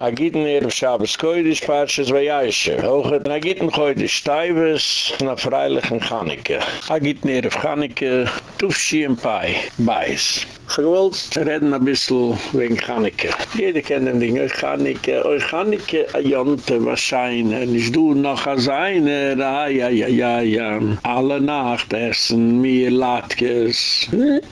a gitten er Schabes koidisch, Parshas Vajaische. Hochet na gitten koidisch Taiwes, na freilichen Chaneke. A er Chaneke, Tufschi Pai, Beis. Gewollt redden ein bisschen wegen Chaneke. Jeder kennt den Ding, euch Chaneke, euch Chaneke a Jonte wahrscheinlich, nicht du noch als eine, ja, ja, ja, ja, ja, alle Nacht essen, mir Latkes.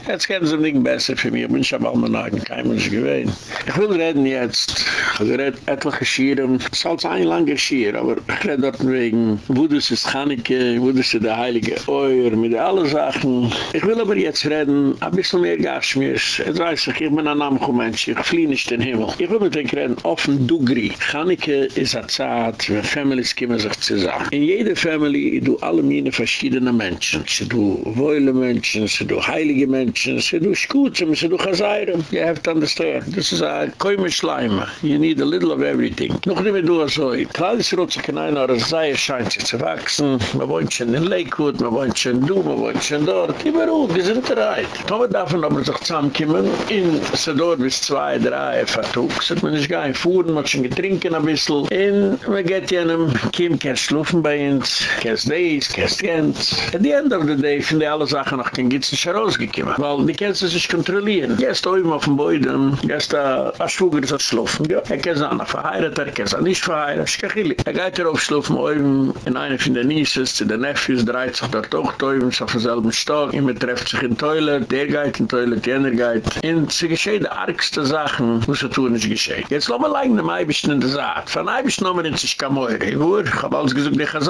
Jetzt kennen sie nicht besser für mich, ich auch mal nagen, kein Mensch gewesen. Ich will reden jetzt, ich red etliche Schieren, es ist ein langer Schier, aber ich red dort wegen, wo das ist Chaneke, wo das ist der Heilige Euer, mit allen Sachen. Ich will aber jetzt reden, ein bisschen mehr Gashmir, is, het weiß ich, ich bin ein Namco-Mensch, ich flieh nicht den Himmel. Ich will mit den Kren offen Dugri. Chaneke is a Zad, wenn Families kommen sich zusammen. In jeder Family, du alle meine verschiedene Menschen. Sie du wohle Menschen, sie du heilige Menschen, sie du Schuze, sie du Chazayram. You have to understand. This is a koime Schleime. You need a little of everything. Noch nicht mehr du so. Klar ist rot, sie kann ein oder sei, es scheint sich zu wachsen. Man wohnt schon in Lakewood, man wohnt schon du, man wohnt schon dort. Überall, die sind bereit. Tome davon, aber sich zusammenkommen, in Sador bis zwei, drei, vertug. Sollt man nicht nicht fuhren, man schon getrinken ein bisschen. In, man geht jenem, Kim, kannst schlufen bei uns, kannst dies, kannst jens. At the end of the day, finde alle Sachen noch kein Gitz nicht herausgekommen. Weil die kannst du sich kontrollieren. Gehst du oben auf dem Beuden, gehst du, was Schwuger ist, schlufen. Ja, er kann sein, verheiratet, er kann sein, nicht verheiratet, ich kann Er geht darauf schlufen, oben in einer von den Nieses, zu den Nephews, dreht sich dort auch, oben, auf demselben Stock, immer trefft sich in Toilet, der geht in Toilet, jener geht. Und es geschehen die argste Sachen, wo sie tun ist geschehen. Jetzt lassen wir lang dem Eibischen in der Saat. Von Eibischen haben wir in sich Kamoire. Ich habe alles gesagt, ich von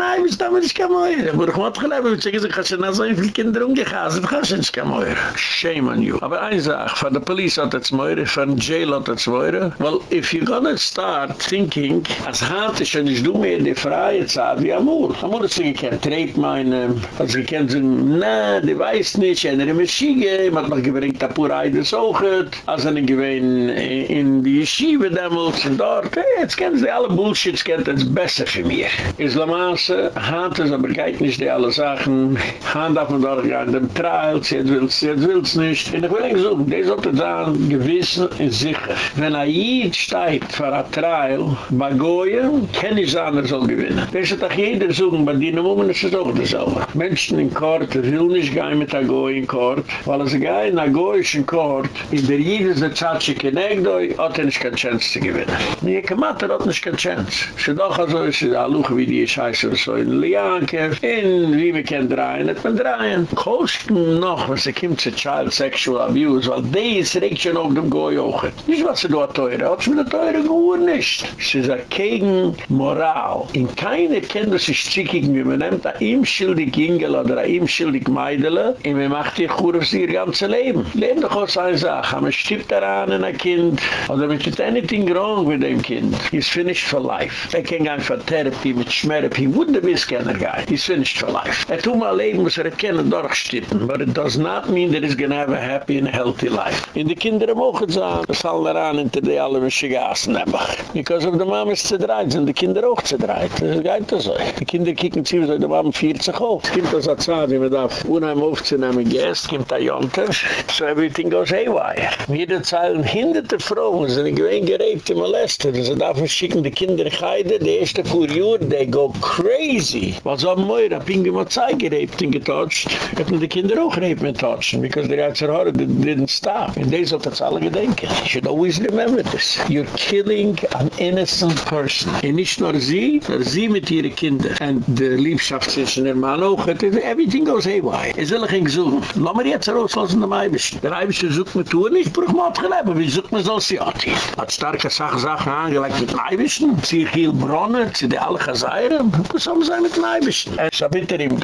Eibischen haben wir nicht Kamoire. Ich habe gesagt, ich habe gesagt, ich habe gesagt, so viele Kinder umgekast, ich habe nicht Kamoire. Shame on you. Aber eine Sache, von der Polizei hat es Meure, von Jail hat es Meure. Well, if you're gonna start thinking, als hart ist ja nicht du mehr die freie Zeit wie Amur. Amur ist sich gekannt, trägt meine, also gekannt sind, na, die weiß nicht, einer im Schiege, man hat noch gebringt ein paar Eide Sochet, als er gewinn in die Yeshiva damals und dort. Hey, jetzt kennen sie alle Bullshit, kennt es besser für mir. Islamase, hat es aber geht nicht die alle Sachen. Hand darf man dort gehen, dem Trial, sie will es, sie will es nicht. Und ich will nicht sagen, die sollte da gewissen und sicher. Wenn er jid steht für ein Trial, bei Goyen, kann ich sagen, er soll gewinnen. Das ist doch jeder suchen, bei denen Women ist es auch dasselbe. Menschen in Kort, will nicht gehen mit der Goyen Kort, weil es gehen in der goyischen Kort, in der ist der Tzatschi Kenegdoi, hat er keine Chance zu gewinnen. Nie gemacht, er keine Chance. Sie doch also, ist die Aluche, wie die Scheiße, so in Lianke, in wie wir können drehen, hat man drehen. Kosten noch, wenn sie kommt zu Child Sexual Abuse, weil ist regt schon auf dem Goy auch. Nicht was sie da teure, hat sie mit der teure Goy nicht. Sie sagt, gegen Moral. In keiner kennt das sich zickig, wie man nimmt, ein ihm schildig Ingel oder ein ihm schildig Meidele, und man macht ihr auf sie ihr ganzes Leben. Leben doch aus einer Sache. Man stirbt daran in ein Kind. Oder man tut anything wrong with dem Kind. He's finished for life. Er kann gehen für Therapie mit Schmerapie. Wo der Biss kann er gehen. He's finished for life. Er tut mal Leben, was er kennen, durchstippen. But it does not mean that he's gonna have a happy and healthy life. In die Kinder mogen das fallen daran hinter die alle Mischigassen haben. Because of the mom is zedreit, sind die Kinder auch zedreit. Das geht das so. Die Kinder kicken zu, so die fiert sich auf. Es gibt das als Zeit, wie man darf unheim aufzunehmen, gehst, kommt ein Jonter, so everything goes haywire. Jede Zeilen hinderte Frauen sind gewinn geräbt und molestet. Sie nicht schicken die Kinder in Heide, die erste vier Jahre, they go crazy. Weil so haben wir, hab ihn immer Zeit geräbt und getotcht, hätten die Kinder auch geräbt mit totschen, because the guys are hard, didn't stop. Und das hat das alle gedenken. You should always remember this. You're killing an innocent person. Und nicht nur sie, sondern sie mit ihren Kindern. Und die Liebschaft zwischen der Mann auch, everything goes haywire. Es will ich ihn suchen. Lass mir jetzt rauslassen dem Eibisch. Der Eibisch sucht mir tun, ich brauch mal abgeleben. Wie sucht mir so ein Siati? Hat starke Sachen, Sachen angelegt mit dem Eibisch. Sie hier Bronner, sie die alle Chazayren. Was haben sie mit dem Eibisch? Es ist ein bitter im.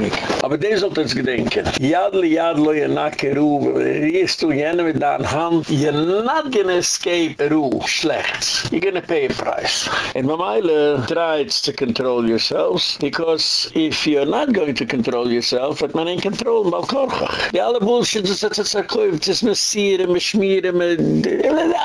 Aber der sollte uns gedenken. Jadli, jadlo, je nacke Ruhe. Riechst du jene mit deiner Hand. You're not gonna escape Ruhe. Schlecht. You're gonna pay a price. And Mamaile tries to control yourselves. Because if you're not going to control yourself, hat man in control, mal korchach. Die alle Bullshit, das ist verkauft, es muss sieren, mit schmieren, mit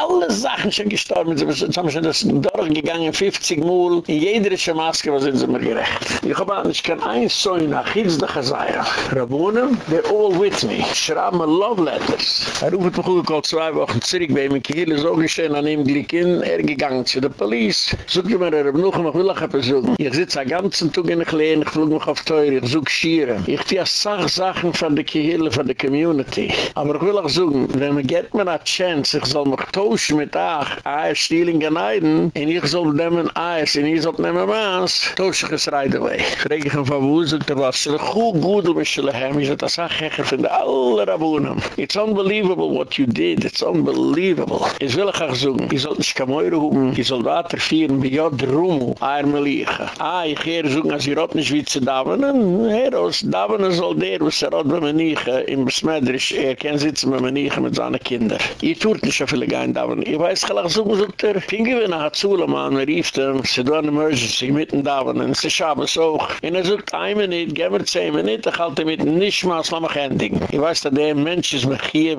alle Sachen schon gestorben. Jetzt haben schon das durchgegangen, 50 Mal. In jeder Maske, was sind sie mir gerecht. Ich hab an, ich kann ein Sohn nach Hitzdache sein. Rabunem, they're all with me. Schraub mir Love Letters. Er ruft mich auch gekalt zwei Wochen zurück, bei ihm Kiel ist auch geschehen an ihm glick in, er gegangen zu der Police. Sog ich mir, er hab noch, ich will auch etwas suchen. Ich sitze den ganzen Tag in der Kleine, ich flug mich auf Teure, ich such Schieren. Ich tue Sachen von der Kiel, von der Community. Aber ich will auch suchen, wenn man get mir eine Chance, ich soll mich tauschen mit Ach, Eier stielen geneiden, und ich soll nehmen Eiers, und ich soll nehmen Maas, tauschen ich es right away. Ich frage ich ihn von wo ist der was, er gut gut um mich zu lehem, ich sage, das sag ich, ich finde alle Rabunen. It's unbelievable what you did, it's unbelievable. Ich will auch suchen, ich soll nicht kamoire huben, ich soll weiter führen, wie ja drumu, Eier me liegen. Ah, ich gehe suchen, als ich rot nicht wie zu davenen, Heros, davenen soll der, was er rot bei mir nicht, im Besmeidrisch, er kann sitzen mit nicht, mit seinen Kindern. Ich tue nicht so viele gehen davenen. Ich weiß, ich so gesagt, er, Pingi, wenn er hat Zula, man rief dem, sie do an emergency, mitten davenen, sie Schabes auch. Und er sagt, ein Minute, gehen wir zehn Minuten, ich halte mit nicht mal, lass mich endigen. Ich weiß, dass der Mensch ist mich hier,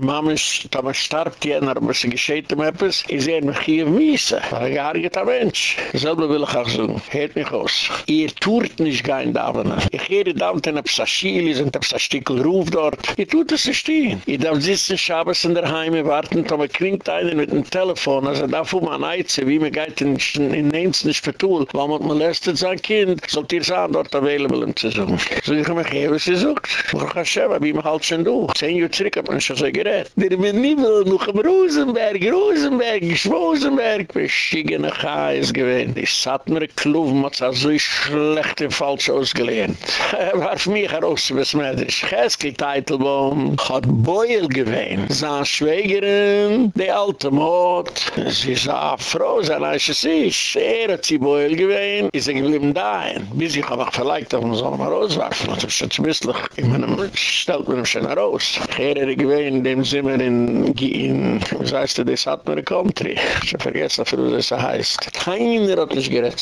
Mama ist, da man starbt hier, aber sie gescheht ihm etwas, ist er mich hier miese. Er ein Mensch. Selber will ich auch sagen, hört mich aus. Ihr tut nicht gehen davenen. Ich gehe die Damen, dann hab ich Schiele, sind hab ich Stickel Ruf dort. Ihr tut es nicht stehen. Ihr darf sitzen, Schabes in der Heime, warten, da man klingt einen mit dem Telefon, also da fuhr man eize, wie man geht in, in, Nehms nicht vertuhl, weil man molestet sein Kind, sollt ihr sein dort available im zu suchen. So ich mich hier, was sie sucht. Baruch Hashem, wie man halt schon du. Zehn Jahre zurück hat man schon so gerät. Der bin will, noch im Rosenberg, Rosenberg, Rosenberg, verschiedene Chais gewähnt. Ich satt mir ein Kluf, man hat so schlecht und falsch ausgelehnt. Warf mich heraus, was man hat. Chesky Teitelbaum hat Beul gewähnt. Sein Schwägerin, die alte Mord, sie sah froh, sein Eiches ist. Er hat sie Beul gewähnt, ist er geblieben da. Bis ich hab auch verleicht, dass man so mal rauswarfen. Das ist ein bisschen, ich meine, stellt man schon raus. Er hat gewähnt, in dem Zimmer in, in, was heißt das, das hat ein Country. Ich hab vergessen, wie das heißt. Keiner hat nicht gerät,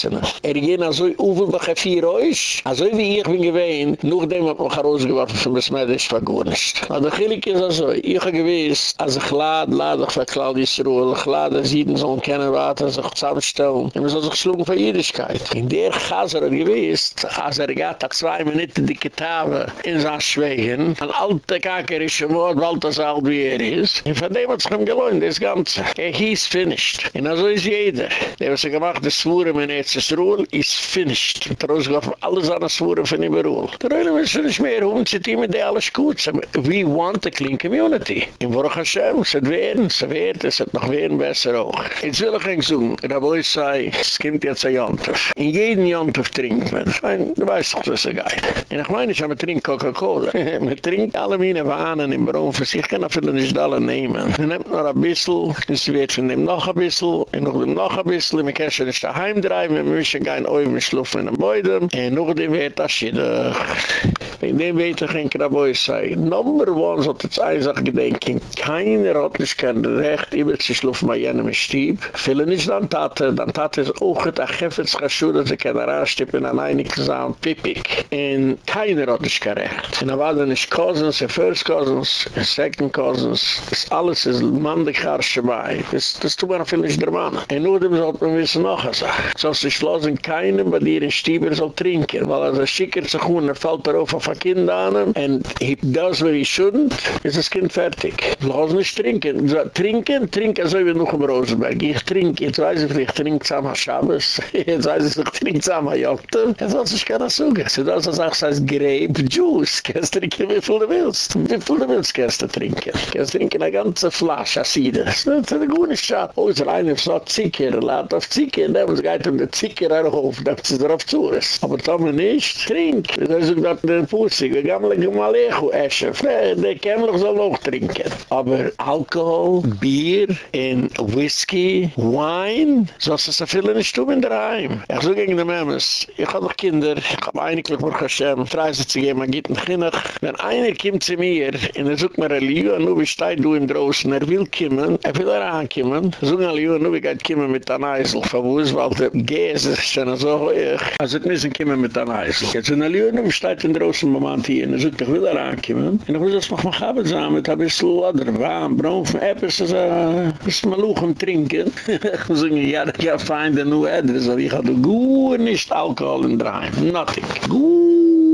Er ging also, uwe, er vier euch, also wie ich bin gewähnt, noch dem hat man rausgeworfen, von Mädels vergurnischt. Aber der Chilik ist also, ich habe gewiss, als ich lade, lade ich verklaut Ruhe, ich lade, sieden so ein Kennenwater, sich zusammenstellen, und man soll sich schlugen für Jüdischkeit. In der Chaser hat gewiss, als er gatt auch zwei Minuten die Kitabe in sein Schweigen, ein alter kakerische Wort, weil das alt wie er ist, und von dem hat sich ihm gelohnt, das Ganze. Er hieß finished. Und also ist jeder. Der, was er gemacht, das Schwuren mit Erzes Ruhl, ist finished. Und er ausgehoffen, alle seine Schwuren von ihm Ruhl. Der Ruhl müssen nicht mehr, um zu tun mit der alles gut. We want a clean community. In Baruch Hashem, es hat werden, es werden, es hat noch werden besser auch. Jetzt will ich nicht sagen, ich sei, es kommt jetzt ein Jontef. In jedem Jontef trinkt man. Ich meine, du weißt doch, was er geht. Und ich meine, ich habe trinkt Coca-Cola. man trinkt alle meine Wahnen im Braun für sich, kann er nicht alle nehmen. Man nimmt noch ein bisschen, es wird von dem noch ein bisschen, und noch dem noch ein bisschen, man kann schon nicht daheim treiben, muss schon gar nicht schlufen in den Beuden, und noch dem wird das schiedig. In dem weet ich in Kraboy sei, number one sollt jetzt einsach gedenken, keiner hat nicht kein Recht, über zu schlufen bei jenem Stieb. Viele nicht dann Tate, dann Tate ist auch et acheffets Chashur, dass sie keine Raststippen an einig sagen, Pipik. Und keiner hat nicht kein Recht. Und da war dann nicht Cousins, first Cousins, second Cousins, das alles ist mandig harsche bei. Das, das tut man viel nicht der Mann. Und nur dem sollte man wissen noch eine Sache. So sie schlossen keinem bei dir in Stieber soll trinken, weil er schickert sich und er fällt darauf auf ein Kind an and he does what he shouldn't, ist das Kind fertig. Lass nicht trinken. Trinken, trinken, so wie noch im Rosenberg. Ich trinke, jetzt weiß ich, ich trinke zusammen Schabes, jetzt weiß ich, ich trinke zusammen Jotte. Jetzt weiß ich, das sagen. So, das ist auch, heißt Grape Juice. Kannst trinken, wie viel du willst. Wie viel du willst, kannst du trinken. Kannst trinken eine ganze Flasche, Siede. Das ist eine gute Schatz. Oh, ist einer, so Zicker, lad auf Zicker, und dann geht um den Zicker auf, dann ist er darauf zu. Aber Tommy nicht, trink. Das ist auch den Pussy. Wir gehen mal in Malecho essen. Der Kämmerlich soll auch trinken. Aber Alkohol, Bier, und Whisky, Wein, so ist es a viele nicht tun in der Heim. Ich so gegen die Memes. Ich hab noch Kinder, ich hab eigentlich vor Hashem, Freise zu geben, man geht nicht hin. Wenn einer kommt zu mir, und er sucht mir ein Liebe, nur wie steht du im Drossen, er will kommen, er will er ankommen, sucht ein Liebe, nur wie geht kommen mit einem Eisel, von wo es, weil der Gäse ist schon so hoch. Also, es müssen kommen mit einem Eisel. Jetzt ein Liebe, nur wie steht in Drossen, Moment hier, und er sucht, ich will er ankommen, und ich will das noch mal haben zusammen mit ein bisschen Lader, Wahn, Braun, von Eppes, ein bisschen äh, Maluch im Trinken. Ich muss sagen, ja, ich habe fein, denn nur etwas, aber ich hatte gut nicht Alkohol in Dreim. Nothing. Gut.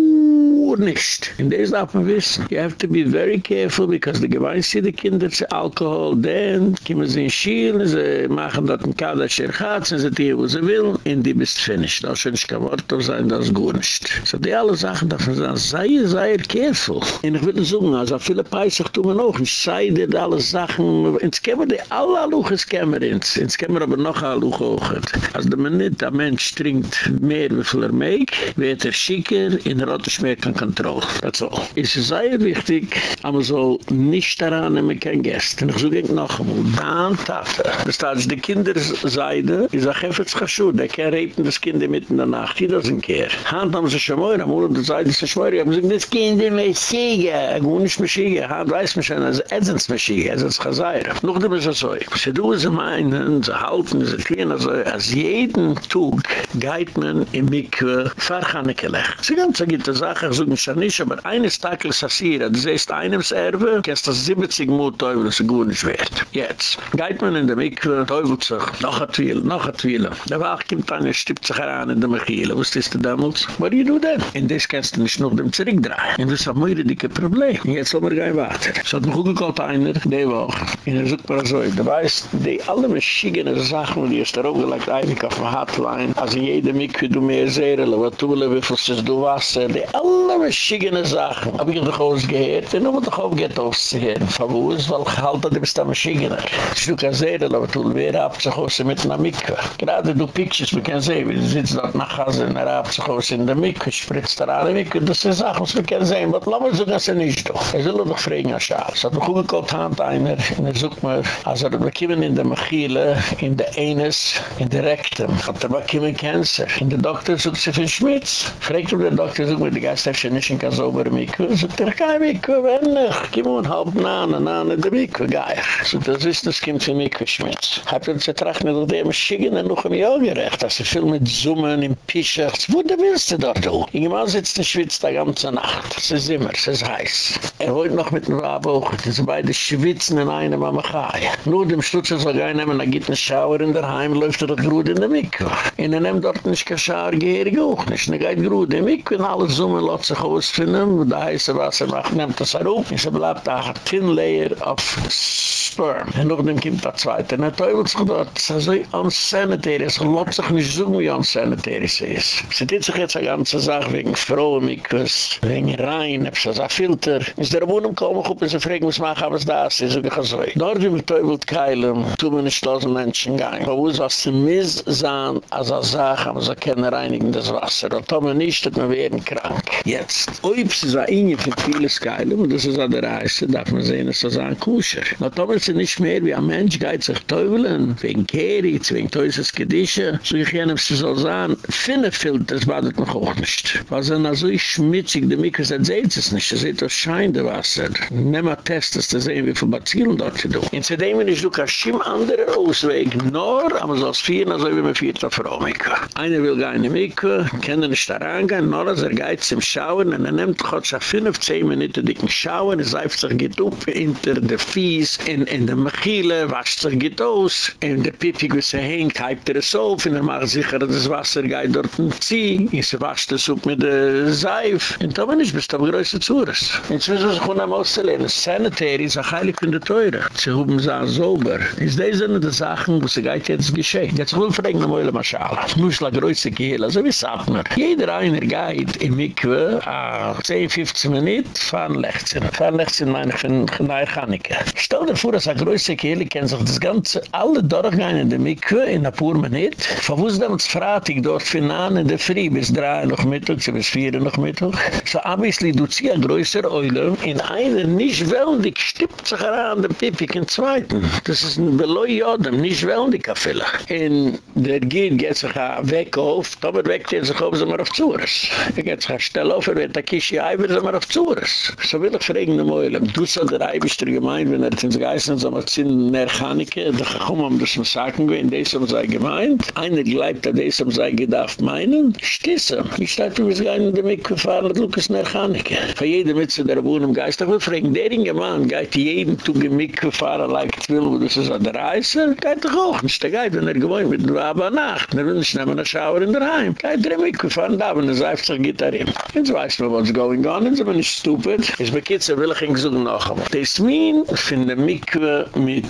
Nicht. In this darf man wissen. You have to be very careful, because the gemein sie die Kinder zu Alkohol, then kommen sie in Schiel, sie machen dort ein Kader sie sind hier, wo sie will, und die bist finished. Das ist nicht kein Wort, das das gut nicht. So die alle Sachen darf man sagen, sei, sei careful. Und ich würde sagen, also viele Peisig tun wir noch, ich sei dir alle Sachen, ins kämmer die alle Aluches kämmer ins, ins kämmer aber noch Aluch auch. Also der Minute, der Mensch trinkt mehr, wie viel er meek, wird er schicker, in der Rotte schmeckt control. That's all. Es ist sehr wichtig, aber so nicht daran nehmen kein Gäst. Und ich suche noch einmal, dann Tate. Das heißt, die ich sage, ich habe es der kann reipen das Kind mitten in der Nacht, die das ein Kehr. Hand haben sie schon mal, am Ende der Seite ist es schon mal, ich habe das Kind ist mir schiege, ich habe nicht mehr schiege, Hand weiß mich schon, also Edsens mir schiege, Edsens Chazayra. Noch dem ist es so, sie tun sie meinen, sie halten, sie tun also, als jeden Tag geht man im Mikve, Farchanekelech. Sie ganz gibt es Sache, so nicht, nicht, aber eines Tages Sassira, das ist einem Server, kannst das 70 Mut Teufel, das ist gut nicht wert. Jetzt, geht man in der Mikve, Teufel sagt, noch ein Twil, noch ein Twil. Der Wach kommt an, er stippt sich heran in der Mechile. Was ist das damals? What do you do then? In das kannst du nicht noch dem zurückdrehen. Und das ist ein sehr dickes Problem. Jetzt sollen wir gehen weiter. So hat mich auch gekallt einer, die Woche. Er sagt mir so, du weißt, die alle verschiedene Sachen, die ist da gelegt, eigentlich auf der Hotline, also jede Mikve, du mehr Seere, was du wie viel du Wasser, die alle verschiedene Sachen. Hab ich doch ausgehört, und nun ich auch geht wo ist, weil ich halte, du bist ein Maschigener. Ich du kannst sehen, aber du wirst ab sich aus mit einer Mikve. Gerade du Pictures, wir können sehen, wie du sitzt dort nach Hause, und er ab sich aus in der Mikve, spritzt er alle Mikve, das sind Sachen, was wir können sehen, aber lass uns das nicht doch. Er soll doch fragen, Schal. Es hat mich gut gekocht, Hand einer, und er sucht mir, als er bekommen in der Mechile, in der Enes, in der Rektum, hat er bekommen Cancer. Und der Doktor sucht sich für Schmitz. Fragt ihm der Doktor, sucht mir die Geist, nicht in Kasober Miku. So, der kann Miku, wenn ich. Gib mir halb Nane, Nane, der Miku, geil. So, das ist das Kind für Miku Schmitz. Hab ich zertracht mit dem Schigen noch im Jahr gerecht. Das ist viel mit Summen, im Pischach. Wo du willst du dort, du? Ich mal sitzt in Schwitz die ganze Nacht. Es ist immer, es ist heiß. Er wollte noch mit dem Wabuch. Das sind beide Schwitzen in einem Mamachai. Nur dem Stutz, als er gehen nehmen, da gibt ein Schauer in der Heim, läuft er gut in der. Und er nimmt dort nicht kein Schauer, gehirig auch nicht. Er geht gut in der Miku, und alle Summen lässt sich ausfinden, wo der heiße Wasser macht, nehmt das er auf, und sie bleibt da ein thin layer of sperm. Und noch dem kommt der Zweite. Und er teufelt sich dort, das ist so unsanitary, es lässt sich nicht so, wie unsanitary es ist. Sie tut sich jetzt eine ganze Sache wegen Frauenmikus, wegen Rhein, es ein Filter. Ist der Wohnung kommen, ob sie fragen, was machen, was das ist, und ich so. Dort, wie wir teufelt keilen, tun wir nicht los Menschen gehen. Aber wo es was zu miss sein, als er sagt, aber sie können reinigen das Wasser. Und tun wir nicht, dass wir werden krank. Jetzt. Ob es ein Ingen für viele Skeile, und das ist an der Reise, darf man sehen, es ist ein Kuscher. Na, Thomas ist nicht mehr wie ein Mensch, geht sich teufeln, wegen Keritz, wegen Teuses Gedische. So ich jenem, sie soll sagen, finne Filter, das badet mich auch nicht. Weil sie na so schmitzig, die Mikros, das seht es nicht, das seht das scheinde Wasser. Nehm ein Test, das zu sehen, wie viel Bazilen dort zu tun. In Zedem, wenn ich du kannst schim andere Ausweg, nur, aber so als vier, also wie man vier, Frau Mikro. Einer will gar nicht Mikro, kann er nicht da reingehen, nur als er geht zum Schauen, und er nimmt Gott schon 15 Minuten dicken Schauen, er seift sich geht up hinter der Fies, in, in der Mechile, wascht sich geht aus, in der Pipi, wo sie hängt, heibt er es auf, und er macht sicher, dass das Wasser geht dort und zieh, und sie wascht es up mit der Seif, und da bin ich bis zum größten Zures. Jetzt müssen wir sich von einem auszulehnen, Sanitary ist auch heilig von der Teure, sie haben sie auch sauber. Ist das eine der Sachen, wo sie geht jetzt geschehen. Jetzt will ich fragen, mal, Maschala, muss la größte Kehle, also wie sagt man, jeder einer geht in Mikve, 10, 15 Minuten fahren Lechzen. Fahren Lechzen meine ich von Genei Ganneke. Stell dir vor, dass eine größere Kehle kennt sich das Ganze, alle durchgehen in der Mikve, in ein paar Minuten. Von wo ist damals fratig dort für nahen in der Früh, bis drei noch Mittag, bis vier noch Mittag. So obviously du zieh eine größere Eule, in einer nicht wellendig stippt sich heran der Pipik in zweiten. Das ist ein Beloi Jodem, nicht wellendig afvillig. In der Gier geht sich weg auf, aber weg geht sich auf, so mal auf Zures. Er geht sich stell auf, Eifer, wenn der Kishi Eifer, sind wir auf Zures. So will ich fragen, der Meulem, du soll der Eibischter gemeint, wenn er ins Geissen, so mal zinn, ner Chaneke, da komm am das mal sagen, wenn des um sei gemeint, einer gleibt, des um sei gedacht meinen, stisse. Ich wie wir gehen in der Mikke fahren, mit Lukas ner Chaneke. Für jede Mitze der Wohnen im Geist, ich will fragen, der Inge Mann, geht jedem zu die Mikke fahren, like es will, wo das ist an der Reise, geht doch auch nicht, der geht, wenn er gewohnt mit dem Waba Nacht, dann will ich nehmen eine Schauer in der Heim. Geht der Mikke fahren, da, wenn er seift sich, er ihm. Jetzt weiß man, what's going on, jetzt bin ich stupid. Ist bei Kitzel will ich ihn gesungen noch einmal. Das Min von der Mikve mit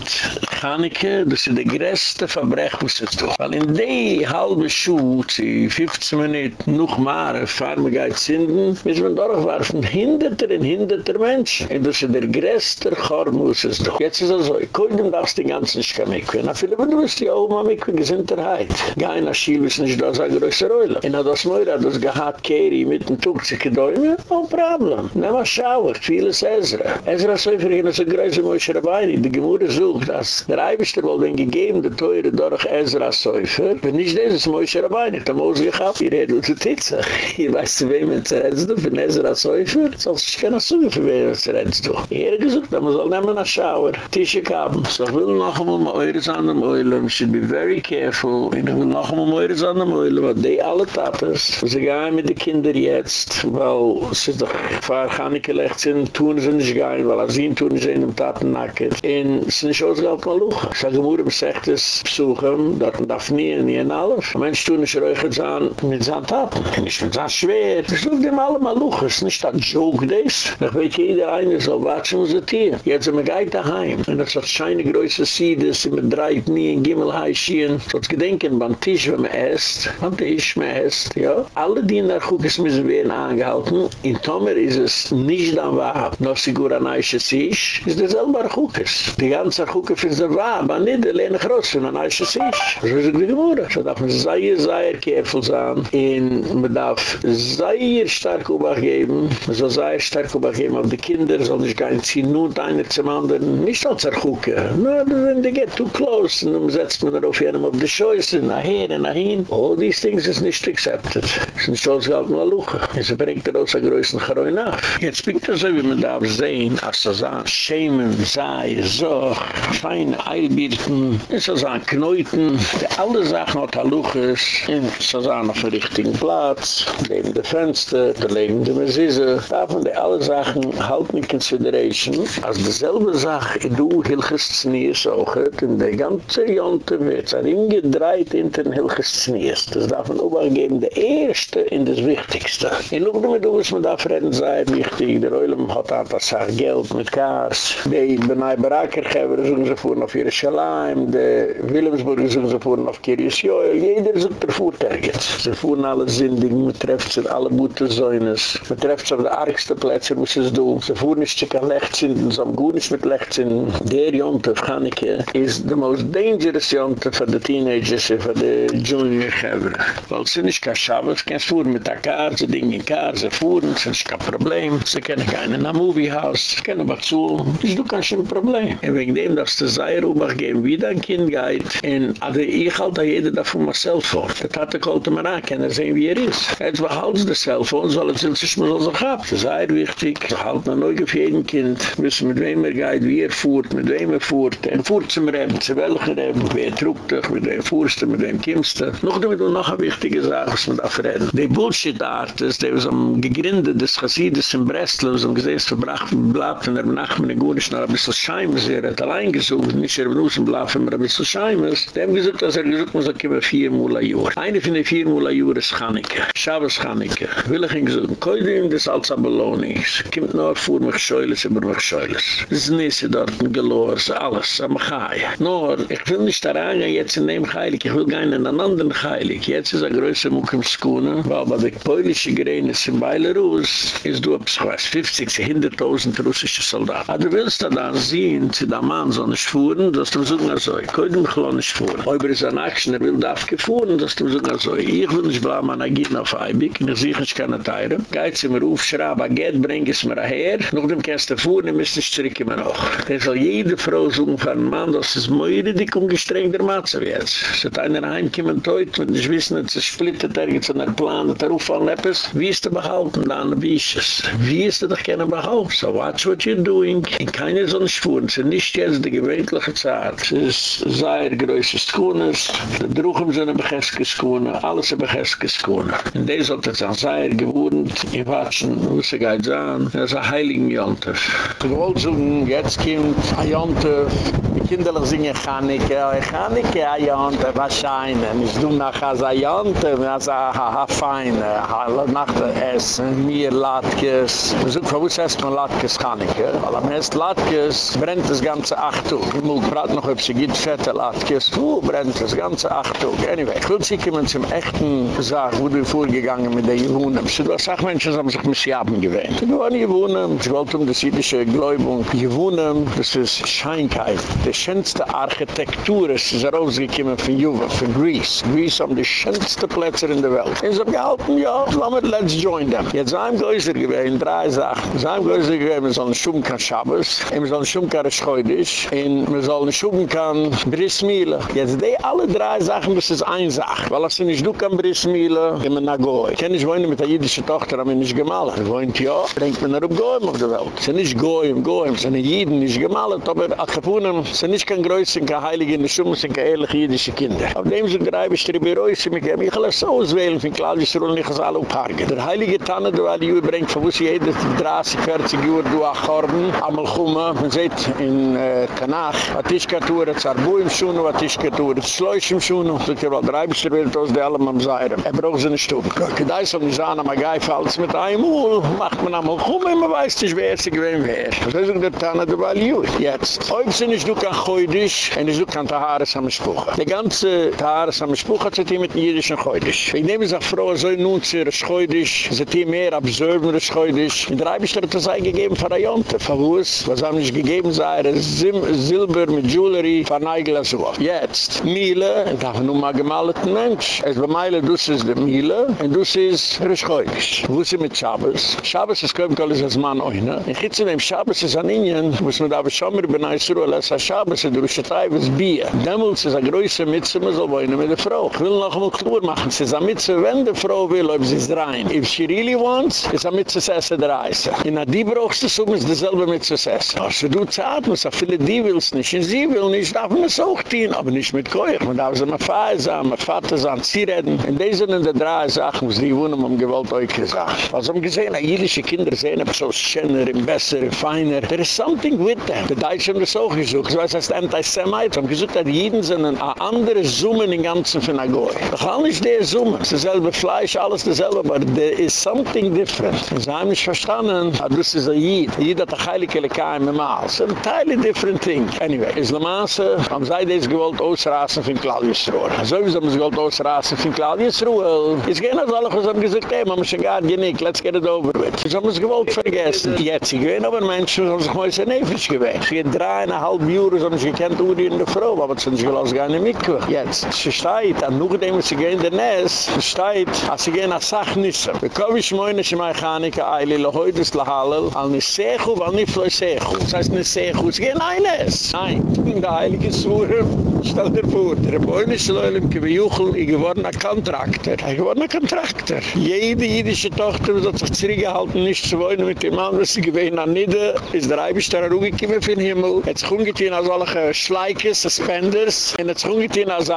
Chaneke, das ist der größte Verbrech, was es tut. Weil in die halbe Schuhe, die 15 Minuten noch mehr fahren, wir gehen zinden, müssen wir durchwerfen, hinderter und hinderter Menschen. Und das ist der größte Chorm, was es tut. Jetzt ist es so, ich kann dem das die ganze Schka Mikve. Na viele, wenn du bist auch mal Mikve Gesinterheit. Geh in der Schiele, ist nicht da, so eine größere Rolle. Und das Meure hat das gehad, Keri, mit dem Tug zu gedäumen, no problem. Nehm a Schauer, vieles Ezra. Ezra so ihn, so größe Moshe Rabbeini, die Gemüse sucht, dass der Eibischter wohl den gegeben, der Teure durch Ezra Seufer, wenn nicht dieses Moshe Rabbeini, der Mose gehabt, ihr redet zu Titze. Ihr weißt zu wem jetzt redest du, von Ezra Seufer? Sonst ich kann auch suchen, für wen jetzt redest du. Ihr gesucht, da muss auch nehmen a Schauer, Tische kappen. So ich will noch einmal mal eures an dem Eulen, should be very careful, ich will noch einmal mal eures an dem Eulen, weil die alle Tappes, sie gehen mit den Kindern jetzt, weil es ist doch gefahr, kann ich gelegt sind, tun sie nicht gehen, weil als ihn tun sie in dem Taten nacket. Und es ist nicht ausgehalten mal luchen. Ich sage, Mure besagt es, besuchen, dat man darf nie, nie in alles. Ein Mensch tun nicht räuchert sein, mit seinem Taten, nicht mit seinen Schwert. Es such ihm alle mal luch. es ist nicht ein Joke des. Ich weiß, jeder eine soll watschen, was ist hier. Jetzt sind wir gleich daheim. Und es hat scheine größe Siede, sie mit drei Knie in Gimmel heischien. So zu gedenken, beim Tisch, wenn man esst, beim Tisch, man esst, ja. Alle, die in der Kuh, es müssen wir in aangehalten, in Tomer ist es nicht dann Wahab. Noch sigur an Eiche Sisch, ist der selbe Archukes. Die ganze Archuke für der Wahab, aber nicht der Lehne Groß von an Eiche Sisch. So ist es die Gemurre. So darf man sehr, sehr careful sein. Und man darf sehr stark Obacht geben. Man soll sehr stark Obacht geben auf die Kinder, soll nicht gar nicht ziehen, nur einer zum anderen. Nicht als Archuke. Na, wenn die get too close, dann setzt man darauf jenem auf die Scheuße, nachher, nachhin. All these things is nicht accepted. Es ist nicht als galt mal Luche. Bringt er aus der größten Charoina. Jetzt bin ich so, wie man darf sehen, als so sagen, Schemen, Sei, So, feine Eilbirten, so sagen, Knäuten, die alle Sachen hat er in sagen, auf dem richtigen Platz, lebende Fenster, der lebende Messise, darf man die alle Sachen halten in consideration, als dieselbe Sache, du hilches Znees auch, in der ganze Jonte wird, er ingedreit in den hilches Znees, das darf man übergeben, der erste in das Wichtigste. In Lugde mit Uwes, man darf reden, sei wichtig, der Oilem hat an das Sach Geld mit Kars, die Benai Barakergeber sind sie fuhren auf Jerusalem, die Willemsburg sind sie fuhren auf Kirius Joel, jeder sucht der Fuhrterget. Sie fuhren alle Sindigen, man trefft sie alle gute Säunes, man trefft sie auf der argste Plätze, sie es tun. Sie fuhren nicht zu kein Lechtzinden, so am gut nicht mit Lechtzinden. Der Jonte, Chaneke, ist the most dangerous Jonte für die Teenagers, für die Junior-Geber. Weil sie nicht kein Schabbat, kein Fuhren mit der Kar, sie dingen Kar, sie fuhren, es ist kein Problem. Sie kennen keinen in einem Moviehouse, sie kennen aber zu. Das ist doch kein Problem. Und wegen dem, dass die Seierubach geben, wie dein Kind geht, und ich halte jeder davon mein Cellphone. Das hat er kalt mir an, kann er sehen, wie er ist. Jetzt behalten das Cellphone, soll er sich mal so. Das ist sehr wichtig. Halt man neu auf jeden Kind, wissen mit wem er geht, wie er fuhrt, mit wem er fuhrt. Er fuhrt zum Reben, zu welchen Reben, wer trugt dich, mit wem fuhrst du, mit wem kimmst du. Noch damit noch eine wichtige Sache, was man darf reden. Die Bullshit-Artist, die was am gegründet des Chassidus in Breslau, so gesehen, es verbracht ein Blatt von der Nachmen in Gunisch, noch ein bisschen Scheimes, er hat allein gesucht, nicht er benutzt ein Blatt von ein bisschen Scheimes. Die haben gesagt, dass er gesagt, muss er kommen vier Mula Jura. Eine von den vier Mula Jura ist Chaneke, Shabbos Chaneke. Will ich ihn gesagt, koidem des als Abeloni, es kommt nur vor mich Scheules, über mich Scheules. Es ist nicht dort ein Gelor, es ist alles, am Chai. Nur, ich will nicht daran gehen, jetzt in dem Heilig, ich will gehen in einen anderen Heilig. Jetzt ist ein größer Muck im Skunen, weil bei der polische Grenze in Belarus ist du, ich weiß, 50, 100.000 russische Soldaten. Aber du willst da dann sehen, zu der Mann so nicht fuhren, dass du so also, ich kann mich noch nicht fuhren. Aber es ist ein Action, er will darf gefuhren, dass du so also, ich will nicht bleiben an Agiten auf Eibig, und ich sehe, ich nicht teilen. Geht sie mir auf, schraube, geht, bring es mir her, noch dem kannst du fuhren, dann müsst du zurück immer noch. Dann soll jede Frau suchen von einem Mann, dass es mir dick und gestrengt der Matze wird. Es hat einer heimkommen, heute, wenn ich wissen, dass es splittet, ergens an der Plan, dass er auffallen etwas, wie ist der behalten, da an Bisches. Wie ist er doch keine behalten? So watch what you're doing. In keine so es ist nicht jetzt die gewöhnliche Zeit. Es ist sehr größer Skunas, die Druchen sind ein Begeske Skuna, alles ein Begeske Skuna. In der sollte es an sehr gewohnt, in Watschen, wo sie geht er ist ein Heiligen Jontef. Ich wollte sagen, jetzt kommt ein Jontef, die Kinder singen Chaneke, Chaneke, ein Jontef, wahrscheinlich. Ich tue nach ein Jontef, das ist ein Fein, nach der Essen, mir Latkes. Suche, wo ist erstmal Latkes Chaneke? Weil am ersten Latkes brennt das ganze Achtung. Ich muss gerade noch, ob sie gibt, fette Latkes. Wo brennt das ganze Achtung? Anyway, ich will sie kommen zum echten Sache, wo du vorgegangen mit den Jehunen. Sie waren Sachmenschen, die haben sich mit Schaben gewöhnt. Sie waren Jehunen, sie wollten um das jüdische Gläubung. Jehunen, das ist Scheinkeit. Die schönste Architektur ist, ist rausgekommen von Juve, von Greece. Greece haben die schönste Plätze in der Welt. Sie haben gehalten, ja, let's join them. Jetzt sind größer gewesen, drei Sachen. Haben größer gewesen, wir sollen schummen kann Schabes, wir sollen schummen kann Schäudisch, und wir sollen schummen kann Brissmiele. Jetzt die alle drei Sachen, das ist eine Sache. Weil als sie nicht du kann Brissmiele, gehen wir nach Goy. Ich kann nicht wohnen mit der jüdischen Tochter, aber nicht gemalt. Wir wollen ja, bringt man nach Goy auf der Welt. Sie sind nicht Goy im Goy, sie sind Jiden nicht gemalt, aber Akapunen, sie sind nicht kein Größe, kein Heilige in der sind keine ehrliche jüdische Kinder. Auf dem sind drei Bestriebe Reusse, mich haben mich alles auswählen, von Claudius Ruhl, nicht alle aufhagen. Der Heilige Tanne, du weil die Juhi brengt von wo sie jeder 30, 40 Jür, du ach Horben, amal Chumme, man sieht in äh, Tanach, wat ich katur, et Zarbu im Schuhne, wat ich katur, et Schleusch im Schuhne, so ich wollte reibster wird aus, die allem am Seirem. Er braucht seine Stube. Kedai so nicht sagen, am Agai falls mit einem Uhl, macht man amal Chumme, man weiß nicht, wer sich gewinn wer. So ist der Tanne, du alle Jür. Jetzt, ob sie nicht du kann Choydisch, und ich du kann Tahares am Spuche. Die ganze Tahares am Spuche hat sich mit jüdischen Choydisch. Ich nehme es auch froh, so nun zu Choydisch, Sie hat mehr absurd mit der Chöydisch. In der Eibisch hat es gegeben für Ayonte, für was? Was haben nicht gegeben, sei er Silber mit Jewelry, für Neigel so. Jetzt, Miele, und da haben wir mal gemalten Mensch. Es war Meile, du sie ist der Miele, und du sie ist ihre Chöydisch. Wo sie mit Schabes? Schabes ist kein Kolis als Mann ohne. Ich hitze in dem Schabes ist an Ingen, muss man da aber schon bei Neisruhe, als er Schabes ist, du bist ein Bier. Demmels ist eine größere Mitze, man soll wohnen mit der Frau. Ich will noch einmal klar machen, es ist eine Mitze, wenn die Frau will, ob sie ist rein. If she really wants, ist eine Mitze, es der Reise. In der Die brauchst du so, ist dieselbe Mitze, es essen. Als du zahlt, muss auch viele die willst nicht, und sie will nicht, darf man es auch tun, aber nicht mit Keuch. Man darf sie mal feiern sein, mal Vater sein, sie reden. In diesen sind die drei Sachen, muss die wohnen, um Gewalt euch gesagt. Was haben gesehen, jüdische Kinder sehen, ob so schöner, besser, feiner. There is something with them. Die Deutschen haben das auch gesucht. Ich weiß, das Anti-Semite. haben gesucht, dass Jeden sind eine andere Summe in den ganzen Finagoi. Doch all nicht der Summe. Es ist dasselbe Fleisch, alles dasselbe, aber there is something different. Sie haben nicht verstanden, aber das ist ein Jid. Jid hat ein Heilige im Maal. Es ist ein entirely different thing. Anyway, Islamaße haben sie das gewollt ausrasen von Claudius Ruhl. So wie sie haben sie gewollt ausrasen von Claudius Ruhl. Es gehen als alle, haben gesagt, hey, man muss schon gar nicht, let's get it over with. Sie haben es gewollt vergessen. Jetzt, sie gehen aber Menschen, haben sich mal sehr nefisch gewähnt. Sie gehen dreieinhalb Jahre, haben sie gekannt, wo die in der Frau, aber sie haben sich gelassen gar nicht mitgekommen. Jetzt, sie steht, an nachdem sie gehen in der Ness, sie steht, als sie gehen nach Sachnisse. Kommen ich meine, Chaneke, Eili, le le Hallel, al ne Sechu, al ne Floi Sechu. Das heißt ne sie gehen eines. Nein, in der Heilige Sure, stell dir vor, der leulem, gewe Juchel, ich geworden ein Kontrakter. Ich geworden ein Kontrakter. Jede jüdische Tochter hat sich zurückgehalten, nicht zu wollen mit dem Mann, was sie gewähnen an Nidde, ist der Eibisch da rugekommen für Himmel. Jetzt kommt ihn als alle Schleike, Suspenders, und jetzt kommt ihn als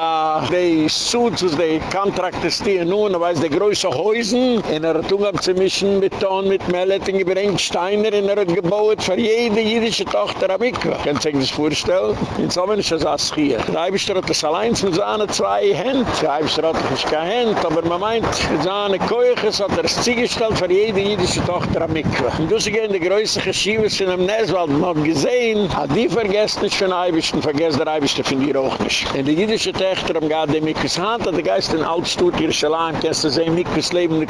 die Suits, was die Kontrakter stehen nun, er weiß die größte Häusen, und er hat umgehabt zu mischen mit Mellet, und gebringt Steiner, und er hat gebaut für jede jüdische Tochter am Ikwa. Könnt ihr sich das vorstellen? In so einem ist es als hier. Der Eibisch hat das allein mit seinen zwei Händen. Der Eibisch hat nicht keine Hände, aber man meint, mit seinen Keuches hat er es zugestellt für jede jüdische Tochter am Ikwa. Und sie gehen die größte Geschiebes in einem Neswald, man hat gesehen, hat die vergessen nicht von Eibisch, und vergessen der Eibisch, finde ich auch nicht. Und die jüdische Töchter haben gerade die Mikwas Hand, hat der Geist in Altstut, Schalan, kannst du sehen, Mikwas leben, die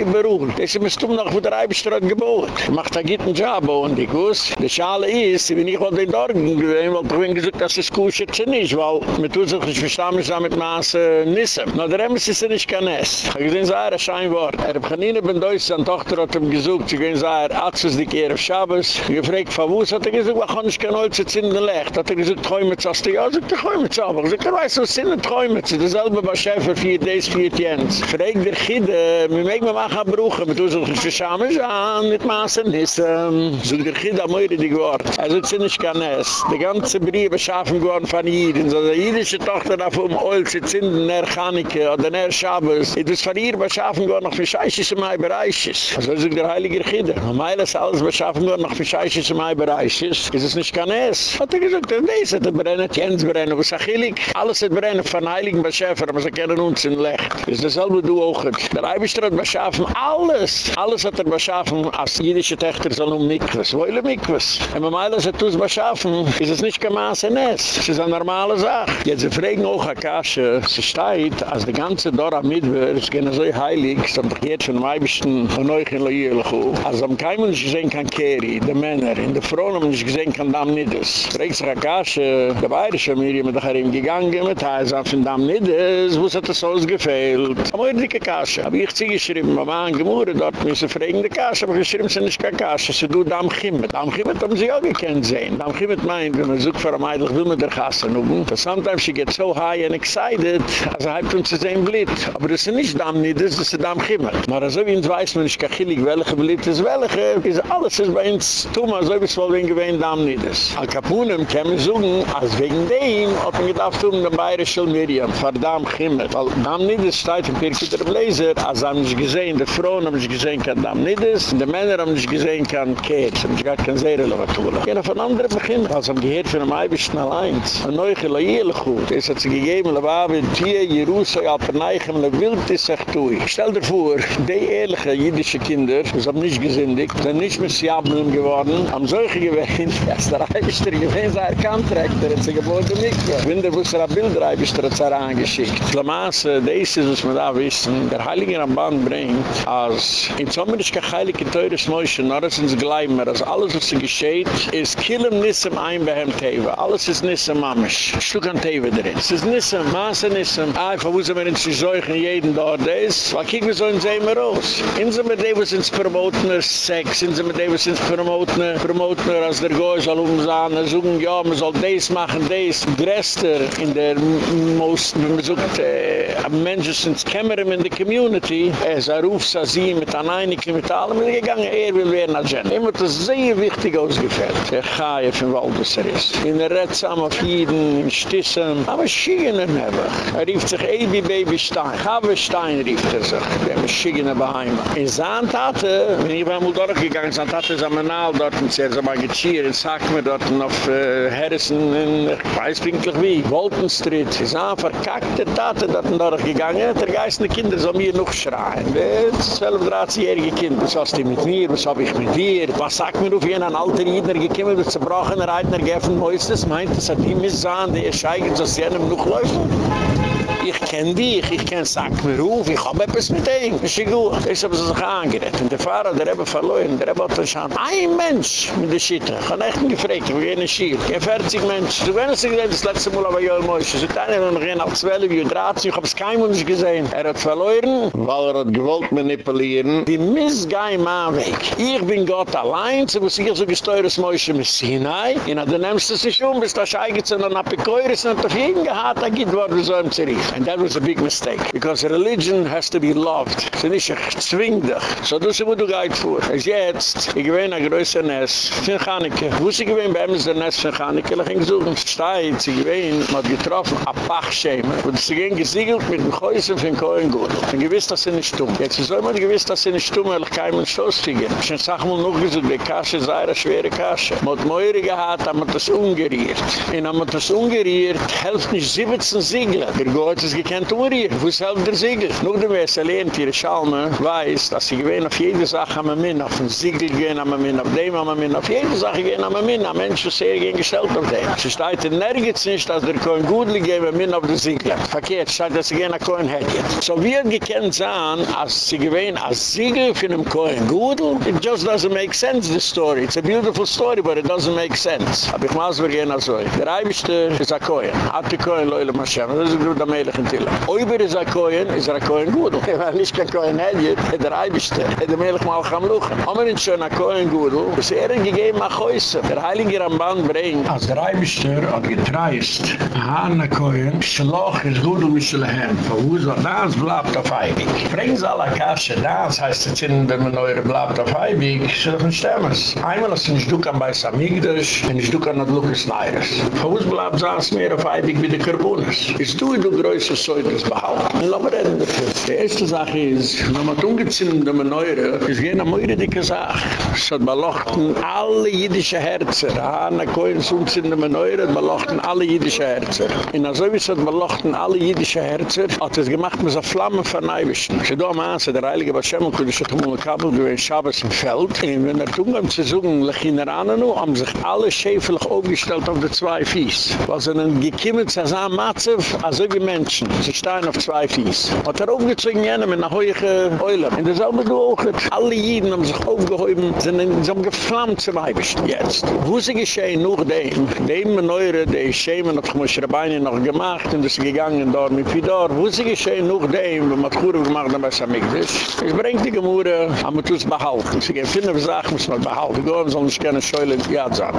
Die beruhen. Das ist mir stumm noch, wo der Eibisch dort gebaut. Macht da gitten Job, und ich wuss. Die Schale ist, wenn ich wollte in Dorgen gewesen, weil ich bin gesagt, dass es kusher zu nicht, weil mit uns auch nicht verstanden sind mit Maße Nissen. Na, der Emes ist ja nicht kein Ness. Ich habe gesehen, sei er ein Scheinwort. Er hat keine bin Deutsch, seine Tochter hat ihm gesucht, sie gehen, sei er, es nicht eher auf Schabes. Ich habe gefragt, von wo hat er gesagt, was kann ich kein Holz jetzt in den Lecht? Hat er gesagt, träume zu, hast du ja, sagt er, träume zu, aber ich sage, er weiß, was sind träume zu, dasselbe bei Schäfer, vier Days, vier Jens. Frag der Gide, wir mögen wachen bruchen. Mit uns sollten sie schaam an, mit maßen nissen. So der Kind am Eure die geworden. Also sind ich gar nass. Die ganze Briebe schaffen geworden von Jiden. So die jüdische Tochter darf um Eul zu zünden, Herr Chaneke oder Herr Schabes. Ich muss von ihr beschaffen geworden, noch für Scheiße zu meinen Bereiches. Also sind der Heilige Kind. Am Eile ist alles beschaffen geworden, noch für Scheiße zu meinen Bereiches. Ist es nicht gar nass. Hat er gesagt, denn das hat er brennt, Jens brennt, was ach. Alles hat brennt von Heiligen Beschäfer, aber sie kennen uns in Lecht. Ist dasselbe du auch. Der Eibestrat beschaffen, alles. Alles hat er beschaffen, als jüdische Töchter sollen um Mikwas. Wolle Mikwas. Und normal ist er tut beschaffen, ist es nicht in Ess. Es ist eine normale Sache. Jetzt sie fragen auch, Akasha, sie steht, als die ganze Dora Midwer, es gehen so heilig, so doch jetzt von dem Eibischten von euch in Loyelochu. Also am keinem nicht gesehen kann Keri, die Männer, in der Frauen haben nicht gesehen kann Dam Nidus. Fragt sich Akasha, der Bayerische Miriam mit der ihm gegangen, mit Heisa von Dam Nidus, wo hat das ausgefehlt? Aber ich dicke Akasha. Hab ich sie geschrieben, Mama angemurde, dort müssen fragen die Akasha, aber geschrieben sind nicht Akasha, sie du Dam Chimmet. Dam Chimmet haben sie auch gekannt sehen. Dam Chimmet meint, wenn man sucht für eine Meidlich, will man der Gasse nuben. Sometimes she gets so high and excited, als er halbt uns zu sehen blit. Aber das ist nicht Dam Nidus, das ist Dam Chimmet. Aber so wie uns weiß man nicht kachillig, welche blit ist welche, ist alles ist bei uns Tuma, so wie es wohl wen gewähnt Dam Nidus. Al Capunem kann man suchen, als wegen dem, ob man gedacht um den bayerischen Miriam, für Dam Chimmet. Weil Dam Nidus steht in Pirkiter Bläser, als haben nicht gesehen, die Frauen haben nicht gesehen kann Dam Nidus, die Männer haben nicht gesehen kann Keet, haben nicht gar kein Seerelevatula. Gehen von anderen beginnen, als haben gehört von einem Eibischen allein. Ein neuer Leihele gut. Es hat sich gegeben, Lewabe, Tia, Jerusalem, Alperneichem, Le tui. Stell dir vor, die ehrliche jüdische Kinder, die haben nicht gesündigt, sind nicht mit Siabeln geworden, haben solche gewähnt, als der Eibischter gewähnt, sei er Kantrektor, hat sie geboten nicht. Wenn der Wusser ein Bilder Eibischter hat sie angeschickt. Lamaße, das ist, was man da wissen, der Heilige Ramban bringt, als in Sommer ist kein Heilige Teures Mäuschen, nur es ins Gleimer, als alles, was geschieht, ist Killem Nissem ein Behem Teva. Alles ist Nissem Mamisch. Stück an Teva drin. Es ist Nissem, Maße Nissem. Einfach, wo sie mir in sich säuchen, jeden dort ist. Weil kiek wir so in wir raus. Inso mit dem, was ins Promoten Sex, inso mit dem, was ins Promoten Promoten als der Goy soll umsahen, er suchen, ja, man soll des machen, des. Gräster in der most, wenn man sucht, äh, Menschen sind Kämmerem in der Community, er ist Ruf, sie mit an Einige, mit allem, er gegangen, er will werden Agenda. Immer das sehr wichtig ausgefällt. Der Chai, von Waldesser ist. In der Rätsam auf Jeden, in Stissen, aber Schiegenen haben. Er rief sich Ebi Baby Stein. Chave Stein rief er sich. Der haben Schiegenen beheim. In Zahntate, wenn ich einmal durchgegangen, Zahntate ist am Anal dort, mal gechiert, in Sackmer dort, auf äh, Harrison, in, ich wie, Walton Street. Sie sahen verkackte Tate dort durchgegangen, der geistende Kinder soll mir noch schreien. Das 12, 13-jährige Kind, was hast du mit mir, was hab ich mit dir? Was sagt mir, auf jeden alter Jidner gekommen, wird zerbrochener Reitner geöffnet, wo ist das? Meint das, hat die Missan, die erscheigen, dass sie einem noch laufen? Ich kenn dich, ich kenn Sack mir ruf, ich hab etwas mit ihm. Ich sag gut, ich hab sich angerett. Und der Fahrer, der Rebbe verloren, der Rebbe hat dann schon ein Mensch mit der Schitte. Ich hab echt gefragt, wie gehen ich hier? Kein 40 Mensch. Du wenn es sich das letzte Mal aber Joel Moishe. So dann noch gehen auf 12, wie 13, ich hab's kein Mensch gesehen. Er hat verloren, weil er hat gewollt manipulieren. Die Missgei mein Weg. Ich bin Gott allein, so muss ich so gesteuertes Moishe mit Sinai. Und dann nimmst du sich um, bis das Eigetz und dann Apikoiris und auf jeden gehad, da geht worden so im Zerif. And that was a big mistake. Because religion has to be loved. Sie nicht zwing dich. So du sie, wo du gehit vor. Es jetzt, ich gewähne ein größer Ness, für Chaneke. Wo sie gewähne bei ihm der Ness für Chaneke, ich ging suchen. Stein, sie gewähne, man hat getroffen, a Pachschäme. Und sie gehen gesiegelt mit dem Häusen für den Kohlengut. Und gewiss, dass sie nicht stumm. Jetzt ist immer gewiss, dass sie nicht stumm, weil ich keinen Stoß kriege. Ich sag mal noch gesagt, die Kasche sei eine schwere Kasche. Man hat Meure gehad, haben wir das umgeriert. Und haben wir das umgeriert, helft nicht 17 Siegler. Der Gott hat es gekannt Uri. Wo ist halt der Siegel? Nur dem Wesse lehnt ihre Schalme, weiß, dass sie gewähnen auf jede Sache am Amin, auf den Siegel gehen am Amin, auf dem am Amin, auf jede Sache gehen am Amin, am Mensch ist sehr gehen gestellt auf dem. Sie steht in nirgends nicht, dass der Koin Gudli gehen am Amin auf den Siegel. Verkehrt, steht, dass sie gehen nach Koin Hedget. So wir gekannt sahen, als sie gewähnen als Siegel für einen Koin Gudli, it just doesn't make sense, the story. It's a beautiful story, but it doesn't make sense. Aber ich muss vergehen also. Der Eibischte ist ein Koin. Hat die Koin, Leule Mashem. Das ist der In Tila. Oiber ist ein Koin, ist er ein Koin Gudel. Er nicht kein Koin Hedjet, der Eibischte. Der Melech mal kam luchen. Aber nicht schon ein Koin Gudel. Ist er gegeben nach Hause. Der Heilige Ramban bringt. Als der Eibischte hat getreist, Hanna Koin, Schloch ist Gudel Mischelhem. Verwus war das bleibt auf Eibig. Bringen Sie alle Kasche, das heißt jetzt in, wenn man eure bleibt auf Eibig, ist das ein Stemmes. Einmal ist ein Stück an bei Samigdash, ein Stück an der Lukas Neiris. Verwus bleibt das mehr auf Eibig wie die Karbunas. Ist du, du größer Säudes behalten. Lass mal reden dafür. Die erste Sache ist, wenn man ungezinnt in der Neure, ist gehen eine Meure dicke Sache. Es hat belochten alle jüdische Herzen. Hanna Koins ungezinnt in der Neure, hat belochten alle jüdische Herzen. In der Säudes hat belochten alle jüdische Herzen, hat es gemacht mit so Flammen von Neibischen. Sie do am Anse, der Heilige Bashem, und mal ein Kabel, in Schabes im Feld. Und wenn er tun, um zu suchen, lech in der Ananu, haben sich alle schäferlich aufgestellt auf die zwei Fies. Was er dann gekümmert, sie sahen Matzev, also wie Menschen. Sie stehen auf zwei Fies. Hat er aufgezogen jene mit einer hohe Eule. In derselbe Woche, alle Jiden haben sich aufgehoben, sind in so einem geflammt zum Eibischen jetzt. Wo sie geschehen, nur dem, dem Neure, der Schemen hat Moshe Rabbeini noch gemacht, und ist gegangen dort mit Fidor. Wo sie geschehen, nur dem, wenn man Tchuruf gemacht hat bei Samigdisch. Es bringt die Gemurre, aber man tut es behalten. Sie gehen viele Sachen, muss man behalten. Gehen soll nicht gerne Scheule in die Jadzahn.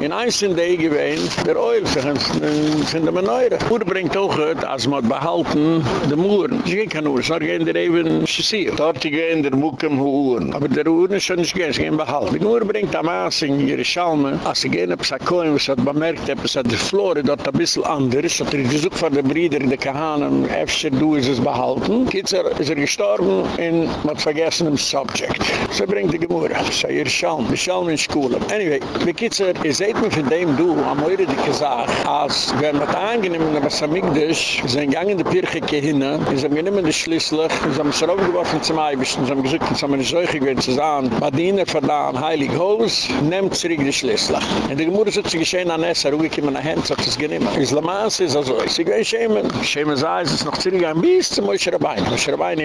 In eins sind die gewähnt, der Eul von der Neure. Ure bringt auch, als man behalten, die Muren. Sie gehen keine Uhr, es war gehen der eben Schissir. Dort gehen der Mukem Uhren. Aber der Uhren ist schon nicht gehen, sie gehen behalten. Die Uhr bringt am Aas in ihre Schalme, als sie gehen, ob es Koin, was hat bemerkt, hat die Flore dort ein bisschen anders, hat er gesucht von den Brüdern, die Kahanen, öfter du ist es behalten. Kitzer ist er gestorben und man hat vergessen im Subject. So bringt die Gemurre. So ihre Schalme, die Schalme in Schule. Anyway, wie Kitzer, ihr seht mir von dem du, am Eure die gesagt, als wenn man angenehm, was Amigdash, sind gegangen in die Pirche hin, sie haben genommen die Schlüssel, sie haben es raufgeworfen zum Eibischen, sie haben gesagt, sie haben eine Seuche gewinnt zu sagen, Badiner verdammt, heilig Haus, nehmt zurück die Schlüssel. In der Gemüse hat sie geschehen an Esser, ruhig in meiner Hand, sie es genommen. Islamas ist also, sie gehen schämen, schämen sei, es ist noch zurück ein bis zum Moshe Rabbein. Moshe Rabbein,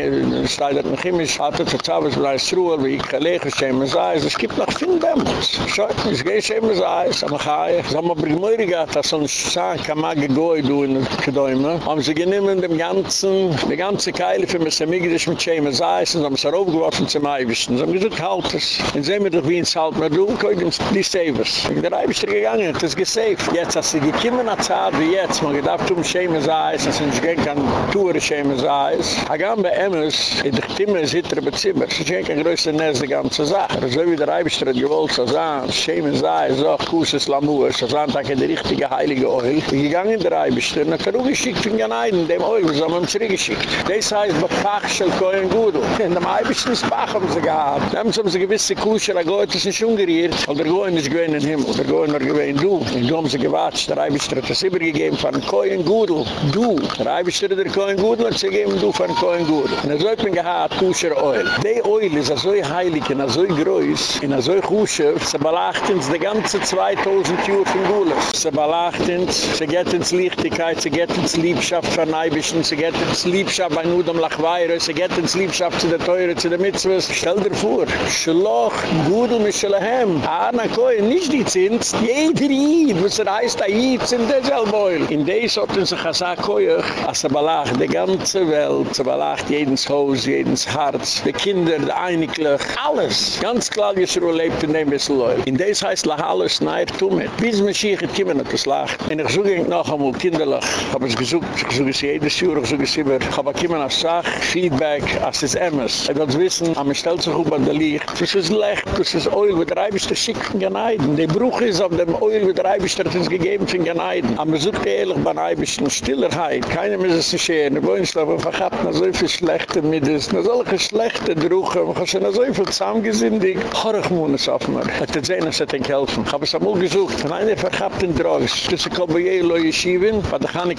steht dort noch immer, hat er zu Zavis, bleib es Ruhe, wie ich gelegen, schämen sei, es gibt noch viel Dämmels. Schau, es geht schämen sei, es haben wir, es haben wir, es haben wir, es haben wir, es haben wir, haben sie genommen dem ganzen, die ganze Keile für mich Samigdisch mit Schemes Eis und haben sie raufgeworfen zum Eibischen. Sie haben gesagt, halt es. Und sehen wir doch, wie ins Halt mehr du, können die Savers. Der Eibischter gegangen, das ist gesaved. Jetzt, als sie gekommen hat, Zeit wie jetzt, man gedacht, um Schemes Eis, dass sie gehen kann, Tour Schemes Eis. Agam bei Emmes, in der Timme ist hinter dem Zimmer. Sie gehen kein größer Nest, die ganze Sache. So wie der Eibischter hat gewollt, so sagen, Schemes Eis, so, Kusses Lamur, so sagen, da kann die richtige Heilige Oil. Gegangen der Eibischter, und hat er auch geschickt, Ganeiden, dem Oil, was haben wir zurückgeschickt. Das heißt, Befach shall koin gudu. In dem Eibischen Spach haben sie gehabt. Da haben sie gewisse Kusher, der Goethe ist nicht ungeriert, weil der Goethe ist gewähnt in Himmel. Der Goethe ist gewähnt du. Und du haben sie gewatscht, der Eibischter hat das übergegeben von koin gudu. Du. Der Eibischter hat der koin gudu und sie geben du von koin gudu. Und er sollte mir gehabt, Kusher Oil. Die Oil ist so heilig und so groß und so Kusher, sie belacht uns die ganze 2000 Jahre von Gules. Sie belacht uns, sie geht ins Lichtigkeit, sie geht ins Liebschaft von Eibischen, sie geht ins Liebschaft bei Nudam Lachweire, sie geht ins Liebschaft zu der Teure, zu der Mitzvahs. Stell dir vor, Schloch, Gudel, Mischelehem, Anna Koi, nicht die Zins, jeder Jid, was er heißt, der Jid, sind der Selbeul. In des hatten sich als Akkoyach, als er belacht die ganze Welt, er belacht jedens Haus, jedens Herz, die Kinder, die Einiglich, alles. Ganz klar, wie er lebt in dem bisschen. In des heißt, lach alles, nahe, tu mit. Bis man sich hier kommen, hat es lacht. Und ich suche noch einmal kinderlich, hab es gesucht, ich suche sie jedes Jahr, ich suche sie immer, ich habe kommen als Sach, Feedback, als es Emmes. Ich will wissen, am ich stelle sich auf an der Licht, das ist Lecht, das ist Oil, wo der Eibischter schickt von Ganeiden. Der Bruch ist auf dem Oil, wo der Eibischter hat uns gegeben von Ganeiden. Aber sucht ehrlich bei Eibischten Stillerheit, keiner muss es nicht scheren. Ich wollte aber verhaft noch so viel schlechte Middes, noch solche schlechte Drüche, man kann schon so viel zusammengesündig. Horch muss es auf mir. Ich hätte sehen, dass es den helfen. Ich habe es einmal gesucht, von einer verhaften Drogs, das ist ein Koboyer, Loye Schiven, aber da kann ich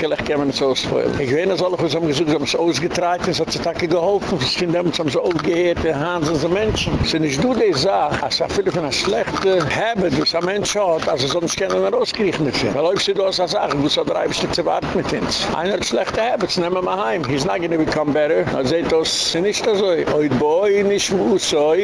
auspoilen. Ich weiß, dass alle von so einem Gesuch, haben sie ausgetragen, es hat sich Tage geholfen, es finden, haben sie aufgehört, die Hans und so Menschen. Sie nicht du die Sache, als er viele von einer schlechten Habit, was ein Mensch hat, also sonst können wir rauskriechen dafür. Weil läufst du aus der Sache, wo es hat drei Stück zu warten mit uns. Einer hat schlechte Habits, nehmen wir mal heim. He's not gonna become better. Er sagt das, sie nicht so. Oid boi, nicht muss so.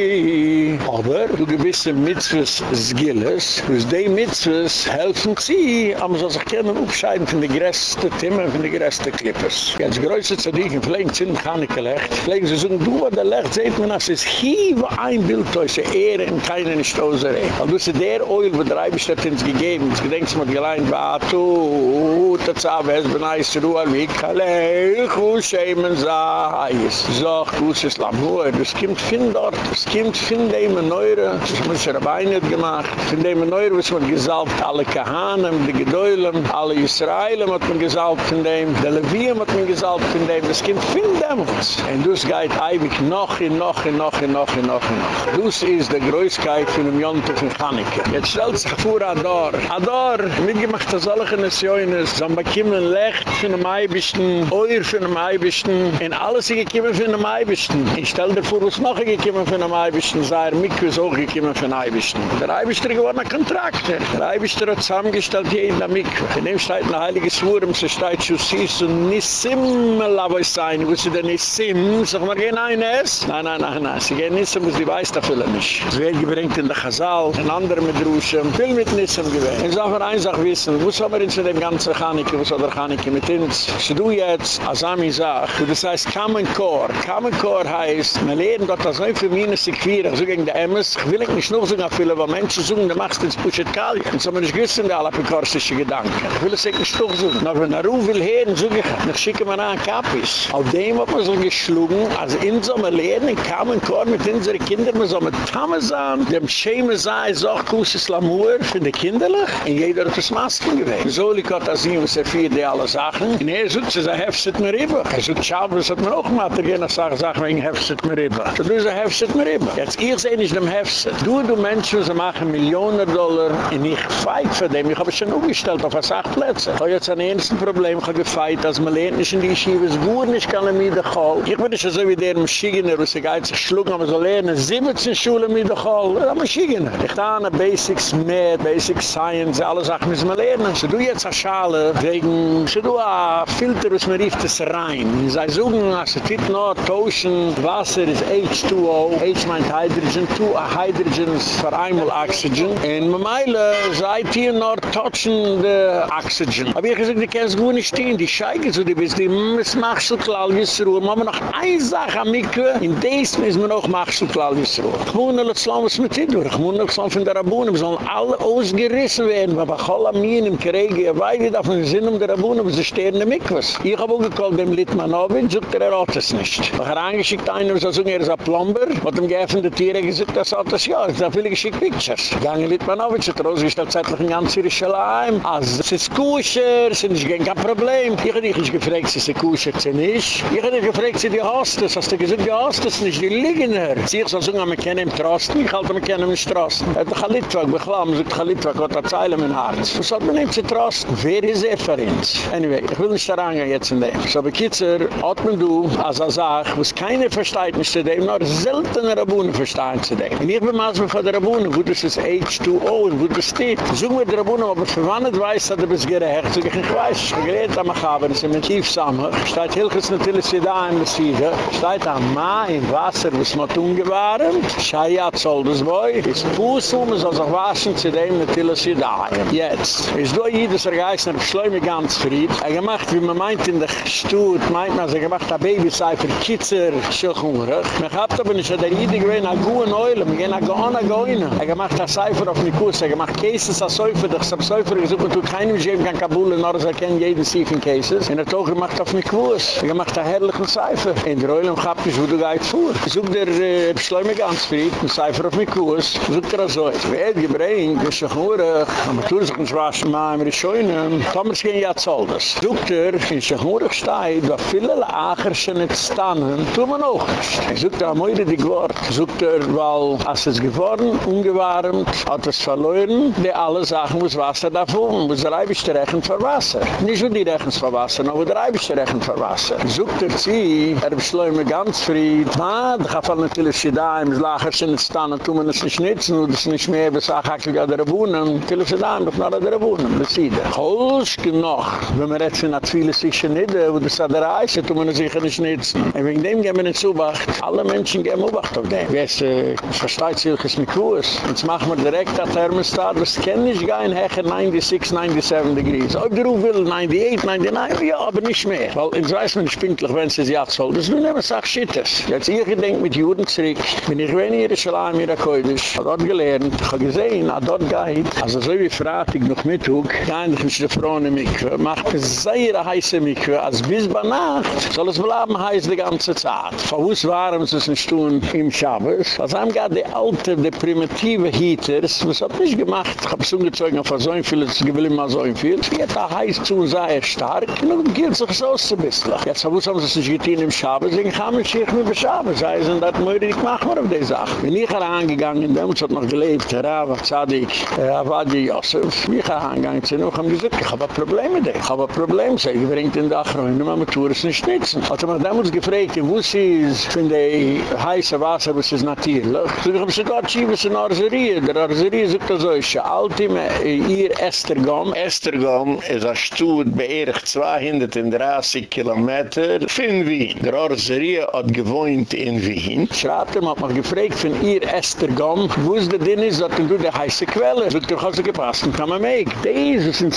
Aber du gewisse Mitzvahs Skilles, wo es die Mitzvahs helfen sie, aber sich können aufscheiden von den größten Timmen, den die größte Klippers. Jetzt größer zu dich, in Flegen sind keine Gelecht. Flegen sie sagen, du, der Lecht, seht man, als es hier ein Bild, da ist Ehre und keiner nicht ausere. Und du sie der Oil wo ist das uns gegeben. Jetzt gedenkst du mir allein, Batu, Tatsa, Ves, wie, Ruha, Lika, Lech, Ushemen, Zahais. So, Kus, Islam, Hoa, du, es kommt von dort, es kommt von dem Neure, das muss er schon nicht gemacht, von dem Neure, was man gesalbt, alle Kahanen, die Gedäulen, alle Israelen, hat man gesalbt, von dem, die Levien hat man gesalbt von dem, das kommt von dem. Und das geht ewig noch, und noch, und noch, und noch, und noch, und noch. Das ist die Größkeit von dem Jonte von Chaneke. Jetzt stellt sich vor Ador. Ador, mitgemacht das alle Generationen, so ein Bekimmen Lecht von dem Eibischten, Euer von dem Eibischten, und alles ist gekommen von dem Eibischten. Ich stell dir vor, was noch gekommen von dem Eibischten, sei er Miku ist auch gekommen von dem Eibischten. Der Eibischter geworden ein Kontrakter. Der Eibischter hat zusammengestellt in der Miku. In dem steht ein heiliges Wurm, so steht schon siehst du Nissim, ist sein. Wo ist denn Nissim? Sag mal, gehen ein es? Nein, nein, nein, nein. Sie gehen Nissim, wo sie weiß dafür nicht. Es wird gebringt in der Chazal, ein anderer mit Ruschen, viel mit Nissim gewesen. Ich sag mir eins auch wissen, wo soll man in dem ganzen Chaneke, wo soll der Chaneke mit uns? Sie du jetzt, als Ami sagt, das heißt Common Core. Common Core heißt, wir leben dort als ein für Minus Sequier, so gegen die Emmes. Ich will nicht nur so nach vielen, weil Menschen suchen, dann machst ins Puchet Kalli. Und so man nicht gewissen, die alle Pikorsische Gedanken. Ich will es nicht nur so. Aber wenn er Ruf will hören, so ich, dann schicke man an Kapis. Auf dem hat man so geschlungen, also in so einem Leben, Common Core mit unseren Kindern, man soll mit Tamazan, dem Schäme sei, so auch Kusses Lamour für die Kinderlich. Und jeder hat das Masken gewählt. So, ich hatte das nie, was er für die alle Sachen. Und er sucht, sie sagt, heftet mir rüber. Er sucht, Schabes hat mir auch gemacht, er gehen nach Sachen, sagen, wegen heftet mir rüber. So, du sagst, heftet mir rüber. Jetzt, ich sehe nicht dem heftet. Du, du Menschen, sie machen Millionen Dollar, und ich feit für dem. Ich habe schon umgestellt auf Sachplätze. Ich habe jetzt ein ernstes Problem, ich habe gefeit, dass man lehnt nicht in die es gut nicht kann er mit der Kohl. Ich bin nicht so wie der Maschigener, wo sie geht sich schlucken, aber so lernen, 17 Schulen mit der Kohl. Das ist ein Maschigener. Ich habe Basics Math, Basic Science, alle Sachen müssen wir lernen. Sie tun jetzt eine Schale, wegen, sie tun ein Filter, was man rief das rein. Sie suchen, als sie tut noch tauschen, Wasser ist H2O, H meint Hydrogen, 2 Hydrogens für einmal Oxygen. Und man meile, seid ihr noch touchen the Oxygen. Aber ich habe gesagt, die kannst gut nicht stehen, die Scheige so, die bist, die machst so klar, wie es ruhe. Man noch eine Sache am Mikve, in des müssen wir noch machst so klar, wie es ruhe. Ich noch das Land, was mit dir durch. Ich noch das Land von der Rabunen, wir sollen alle ausgerissen werden, aber ich habe alle Mien im Krieg, ich weiß davon den Sinn um der Rabunen, aber sie stehen in der Mikves. Ich habe auch gekocht, dem Litmanowin, sucht er, er hat es nicht. Ich habe angeschickt einen, so sagen, er ist ein Plomber, mit dem geöffneten Tier, gesagt, hat das ja, ich habe viele geschickt Pictures. Habe Litmanowin, hat er ausgestellt, zeitlich in ganz Jerusalem, also es ist kusher, es ist kein Problem. Ich habe dich gefragt, es ist kusher, es ist nicht. Ich habe dich gefragt, sie die Hostes, hast du gesagt, die Hostes nicht, die liegen her. Sie soll sagen, wir kennen ihn trosten, ich halte, wir kennen ihn nicht trosten. Er hat ein Litwag, wir glauben, er hat ein Litwag, hat ein Zeil im Herz. Was hat man ihm zu trosten? Wer ist er für uns? Anyway, ich will nicht da reingehen jetzt in dem. So, bei Kitzer, hat man du, als er sagt, was keine versteht nicht zu dem, nur seltene Rabunen verstehen zu dem. Und ich bin so von der Rabunen, wo das ist H2O und wo das steht. Suchen wir die Rabunen, aber für wann nicht weiß, dass er bis gerecht, so ich nicht weiß, ich gerät am Achaber, es ist mit tief zusammen, steht Hilkes natürlich sie da in der Siege, steht am Ma im Wasser, was man tun gewahren, Scheiat soll das Boy, ist um, es soll sich waschen zu dem natürlich sie da. Jetzt, ist do jedes Ergeissner, beschleume ganz fried, er gemacht, wie man meint in der Stutt, meint man, er gemacht, ein Baby sei für Kitzer, schilchungerig, man hat aber nicht, der Jede gewähnt, ein guen Eule, man gehen, ein Gohana Gohina, er gemacht, ein Seifer auf Nikus, er gemacht, Cases, ein Seifer, ich hab Seifer gesucht, und du keinem geben kann Kabul, in Ors erkennen jeden Siefen in cases in der toge macht auf mir kurs ich macht da herrlichen zeifer in der reulem gappis wo du geit vor zoek der äh, beschleime ganz fried er er er ein zeifer auf mir kurs wird der so. Wird gebrein gesche hore am tour sich uns was mal mit scheine kommt gehen ja zolders zoek der in sich hore stei da viele lagersen het staan tu man noch zoek da moide die gwort zoek der wal as es geworden ungewarnt hat es verloren. Der alle sachen was wasser davon was reibst rechnen für wasser. Nicht so die rechnen rechnen für Wasser, aber der Eibisch rechnen für Wasser. Sucht er sie, er beschleume ganz fried, ma, da gaf al natürlich sie da, im Lager sind es da, und tun wir es nicht nützen, und es nicht mehr, bis auch hakelig an der Wohnen, natürlich sie da, noch an der Wohnen, er. Holsch genug, wenn wir jetzt in der Zwiele sich nicht, wo das an der Eise, tun wir es sicher nicht nützen. Und wegen dem gehen wir nicht zubacht, alle Menschen gehen zubacht auf dem. Wie es, äh, versteht sich, es mit Kuhs. Jetzt machen wir direkt das Thermostat, das kenne ich gar in Hecher 96, 97 degrees. Ob der Ruf will 98, 99, ja, aber nicht mehr. Weil jetzt weiß nicht pinklich, wenn sie es jetzt soll. Das ist immer sag Schittes. Jetzt ihr gedenkt mit Juden zurück, bin ich wein hier in Schalaim, hier Akkoidisch, hat dort gelernt, ich habe gesehen, hat dort geht, also so wie Fratig noch mittug, kann ich mich die Frauen in Mikve, macht es sehr heiße Mikve, als bis bei Nacht soll es bleiben heiß die ganze Zeit. Von es waren sie es nicht tun im Schabes, was haben gerade die alte, die primitive Heaters, was hat nicht gemacht, ich habe es ungezogen auf so ein viel, es will immer so ein viel, es heiß zu und sehr stark, und dann geht sich so ein bisschen. Jetzt haben sie sich getan im Schabes, ich habe mich nicht mehr beschaben, sei es, und das möchte ich machen auf die Sache. Wenn ich herangegangen, der hat noch gelebt, Rava, Zadig, Avadi Yosef, ich herangegangen, sie noch haben gesagt, ich habe ein Problem mit dem. Ich habe ein Problem, sie bringt in der Achrein, nur man tut es nicht schnitzen. Also man hat damals gefragt, wo sie ist, von der heiße Wasser, was ist natürlich. So ich habe sie dort schieben, es ist eine Arzerie. Der Arzerie sagt so, ist ja ultime, ihr Estergom. Estergom ist ein Stutt, beirrt 230 Kilometer, von Wien. Der Arzerie hat gewohnt in Wien. Schrater hat mich gefragt, von ihr Estergom, wo ist der Ding ist, dass du die heiße Quelle. Ich habe sie gepasst, kann man mich. Diese sind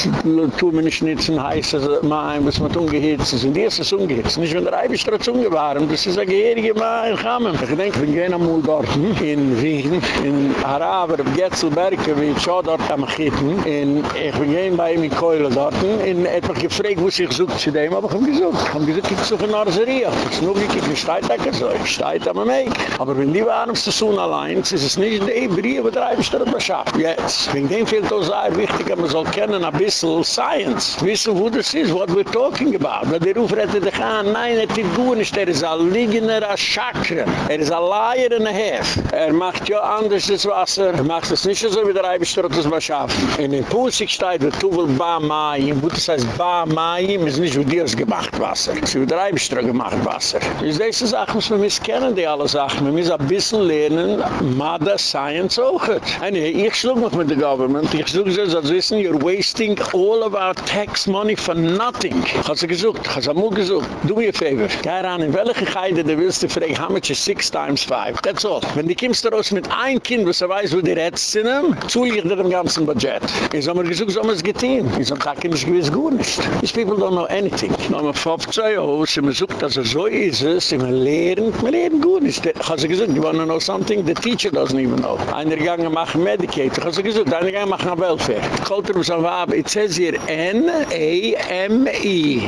tun wir nicht schnitzen, heiße Maim, was man ungehitzt ist. Und die ist ungehitzt. Nicht, wenn der Eibestrotz ungewarmt, das ist ein Geheirige Maim, Chamen. Ich denke, wir gehen einmal dort, in Wien, in Araber, auf Getzelberge, wie ich schon dort am Chitten, und ich bin gehen bei ihm in Keule dort, und er hat mich gefragt, wo sich sucht zu dem, aber ich habe gesucht. Ich habe gesagt, ich suche in Arzeria. Ich habe gesagt, ich stehe da so, ich stehe am Meik. Aber wenn die waren zu tun allein, ist es nicht die Brie, wo der Eibestrotz beschafft. Jetzt, wegen dem fehlt uns sehr wichtig, man soll kennen ein bisschen Science. Wissen, wo das ist, what we're talking about. Weil der Ruf rettet dich an, nein, er ist gut nicht, er ist ein Liegener, ein Chakren. Er ist ein Liar and a half. Er macht ja anders das Wasser. Er macht es nicht so, wie der Eibestrott das mal schafft. In den Pusik steht, der Tuvel Ba Maim, wo das heißt Ba Maim, ist nicht wie dir es gemacht Wasser. Es ist wie der gemacht Wasser. Ist diese Sache, was wir müssen kennen, die alle Sachen. Wir müssen ein bisschen lernen, Mother Science auch. Anyway, ich schlug mich mit der Government. Ich schlug so, dass wissen, you're wasting all of our tax money for nothing. Habe sie gesucht, habe sie mal gesucht. Do me a favor. Geh ran, in welche Geide du willst du fragen, how much is six times five? That's all. Wenn die kommst raus mit ein Kind, was er weiß, wo die Rätst sind, zuhle ich dir dem ganzen Budget. Ich habe mir gesucht, so haben wir es getan. Ich habe gesagt, ich gewiss gut nicht. These people don't know anything. Na, man fopft so, oh, sie man sucht, dass er so ist es, sie man lernt, man lernt gut nicht. Ich habe sie gesagt, you wanna know something? The teacher doesn't even know. Einer gegangen machen Medicaid. Ich habe sie gesagt, einer gegangen machen Welfare. Kolter muss an Wabe, it says here N-A-M-E.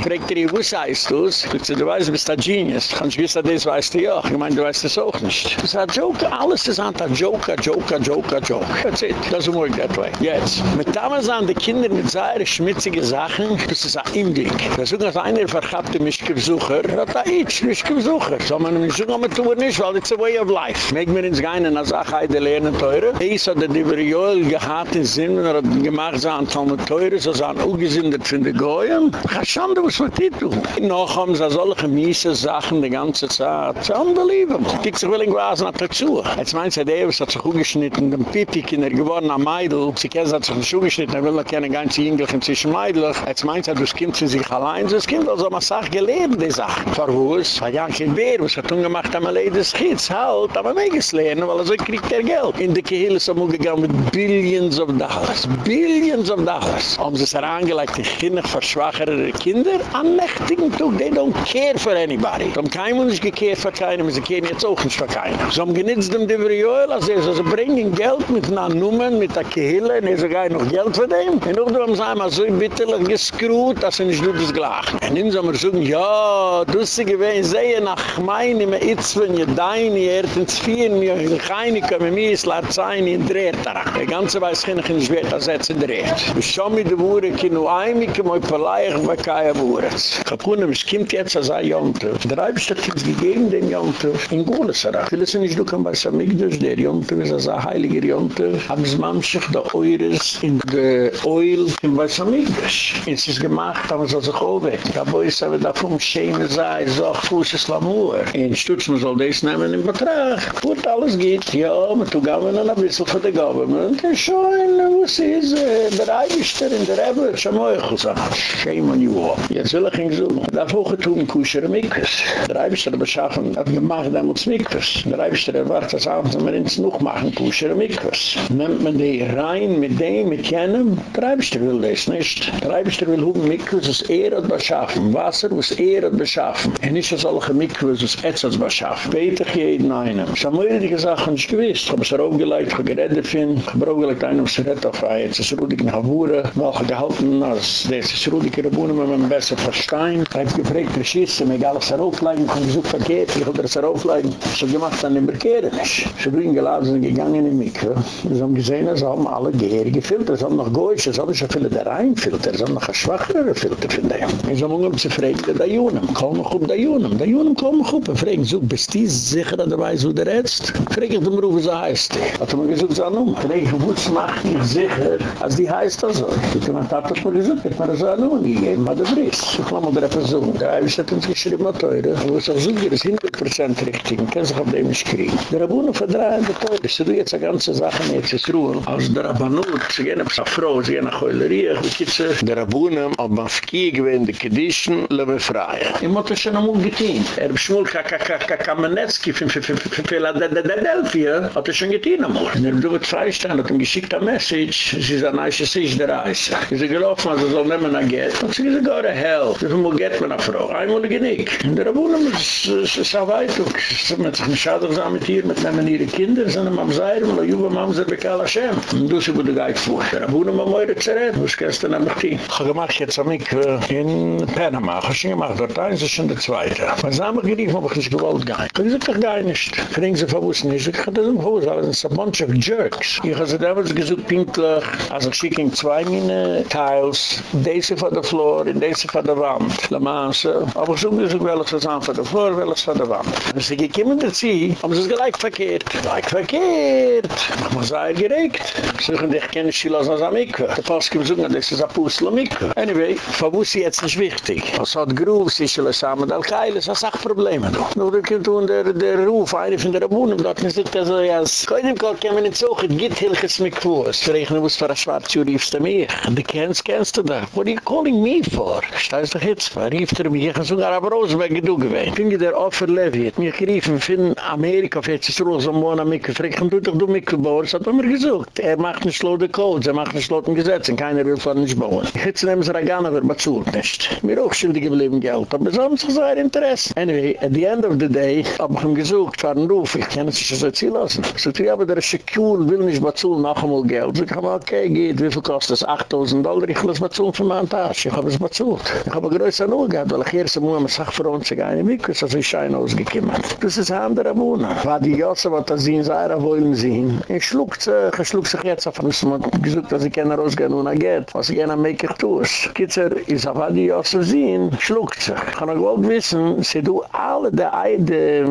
Fragt er, wo heißt du du weißt, du bist ein Genius. Ich habe gesagt, das weißt du ja. Ich meine, du weißt das auch nicht. Das ist ein Joke. Alles ist ein Joke, ein Joke, ein Joke, ein Joke. That's it. Doesn't work that way. Jetzt. Mit damals an die Kinder mit sehr schmutzige Sachen, das ist ein Inblick. Das ist auch einer verkappte Mischke-Besucher. Er hat ein Itch, Mischke-Besucher. So man muss sagen, aber tun wir nicht, weil it's a way of life. Meg mir ins Geine, als auch eine lernen teure. Eis hat er die Verjoel gehad in Sinn, er hat gemacht, so Tal mit teure, so ein ungesindet von den Goyen. Ich schande, was wir tun. Noch haben sie solche miese Sachen die ganze Zeit. It's unbelievable. Kiek sich will in Gwasen hat dazu. Jetzt meint sie, der Eves hat sich ungeschnitten, dem Pipi, kinder geworden am Meidl. Sie kennt hat sich nicht ungeschnitten, er will noch keine ganze Engelchen zwischen Meidl. Jetzt meint sie, du Kind für sich allein, das Kind also man sagt, gelehrt die Sachen. Verwus, weil ja kein Bär, was hat ungemacht, am Leid des Kids, halt, aber meges lernen, weil er so kriegt er Geld. In der Kehle ist er gegangen mit Billions of Dollars. Billions of Dollars. Haben sie es herangelegt, die Kinder verschwachere Kinder, an nächtigen Tag, they don't care for anybody. Sie haben kein Mensch gekehrt für keinen, sie kehren jetzt auch nicht für keinen. Sie haben genitzt dem Diverjöl, also sie bringen Geld mit einer Nummer, mit der Kehle, und sie gehen noch Geld für den. Und auch haben sie einmal so bitterlich gescrewt, dass sie nicht nur das gleich. Und dann sagen wir so, ja, du sie gewähnt, sehe nach meinem, jetzt wenn ihr deine, ihr habt uns vier, mir in keine kommen, mir ist Larzaini in dreht daran. Die ganze weiß ich nicht, ich werde das jetzt in dreht. Ich schau mir die Wure, kann nur einige, moi verleihen, bei keiner Wure. Kapunem, es kommt jetzt als ein Jonte. Der Eibstadt hat gegeben, den Jonte, in Gulesara. Viele sind nicht, du kann bei Samigdash, der Jonte ist als ein heiliger Jonte. Haben sie manchmal der Eures in der Oil in bei. Es ist gemacht, gemacht, aber so sich weg. Da wo ist aber davon schäme sei, so auch Fuß ist Lamur. In Stutz, man soll das nehmen in Betrag. Gut, alles geht. Ja, man tut nicht ein bisschen für die Government. Ja, schon, was ist, äh, der Eibischter in der Ebbe, schon mal ich gesagt, shame on you all. Jetzt will ich ihn so. Da vorher tun, kusher Mikus. Der Eibischter beschaffen, hat gemacht, da muss Mikus. Der Eibischter erwartet, das abends, wir ins noch machen, kusher Mikus. Nimmt man die rein mit dem, mit jenem, der Eibischter will das nicht. Der Eibischter will hoben Mikus, was er hat beschaffen. Wasser, was er hat beschaffen. Und nicht solche Mikus, was er hat beschaffen. Beter jeden einen. Wir die Sachen nicht gewiss. Ich habe es aufgelegt, ich habe geredet von, ich habe aufgelegt, einen muss retten auf ein, jetzt ist Rudik nach gehalten, als das ist Rudik der Bühne, wenn man besser verstehen. Ich habe gefragt, wie schießt, ich habe alles aufgelegt, ich habe gesagt, verkehrt, ich habe das aufgelegt. So gemacht, dann im Bekehren nicht. Sie sind geladen, sind gegangen in Mikro. Sie haben gesehen, sie haben alle gehirige Filter, sie haben noch Goyche, sie haben schon viele der Reinfilter, sie haben noch ein schwachere Filter von dem. Sie haben umgekommen zu fragen, der Junem, komm noch auf der Junem, der Junem komm noch auf, fragen, so, bist du sicher, dass du weißt, wo der jetzt? Frag ich dem Ruf, wie sie heißt die. Hat er mir gesagt, so, nun, frag ich, wo macht dich sicher, als die heißt das so. Ich habe das mir gesagt, ich habe mir so, nun, ich gebe mir den Briss. Ich mir das gesagt, da habe ich das uns geschrieben, mit teure. Es ist auch so, das ist 100% richtig, ich kann sich auf dem nicht kriegen. Der Rabunen verdrehen die teure. Sie tun jetzt eine ganze Sache nicht zu ruhen. Als der Rabanut, sie gehen auf Frau, sie gehen nach Heulerie, geht sie? Der Rabunen, ob man auf Kie gewinnt, die Kedischen, lebe frei. Ich muss das schon einmal getan. Er beschmult, Kamenetski, Philadelphia, hat er schon getan amul. Und er wird freistellen, hat ihm geschickt ein Message, sie ist ein Eiche Sicht der Eise. Sie ist gelaufen, also soll nehmen ein Geld. Und sie ist go to hell. Wie viel muss Geld man Frau? Einmal genick. Und der Abunnen ist, ist auch weit. Sie sind mit sich schade zusammen mit ihr, mit nehmen ihre Kinder, sind am Amseirem, und Juba Mamser bekal Hashem. Und du sie wurde geit vor. Der Abunnen war moire zerret. Was kannst du nämlich tun? Ich habe gemacht jetzt am ich in Panama. Ich habe schon gemacht, dort eins ist schon der Zweite. Man sah mich gerief, aber ich nicht gewollt gehen. Ich gesagt, ich gehe nicht. Fragen sie verwussten nicht. Ich hatte im Haus, aber es ist ein bunch of jerks. Ich habe sie damals gesucht, pinklich, also ich schicke zwei meine Tiles, diese von der Floor, und diese von der Wand. La Masse. Aber ich suche gesucht, welches was an von der Floor, welches von der Wand. Und sie gekommen dazu, aber es ist gleich verkehrt. Gleich verkehrt. Mach mal sehr geregt. Suchen dich, kenne ich sie los als Amikwe. Der gibt es das ist ein Pussel Amikwe. Anyway, verwusste jetzt nicht wichtig. Was hat Groove, sich alle zusammen, da keile, das auch Probleme. Nur du kannst tun, der, der Ruf, eine von der Wohnung, dort ist es so, ja, es kann nicht kommen, nicht so, es gibt hilches mit. Ich rechne, was für ein Schwarz, du riefst du mich. Du kennst, kennst du da. What are you calling me for? Steiß doch jetzt, wer rief er mich? Ich habe sogar auf Rosenberg du gewesen. Ich finde, der Offer Levy hat mich geriefen, von Amerika, auf jetzt ist Rosenberg, und mich gefragt, du doch du geboren, das hat er mir gesagt. Er macht nicht schlote Codes, er macht nicht schlote Gesetze, und keiner will von nicht bauen. Jetzt nehmen sie Ragana, aber bezahlt nicht. Mir auch schuldig geblieben Geld, aber es haben sich sehr Interesse. Anyway, at the end of the day, hab ich ihm gesucht, war ein Ruf, ich kann es sich so ziehen lassen. So, ich habe der Schekul, will nicht bezahlen, noch einmal Geld. Ich habe, okay, geht, wie viel kostet es? 8.000 Dollar, ich will es bezahlen für meine Tasche. Ich habe es bezahlt. Ich habe eine größere Null gehabt, weil ich hier so muss, man sagt, für uns, ich gehe nicht mit, also ich scheine ausgekommen. Das ist ein anderer Monat. War die Josse, was das sehen, sei wollen sehen. Ich schlug sich, ich schlug sich jetzt auf, dass man gesucht, dass ich keine rausgehen und er geht, was ich gerne make ich tue. Kitzer, ist auf die Josse sehen, schlug sich. Ich kann auch wohl wissen, sie du alle der Eide,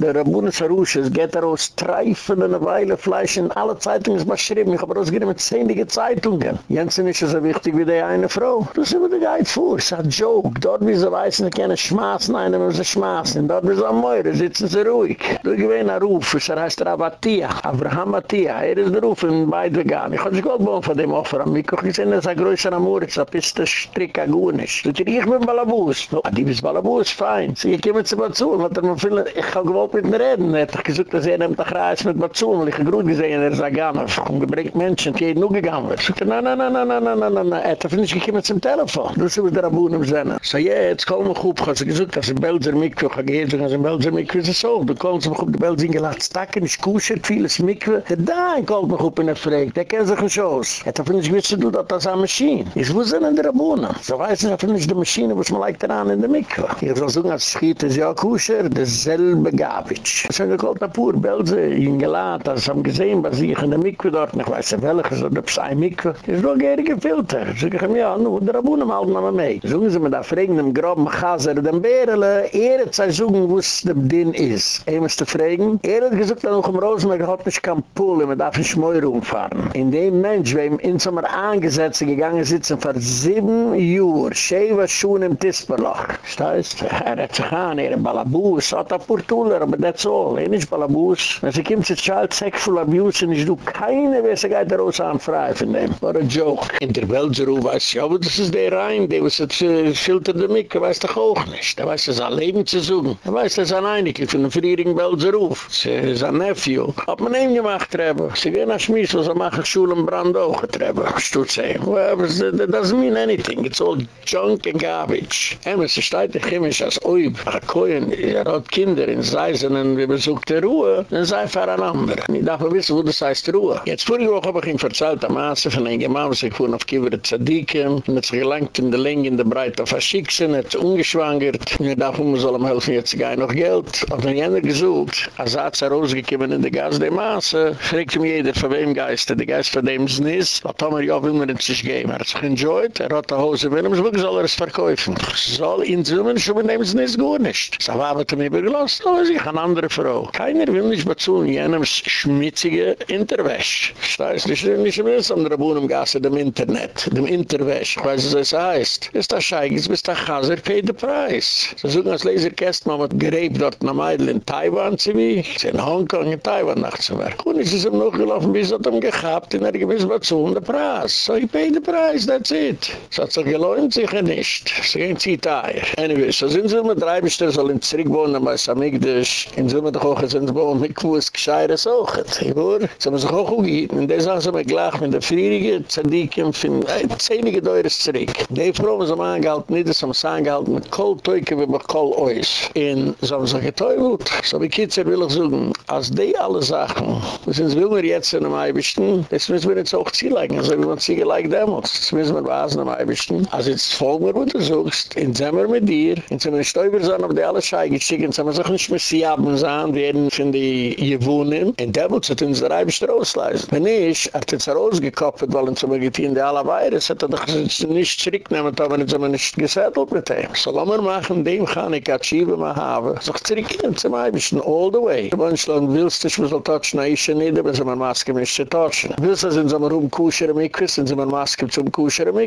der Rabunen Sarusches, geht er aus Treifen in eine Weile Fleisch in alle Zeitungen ist beschrieben. Ich habe rausgegeben mit zehnige Zeitungen. Jensen ist so wichtig wie die eine Frau. Du sie mir Geid vor. Es ein Joke. Dort wie sie weißen, sie können schmaßen, einer muss sie schmaßen. Dort wie sie am Meure, sitzen sie ruhig. Du gewähne Ruf, es heißt Rabatia, Abraham Matia. Er ist der Ruf in beide Gane. Ich habe Gold bauen von dem Opfer am Mikro. Ich sehe, das ist ein größer Amor, es ist ein Strick, ein Gunisch. Du ich bin Balabus. No, die ist Balabus, fein. Sie kommen zu Batsul, was er mir viel, ich habe gewollt mit ihm reden. Er hat gesagt, dass er nimmt doch reis mit Batsul, weil ich gut gesehen, er ist Gamer, ich habe gebringt Menschen, die jeden gegangen wird. Ich sagte, na, na, na, na, na, na, na, na, na, er hat nicht gekommen zum Telefon. Du sie mit der Abun im Sinne. So, jetzt kommen wir gut, ich habe gesagt, dass ein Belser Mikve, ich habe gesagt, dass ein Belser Mikve ist so. Du kommst mich auf die Belser hingelassen, stacken, ich kuschert vieles Mikve. Der da, kommt mich auf in der Frage, der kennt sich nicht aus. Er hat nicht gewusst, du, das ist eine Maschine. Ich wusste in der Abun. So weiß ich, dass die Maschine, was man leicht daran in der Mikve. Ich soll sagen, als Schiet ist ja kusher, derselbe Gabitsch. Ich habe gesagt, na pur, Belze, ihn geladen, als haben gesehen, was ich in der Mikve dort, ich weiß nicht, welche, so der Psei Mikve, ist doch gärige Filter. Ich sage ihm, ja, nu, der Abunnen halten wir mit. Sogen sie mir da fragen, dem groben Chaser, dem Bärele, er hat sich sagen, wo es dem Ding ist. Er muss fragen, er hat gesagt, dass noch im Rosenberg hat nicht kein Pool, man darf nicht mehr rumfahren. In dem Mensch, wer ihm in Sommer angesetzt, gegangen sitzen, für sieben Jür, Sheva Schuhen im Tisperloch. Steißt, er hat sich an, er Balabus, hat er Purtuller, aber that's all. Er ist Balabus. Wenn sie kommt zu Child Sexual Abuse, und ich du keine, wer sie geht raus an frei von dem. What a joke. In der so weiß ich, aber das ist der Reim, der was jetzt äh, filtert der Mikke, weiß doch auch nicht. Der weiß, das ein Leben zu suchen. Er weiß, das ist ein Einige von der Friedrich Belseruf. Sie ist ein Nephew. Hat man ihn gemacht, Trebe. Sie gehen nach Schmiss, was er macht, Schulen Brand auch, Trebe. Stutz ey. Well, that doesn't mean anything. It's all junk and garbage. Emes, es steht in Chemisch, als Oib, a Koyen, er hat Kinder in Seisen und wir besucht Ruhe, dann sei für ein anderer. Ich darf wissen, wo das heißt Ruhe. Jetzt vorige Woche habe ich ihm verzeiht, am Maße von einem Mann, was ich fuhren auf Kiewer Tzadikim, und hat sich gelangt in der Länge, in der Breite auf Aschiksen, hat sich ungeschwangert, und ich darf ihm, soll ihm helfen, jetzt gar noch Geld. Hat mir jener gesucht, als er hat sich rausgekommen in der Gas der Maße, fragt ihm jeder, von wem Geist, der Geist von dem was haben wir ja, will man sich geben. Er hat sich enjoyed, er hat die Hose mit ihm, soll er es verkaufen. Soll zu tun, schon dem ist nicht gut nicht. So war er mir übergelassen, aber sich eine andere Frau. Keiner will nicht zu, in jenem schmutzige Interwäsch. Ich weiß nicht, nicht mehr so, der Rabunen Gasse, dem Internet, dem Interwäsch. Ich weiß, was es heißt. Ist das Scheig, ist der Chaser, pay the price. So suchen als Laserkäst, man hat geräbt dort nach Meidl in Taiwan, sie wie, in Hongkong, in Taiwan nachzuwerken. Und es ist ihm noch gelaufen, bis er ihm gehabt, und er gewiss, zu, der Preis. So, ich pay the price, that's it. So hat sich gelohnt sicher nicht. So gehen sie teuer. Anyway, so sind sie mit drei Bestellen, soll in Zirikwohnen, bei Samigdash, in Summe doch auch, sind sie uns mit Kuhs gescheire Sochet. Wohr, so haben sich auch gegeben. Und das haben sie mir gleich mit der Frierige, Zadikim, von zehnige Deures zurück. Die Frau haben sie mir angehalten, nicht, dass sie angehalten, mit Kohl-Teuke, wie mit Kohl-Ois. Und so haben sie getäubelt. So wie Kitzer will ich sagen, als die alle Sachen, das sind will wir jetzt in einem Eibischten, das müssen wir jetzt auch ziehen, also wie man sie gleich damals. Das müssen wir was einem Eibischten. Also jetzt folgen wir, wo du suchst, in Zemmer mit dir, in Zemmer Stäuber sein, auf die alle Schei geschickt, in Zemmer sich nicht mehr sie haben sein, werden von die Jewohnen, in Devils hat uns der Eibischte rausleisen. Wenn nicht, hat er rausgekoppelt, weil in Zemmer getehen, die alle Weihres, hat er doch nicht zurücknehmen, aber in Zemmer nicht gesettelt mit ihm. So lassen wir machen, dem kann ich achieve mal haben. So ich zurück in Eibischten, all the way. Wenn ich dann willst, ich muss auch touchen, ich nicht, aber Maske mich zu touchen. Willst du, sind Zemmer um Kusher im Ikwis, sind Zemmer Maske zum Kusher im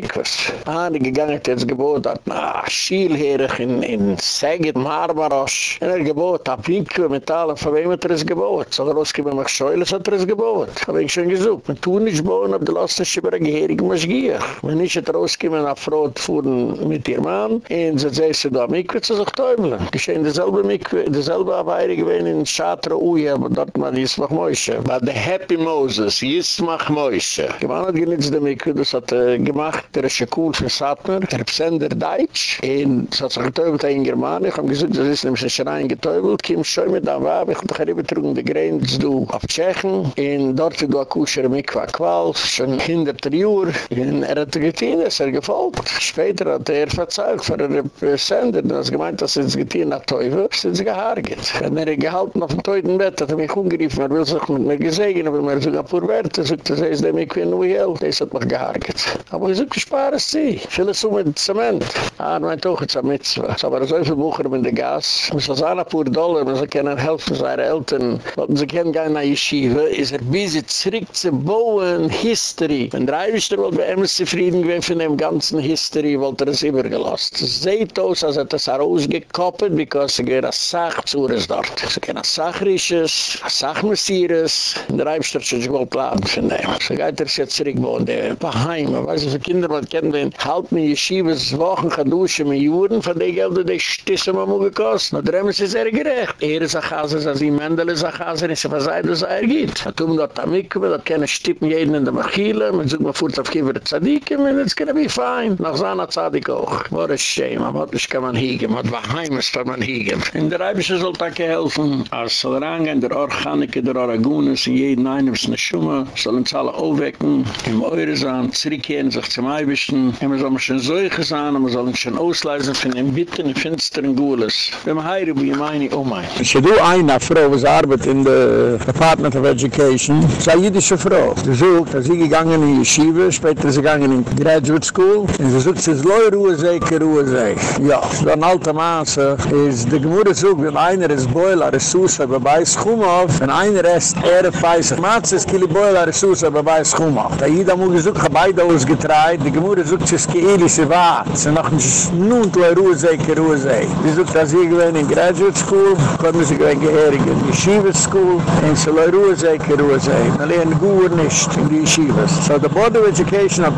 Ah, die gegangen hat jetzt gebot, hat na, Schielherrich in, in Segit, Marmarosch. Und er gebot, hab Pinke, mit allem, von wem hat er es gebot? Soll er rausgeben, mach Scheules hat er es gebot. Hab ich schon gesucht. Man tun nicht bauen, ob die Lasten schieber ein Geherig Maschgier. Wenn ich hat rausgeben, nach Frau fuhren mit ihr Mann, und sie sagt, sie da Mikve zu sich täubeln. Geschehen dieselbe Mikve, dieselbe Abweire gewesen in Schatra Ui, aber dort mal Yismach Moishe. War der Happy Moses, Yismach Moishe. Gewann hat genitzt der Mikve, das hat er gemacht, der Schekul für Satmer, er besender Deutsch, in sich getäubelt in Germania, ich hab gesagt, das ist nämlich ein Schrein getäubelt, kim schoi mit am Wab, ich hab doch herübertrugen die Grenz, du, auf Tschechen, in dort du kusher Mikva Kvals, schon hinter drei Uhr, in er hat getein, er es er gefolgt, später hat er verzeugt, für er besender, das gemeint, dass er getein hat Teufel, er es ist gehargert, wenn er gehalten auf dem Teuten Bett, hat er mich umgeriefen, er will sich mit mir gesegen, aber er sogar pur er sagt er, sei es dem ich will, das hat mich gehaarget, aber ich sag, gespart, es sie. Viele so mit Zement. Ah, mein Tuch ist am Mitzvah. So, aber so viel Bucher mit dem Gas. Man soll sagen, ein paar Dollar, man soll können helfen seine Eltern. Weil sie können gehen nach Yeshiva, ist er busy zurück zu bauen, History. Wenn der Eiwischter wollte bei ihm zufrieden gewesen von dem ganzen History, wollte er es übergelost. Es sieht aus, als er es rausgekoppelt, because er geht als Sachzures dort. Es geht als Sachrisches, als Sachmessieres. Der Eiwischter hat sich wohl planen von dem. So geht er sich zurück bauen, der Paheim. Weißt du, für Kinder, man kennt den, halt mir Yeshivas Wochen kann duschen mit Juren, von den Gelder, die Stisse man muss gekost. Na Dremes ist er gerecht. Er ist ein Chaser, als die Mendel ist ein Chaser, ist er verzeiht, was er geht. Er tun dort am Mikve, dort können stippen jeden in der Machile, man sucht mal fort auf Kiewer der Tzadike, and it's gonna be fine. Nach seiner Tzadik auch. What a shame, am hat nicht kann man hiegen, hat waheim ist kann man hiegen. In der Eibische soll Tage helfen, als Solaranga, in der Orchanike, der Oragunas, in jeden einen, was eine Schumme, sollen sie alle aufwecken, im Eurezahn, zurückkehren sich zum Eibischen, und man soll schon solche sein, und man soll schon ausleisen von den Bitten, finsteren Gules. Wenn man heire, wie meine, oh mein. Ich du eine Frau, was arbeitet in der Department of Education, ist eine jüdische Frau. Sie sucht, sie gegangen in Yeshiva, später sie gegangen in Graduate School, und sie sucht, sie ist leu, ruhe, sei, ruhe, sei. Ja, so ein alter Maße ist, die Gemüse sucht, wenn einer ist Boiler, ist Susa, bei bei Schumhoff, wenn einer ist, er. Matze ist Kili Boiler, ist Susa, bei bei Schumhoff. Da jeder muss gesucht, beide ausgetreit, die Gemüse Gemüse sucht sich geili, sie war. Sie noch nicht nun, du ein Ruhesei, kein Ruhesei. Sie sucht, dass ich gewinn in Graduate School, kommen sie gewinn geherig in Yeshiva School, in so ein Ruhesei, kein Ruhesei. Man lehnt gut nicht in die Yeshivas. So the Board of Education hat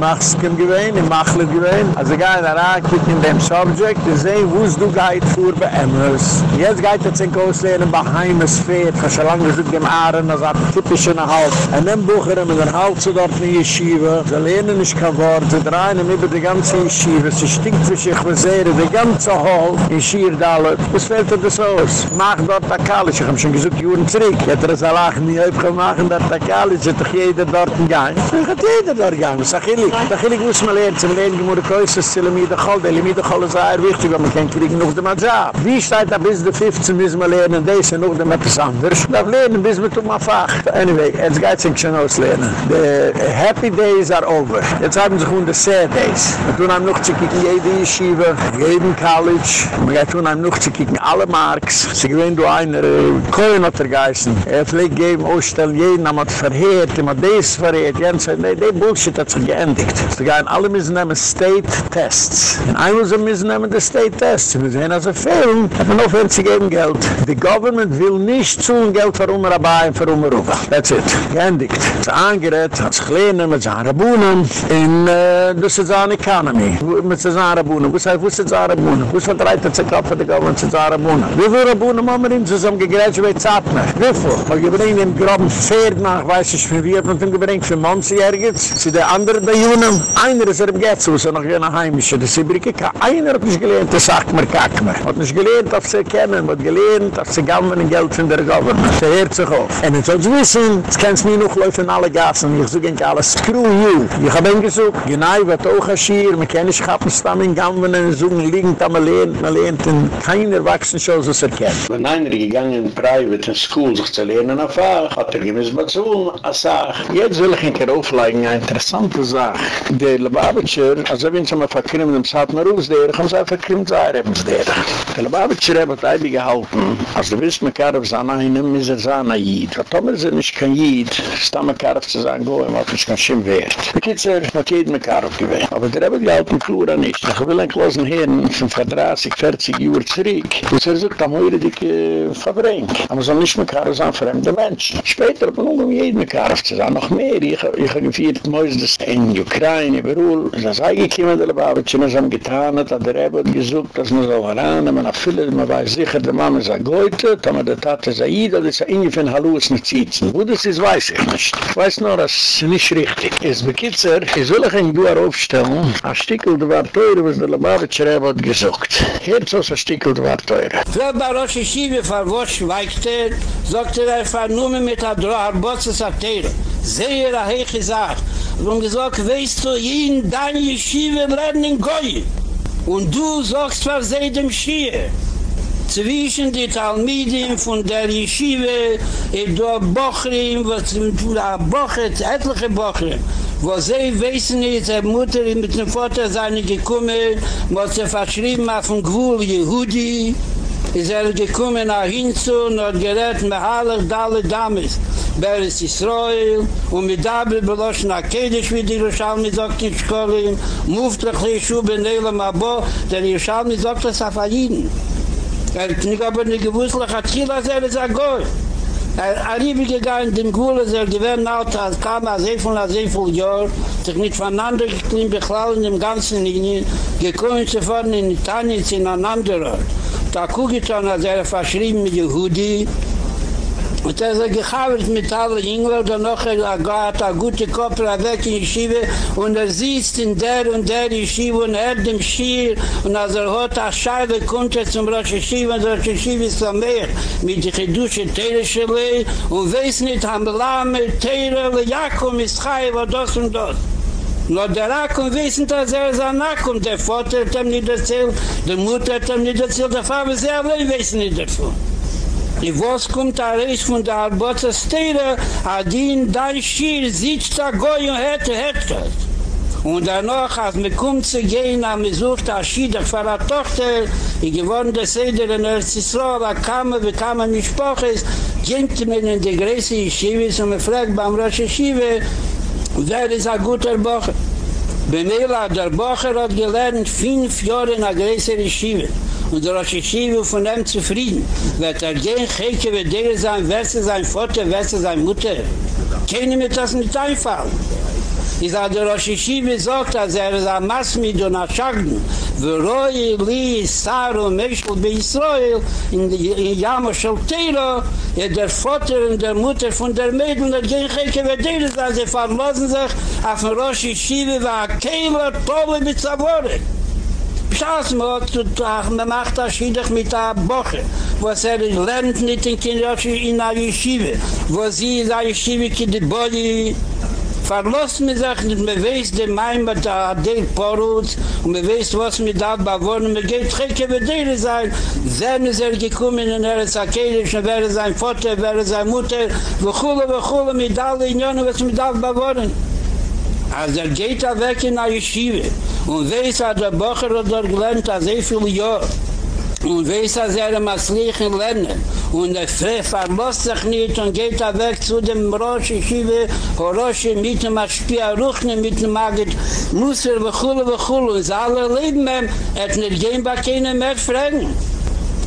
Machskem gewinn, in Machle gewinn. Also gehen da rein, kicken in dem Subject, die sehen, wo es du geit fuhr bei Emmes. Jetzt geht es in Koslehnen, bei Heimes fährt, schon lange sind dem Ahren, das hat typisch in der Halt. Und dann buchen wir den Halt zu dort in Yeshiva, sie lehnen nicht kein Wort, sie drehen ihm über die ganze Yeshiva, sie stinkt für sich, wir sehen, die ganze Hall, in Schierdalle, was fällt dir das aus? Mach dort Akalisch, ich hab schon gesagt, Juren zurück, hätte das Allah nie aufgemacht, dort Akalisch, hat doch jeder dort ein Gang. Hat jeder dort ein Gang, sag ich, sag ich, muss man lernen, zum Lehnen, die Mutter Kreuz, ist die Limite Chol, die Limite Chol ist sehr wichtig, weil man kann kriegen noch dem Azab. Wie steht da bis der 15 müssen wir lernen, das ist noch dem etwas anderes. Da lernen, bis wir tun mal Fach. Anyway, jetzt geht es schon auslernen. The happy days are over. Jetzt haben sich unter sad days. Wir tun einem noch zu kicken jede Yeshiva, jeden College. Wir tun einem noch zu kicken alle Marks. Sie gewinnen du einer, äh, Koen hat er geißen. Er pflegt geben, ausstellen, jeden haben wir verheert, immer das verheert. Jens nee, die Bullshit hat sich geendigt. Sie gehen alle müssen nehmen State Tests. Und einmal so müssen nehmen die State Tests. Wir sehen also Film, hat man aufhört zu geben Geld. The government will nicht zu Geld für Umrabai und für Umruba. That's it. Geendigt. Ist angerät, hat sich lehnen mit seinen Rabunen. In, äh, das ist eine Economy. Mit seinen Rabunen. Was heißt, wo ist seine Rabunen? Wo ist vertreitet sich auf für die Government zu seinen Rabunen? Wie viele Rabunen haben wir in zusammen gegraduate Zatner? Wie viel? Wir gebringen im groben Pferd nach, weiß ich, wie hat man den gebringt, für. Sie der andere, der Jungen. Einer ist er im Getz, wo ist er noch jener Heimische. Das ist übrigens Einer hat nicht gelernt, das sagt mir, kack. Hat nicht gelernt, dass sie kennen, hat gelernt, dass sie gammeln Geld von der Government. Sie hört sich auf. Und jetzt soll sie wissen, jetzt kannst du mir noch laufen in alle Gassen. Ich suche nicht alles, screw you. Ich hab ihn gesucht. Genau, wird auch ein Schier. Man kann nicht schaffen, dass man in Gammeln und suchen, liegen, da man lernt, man lernt. Und kein Erwachsenen so erkennt. Wenn einer gegangen in Private in School sich zu lernen auf Fach, hat er gemiss mal als Sach. Jetzt will ich ein paar aufleigen, eine interessante Sache. Der Lubavitcher, also wenn sie mal verkrimmen, im Satmerus, der kann sie verkrimmen, sei er eben der. Der Lubavitcher hat ein gehalten, als willst, man kann auf seine einem, ist er seine Jid. Was Tomer sind nicht kein Jid, ist da man kann auf zu sagen, go, man hat nicht kein Schimm wert. Die Kitzer hat jeden mit Karf gewähnt. Aber der Rebbe in Klura nicht. Ich will ein Klosen hören, von 30, 40 Uhr zurück. Das er sagt, am heute dicke Fabrik. Aber man soll nicht mit Karf sein, fremde Menschen. Später hat man um jeden mit Karf zu sagen, noch mehr. Ich habe gefeiert, Mäuse, in Ukraine, überall. Das ist eingekommen, der Lubavitcher, man hat getan, hat der Rebbe gesucht, dass man so ran, man hat viele, man weiß sicher, der Mama ist ein Goethe, da man der Tate Eid, das ist ein Inge von Halloos nicht zitzen. Wo das ist, weiß ich nicht. Ich weiß nur, das ist nicht richtig. Es bekitzer, ich will euch ein Duar aufstellen, ein Stickel, der war teuer, was der Lubavitcher Rebbe hat gesucht. Herz aus ein Stickel, der war teuer. Für Barosh Yeshiva, für was schweigt er, sagt er einfach nur mit der Droh, Botzes Atere. Sehr a heiche Sache. Und gesagt, weißt du, in deine Yeshiva bleiben in Goy. Und du sagst, was sei dem Schie. Zwischen die Talmidim von der Yeshiva, in der Bochrim, was in der Bochrim, etliche Bochrim, wo sie wissen nicht, der Mutter mit dem Vater seine gekommen, was sie verschrieben auf dem Gwul Yehudi, is er gekommen nach hinzu und hat gerät mit aller Dalle Dames. Beres Israel und mit Dabel beloschen Akedisch wie die Yerushalmi sagt in Schkole Muftrach Yeshu ben Elam Abo der Yerushalmi sagt das auf Ayiden er hat nicht aber nicht gewusst Achila er ist ein Goy er arribi gegangen dem Gule er gewähren alt als kam er sehr viel als sehr viel Jahr sich nicht voneinander geklimmt beklau in dem ganzen Linie gekommen zu fahren in Itanitz in ein anderer. Da kugitan als er verschrieben mit Yehudi Und er ist gehabert mit allen Engel, dann noch er hat eine gute Koppel weg in die Schiebe und er sitzt in der und der Schiebe und er dem Schier und als er hat eine Scheibe kommt er zum Rosh Schiebe und Rosh Schiebe ist am Meer mit die Chedusche Tereschele und weiß nicht, haben Lame, Tere, Jakob, Mischai, wo das und das. Nur der Akkum wissen, dass er ist ein Akkum. Der Vater hat ihm nicht erzählt, die Mutter hat ihm nicht erzählt, der Vater selber weiß nicht davon. I was kommt a reis von der Arbotzer Stede, a die in Schir sitzt da goi und hätte, hätte. Und danach, als mir kommt zu gehen, am mir sucht a Schieder für a Tochter, i gewohnt der Seder in Erzisroa, a kamme, wie kamme mich spoch ist, ginnt mir in die Gräse Yeshivis und mir fragt beim Rosh Yeshiva, wer ist a guter Bocher? Benela, der Bocher hat gelernt, fünf Jahre in der Yeshiva. Und der Rosh Yeshiva von ihm zufrieden. Wird er gehen, Cheke, wie der sein, wer ist sein Vater, wer ist sein Mutter. Keine mir das nicht einfallen. Ich sage, der Rosh sagt, dass er ist ein Masmid und ein Schagden. ורוי לי סארו משל בישראל in in yama sholtelo ja der vater und der mutter von der mädel der gehen geke wir delen da sie verlassen sich auf roshi shive war keiler mit savore Pshas mod zu tragen, man macht das schiedig mit der Boche, wo es er lernt nicht in Kinderjöschi in der Yeshiva, wo sie in der Yeshiva ki die Boli verlost mir sich nicht, man weiß den Main mit der Adel Porut und man weiß, was mir da bewohnen, man geht schreck über dir sein, sehen ist er gekommen in Eretz Akelisch, und wer ist sein Vater, wer ist sein Mutter, wo chule, wo chule, mit allen Unionen, was mir da bewohnen. Als er geht er weg in a yeshive und weis a der bacher dort gelernt a sehr viel jahr und weiß, dass er im Aslichen lernen. Und er verlässt sich nicht und geht er weg zu dem Rosh Yeshiva, Rosh mit dem Aspia Ruchne, mit dem Magid, Musser, Bechule, Bechule. Und sie alle leben, er hat nicht gehen bei keinem mehr fragen.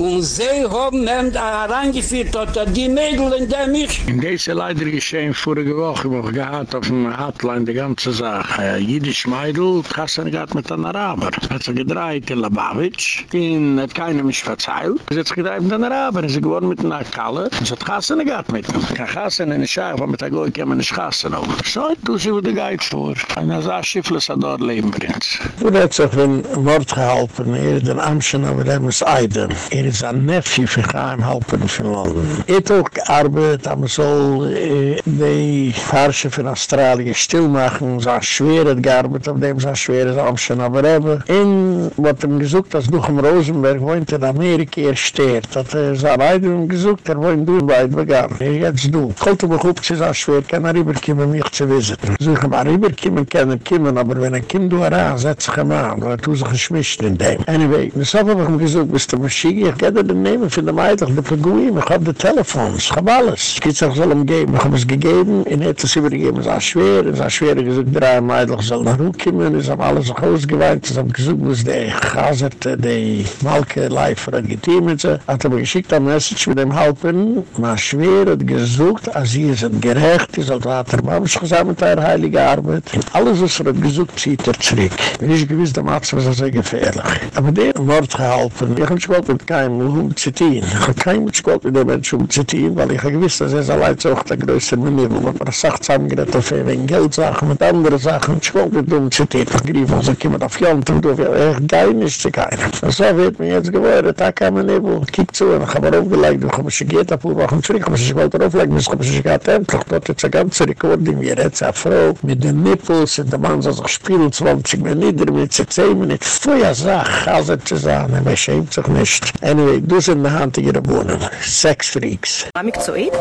Und sie haben ihm da herangeführt, hat er die Mädel in der mich. In dieser leider geschehen vorige Woche, wo ich gehad auf dem Hotline die ganze Sache. Ein jüdisch Mädel, die Kassen gehad mit einem Araber. Hat sie gedreht in Lubavitch, den hat keiner mich verzeilt. Sie hat sich gedreht mit einem Araber, sie geworden mit einer Kalle, und sie hat Kassen gehad mit ihm. Kein Kassen in der Schach, wo mit der Goy kämen nicht Kassen auf. So, du sie, wo die Geiz vor. Einer sah Schiffles hat dort Leben bringt. Du hat sich ein Wort gehalten, er ist ein Amtschen, aber er muss Eiden. Er is a nephew for Chaim Halpern from London. It took arbeid, am so, the eh, farce from Australia still machen, so a schwere garbeid, of dem so a schwere zamschen, aber ever. In, wat hem gesucht, as Duchem Rosenberg woont in Amerika, er steert, dat er is a leider hem gesucht, er woont du in beide begann. Er jetz du. Kolt hem goed, ze is a schwere, kan er rüberkiemen, mich zu visiten. Zuch hem, er rüberkiemen, kan er kiemen, aber wenn er kiem du heran, setz ich hem aan, weil er tu sich geschmischt in dem. Anyway, mis hab hem gesucht, bist du maschig, ich geh den Namen von dem Eidlich, der Peguim, ich hab die Telefons, ich hab alles. Ich geh auch soll ihm geben, ich hab es gegeben, in hat es übergegeben, es ist schwer, es ist schwer, gesagt, drei am Eidlich soll nach Ruh kommen, es haben alles ausgeweint, es haben gesucht, was die Chazerte, die Malke, Leifer hat geteamt, hat aber geschickt eine Message mit dem Halpen, ma schwer hat gesucht, als sie sind gerecht, die sollte Vater Mamsch gesammelt, der heilige Arbeit, und alles, was er gesucht, zieht er zurück. Ich gewiss, der Matze was er sehr gefährlich. Aber der Wort gehalten, ich hab nicht gewollt mit keinem um zu tun. Ich habe kein Mensch gewollt mit dem Menschen um zu tun, weil ich gewiss, dass er allein zu auch der größte Menü, wo man sagt, zusammengerät auf ihn, wegen Geldsachen, mit anderen Sachen, ich wollte mit dem zu tun. Ich griff, also kommen auf Jont und du, ich gehe nicht zu keinem. So wird mir jetzt geworden, da kann man nicht, kiek zu, und ich habe aufgelegt, ich habe mich geht, auf Wochen zurück, ich habe mich gewollt auflegen, ich habe mich gehabt, endlich, dort ist eine ganze Rekording, wie er jetzt eine Frau, mit den Nippels, und der Mann soll sich spielen, 20 Minuten, mit 10 Minuten, vorher sag, also zu sagen, er schämt sich nicht. anyway, דוסן מהנטיגי רבונן, סקס פריקס. מה מקצועית?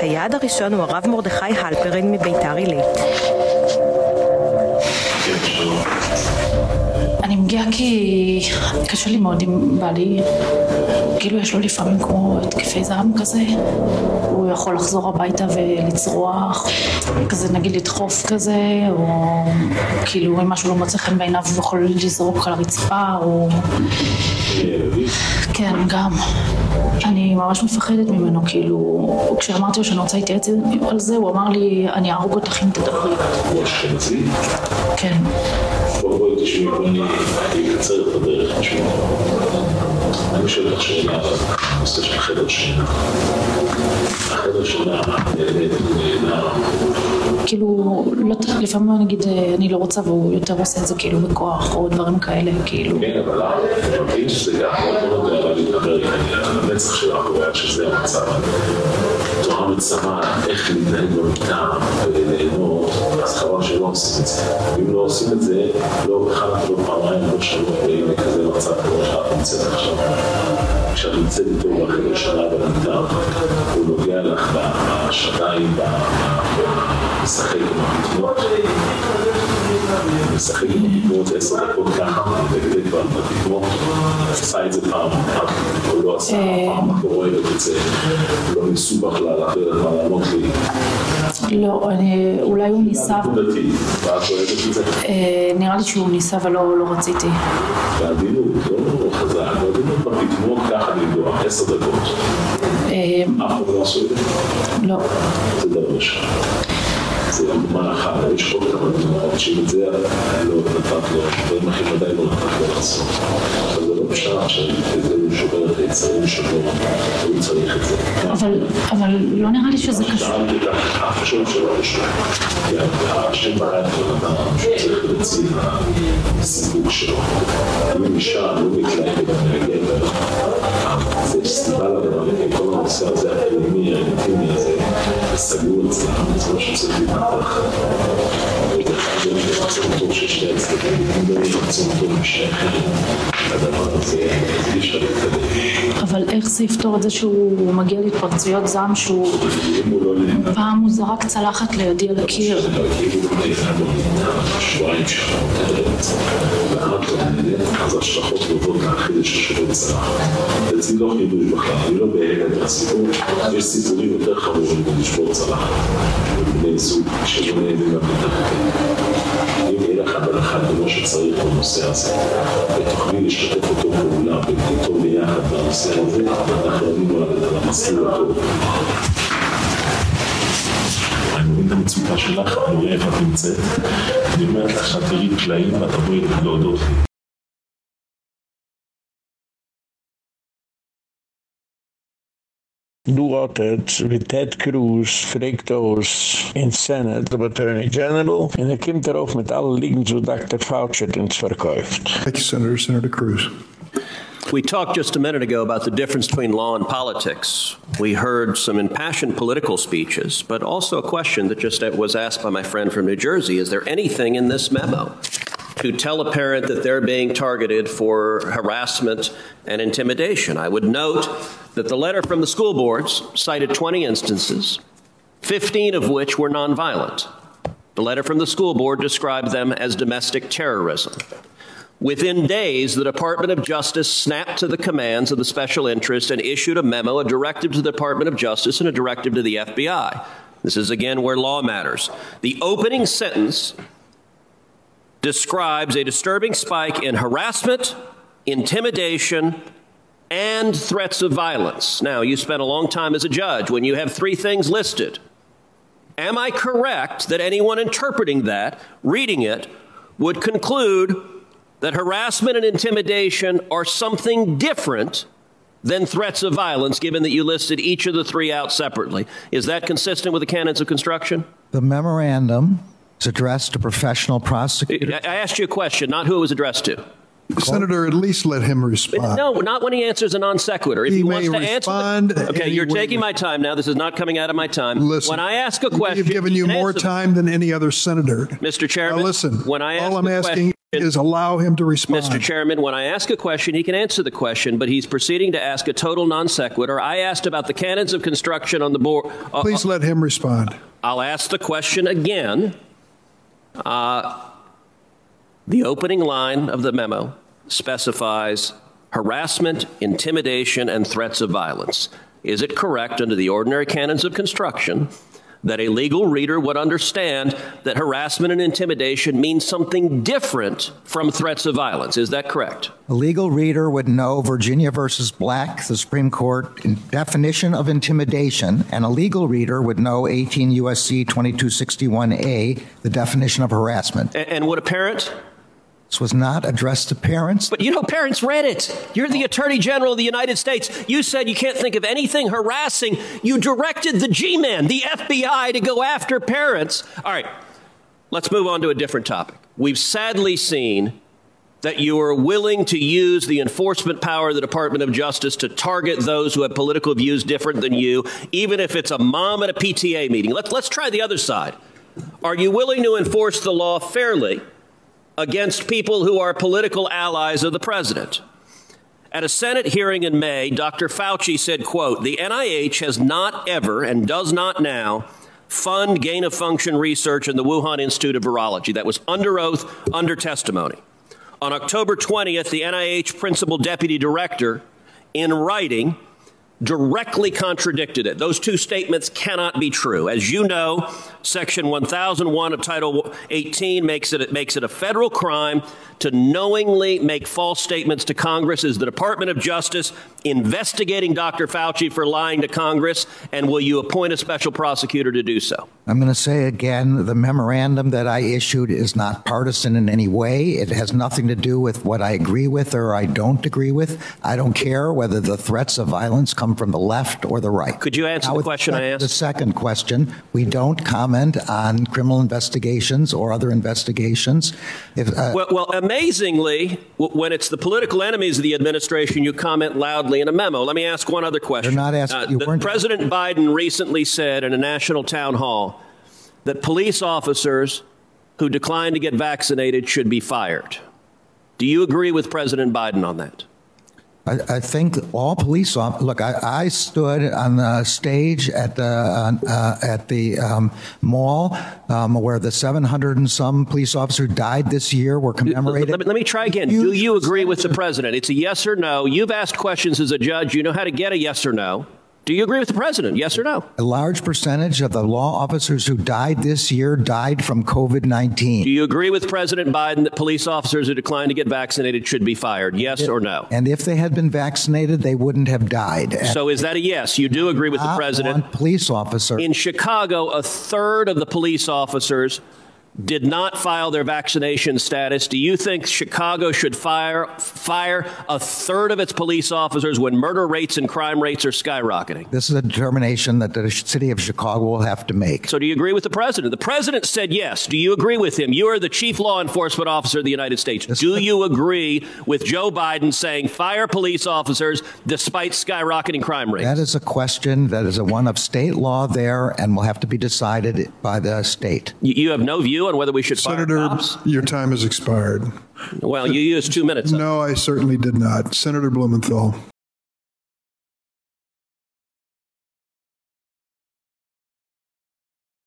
היעד הראשון הוא הרב מרדכי הלפרין מביתר עילית. אני מגיעה כי קשה לי מאוד עם בעלי, כאילו יש לו לפעמים כמו התקפי זעם כזה, הוא יכול לחזור הביתה ולצרוח, כזה נגיד לדחוף כזה, או כאילו אם משהו לא מוצא חן בעיניו הוא יכול לזרוק על הרצפה, או... כן, גם. אני ממש מפחדת ממנו, כאילו, כשאמרתי לו שאני רוצה להתייעץ על זה, הוא אמר לי, אני אהרוג אותך אם תדברי. הוא אשכנזי? כן. בואי תשמעי, אני אקצר את הדרך, תשמעי. אני שואל אותך שאלה על הנושא של החדר שינה. החדר שינה נהנה. כאילו, לא, לפעמים נגיד אני לא רוצה והוא יותר עושה את זה כאילו בכוח או דברים כאלה, כאילו. כן, אבל אני מבין שזה גם רע להתדבר על המצח שלך, ואולי שזה המצב. תורה מצמה, איך להתנהג במיטה וליהנות, אז חבל שלא עושים את זה. אם לא עושים את זה, לא אחד, לא פעמיים, לא שלוש, ואם כזה מצב כמו שאת נמצאת עכשיו. כשאת נמצאת איתו בחדר שלה במיטה, הוא נוגע לך בשדיים, משחק עם הפתמות. משחק בתקוות עשר דקות ככה, מדקדק בתקוות, עשה את זה פעם אחת, או לא עשה פעם, אנחנו רואים את זה, לא מסובך לענות לי. לא, אולי הוא ניסה... את זה? נראה לי שהוא ניסה ולא לא רציתי. בעדינות, לא חזק, בעדינות בפתמות ככה לגדוע, עשר דקות. אף אחד לא עשו את זה? לא. זה דבר שם. זה דוגמה אחת, יש פה כמה דוגמאות שאם את זה לא נתת לו, דברים אחרים עדיין לא נתת לו לעשות. אבל זה לא בשעה שזה שובר את היצרים שלו, הוא צריך את זה. אבל לא נראה לי שזה קשור. שאלתי אותך, אף חשוב שלא קשור. כי השם ברא את בן אדם שהוא צריך להוציא הסיפוק שלו. אם אישה לא מתלהבת מהגבר, זה סיבה לדבר, כל הנושא הזה הפנימי, האינטימי הזה, סגור אצלם, זה מה שצריך להתפתח. וזה רצון טוב של הצדדים, אם לא יש רצון טוב אחרים, הדבר הזה, אי אפשר להתקדם. אבל איך זה יפתור את זה שהוא מגיע להתפרצויות זעם שהוא... פעם הוא זרק צלחת לידי על הקיר. שבועיים אז צלחת. לא חידוש בכלל, אני לא בהלם מהסיפור, יש סיפורים יותר חמורים בלשבור צלחת. בני זוג שלא נהנים מהמתחתים. אם יהיה לך אחד במה שצריך בנושא הזה, ותוכלי לשתף אותו פעולה איתו ביחד בנושא הזה, אנחנו עלינו על המסלול הטוב. אני מבין את המצוקה שלך, אני רואה איפה את נמצאת. אני אומרת לך שאת תראי פלאים ואת תבואי להודות לי. Du hattet wie Ted Cruz fragt aus in Senate, der Attorney General, und er kommt darauf mit allen Liegen zu Dr. Fauci hat uns verkauft. Thank you, Senator. Senator Cruz. We talked just a minute ago about the difference between law and politics. We heard some impassioned political speeches, but also a question that just was asked by my friend from New Jersey. Is there anything in this memo to tell a parent that they're being targeted for harassment and intimidation? I would note that the letter from the school boards cited 20 instances, 15 of which were nonviolent. The letter from the school board described them as domestic terrorism. Within days, the Department of Justice snapped to the commands of the special interest and issued a memo, a directive to the Department of Justice and a directive to the FBI. This is again where law matters. The opening sentence describes a disturbing spike in harassment, intimidation, and threats of violence. Now, you spent a long time as a judge when you have three things listed. Am I correct that anyone interpreting that, reading it, would conclude that harassment and intimidation are something different than threats of violence given that you listed each of the three out separately? Is that consistent with the canons of construction? The memorandum is addressed to professional prosecutors. I asked you a question, not who it was addressed to. Senator, at least let him respond. No, not when he answers a non sequitur. If He he, may wants to respond answer, the, okay, you're taking my time now. This is not coming out of my time. Listen, when I ask a question, We've given you more answer- time than any other senator. Mr. Now, Chairman. listen, when I ask all I'm a asking question, is allow him to respond. Mr. Chairman, when I ask a question, he can answer the question, but he's proceeding to ask a total non sequitur. I asked about the canons of construction on the board. uh, Please let him respond. I'll ask the question again. Uh, the opening line of the memo specifies harassment, intimidation, and threats of violence. Is it correct under the ordinary canons of construction that a legal reader would understand that harassment and intimidation means something different from threats of violence? Is that correct? A legal reader would know Virginia versus Black, the Supreme Court definition of intimidation, and a legal reader would know 18 USC 2261A, the definition of harassment. A- and would a parent This was not addressed to parents. But you know, parents read it. You're the Attorney General of the United States. You said you can't think of anything harassing. You directed the G Men, the FBI, to go after parents. All right, let's move on to a different topic. We've sadly seen that you are willing to use the enforcement power of the Department of Justice to target those who have political views different than you, even if it's a mom at a PTA meeting. Let's, let's try the other side. Are you willing to enforce the law fairly against people who are political allies of the president? At a Senate hearing in May, Dr. Fauci said, quote, "The NIH has not ever and does not now fund gain of function research in the Wuhan Institute of Virology. That was under oath, under testimony. On October 20th, the NIH principal deputy director in writing directly contradicted it. Those two statements cannot be true. As you know, section 1001 of title 18 makes it it makes it a federal crime to knowingly make false statements to Congress. Is the Department of Justice investigating Dr. Fauci for lying to Congress and will you appoint a special prosecutor to do so? I'm going to say again the memorandum that I issued is not partisan in any way. It has nothing to do with what I agree with or I don't agree with. I don't care whether the threats of violence come from the left or the right. Could you answer now, the question I asked? The second question, we don't comment on criminal investigations or other investigations. If, uh, well, well, amazingly, when it's the political enemies of the administration, you comment loudly in a memo. Let me ask one other question. You're not asking. Uh, President Biden recently said in a national town hall that police officers who decline to get vaccinated should be fired. Do you agree with President Biden on that? I, I think all police officers. Look, I, I, stood on the stage at the uh, at the um, mall um, where the 700 and some police officers died this year were commemorated. Let me, let me try again. Do you agree with the president? It's a yes or no. You've asked questions as a judge. You know how to get a yes or no. Do you agree with the president? Yes or no? A large percentage of the law officers who died this year died from COVID-19. Do you agree with President Biden that police officers who decline to get vaccinated should be fired? Yes it, or no? And if they had been vaccinated, they wouldn't have died. So is that a yes? You do agree with the president? police officer. In Chicago, a third of the police officers did not file their vaccination status. Do you think Chicago should fire fire a third of its police officers when murder rates and crime rates are skyrocketing? This is a determination that the city of Chicago will have to make. So do you agree with the president? The president said yes. Do you agree with him? You are the chief law enforcement officer of the United States. This do you agree with Joe Biden saying fire police officers despite skyrocketing crime rates? That is a question that is a one of state law there and will have to be decided by the state. You have no view on whether we should Senator, your time has expired. Well, you used 2 minutes. No, I certainly did not. Senator Blumenthal.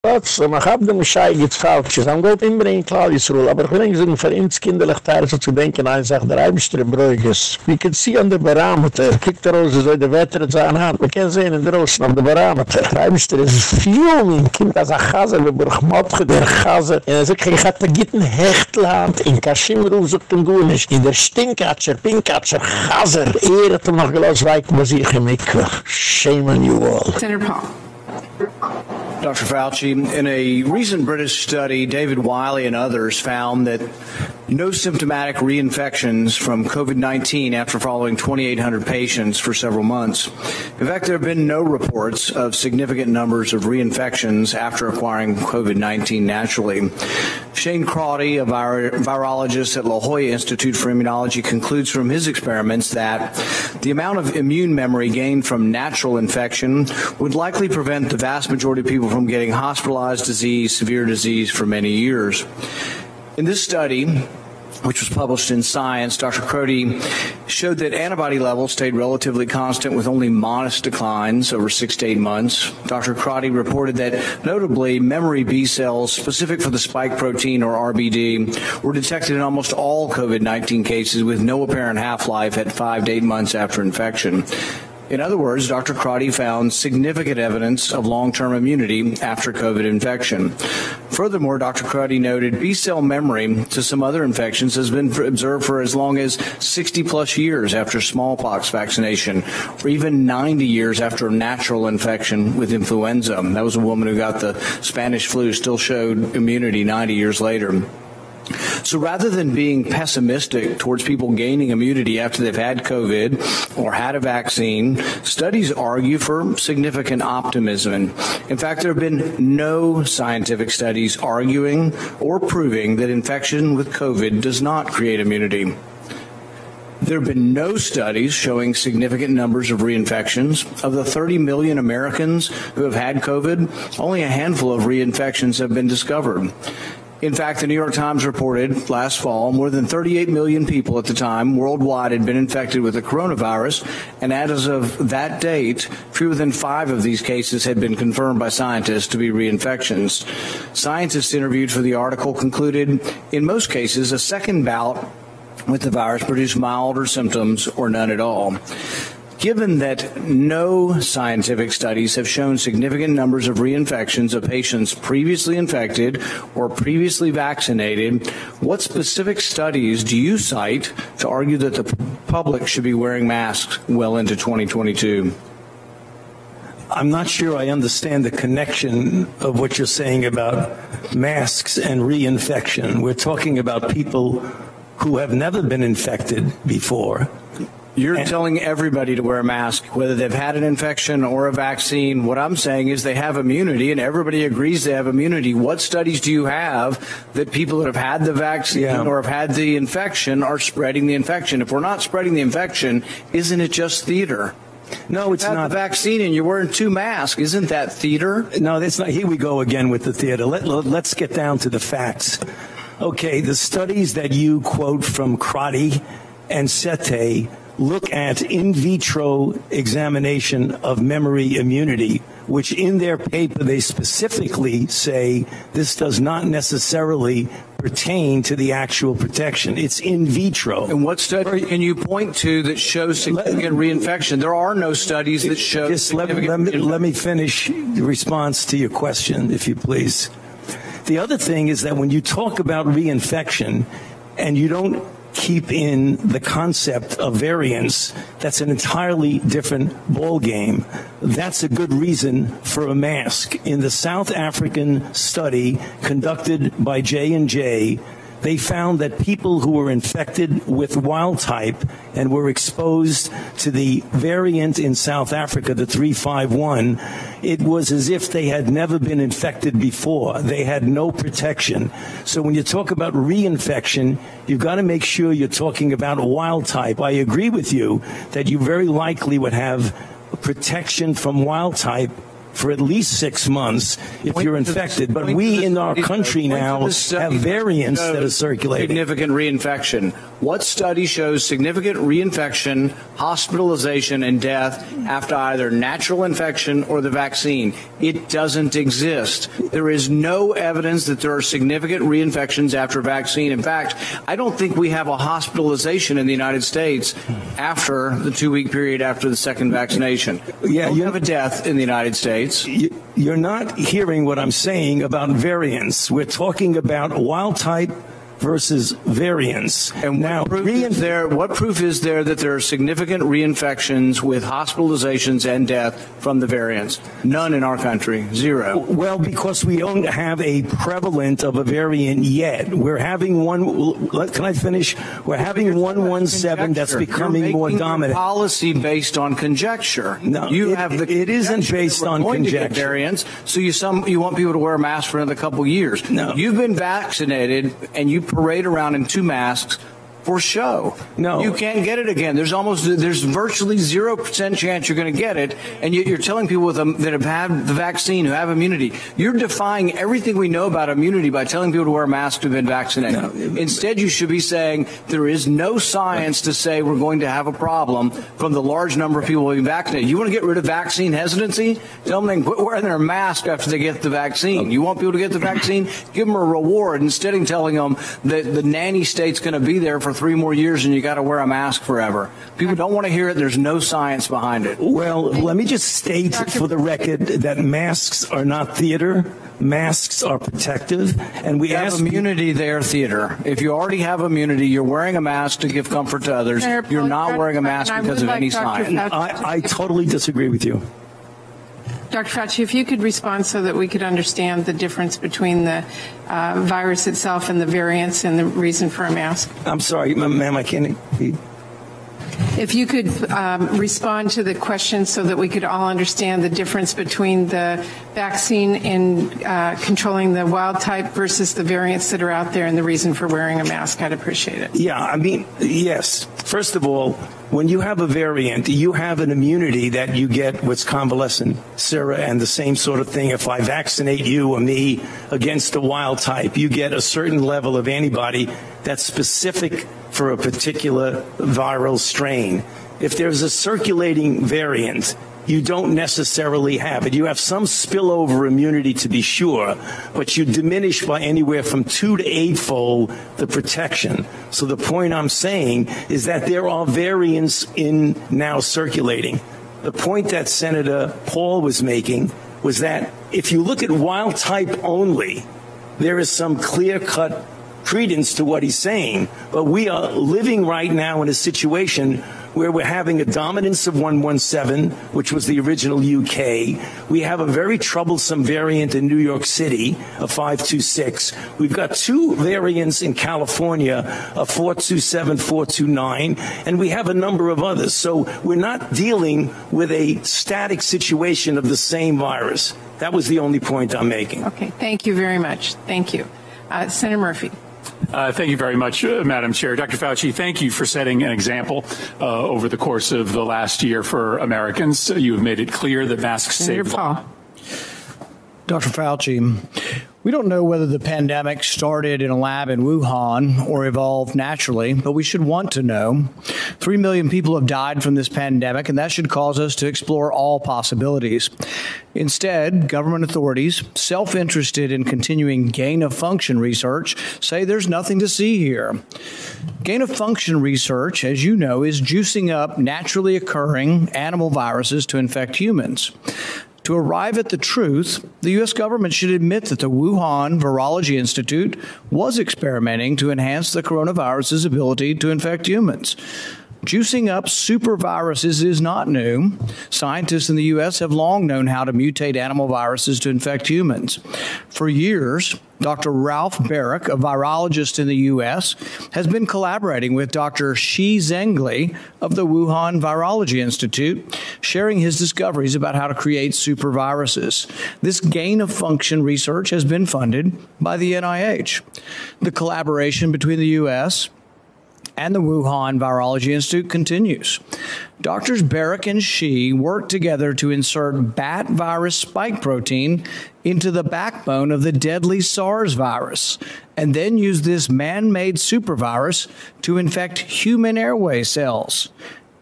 Trotzdem, ich hab dem Schei geht falsch. Ich hab gut inbringen, klar, Yisroel. Aber ich will nicht sagen, für uns kinderlich Teile zu denken, ein sagt, der Eibischter Bräugis. We can see on the barometer. Kiek der Rose, so der Wetter zu an Hand. Wir können sehen in der Rose, on the barometer. Der Eibischter ist fuming. Kind als ein Chaser, wie Burgmotge, der Chaser. Und er sagt, ich hatte gitten Hechtelhand. In Kashimruf sucht den Gunisch. In der Stinkatscher, Pinkatscher, Chaser. Er hat ihm noch gelost, weiken, was ich im Ikwa. Shame on you all. Senator Paul. Dr. Fauci, in a recent British study, David Wiley and others found that no symptomatic reinfections from COVID-19 after following 2,800 patients for several months. In fact, there have been no reports of significant numbers of reinfections after acquiring COVID-19 naturally. Shane Crotty, a vir virologist at La Jolla Institute for Immunology, concludes from his experiments that the amount of immune memory gained from natural infection would likely prevent the vast majority of people from getting hospitalized disease, severe disease for many years. In this study, which was published in Science, Dr. Crotty showed that antibody levels stayed relatively constant with only modest declines over 6 to 8 months. Dr. Crotty reported that notably memory B cells specific for the spike protein or RBD were detected in almost all COVID-19 cases with no apparent half-life at 5 to 8 months after infection. In other words, Dr. Crotty found significant evidence of long-term immunity after COVID infection. Furthermore, Dr. Crotty noted B-cell memory to some other infections has been observed for as long as 60 plus years after smallpox vaccination or even 90 years after a natural infection with influenza. That was a woman who got the Spanish flu still showed immunity 90 years later. So rather than being pessimistic towards people gaining immunity after they've had COVID or had a vaccine, studies argue for significant optimism. In fact, there have been no scientific studies arguing or proving that infection with COVID does not create immunity. There have been no studies showing significant numbers of reinfections. Of the 30 million Americans who have had COVID, only a handful of reinfections have been discovered. In fact, the New York Times reported last fall more than 38 million people at the time worldwide had been infected with the coronavirus, and as of that date, fewer than five of these cases had been confirmed by scientists to be reinfections. Scientists interviewed for the article concluded in most cases a second bout with the virus produced milder symptoms or none at all. Given that no scientific studies have shown significant numbers of reinfections of patients previously infected or previously vaccinated, what specific studies do you cite to argue that the public should be wearing masks well into 2022? I'm not sure I understand the connection of what you're saying about masks and reinfection. We're talking about people who have never been infected before you're and, telling everybody to wear a mask, whether they've had an infection or a vaccine. What I'm saying is they have immunity, and everybody agrees they have immunity. What studies do you have that people that have had the vaccine yeah. or have had the infection are spreading the infection? If we're not spreading the infection, isn't it just theater? No, it's not. The vaccine and you're wearing two masks. Isn't that theater? No, that's not. Here we go again with the theater. Let, let, let's get down to the facts. Okay, the studies that you quote from Crotty and Sete look at in vitro examination of memory immunity, which in their paper they specifically say this does not necessarily pertain to the actual protection. It's in vitro. And what study can you point to that shows significant reinfection? There are no studies that show Just let, let, me, let me finish the response to your question, if you please. The other thing is that when you talk about reinfection and you don't keep in the concept of variance, that's an entirely different ball game. That's a good reason for a mask. In the South African study conducted by J&J, they found that people who were infected with wild type and were exposed to the variant in South Africa the 351 it was as if they had never been infected before. They had no protection. So when you talk about reinfection you've got to make sure you're talking about wild type. I agree with you that you very likely would have protection from wild type for at least six months if point you're infected. But we in our country now have variants that are circulating. Significant reinfection. What study shows significant reinfection, hospitalization, and death after either natural infection or the vaccine? It doesn't exist. There is no evidence that there are significant reinfections after vaccine. In fact, I don't think we have a hospitalization in the United States after the two-week period after the second vaccination. Yeah, you have a death in the United States States. You're not hearing what I'm saying about variants. We're talking about wild type versus variants. And now, proof is there, what proof is there that there are significant reinfections with hospitalizations and death from the variants? None in our country. Zero. Well, because we don't have a prevalent of a variant yet. We're having one can I finish? We're having 117 that's becoming more dominant. policy based on conjecture. No, you it, have the It isn't based on conjecture. variants, so you some you want people to wear masks for another couple years. No. You've been vaccinated and you parade around in two masks for show. No. You can't get it again. There's almost there's virtually 0% chance you're going to get it and yet you're telling people with a, that have had the vaccine who have immunity. You're defying everything we know about immunity by telling people to wear a mask who've been vaccinated. No. Instead you should be saying there is no science to say we're going to have a problem from the large number of people being vaccinated. You want to get rid of vaccine hesitancy? Tell them they can quit wearing their mask after they get the vaccine. You want people to get the vaccine? Give them a reward instead of telling them that the nanny state's going to be there for for three more years and you got to wear a mask forever. People don't want to hear it. There's no science behind it. Well, let me just state for the record that masks are not theater. Masks are protective, and we you have immunity there, theater. If you already have immunity, you're wearing a mask to give comfort to others. You're not wearing a mask because of any science. I, I totally disagree with you. Dr. Fauci, if you could respond so that we could understand the difference between the uh, virus itself and the variants and the reason for a mask. I'm sorry, ma'am, I can't. If you could um, respond to the question so that we could all understand the difference between the vaccine in uh, controlling the wild type versus the variants that are out there and the reason for wearing a mask, I'd appreciate it. Yeah, I mean, yes. First of all, when you have a variant, you have an immunity that you get with convalescent sera and the same sort of thing. If I vaccinate you or me against the wild type, you get a certain level of antibody that's specific for a particular viral strain. If there's a circulating variant, you don't necessarily have it. You have some spillover immunity to be sure, but you diminish by anywhere from 2 to 8-fold the protection. So the point I'm saying is that there are variants in now circulating. The point that Senator Paul was making was that if you look at wild type only, there is some clear-cut credence to what he's saying, but we are living right now in a situation where we're having a dominance of 117, which was the original UK. We have a very troublesome variant in New York City of 526. We've got two variants in California of 427, 429, and we have a number of others. So we're not dealing with a static situation of the same virus. That was the only point I'm making. Okay, thank you very much. Thank you. Uh, Senator Murphy. Uh, thank you very much, uh, Madam Chair. Dr. Fauci, thank you for setting an example uh, over the course of the last year for Americans. You have made it clear that masks Senator save Paul. Dr. Fauci, we don't know whether the pandemic started in a lab in Wuhan or evolved naturally, but we should want to know. 3 million people have died from this pandemic, and that should cause us to explore all possibilities. Instead, government authorities, self interested in continuing gain of function research, say there's nothing to see here. Gain of function research, as you know, is juicing up naturally occurring animal viruses to infect humans. To arrive at the truth, the US government should admit that the Wuhan Virology Institute was experimenting to enhance the coronavirus's ability to infect humans. Juicing up superviruses is not new. Scientists in the US have long known how to mutate animal viruses to infect humans. For years, Dr. Ralph Barrick, a virologist in the US, has been collaborating with Dr. Shi Zhengli of the Wuhan Virology Institute, sharing his discoveries about how to create superviruses. This gain of function research has been funded by the NIH. The collaboration between the US and the Wuhan Virology Institute continues. Doctors Barrick and Shi worked together to insert bat virus spike protein into the backbone of the deadly SARS virus and then use this man-made supervirus to infect human airway cells.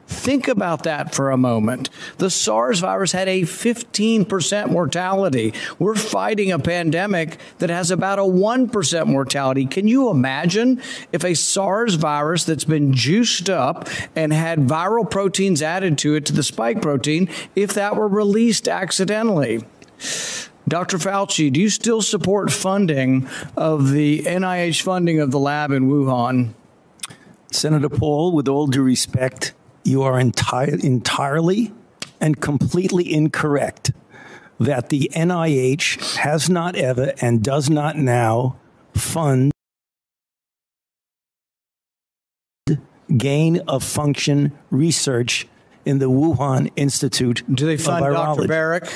Think about that for a moment. The SARS virus had a 15% mortality. We're fighting a pandemic that has about a 1% mortality. Can you imagine if a SARS virus that's been juiced up and had viral proteins added to it to the spike protein if that were released accidentally? Dr. Fauci, do you still support funding of the NIH funding of the lab in Wuhan? Senator Paul, with all due respect, you are enti- entirely and completely incorrect that the NIH has not ever and does not now fund gain of function research in the Wuhan Institute Do they fund of Dr. Barrick?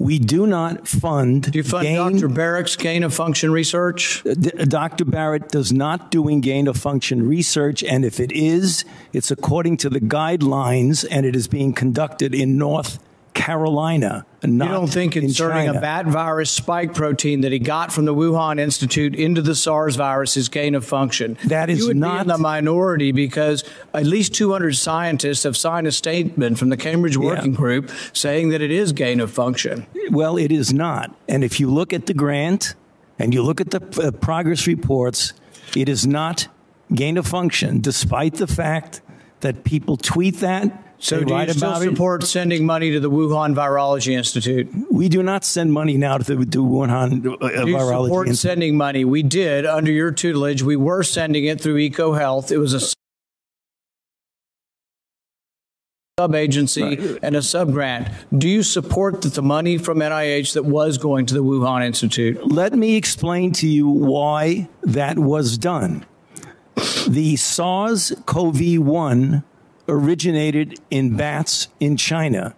We do not fund Do you fund gain Dr. Barrett's gain of function research? D- Dr. Barrett does not doing gain of function research and if it is it's according to the guidelines and it is being conducted in North Carolina not you don't think in inserting China. a bat virus spike protein that he got from the Wuhan Institute into the SARS virus is gain of function? That is you would not- be in the minority because at least 200 scientists have signed a statement from the Cambridge Working Group saying that it is gain of function. Well, it is not. And if you look at the grant and you look at the uh, progress reports, it is not gain of function despite the fact that people tweet that So they do you still it. support sending money to the Wuhan Virology Institute? We do not send money now to the to Wuhan uh, Do you virology. support Institute. sending money? We did under your tutelage. We were sending it through EcoHealth. It was a sub agency and a sub grant. Do you support that the money from NIH that was going to the Wuhan Institute? Let me explain to you why that was done. The SARS CoV 1 originated in bats in China.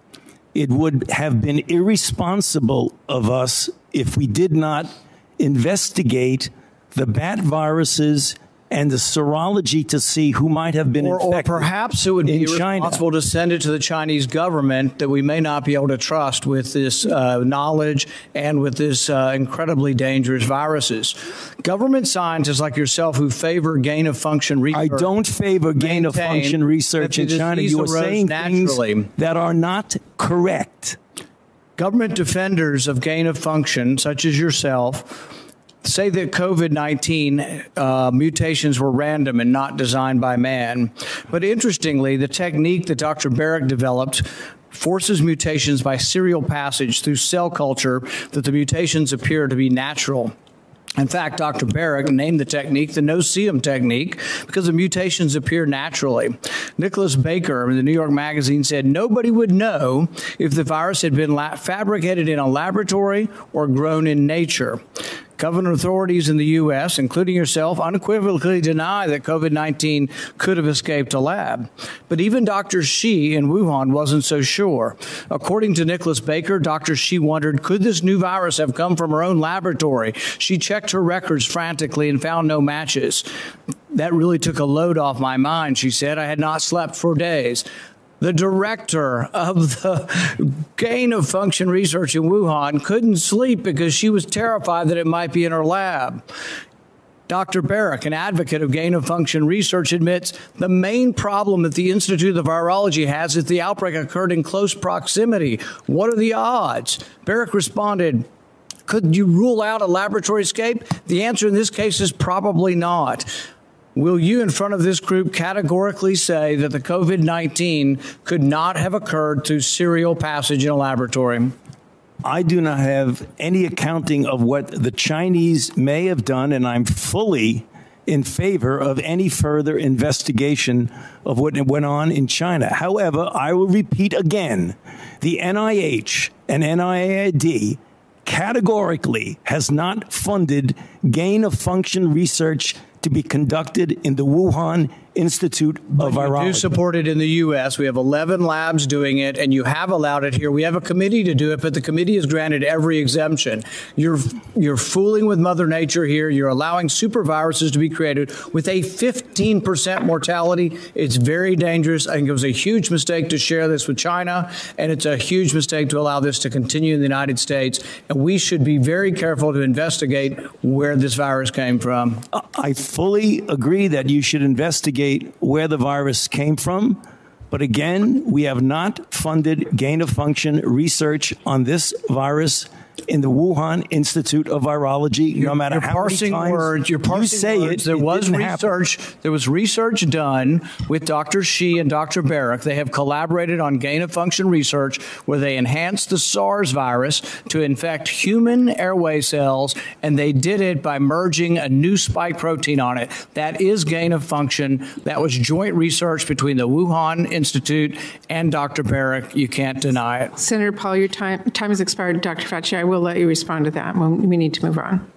It would have been irresponsible of us if we did not investigate the bat viruses and the serology to see who might have been or, or perhaps it would be in China. responsible to send it to the Chinese government that we may not be able to trust with this uh, knowledge and with this uh, incredibly dangerous viruses. Government scientists like yourself who favor gain of function research. I don't favor gain of function research in China. You are saying naturally. things that are not correct. Government defenders of gain of function, such as yourself, say that COVID 19 uh, mutations were random and not designed by man. But interestingly, the technique that Dr. Barrick developed forces mutations by serial passage through cell culture that the mutations appear to be natural. In fact, Dr. Barrick named the technique the no-see-em technique because the mutations appear naturally. Nicholas Baker in the New York Magazine said nobody would know if the virus had been fabricated in a laboratory or grown in nature. Government authorities in the U.S., including yourself, unequivocally deny that COVID 19 could have escaped a lab. But even Dr. Shi in Wuhan wasn't so sure. According to Nicholas Baker, Dr. Shi wondered could this new virus have come from her own laboratory? She checked her records frantically and found no matches. That really took a load off my mind, she said. I had not slept for days the director of the gain of function research in Wuhan couldn't sleep because she was terrified that it might be in her lab. Dr. Barrick, an advocate of gain of function research, admits the main problem that the Institute of Virology has is the outbreak occurred in close proximity. What are the odds? Barrick responded, could you rule out a laboratory escape? The answer in this case is probably not. Will you, in front of this group, categorically say that the COVID 19 could not have occurred through serial passage in a laboratory? I do not have any accounting of what the Chinese may have done, and I'm fully in favor of any further investigation of what went on in China. However, I will repeat again the NIH and NIAID categorically has not funded gain of function research to be conducted in the Wuhan Institute of You Virology. do support it in the U.S. We have 11 labs doing it, and you have allowed it here. We have a committee to do it, but the committee has granted every exemption. You're you're fooling with Mother Nature here. You're allowing super viruses to be created with a 15% mortality. It's very dangerous. I think it was a huge mistake to share this with China, and it's a huge mistake to allow this to continue in the United States. And we should be very careful to investigate where this virus came from. I fully agree that you should investigate where the virus came from. But again, we have not funded gain of function research on this virus in the Wuhan Institute of Virology, no matter how parsing many times words. You're parsing you say words. it. There it was didn't happen. research. There was research done with Dr. Shi and Dr. Barrick. They have collaborated on gain of function research where they enhanced the SARS virus to infect human airway cells, and they did it by merging a new spike protein on it. That is gain of function. That was joint research between the Wuhan Institute and Dr. Barrick. You can't deny it. Senator Paul, your time time has expired. Dr. Fauci, I will let you respond to that when we need to move on.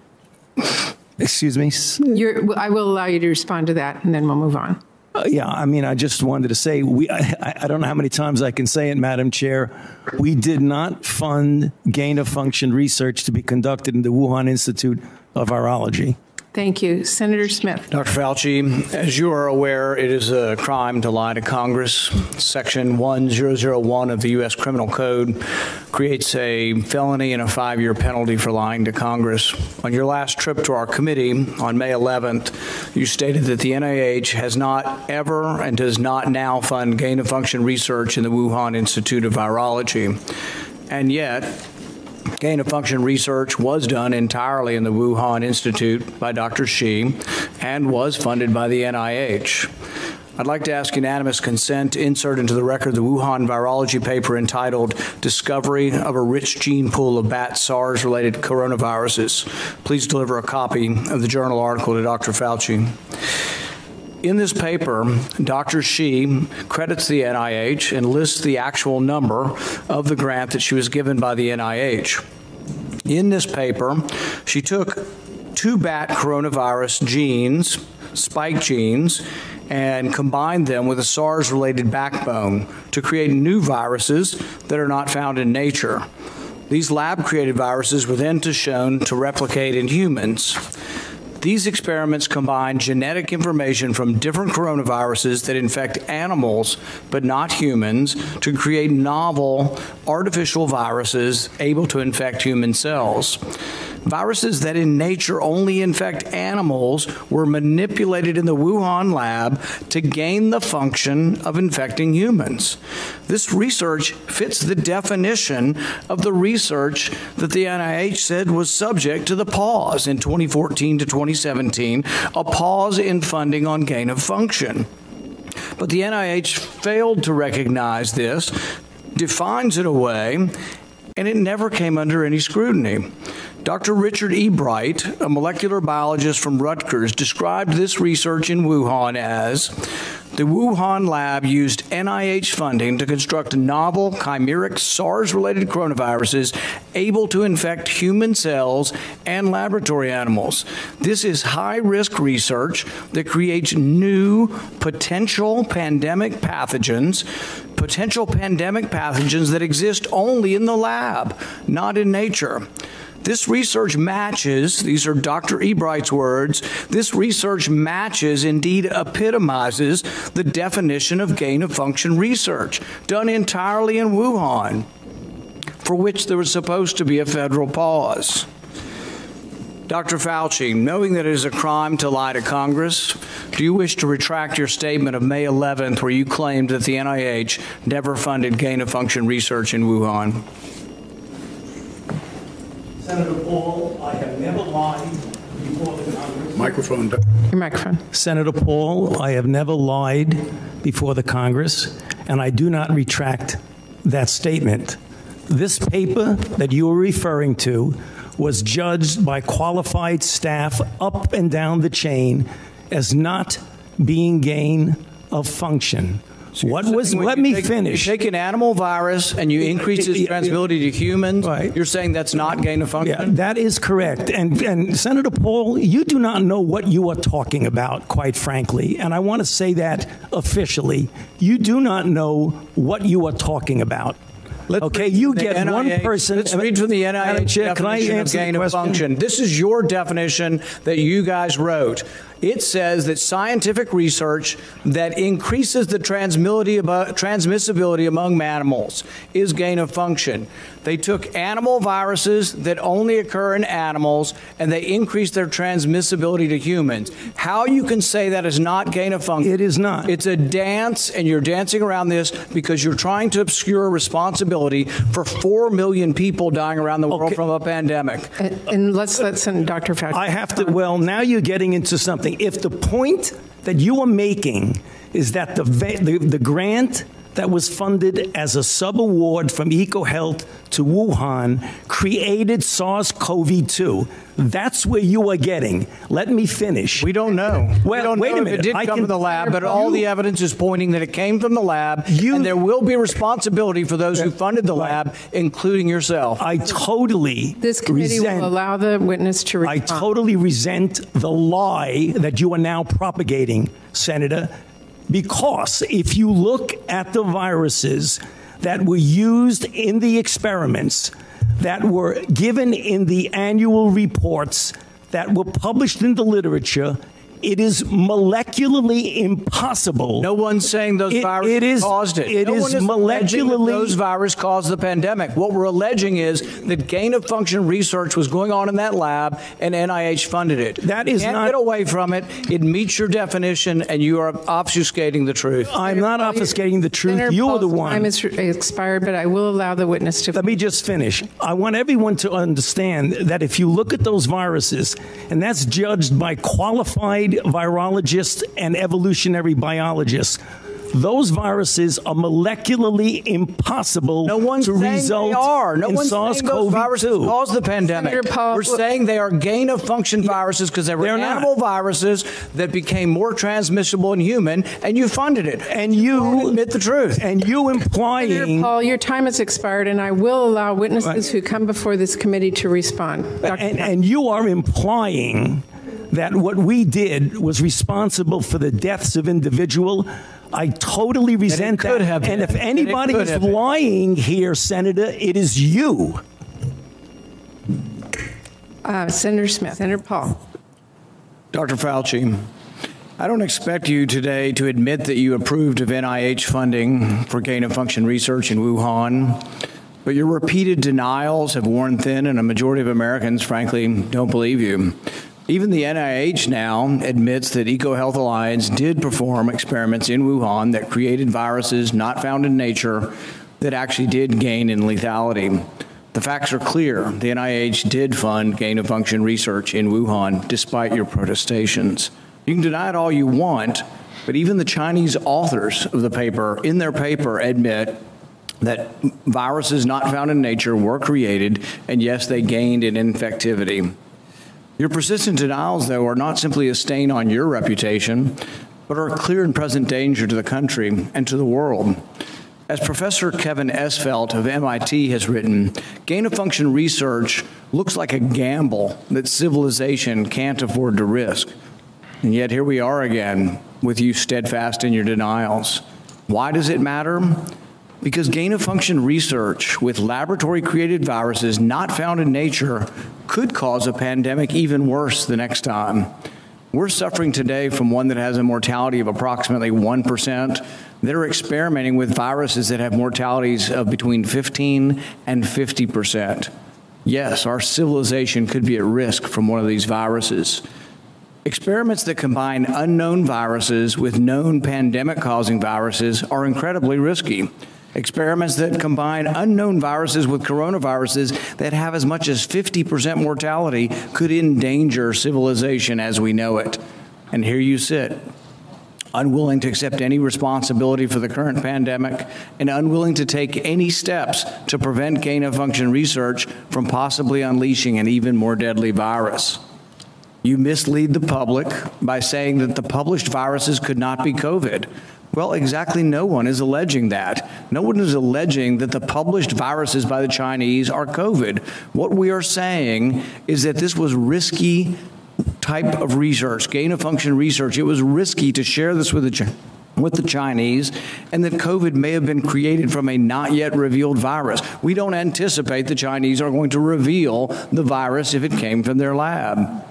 Excuse me. You're, I will allow you to respond to that, and then we'll move on. Uh, yeah, I mean, I just wanted to say we. I, I don't know how many times I can say it, Madam Chair. We did not fund gain of function research to be conducted in the Wuhan Institute of Virology. Thank you. Senator Smith. Dr. Fauci, as you are aware, it is a crime to lie to Congress. Section 1001 of the U.S. Criminal Code creates a felony and a five year penalty for lying to Congress. On your last trip to our committee on May 11th, you stated that the NIH has not ever and does not now fund gain of function research in the Wuhan Institute of Virology. And yet, Gain of function research was done entirely in the Wuhan Institute by Dr. Shi and was funded by the NIH. I'd like to ask unanimous consent to insert into the record the Wuhan virology paper entitled Discovery of a Rich Gene Pool of Bat SARS related coronaviruses. Please deliver a copy of the journal article to Dr. Fauci. In this paper, Dr. Shi credits the NIH and lists the actual number of the grant that she was given by the NIH. In this paper, she took two bat coronavirus genes spike genes and combined them with a SARS related backbone to create new viruses that are not found in nature. These lab created viruses were then shown to replicate in humans. These experiments combine genetic information from different coronaviruses that infect animals but not humans to create novel artificial viruses able to infect human cells. Viruses that in nature only infect animals were manipulated in the Wuhan lab to gain the function of infecting humans. This research fits the definition of the research that the NIH said was subject to the pause in 2014 to 2017, a pause in funding on gain of function. But the NIH failed to recognize this, defines it away, and it never came under any scrutiny. Dr. Richard Ebright, a molecular biologist from Rutgers, described this research in Wuhan as the Wuhan lab used NIH funding to construct novel chimeric SARS-related coronaviruses able to infect human cells and laboratory animals. This is high-risk research that creates new potential pandemic pathogens, potential pandemic pathogens that exist only in the lab, not in nature. This research matches, these are Dr. Ebright's words, this research matches, indeed epitomizes the definition of gain of function research done entirely in Wuhan, for which there was supposed to be a federal pause. Dr. Fauci, knowing that it is a crime to lie to Congress, do you wish to retract your statement of May 11th where you claimed that the NIH never funded gain of function research in Wuhan? Senator Paul, I have never lied before the Congress. Microphone. Your microphone. Senator Paul, I have never lied before the Congress, and I do not retract that statement. This paper that you are referring to was judged by qualified staff up and down the chain as not being gain of function. What was let me take- finish. You take an animal virus and you increase its transmissibility to humans. You're saying that's not gain of function? Yeah, that is correct. And and Senator Paul, you do not know what you are talking about, quite frankly. And I want to say that officially. You do not know what you are talking about. okay, you get one person Let's read from the NIH can I of answer gain of function. This is your definition that you guys wrote. It says that scientific research that increases the transmissibility abo- transmissibility among animals is gain of function. They took animal viruses that only occur in animals and they increased their transmissibility to humans. How you can say that is not gain of function? It is not. It's a dance and you're dancing around this because you're trying to obscure responsibility for 4 million people dying around the world from a pandemic. And, and let's let Sen- Dr. Fauci. I have to well, now you're getting into something. If the point that you are making is that the the, the grant that was funded as a sub-award from EcoHealth to Wuhan created SARS-CoV-2. That's where you are getting. Let me finish. We don't know. Well, we don't wait know a minute. it did I come can- from the lab, but all You- the evidence is pointing that it came from the lab, and there will be responsibility for those who funded the lab, including yourself. I totally This committee resent- will allow the witness to I totally resent the lie that you are now propagating, Senator, because if you look at the viruses that were used in the experiments that were given in the annual reports that were published in the literature, it is molecularly impossible. No one's saying those It- viruses it is- caused it. it no is is molecularly- those viruses caused the pandemic. What we're alleging is that gain of function research was going on in that lab and NIH funded it. That is you can't get away from it. It meets your definition and you are obfuscating the truth. I'm not obfuscating the truth. Senator you are the one. Time is expired, but I will allow the witness to. Let me just finish. I want everyone to understand that if you look at those viruses, and that's judged by qualified virologists and evolutionary biologists, those viruses are molecularly impossible No one's to saying result they are. No in one's saying SARS-CoV-2. caused the pandemic. Paul- We're saying they are gain of function viruses because they were They're not. animal viruses that became more transmissible in human, and you funded it. And you admit the truth. And you Senator implying Paul, your time has expired, and I will allow witnesses who come before this committee to respond. Dr. and, and you are implying that what we did was responsible for the deaths of individual I totally resent could that. and if anybody is have been. lying here, Senator, it is you. Uh, Senator Smith, Senator Paul. Dr. Fauci, I don't expect you today to admit that you approved of NIH funding for gain of function research in Wuhan, but your repeated denials have worn thin and a majority of Americans frankly don't believe you. Even the NIH now admits that EcoHealth Alliance did perform experiments in Wuhan that created viruses not found in nature that actually did gain in lethality. The facts are clear. The NIH did fund gain of function research in Wuhan despite your protestations. You can deny it all you want, but even the Chinese authors of the paper in their paper admit that viruses not found in nature were created and yes they gained in infectivity. Your persistent denials though are not simply a stain on your reputation, but are a clear and present danger to the country and to the world. As Professor Kevin Esvelt of MIT has written, gain of function research looks like a gamble that civilization can't afford to risk. And yet here we are again with you steadfast in your denials. Why does it matter? Because gain of function research with laboratory created viruses not found in nature could cause a pandemic even worse the next time. We're suffering today from one that has a mortality of approximately 1%. They're experimenting with viruses that have mortalities of between 15 and 50%. Yes, our civilization could be at risk from one of these viruses. Experiments that combine unknown viruses with known pandemic causing viruses are incredibly risky. Experiments that combine unknown viruses with coronaviruses that have as much as 50% mortality could endanger civilization as we know it. And here you sit, unwilling to accept any responsibility for the current pandemic and unwilling to take any steps to prevent gain of function research from possibly unleashing an even more deadly virus. You mislead the public by saying that the published viruses could not be COVID. Well, exactly no one is alleging that. No one is alleging that the published viruses by the Chinese are COVID. What we are saying is that this was risky type of research, gain of function research. It was risky to share this with the with the Chinese and that COVID may have been created from a not yet revealed virus. We don't anticipate the Chinese are going to reveal the virus if it came from their lab.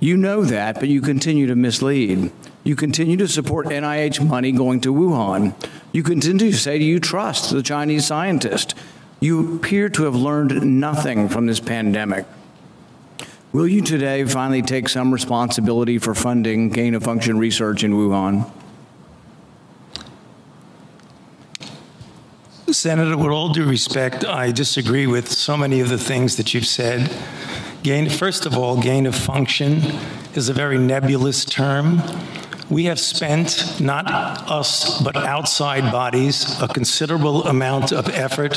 You know that, but you continue to mislead. You continue to support NIH money going to Wuhan. You continue to say you trust the Chinese scientist. You appear to have learned nothing from this pandemic. Will you today finally take some responsibility for funding gain of function research in Wuhan? Senator, with all due respect, I disagree with so many of the things that you've said. Gain, first of all, gain of function is a very nebulous term. We have spent, not us, but outside bodies, a considerable amount of effort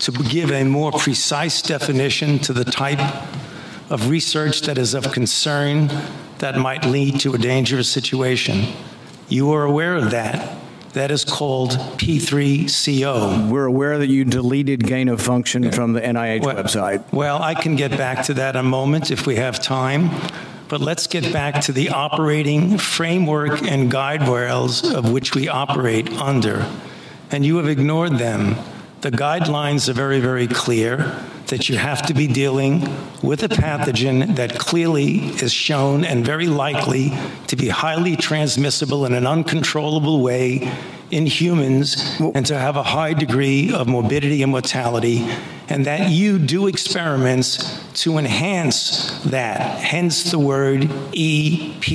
to give a more precise definition to the type of research that is of concern that might lead to a dangerous situation. You are aware of that. That is called P3CO. We're aware that you deleted gain of function from the NIH website. Well, I can get back to that in a moment if we have time. But let's get back to the operating framework and guide rails of which we operate under. And you have ignored them. The guidelines are very, very clear that you have to be dealing with a pathogen that clearly is shown and very likely to be highly transmissible in an uncontrollable way in humans and to have a high degree of morbidity and mortality and that you do experiments to enhance that. Hence the word EPPP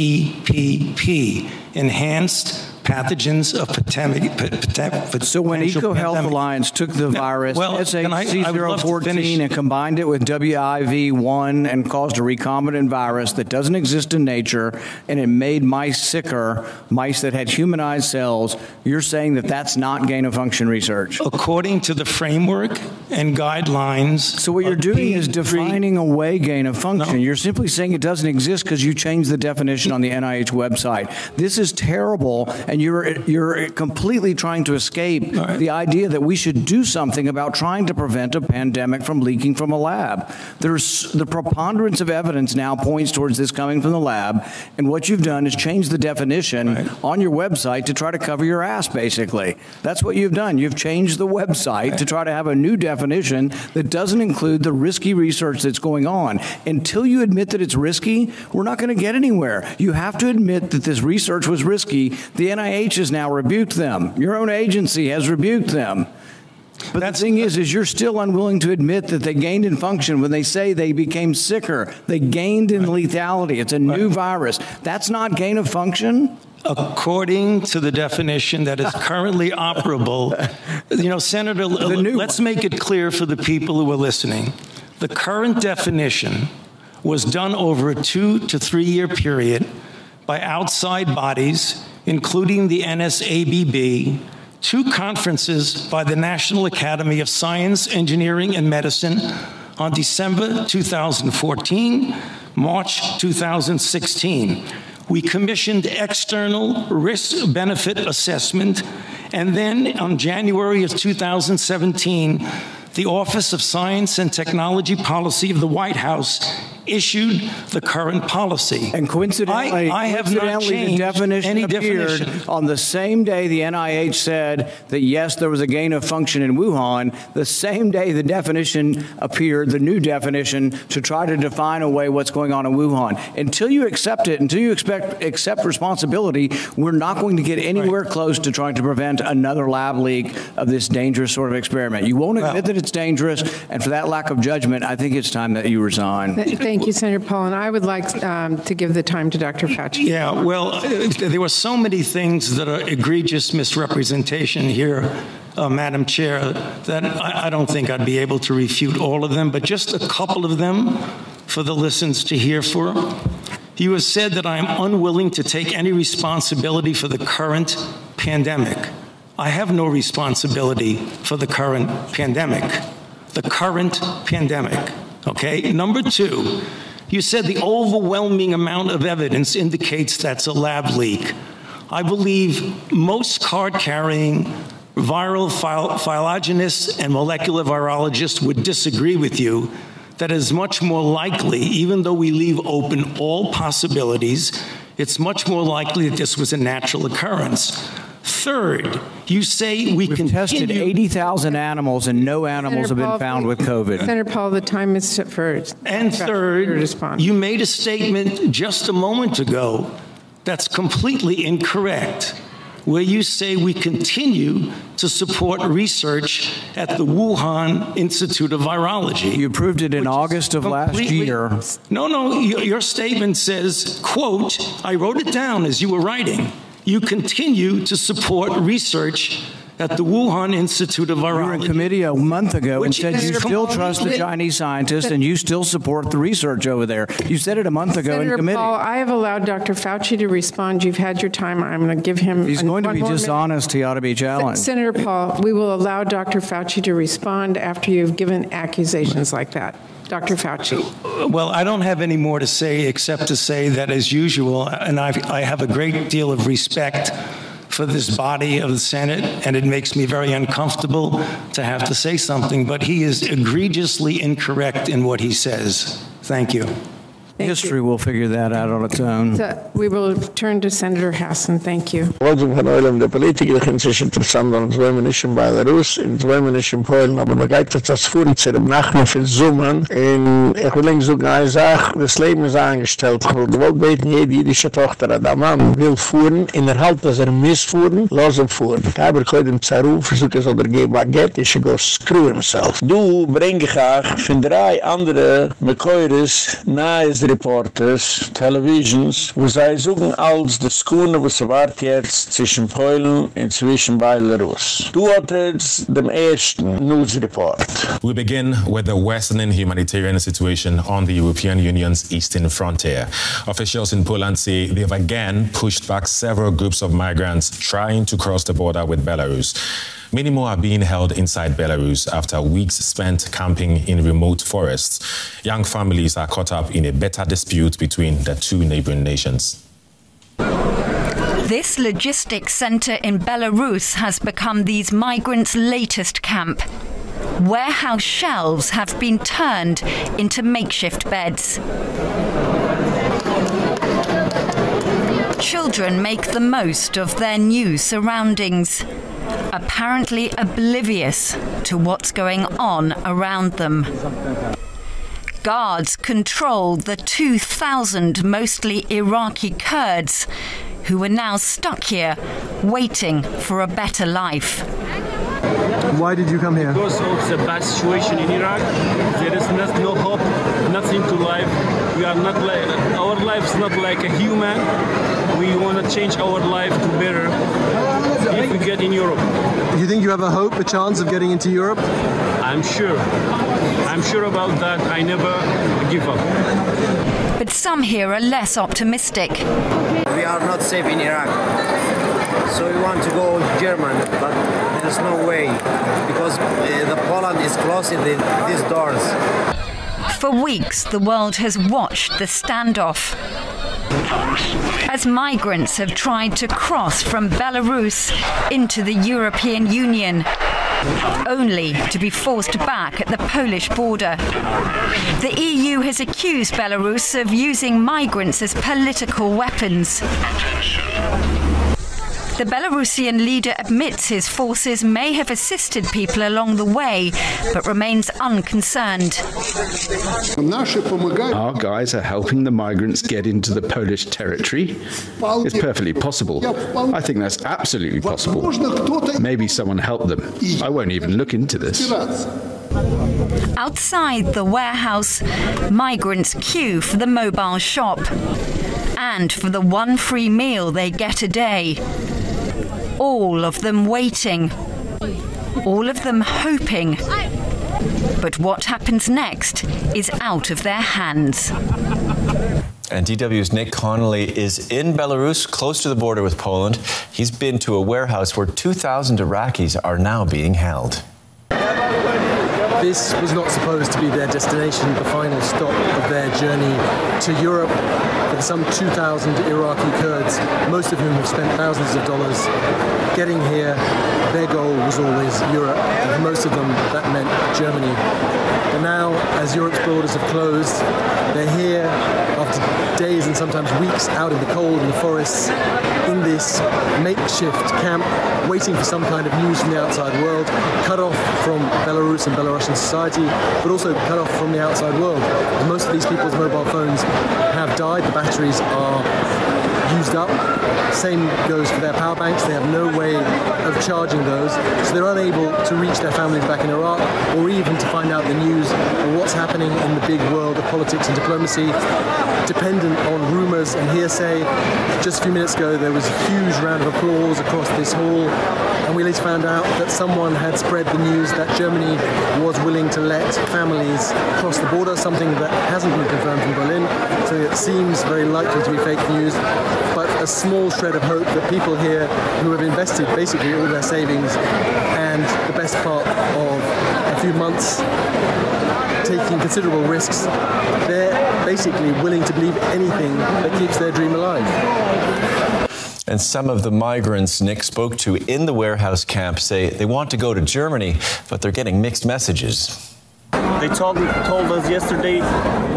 enhanced pathogens of pandemic So when EcoHealth Alliance took the virus well, can I- I would love to finish. SHC014 and combined it with WIV1 and caused a recombinant virus that doesn't exist in nature and it made mice sicker, mice that had humanized cells, you're saying that that's not gain of function research. according to the framework and guidelines So what you're doing is defining away gain of function. You're simply saying it doesn't exist because you changed the definition on the NIH website. This is terrible and and you're you're completely trying to escape right. the idea that we should do something about trying to prevent a pandemic from leaking from a lab. There's the preponderance of evidence now points towards this coming from the lab, and what you've done is change the definition right. on your website to try to cover your ass basically. That's what you've done. You've changed the website right. to try to have a new definition that doesn't include the risky research that's going on. Until you admit that it's risky, we're not going to get anywhere. You have to admit that this research was risky. The NIH has now rebuked them. Your own agency has rebuked them. But That's, the thing is, is you're still unwilling to admit that they gained in function when they say they became sicker. They gained in right. lethality. It's a new right. virus. That's not gain of function. According to the definition that is currently operable, you know, Senator, let's make it clear for the people who are listening. The current definition was done over a 2 to 3 year period by outside bodies including the NSABB two conferences by the National Academy of Science, Engineering and Medicine on December 2014, March 2016. We commissioned external risk benefit assessment and then on January of 2017 the Office of Science and Technology Policy of the White House issued the current policy. And coincidentally, I, I have not the definition any appeared definition. on the same day the NIH said that yes, there was a gain of function in Wuhan. The same day the definition appeared, the new definition to try to define away what's going on in Wuhan. Until you accept it, until you expect accept responsibility, we're not going to get anywhere right. close to trying to prevent another lab leak of this dangerous sort of experiment. You won't admit well, that it's dangerous, and for that lack of judgment, I think it's time that you resign. Thank Thank you, Senator Paul. And I would like um, to give the time to Dr. Fauci. Yeah, well, uh, there were so many things that are egregious misrepresentation here, uh, Madam Chair, that I, I don't think I'd be able to refute all of them, but just a couple of them for the listeners to hear for. You have said that I am unwilling to take any responsibility for the current pandemic. I have no responsibility for the current pandemic. The current pandemic. Okay? Number 2, you said the overwhelming amount of evidence indicates that's a lab leak. I believe most card carrying viral phylogenists and molecular virologists would disagree with you that is much more likely even though we leave open all possibilities it's much more likely that this was a natural occurrence Third, you say we We've continue tested 80,000 animals and no animals Senator have been Paul, found with COVID. Senator Paul, the time is for And third, you made a statement just a moment ago that's completely incorrect where you say we continue to support research at the Wuhan Institute of Virology. You proved it in August of last year. No, no, your statement says, quote, I wrote it down as you were writing you continue to support research at the Wuhan Institute of Virology. You were in committee a month ago and said you still trust the Chinese scientists and you still support the research over there. You said it a month ago Senator in committee. Paul, I have allowed Dr. Fauci to respond. You've had your time. I'm going to give him He's going to be dishonest. Minute. He ought to be challenged. Senator Paul, we will allow Dr. Fauci to respond after you've given accusations like that. Dr. Fauci. Well, I don't have any more to say except to say that as usual and I've, I have a great deal of respect for this body of the Senate and it makes me very uncomfortable to have to say something but he is egregiously incorrect in what he says. Thank you. Thank History you. will figure that out on its own. So we will turn to Senator Hassan. Thank you. Wolfgang von Eulam, der Politiker, kann sich interessant an zwei Menschen in Belarus, in zwei Menschen in Polen, aber man geht jetzt das Fuhren zu dem Nachmen für Summen. Und ich will sagen, eine Sache, das Leben ist angestellt. Ich will beten, jede jüdische Tochter, der Mann will fuhren, in der Halt, dass er missfuhren, los ihm fuhren. Ich habe heute im Zaru versucht, es oder geben, was geht, ich go screw himself. Du bring ich auch von drei andere Mekoiris, nahe reporters, televisions, wo als wo wart zwischen Polen und zwischen Belarus. Du hattest dem ersten news report. We begin with the worsening humanitarian situation on the European Union's eastern frontier. Officials in Poland say they've again pushed back several groups of migrants trying to cross the border with Belarus. Many more are being held inside Belarus after weeks spent camping in remote forests. Young families are caught up in a bitter dispute between the two neighboring nations. This logistics center in Belarus has become these migrants' latest camp. Warehouse shelves have been turned into makeshift beds. Children make the most of their new surroundings, apparently oblivious to what's going on around them. Guards control the 2,000 mostly Iraqi Kurds who are now stuck here waiting for a better life. Why did you come here? Because of the bad situation in Iraq. There is not, no hope, nothing to life. We are not like, our life is not like a human. We want to change our life to better if we get in Europe. Do you think you have a hope, a chance of getting into Europe? I'm sure. I'm sure about that. I never give up. But some here are less optimistic. We are not safe in Iraq. So we want to go German, but there's no way because uh, the Poland is closing the, these doors. For weeks, the world has watched the standoff. As migrants have tried to cross from Belarus into the European Union, only to be forced back at the Polish border. The EU has accused Belarus of using migrants as political weapons. The Belarusian leader admits his forces may have assisted people along the way, but remains unconcerned. Our guys are helping the migrants get into the Polish territory. It's perfectly possible. I think that's absolutely possible. Maybe someone helped them. I won't even look into this. Outside the warehouse, migrants queue for the mobile shop and for the one free meal they get a day. All of them waiting. All of them hoping. But what happens next is out of their hands. And DW's Nick Connolly is in Belarus, close to the border with Poland. He's been to a warehouse where 2,000 Iraqis are now being held. This was not supposed to be their destination, the final stop of their journey to Europe. For some 2,000 Iraqi Kurds, most of whom have spent thousands of dollars getting here, their goal was always Europe. And for most of them, that meant Germany. But now, as Europe's borders have closed, they're here and sometimes weeks out in the cold in the forests in this makeshift camp, waiting for some kind of news from the outside world, cut off from Belarus and Belarusian society, but also cut off from the outside world. Most of these people's mobile phones have died, the batteries are used up. Same goes for their power banks. They have no way of charging those, so they're unable to reach their families back in Iraq or even to find out the news of what's happening in the big world of politics and diplomacy, dependent on rumors and hearsay. Just a few minutes ago, there was a huge round of applause across this hall, and we later found out that someone had spread the news that Germany was willing to let families cross the border, something that hasn't been confirmed from Berlin, so it seems very likely to be fake news but a small shred of hope that people here who have invested basically all their savings and the best part of a few months taking considerable risks, they're basically willing to believe anything that keeps their dream alive. And some of the migrants Nick spoke to in the warehouse camp say they want to go to Germany, but they're getting mixed messages. They told told us yesterday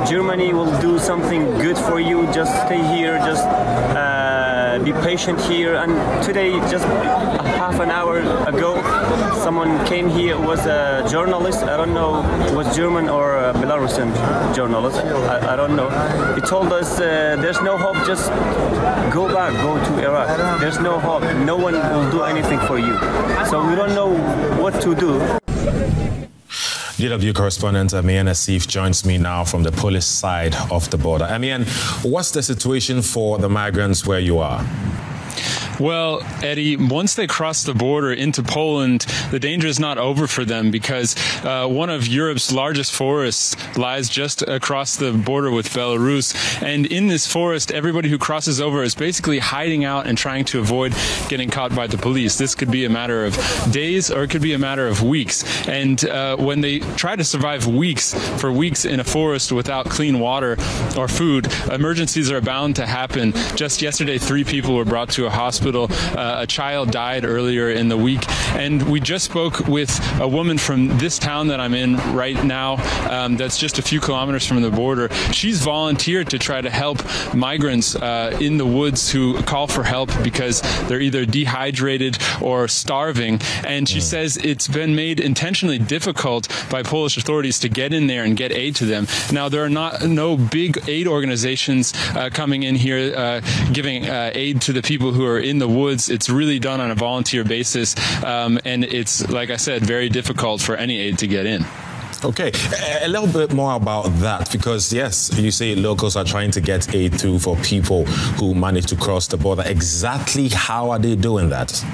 Germany will do something good for you. Just stay here. Just uh, be patient here. And today, just half an hour ago, someone came here. Was a journalist. I don't know. Was German or a Belarusian journalist. I, I don't know. He told us uh, there's no hope. Just go back. Go to Iraq. There's no hope. No one will do anything for you. So we don't know what to do. DW correspondent Amian Asif joins me now from the Polish side of the border. Amian, what's the situation for the migrants where you are? Well, Eddie, once they cross the border into Poland, the danger is not over for them because uh, one of Europe's largest forests lies just across the border with Belarus. And in this forest, everybody who crosses over is basically hiding out and trying to avoid getting caught by the police. This could be a matter of days or it could be a matter of weeks. And uh, when they try to survive weeks, for weeks in a forest without clean water or food, emergencies are bound to happen. Just yesterday, three people were brought to a hospital hospital. Uh, a child died earlier in the week, and we just spoke with a woman from this town that I'm in right now. Um, that's just a few kilometers from the border. She's volunteered to try to help migrants uh, in the woods who call for help because they're either dehydrated or starving. And she says it's been made intentionally difficult by Polish authorities to get in there and get aid to them. Now there are not no big aid organizations uh, coming in here uh, giving uh, aid to the people who are in the woods. It's really done on a volunteer basis, um, and it's like I said, very difficult for any aid to get in. Okay, a little bit more about that because yes, you say locals are trying to get aid through for people who manage to cross the border. Exactly how are they doing that?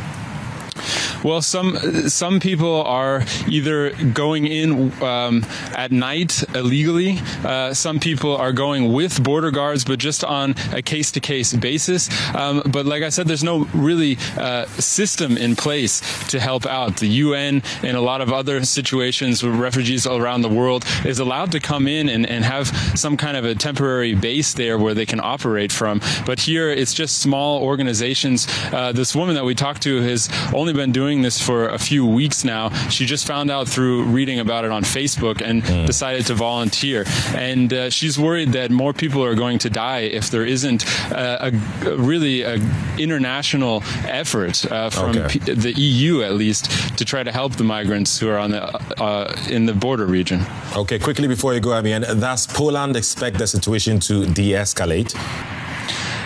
Well, some some people are either going in um, at night illegally. Uh, some people are going with border guards, but just on a case to case basis. Um, but like I said, there's no really uh, system in place to help out. The UN and a lot of other situations with refugees around the world is allowed to come in and, and have some kind of a temporary base there where they can operate from. But here, it's just small organizations. Uh, this woman that we talked to has only been doing this for a few weeks now. She just found out through reading about it on Facebook and mm. decided to volunteer. And uh, she's worried that more people are going to die if there isn't uh, a, really a international effort uh, from Okay. P- the EU at least to try to help the migrants who are on the uh, in the border region. Okay, quickly before you go, I mean, does Poland expect the situation to de-escalate?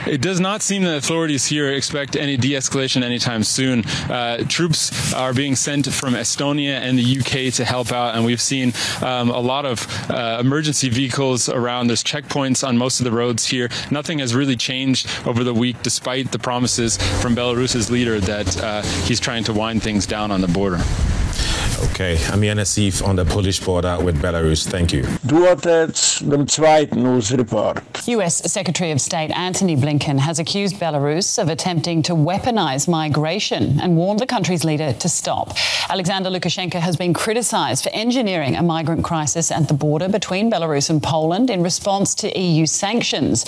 It does not seem that authorities here expect any de-escalation anytime soon. Uh, troops are being sent from Estonia and the UK to help out, and we've seen um, a lot of uh, emergency vehicles around. There's checkpoints on most of the roads here. Nothing has really changed over the week, despite the promises from Belarus's leader that uh, he's trying to wind things down on the border. Okay, Amir Nassif on the Polish border with Belarus. Thank you. Du hat jetzt dem zweiten News-Report. U.S. Secretary of State Antony Blinken has accused Belarus of attempting to weaponize migration and warned the country's leader to stop. Alexander Lukashenko has been criticized for engineering a migrant crisis at the border between Belarus and Poland in response to EU sanctions.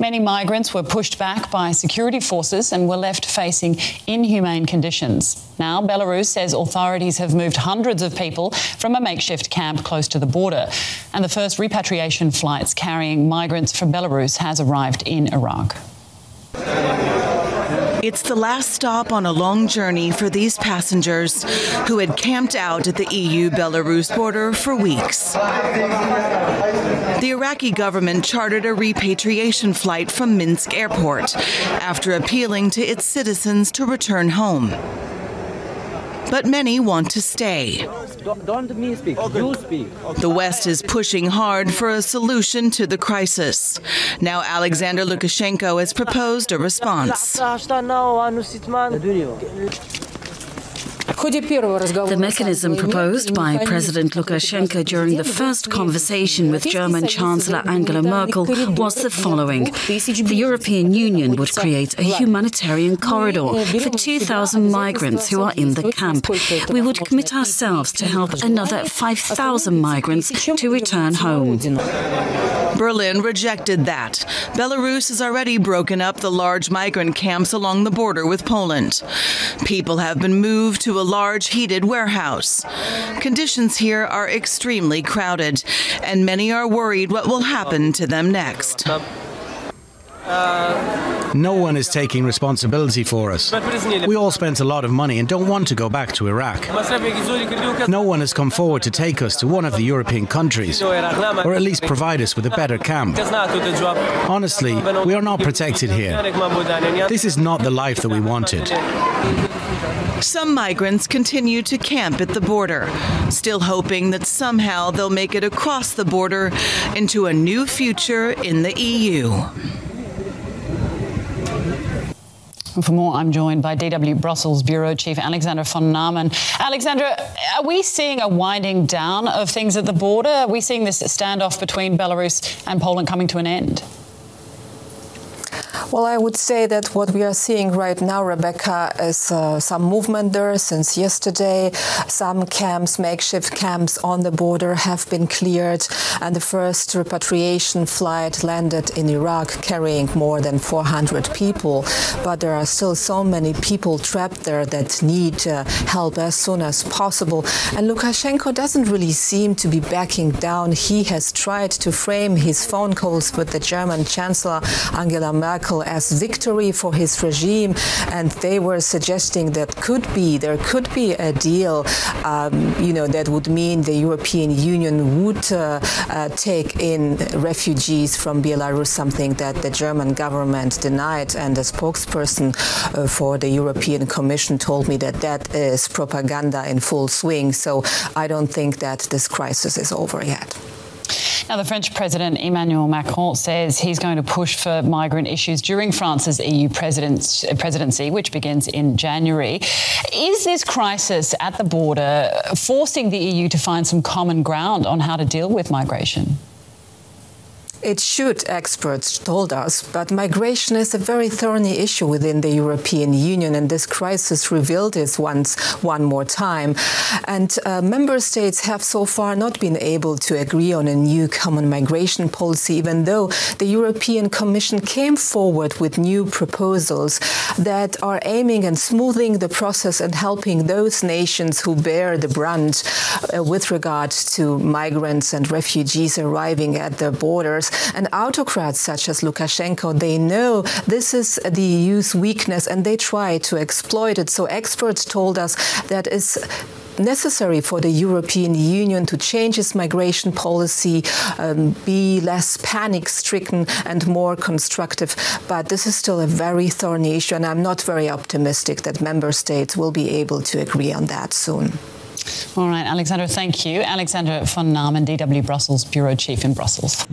Many migrants were pushed back by security forces and were left facing inhumane conditions. Now, Belarus says authorities have moved hundreds of people from a makeshift camp close to the border. And the first repatriation flights carrying migrants from Belarus has arrived in Iraq. It's the last stop on a long journey for these passengers who had camped out at the EU Belarus border for weeks. The Iraqi government chartered a repatriation flight from Minsk airport after appealing to its citizens to return home. But many want to stay. Don't me speak. You speak. The West is pushing hard for a solution to the crisis. Now Alexander Lukashenko has proposed a response. The mechanism proposed by President Lukashenko during the first conversation with German Chancellor Angela Merkel was the following. The European Union would create a humanitarian corridor for 2,000 migrants who are in the camp. We would commit ourselves to help another 5,000 migrants to return home. Berlin rejected that. Belarus has already broken up the large migrant camps along the border with Poland. People have been moved to a large heated warehouse. Conditions here are extremely crowded, and many are worried what will happen to them next. No one is taking responsibility for us. We all spent a lot of money and don't want to go back to Iraq. No one has come forward to take us to one of the European countries, or at least provide us with a better camp. Honestly, we are not protected here. This is not the life that we wanted. Some migrants continue to camp at the border, still hoping that somehow they'll make it across the border into a new future in the EU. For more, I'm joined by DW Brussels Bureau Chief Alexandra von Nahmen. Alexandra, are we seeing a winding down of things at the border? Are we seeing this standoff between Belarus and Poland coming to an end? Well, I would say that what we are seeing right now, Rebecca, is uh, some movement there since yesterday. Some camps, makeshift camps on the border have been cleared, and the first repatriation flight landed in Iraq carrying more than 400 people. But there are still so many people trapped there that need uh, help as soon as possible. And Lukashenko doesn't really seem to be backing down. He has tried to frame his phone calls with the German Chancellor Angela Merkel as victory for his regime and they were suggesting that could be there could be a deal um, you know that would mean the European Union would uh, uh, take in refugees from Belarus something that the German government denied and the spokesperson uh, for the European Commission told me that that is propaganda in full swing. So I don't think that this crisis is over yet now, the French President Emmanuel Macron says he's going to push for migrant issues during France's EU presidency, which begins in January. Is this crisis at the border forcing the EU to find some common ground on how to deal with migration? It should, experts told us, but migration is a very thorny issue within the European Union, and this crisis revealed this once one more time. And uh, member states have so far not been able to agree on a new common migration policy, even though the European Commission came forward with new proposals that are aiming and smoothing the process and helping those nations who bear the brunt uh, with regard to migrants and refugees arriving at their borders and autocrats such as Lukashenko, they know this is the EU's weakness and they try to exploit it. So experts told us that is necessary for the European Union to change its migration policy, um, be less panic stricken and more constructive. But this is still a very thorny issue, and I'm not very optimistic that member states will be able to agree on that soon. All right, Alexandra, thank you. Alexandra von Nahmen, DW Brussels Bureau Chief in Brussels.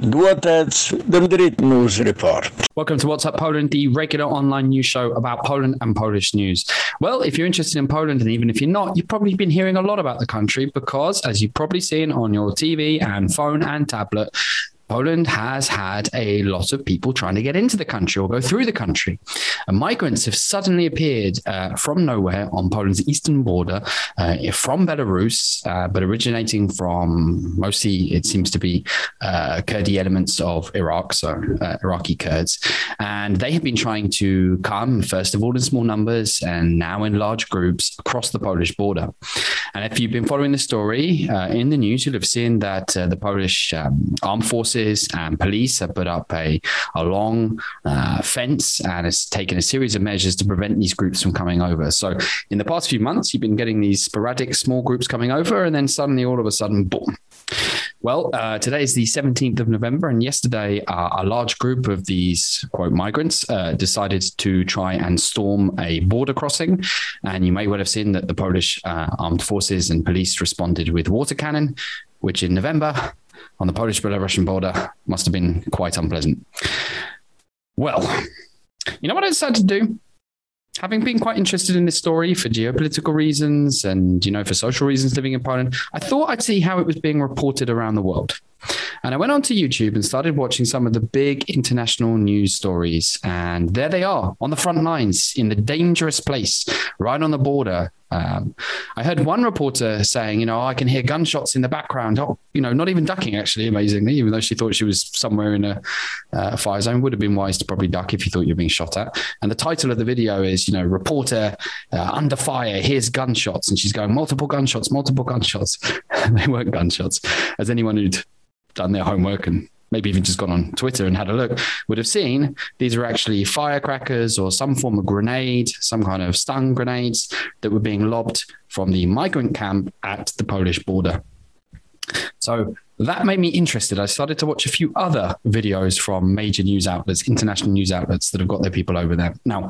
news report. Welcome to What's Up Poland, the regular online news show about Poland and Polish news. Well, if you're interested in Poland, and even if you're not, you've probably been hearing a lot about the country because, as you've probably seen on your TV and phone and tablet, Poland has had a lot of people trying to get into the country or go through the country. And migrants have suddenly appeared uh, from nowhere on Poland's eastern border uh, from Belarus, uh, but originating from mostly, it seems to be uh, Kurdi elements of Iraq, so uh, Iraqi Kurds. And they have been trying to come, first of all, in small numbers and now in large groups across the Polish border. And if you've been following the story uh, in the news, you'll have seen that the Polish um, armed forces forces and police have put up a, a long uh, fence and has taken a series of measures to prevent these groups from coming over. So in the past few months, you've been getting these sporadic small groups coming over and then suddenly all of a sudden, boom. Well, uh, today is the 17th of November, and yesterday uh, a large group of these quote migrants uh, decided to try and storm a border crossing. And you may well have seen that the Polish uh, armed forces and police responded with water cannon, which in November on the Polish Belarusian border must have been quite unpleasant. Well, you know what I decided to do? Having been quite interested in this story for geopolitical reasons and you know for social reasons living in Poland, I thought I'd see how it was being reported around the world. And I went onto YouTube and started watching some of the big international news stories and there they are on the front lines in the dangerous place right on the border um, I heard one reporter saying, you know, I can hear gunshots in the background. Oh, you know, not even ducking actually, amazingly, even though she thought she was somewhere in a uh, fire zone. Would have been wise to probably duck if you thought you were being shot at. And the title of the video is, you know, reporter uh, under fire, hears gunshots. And she's going, multiple gunshots, multiple gunshots. they weren't gunshots. As anyone who'd done their homework and maybe even just gone on Twitter and had a look, would have seen these are actually firecrackers or some form of grenade, some kind of stun grenades that were being lobbed from the migrant camp at the Polish border. So that made me interested. I started to watch a few other videos from major news outlets, international news outlets that have got their people over there. Now,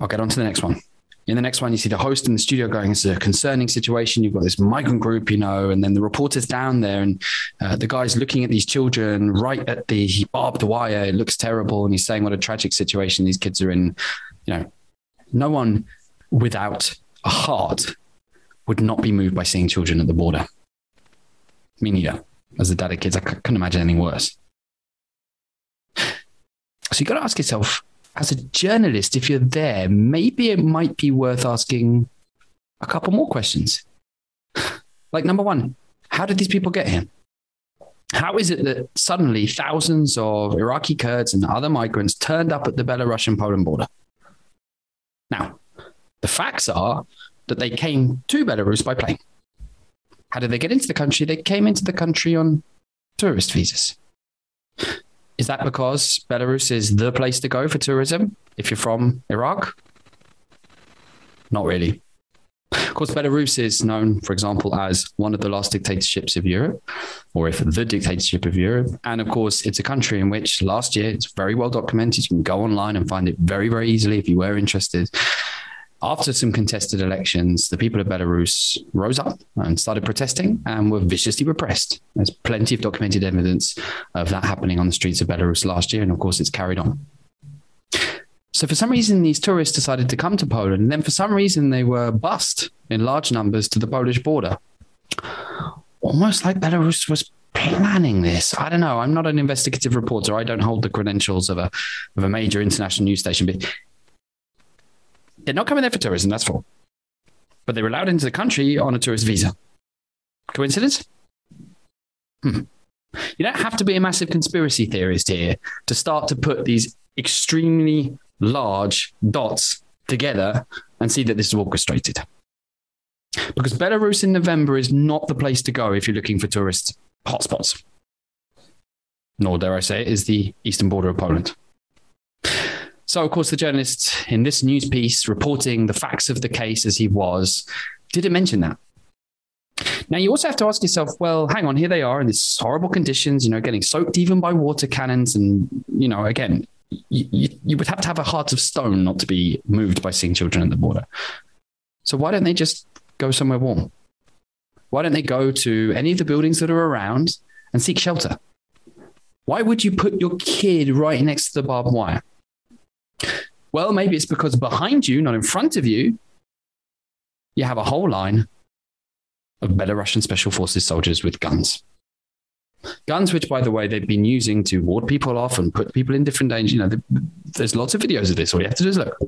I'll get on to the next one. In the next one, you see the host in the studio going, it's a concerning situation. You've got this migrant group, you know, and then the reporter's down there and uh, the guy's looking at these children right at the barbed wire. It looks terrible. And he's saying what a tragic situation these kids are in. You know, no one without a heart would not be moved by seeing children at the border. Me neither. As a dad of kids, I couldn't imagine anything worse. So you got to ask yourself, as a journalist, if you're there, maybe it might be worth asking a couple more questions. Like number 1, how did these people get here? How is it that suddenly thousands of Iraqi Kurds and other migrants turned up at the Belarusian Poland border? Now, the facts are that they came to Belarus by plane. How did they get into the country? They came into the country on tourist visas. Is that because Belarus is the place to go for tourism if you're from Iraq? Not really. Of course, Belarus is known, for example, as one of the last dictatorships of Europe, or if the dictatorship of Europe. And of course, it's a country in which last year, it's very well documented. You can go online and find it very, very easily if you were interested. After some contested elections, the people of Belarus rose up and started protesting and were viciously repressed. There's plenty of documented evidence of that happening on the streets of Belarus last year. And of course, it's carried on. So for some reason these tourists decided to come to Poland and then for some reason they were bussed in large numbers to the Polish border. Almost like Belarus was planning this. I don't know. I'm not an investigative reporter. I don't hold the credentials of a of a major international news station, but they're not coming there for tourism, that's for. But they were allowed into the country on a tourist visa. Coincidence? Hmm. You don't have to be a massive conspiracy theorist here to start to put these extremely large dots together and see that this is orchestrated. Because Belarus in November is not the place to go if you're looking for tourist hotspots. Nor dare I say is the eastern border of Poland. So of course the journalist in this news piece reporting the facts of the case as he was didn't mention that. Now you also have to ask yourself, well, hang on, here they are in these horrible conditions, you know, getting soaked even by water cannons and you know, again, you, you would have to have a heart of stone not to be moved by seeing children at the border. So why don't they just go somewhere warm? Why don't they go to any of the buildings that are around and seek shelter? Why would you put your kid right next to the barbed wire? Well, maybe it's because behind you, not in front of you, you have a whole line of Belarusian special forces soldiers with guns. Guns, which, by the way, they've been using to ward people off and put people in different danger. You know, there's lots of videos of this. All you have to do is look.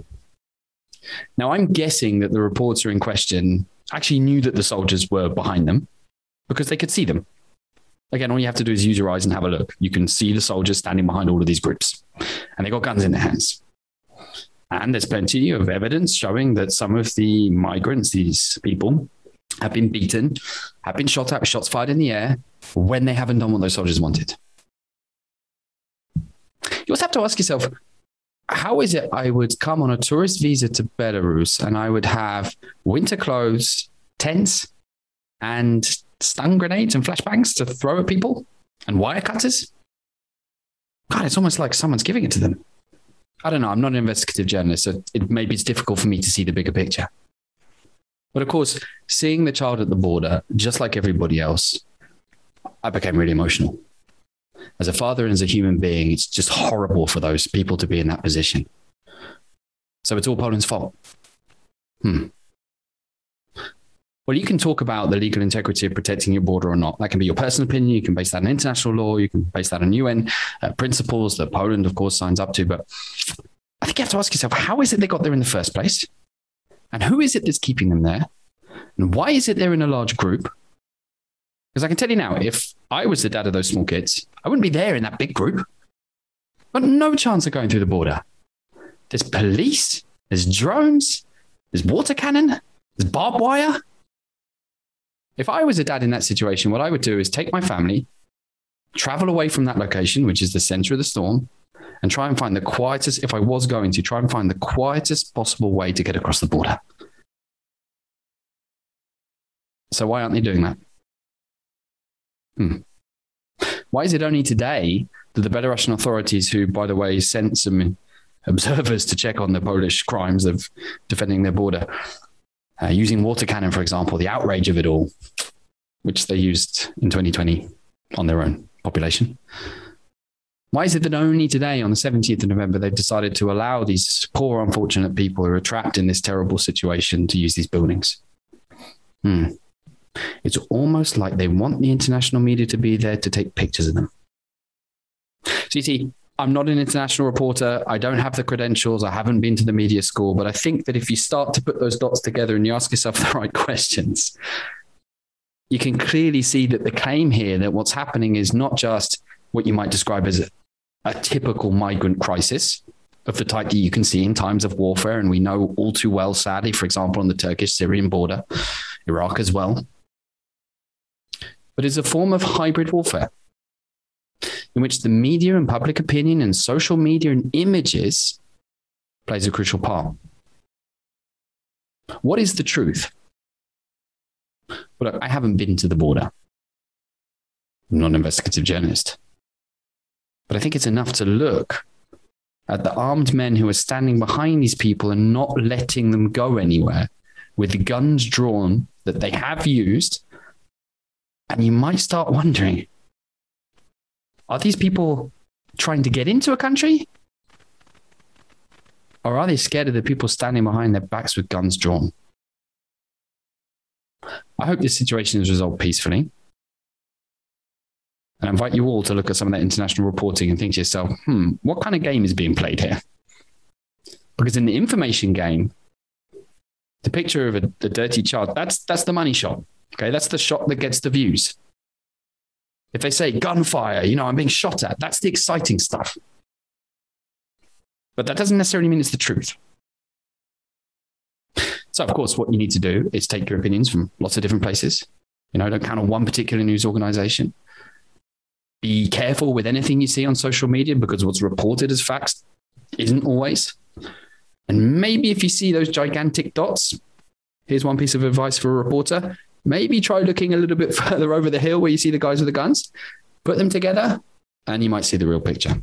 Now, I'm guessing that the reporter in question actually knew that the soldiers were behind them because they could see them. Again, all you have to do is use your eyes and have a look. You can see the soldiers standing behind all of these groups, and they got guns in their hands. And there's plenty of evidence showing that some of the migrants, these people, have been beaten, have been shot at, shots fired in the air, when they haven't done what those soldiers wanted. You also have to ask yourself, how is it I would come on a tourist visa to Belarus and I would have winter clothes, tents, and stun grenades and flashbangs to throw at people and wire cutters? God, it's almost like someone's giving it to them. I don't know. I'm not an investigative journalist, so it maybe it's difficult for me to see the bigger picture. But of course, seeing the child at the border, just like everybody else, I became really emotional. As a father and as a human being, it's just horrible for those people to be in that position. So it's all Poland's fault. Hmm. Well, you can talk about the legal integrity of protecting your border or not. That can be your personal opinion. You can base that on international law. You can base that on UN uh, principles that Poland, of course, signs up to. But I think you have to ask yourself, how is it they got there in the first place? And who is it that's keeping them there? And why is it they're in a large group? Because I can tell you now, if I was the dad of those small kids, I wouldn't be there in that big group. But no chance of going through the border. There's police, there's drones, there's water cannon, there's barbed wire. If I was a dad in that situation, what I would do is take my family, travel away from that location, which is the center of the storm, and try and find the quietest, if I was going to, try and find the quietest possible way to get across the border. So why aren't they doing that? Hmm. Why is it only today that the Belarusian authorities, who, by the way, sent some observers to check on the Polish crimes of defending their border, uh, using water cannon, for example, the outrage of it all, which they used in 2020 on their own population. Why is it that only today, on the 17th of November, they've decided to allow these poor, unfortunate people who are trapped in this terrible situation to use these buildings? Hmm. It's almost like they want the international media to be there to take pictures of them. So you see, I'm not an international reporter. I don't have the credentials. I haven't been to the media school, but I think that if you start to put those dots together and you ask yourself the right questions, you can clearly see that the claim here that what's happening is not just what you might describe as a, a typical migrant crisis of the type that you can see in times of warfare and we know all too well sadly for example on the Turkish Syrian border Iraq as well but it's a form of hybrid warfare in which the media and public opinion and social media and images plays a crucial part. What is the truth? Well, I haven't been to the border. I'm not an investigative journalist. But I think it's enough to look at the armed men who are standing behind these people and not letting them go anywhere with the guns drawn that they have used. And you might start wondering are these people trying to get into a country? Or are they scared of the people standing behind their backs with guns drawn? I hope this situation is resolved peacefully. And I invite you all to look at some of that international reporting and think to yourself, hmm, what kind of game is being played here? Because in the information game, the picture of a, a dirty child, that's, that's the money shot. Okay, that's the shot that gets the views. If they say gunfire, you know, I'm being shot at, that's the exciting stuff. But that doesn't necessarily mean it's the truth. So of course what you need to do is take your opinions from lots of different places. You know, don't count on one particular news organization. Be careful with anything you see on social media because what's reported as facts isn't always. And maybe if you see those gigantic dots, here's one piece of advice for a reporter, maybe try looking a little bit further over the hill where you see the guys with the guns, put them together, and you might see the real picture.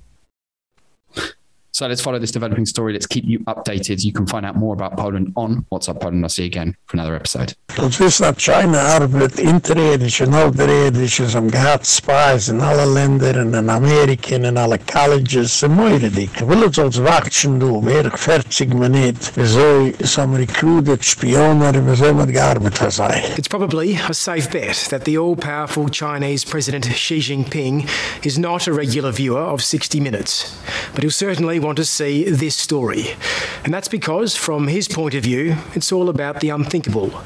So let's follow this developing story. Let's keep you updated. You can find out more about Poland on What's Up Poland. I'll see you again for another episode. Das wissen, dass China arbeitet interirdisch und außerirdisch und haben gehabt Spies in alle Länder und in Amerika und in alle Colleges und meure dich. Ich will uns als Wachtschen du, mehr 40 Minuten, wieso some recruited Spioner, wieso man gearbeitet sei. It's probably a safe bet that the all-powerful Chinese President Xi Jinping is not a regular viewer of 60 Minutes, but he'll certainly want to see this story. And that's because, from his point of view, it's all about the unthinkable.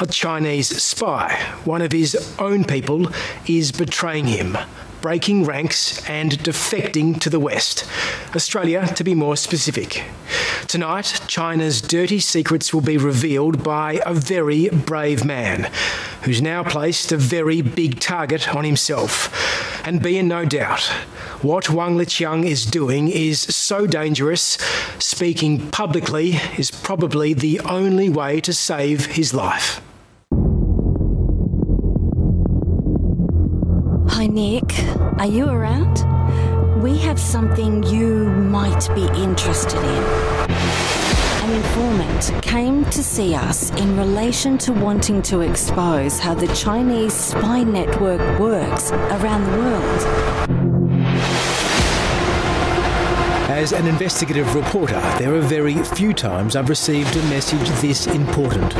A Chinese spy, one of his own people, is betraying him breaking ranks and defecting to the West. Australia, to be more specific. Tonight, China's dirty secrets will be revealed by a very brave man who's now placed a very big target on himself. And be in no doubt, what Wang Liqiang is doing is so dangerous, speaking publicly is probably the only way to save his life. Hi, Nick. Are you around? We have something you might be interested in. An informant came to see us in relation to wanting to expose how the Chinese spy network works around the world. As an investigative reporter, there are very few times I've received a message this important.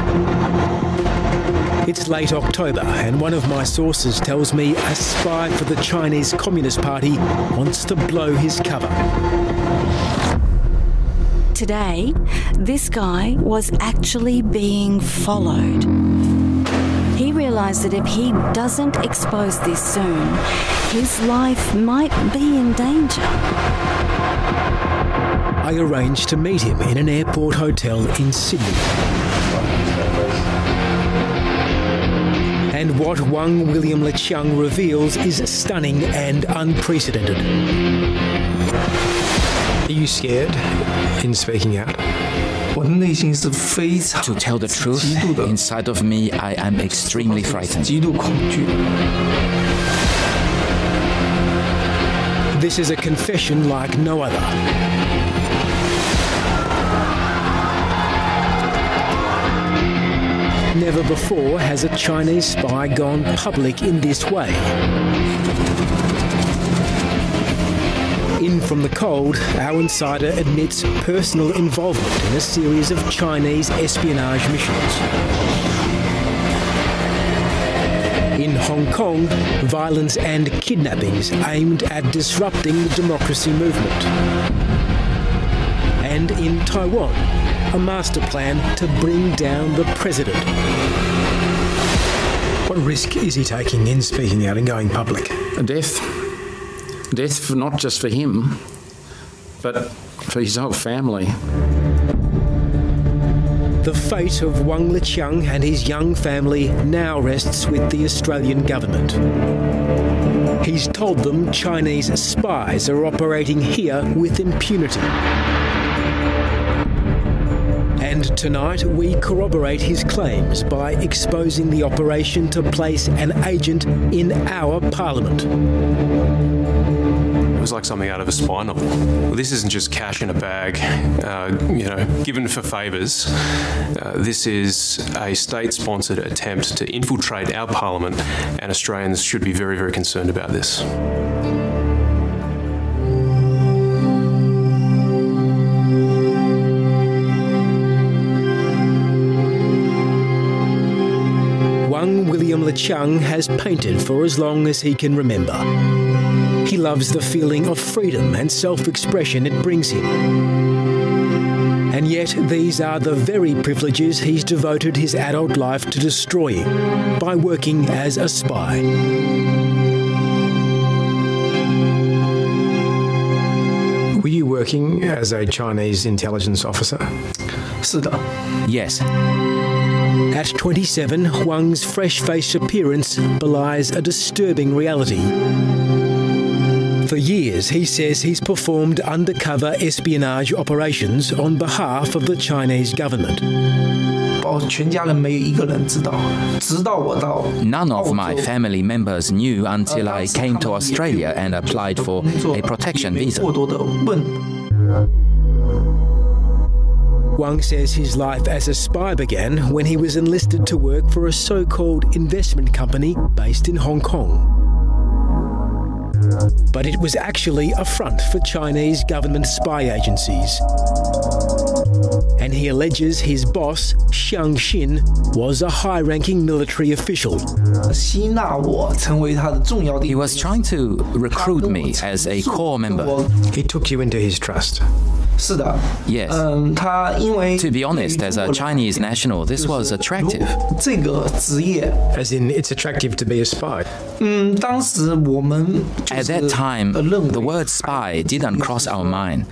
It's late October, and one of my sources tells me a spy for the Chinese Communist Party wants to blow his cover. Today, this guy was actually being followed. He realized that if he doesn't expose this soon, his life might be in danger. I arranged to meet him in an airport hotel in Sydney. And what Wang William Liqiang reveals is stunning and unprecedented. Are you scared in speaking out? To tell the truth, inside of me, I am extremely frightened. This is a confession like no other. Never before has a Chinese spy gone public in this way. In from the cold, our insider admits personal involvement in a series of Chinese espionage missions. In Hong Kong, violence and kidnappings aimed at disrupting the democracy movement. And in Taiwan, a master plan to bring down the president. What risk is he taking in speaking out and going public? A death. Death for not just for him, but for his whole family. The fate of Wang Liqiang and his young family now rests with the Australian government. He's told them Chinese spies are operating here with impunity. And tonight we corroborate his claims by exposing the operation to place an agent in our parliament. It was like something out of a spy novel. Well, this isn't just cash in a bag, uh, you know, given for favours. Uh, this is a state-sponsored attempt to infiltrate our parliament, and Australians should be very, very concerned about this. Wang William Liqiang has painted for as long as he can remember. He loves the feeling of freedom and self-expression it brings him. And yet these are the very privileges he's devoted his adult life to destroying by working as a spy. Were you working as a Chinese intelligence officer? Yes. At 27, Wang's fresh-faced appearance belies a disturbing reality. For years, he says he's performed undercover espionage operations on behalf of the Chinese government. None of my family members knew until I came to Australia and applied for a protection visa. Wang says his life as a spy began when he was enlisted to work for a so-called investment company based in Hong Kong. But it was actually a front for Chinese government spy agencies. And he alleges his boss, Xiang Xin, was a high-ranking military official. He was trying to recruit me as a core member. He took you into his trust. Yes. To be honest, as a Chinese national, this was attractive. As in, it's attractive to be a spy. At that time, the word spy didn't cross our mind.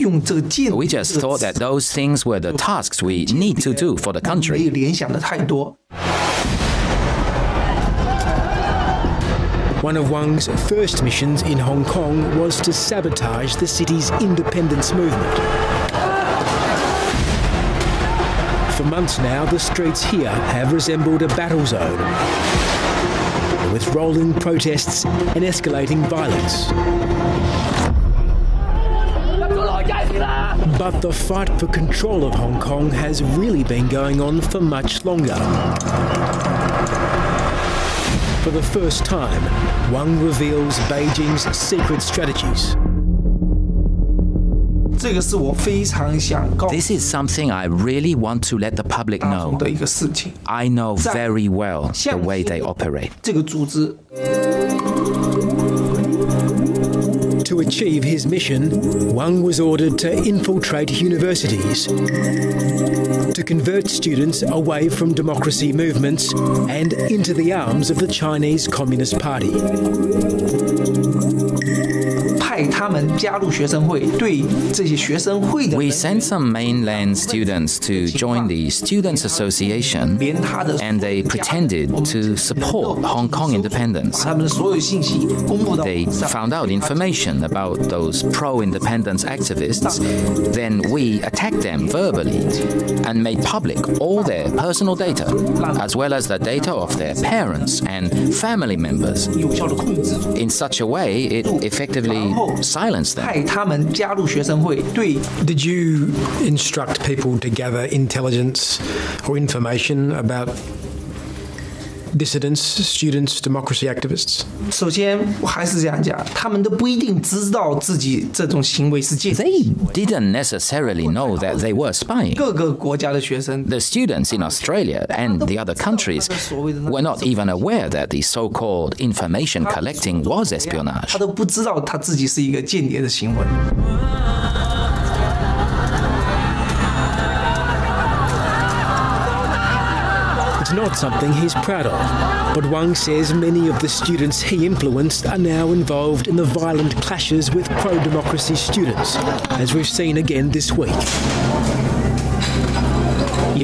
We just thought that those things were the tasks we need to do for the country. One of Wang's first missions in Hong Kong was to sabotage the city's independence movement. For months now, the streets here have resembled a battle zone, with rolling protests and escalating violence. But the fight for control of Hong Kong has really been going on for much longer. For the first time, Wang reveals Beijing's secret strategies. This is something I really want to let the public know. I know very well the way they operate. To achieve his mission, Wang was ordered to infiltrate universities, to convert students away from democracy movements and into the arms of the Chinese Communist Party. We sent some mainland students to join the Students' Association and they pretended to support Hong Kong independence. They found out information about those pro-independence activists. Then we attacked them verbally and made public all their personal data as well as the data of their parents and family members. In such a way it effectively silenced them. Did you instruct people to gather intelligence or information about dissidents, students, democracy activists? 首先，我还是这样讲，他们都不一定知道自己这种行为是间谍。 They didn't necessarily know that they were spying. 各个国家的学生 The students in Australia and the other countries were not even aware that the so-called information collecting was espionage. 他都不知道他自己是一个间谍的行为。 Not something he's proud of, but Wang says many of the students he influenced are now involved in the violent clashes with pro-democracy students, as we've seen again this week.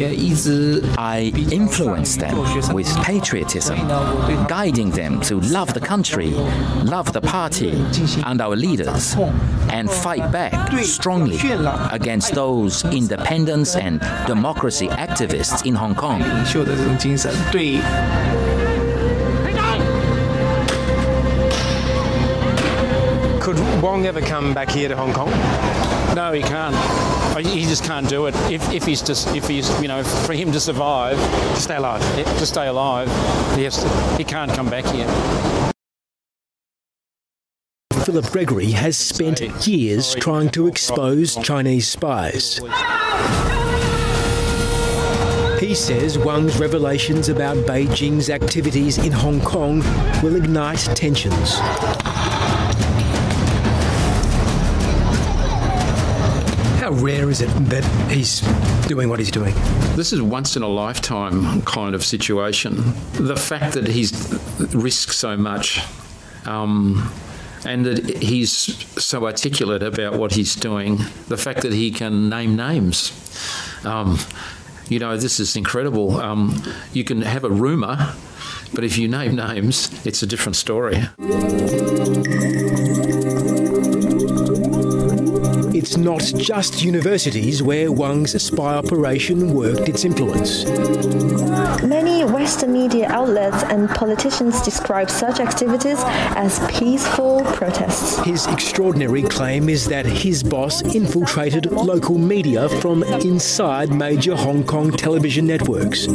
I influence them with patriotism, guiding them to love the country, love the party and our leaders, and fight back strongly against those independence and democracy activists in Hong Kong. Could Wong ever come back here to Hong Kong? No, he can't. I- He just can't do it. If, if he's just if he's you know for him to survive, to stay alive, to stay alive, he has to, he can't come back here. Philip Gregory has spent years trying to expose Chinese spies. He says Wang's revelations about Beijing's activities in Hong Kong will ignite tensions. How rare is it that he's doing what he's doing? This is once in a lifetime kind of situation. The fact that he's risked so much um, and that he's so articulate about what he's doing, the fact that he can name names. Um, you know, this is incredible. Um, you can have a rumor, but if you name names, it's a different story. It's not just universities where Wang's spy operation worked its influence. Many Western media outlets and politicians describe such activities as peaceful protests. His extraordinary claim is that his boss infiltrated local media from inside major Hong Kong television networks.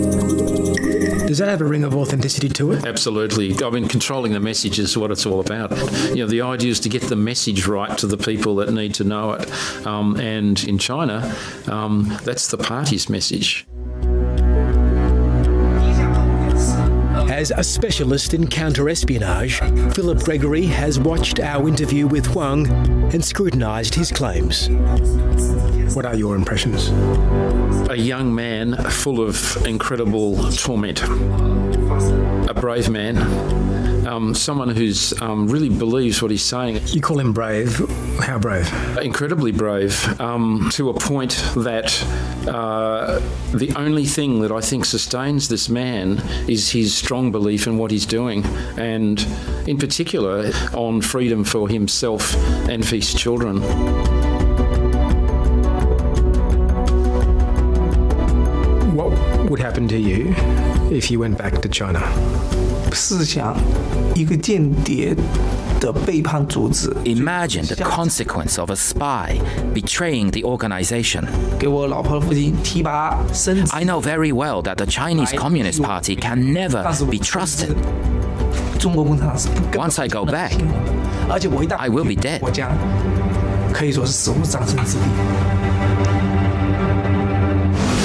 Does that have a ring of authenticity to it? Absolutely. I mean, controlling the message is what it's all about. You know, the idea is to get the message right to the people that need to know it. Um, and in China, um, that's the party's message. As a specialist in counter-espionage, Philip Gregory has watched our interview with Wang and scrutinized his claims. What are your impressions? A young man full of incredible torment. A brave man. Um, someone who's um, really believes what he's saying. You call him brave. How brave? Incredibly brave, um, to a point that uh, the only thing that I think sustains this man is his strong belief in what he's doing, and in particular on freedom for himself and for his children. What would happen to you if you went back to China? 试想，一个间谍的背叛组织， Imagine the consequence of a spy betraying the organization. 给我老婆父亲提拔升职。 I know very well that the Chinese Communist Party can never be trusted. 中国共产党是不跟 Once I go back, 而且伟大 I will be dead. 国家可以说是死无葬身之地。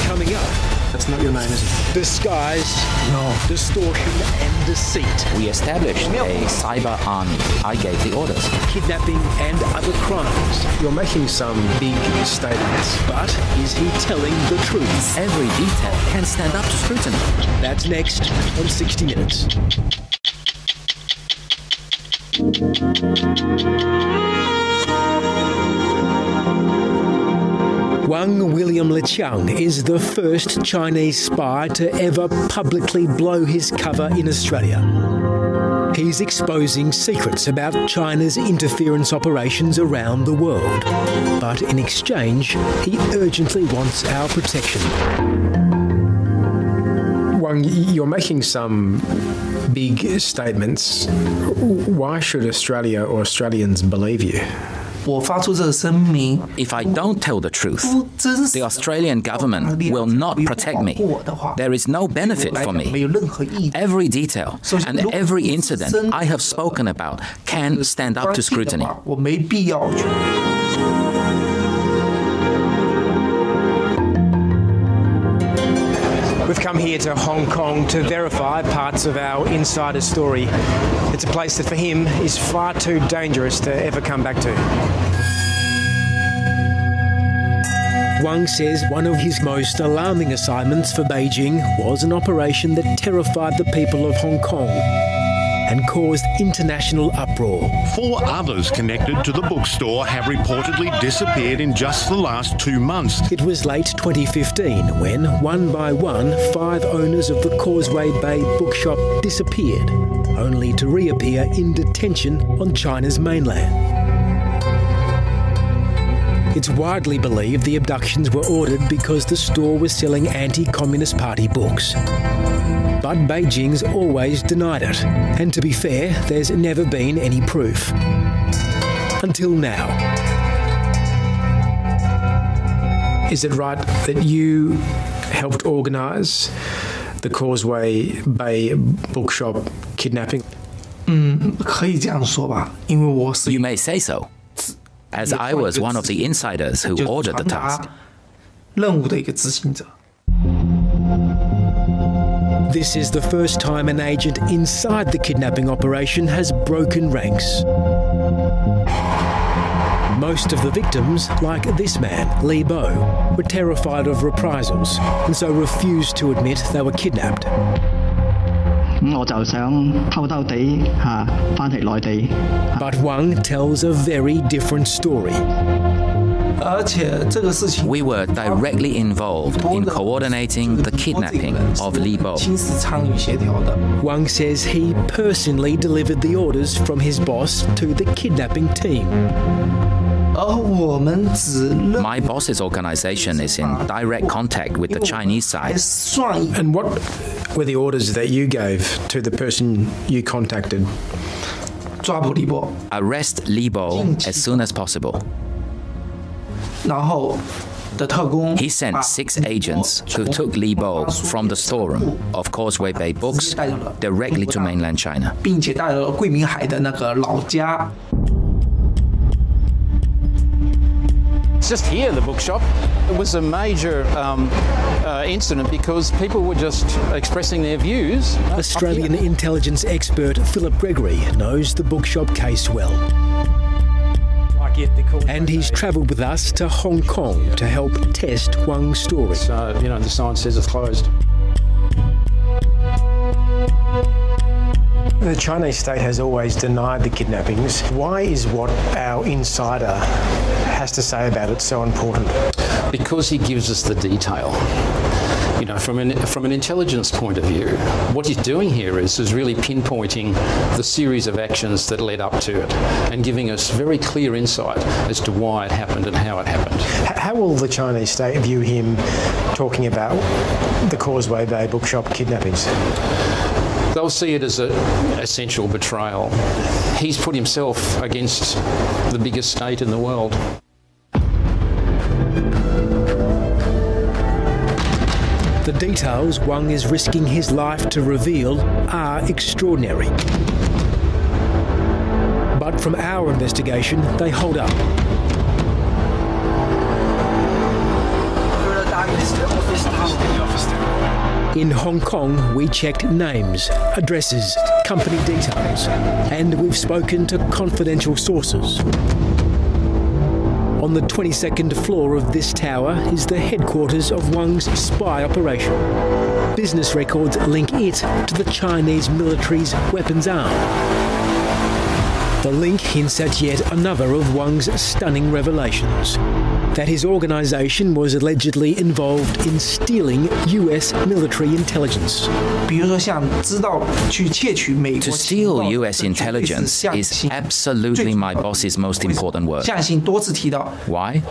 Coming up, that's not your name, is it? Disguise, no, distortion and deceit. We established a cyber army. I gave the orders. Kidnapping and other crimes. You're making some big statements, but is he telling the truth? Every detail can stand up to scrutiny. That's next on 60 Minutes. Wang William Liqiang is the first Chinese spy to ever publicly blow his cover in Australia. He's exposing secrets about China's interference operations around the world. But in exchange, he urgently wants our protection. Wang, you're making some big statements. Why should Australia or Australians believe you? If I don't tell the truth, the Australian government will not protect me. There is no benefit for me. Every detail and every incident I have spoken about can stand up to scrutiny. Come here to Hong Kong to verify parts of our insider story. It's a place that for him is far too dangerous to ever come back to. Wang says one of his most alarming assignments for Beijing was an operation that terrified the people of Hong Kong and caused international uproar. Four others connected to the bookstore have reportedly disappeared in just the last two months. It was late 2015 when, one by one, five owners of the Causeway Bay bookshop disappeared, only to reappear in detention on China's mainland. It's widely believed the abductions were ordered because the store was selling anti Communist Party books. But Beijing's always denied it. And to be fair, there's never been any proof. Until now. Is it right that you helped organise the Causeway Bay bookshop kidnapping? Mm, you may say so, as I was one of the insiders who ordered the task. This is the first time an agent inside the kidnapping operation has broken ranks. Most of the victims, like this man, Lee Bo, were terrified of reprisals and so refused to admit they were kidnapped. but Wang tells a very different story. We were directly involved in coordinating the kidnapping of Li Bo. Wang says he personally delivered the orders from his boss to the kidnapping team. My boss's organization is in direct contact with the Chinese side. And what were the orders that you gave to the person you contacted? Arrest Li Bo as soon as possible. He sent six agents who took Li Bo from the storeroom of Causeway Bay Books directly to mainland China. Just here, the bookshop, it was a major um, uh, incident because people were just expressing their views. Australian intelligence expert Philip Gregory knows the bookshop case well. And he's travelled with us to Hong Kong to help test Wang's story. So, you know, the sign says it's closed. The Chinese state has always denied the kidnappings. Why is what our insider has to say about it so important? Because he gives us the detail. You know, from an from an intelligence point of view, what he's doing here is is really pinpointing the series of actions that led up to it and giving us very clear insight as to why it happened and how it happened. How will the Chinese state view him talking about the Causeway Bay bookshop kidnappings? They'll see it as a essential betrayal. He's put himself against the biggest state in the world. Details Wang is risking his life to reveal are extraordinary. But from our investigation, they hold up. In Hong Kong, we checked names, addresses, company details, and we've spoken to confidential sources. On the 22nd floor of this tower is the headquarters of Wang's spy operation. Business records link it to the Chinese military's weapons arm. The link hints at yet another of Wang's stunning revelations that his organization was allegedly involved in stealing US military intelligence. To steal US intelligence is absolutely my boss's most important work. Why?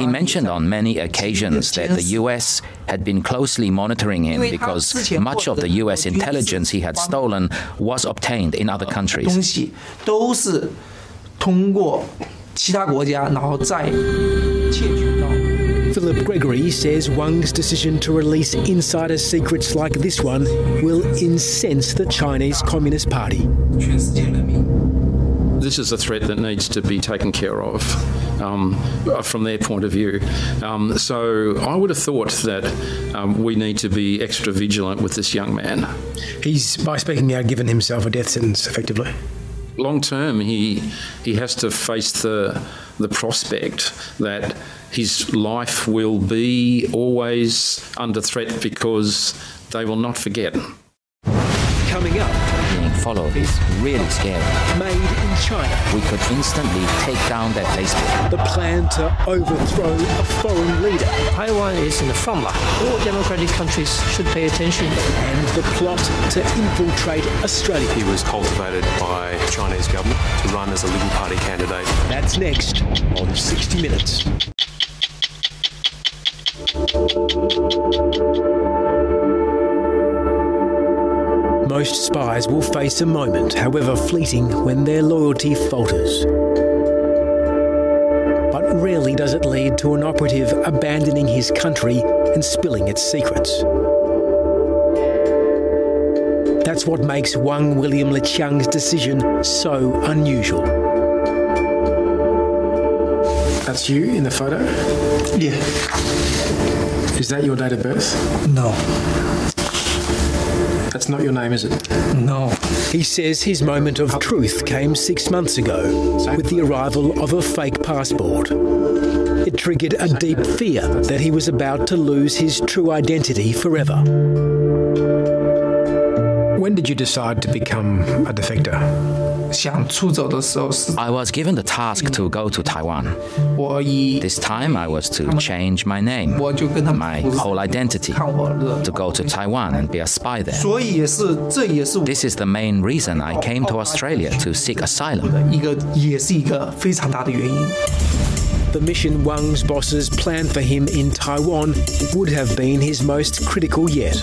He mentioned on many occasions that the US had been closely monitoring him because much of the US intelligence he had stolen was obtained in other countries. 西都是通过 其他国家，然后再窃取到。Philip Gregory says Wang's decision to release insider secrets like this one will incense the Chinese Communist Party. This is a threat that needs to be taken care of um, from their point of view. Um, so I would have thought that um, we need to be extra vigilant with this young man. He's, by speaking out, given himself a death sentence, effectively. Long term, he he has to face the the prospect that his life will be always under threat because they will not forget. Coming up, being followed is really scary. Made in China. We could instantly take down their Facebook. The plan to overthrow a foreign leader. Taiwan is in the front line. All democratic countries should pay attention. And the plot to infiltrate Australia. He was cultivated by Chinese government to run as a Liberal Party candidate. That's next on 60 Minutes. Most spies will face a moment, however fleeting, when their loyalty falters. But rarely does it lead to an operative abandoning his country and spilling its secrets. That's what makes Wang William Liqiang's decision so unusual. That's you in the photo? Yeah. Is that your date of birth? No. That's not your name, is it? No. He says his moment of truth came six months ago with the arrival of a fake passport. It triggered a deep fear that he was about to lose his true identity forever. When did you decide to become a defector? I was given the task to go to Taiwan. This time I was to change my name, my whole identity, to go to Taiwan and be a spy there. This is the main reason I came to Australia to seek asylum. The mission Wang's bosses planned for him in Taiwan would have been his most critical yet.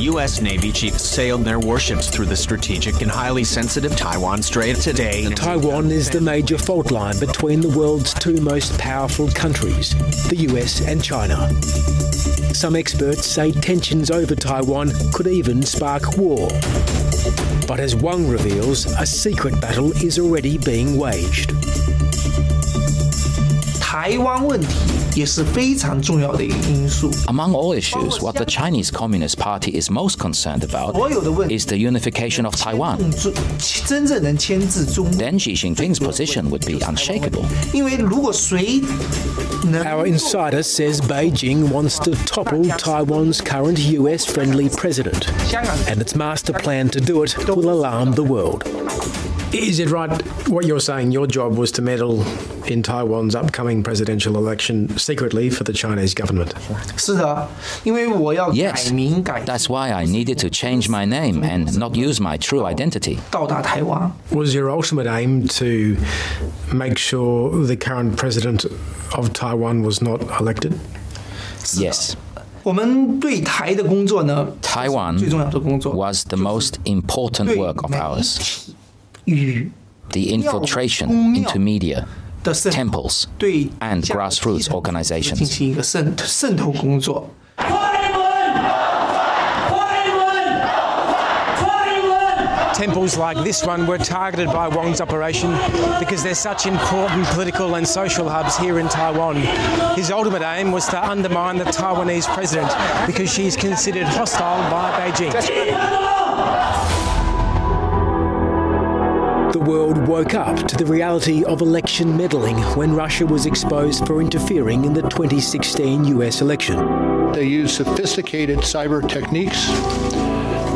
U.S. Navy chiefs sailed their warships through the strategic and highly sensitive Taiwan Strait today. Taiwan is the major fault line between the world's two most powerful countries, the US and China. Some experts say tensions over Taiwan could even spark war. But as Wang reveals, a secret battle is already being waged. 台湾问题 也是非常重要的一个因素。 Among all issues, what the Chinese Communist Party is most concerned about is the unification of Taiwan. 真正能牵制中国， Then Xi Jinping's position would be unshakable. 因为如果谁 Our insider says Beijing wants to topple Taiwan's current US friendly president, and its master plan to do it will alarm the world. Is it right what you're saying? Your job was to meddle in Taiwan's upcoming presidential election secretly for the Chinese government. Yes, that's why I needed to change my name and not use my true identity. Was your ultimate aim to make sure the current president of Taiwan was not elected? Yes. Taiwan was the most important work of ours the infiltration into media, temples, and grassroots organizations. temples like this one were targeted by Wang's operation because they're such important political and social hubs here in Taiwan. His ultimate aim was to undermine the Taiwanese president because she's considered hostile by Beijing. World woke up to the reality of election meddling when Russia was exposed for interfering in the 2016 US election. They used sophisticated cyber techniques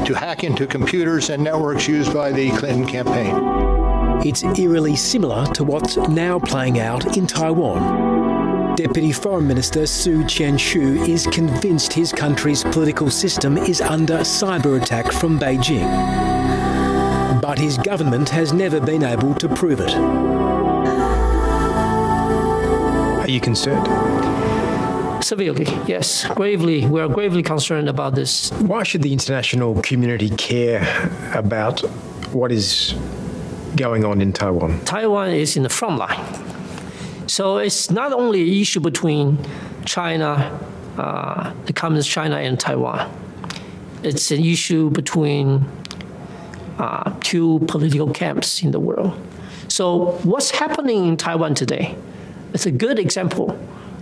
to hack into computers and networks used by the Clinton campaign. It's eerily similar to what's now playing out in Taiwan. Deputy Foreign Minister Su Chen-shu is convinced his country's political system is under cyber attack from Beijing. But his government has never been able to prove it. Are you concerned? Severely, yes. Gravely, we are gravely concerned about this. Why should the international community care about what is going on in Taiwan? Taiwan is in the front line. So it's not only an issue between China, uh, the Communist China, and Taiwan. It's an issue between uh, two political camps in the world. So what's happening in Taiwan today? It's a good example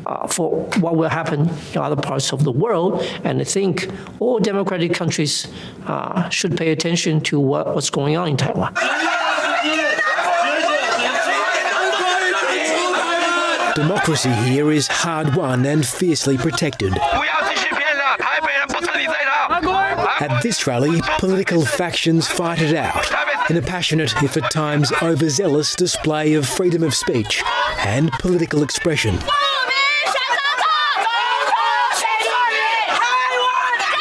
uh, for what will happen in other parts of the world. And I think all democratic countries uh, should pay attention to what, what's going on in Taiwan. Democracy here is hard won and fiercely protected. At this rally, political factions fight it out in a passionate, if at times overzealous, display of freedom of speech and political expression.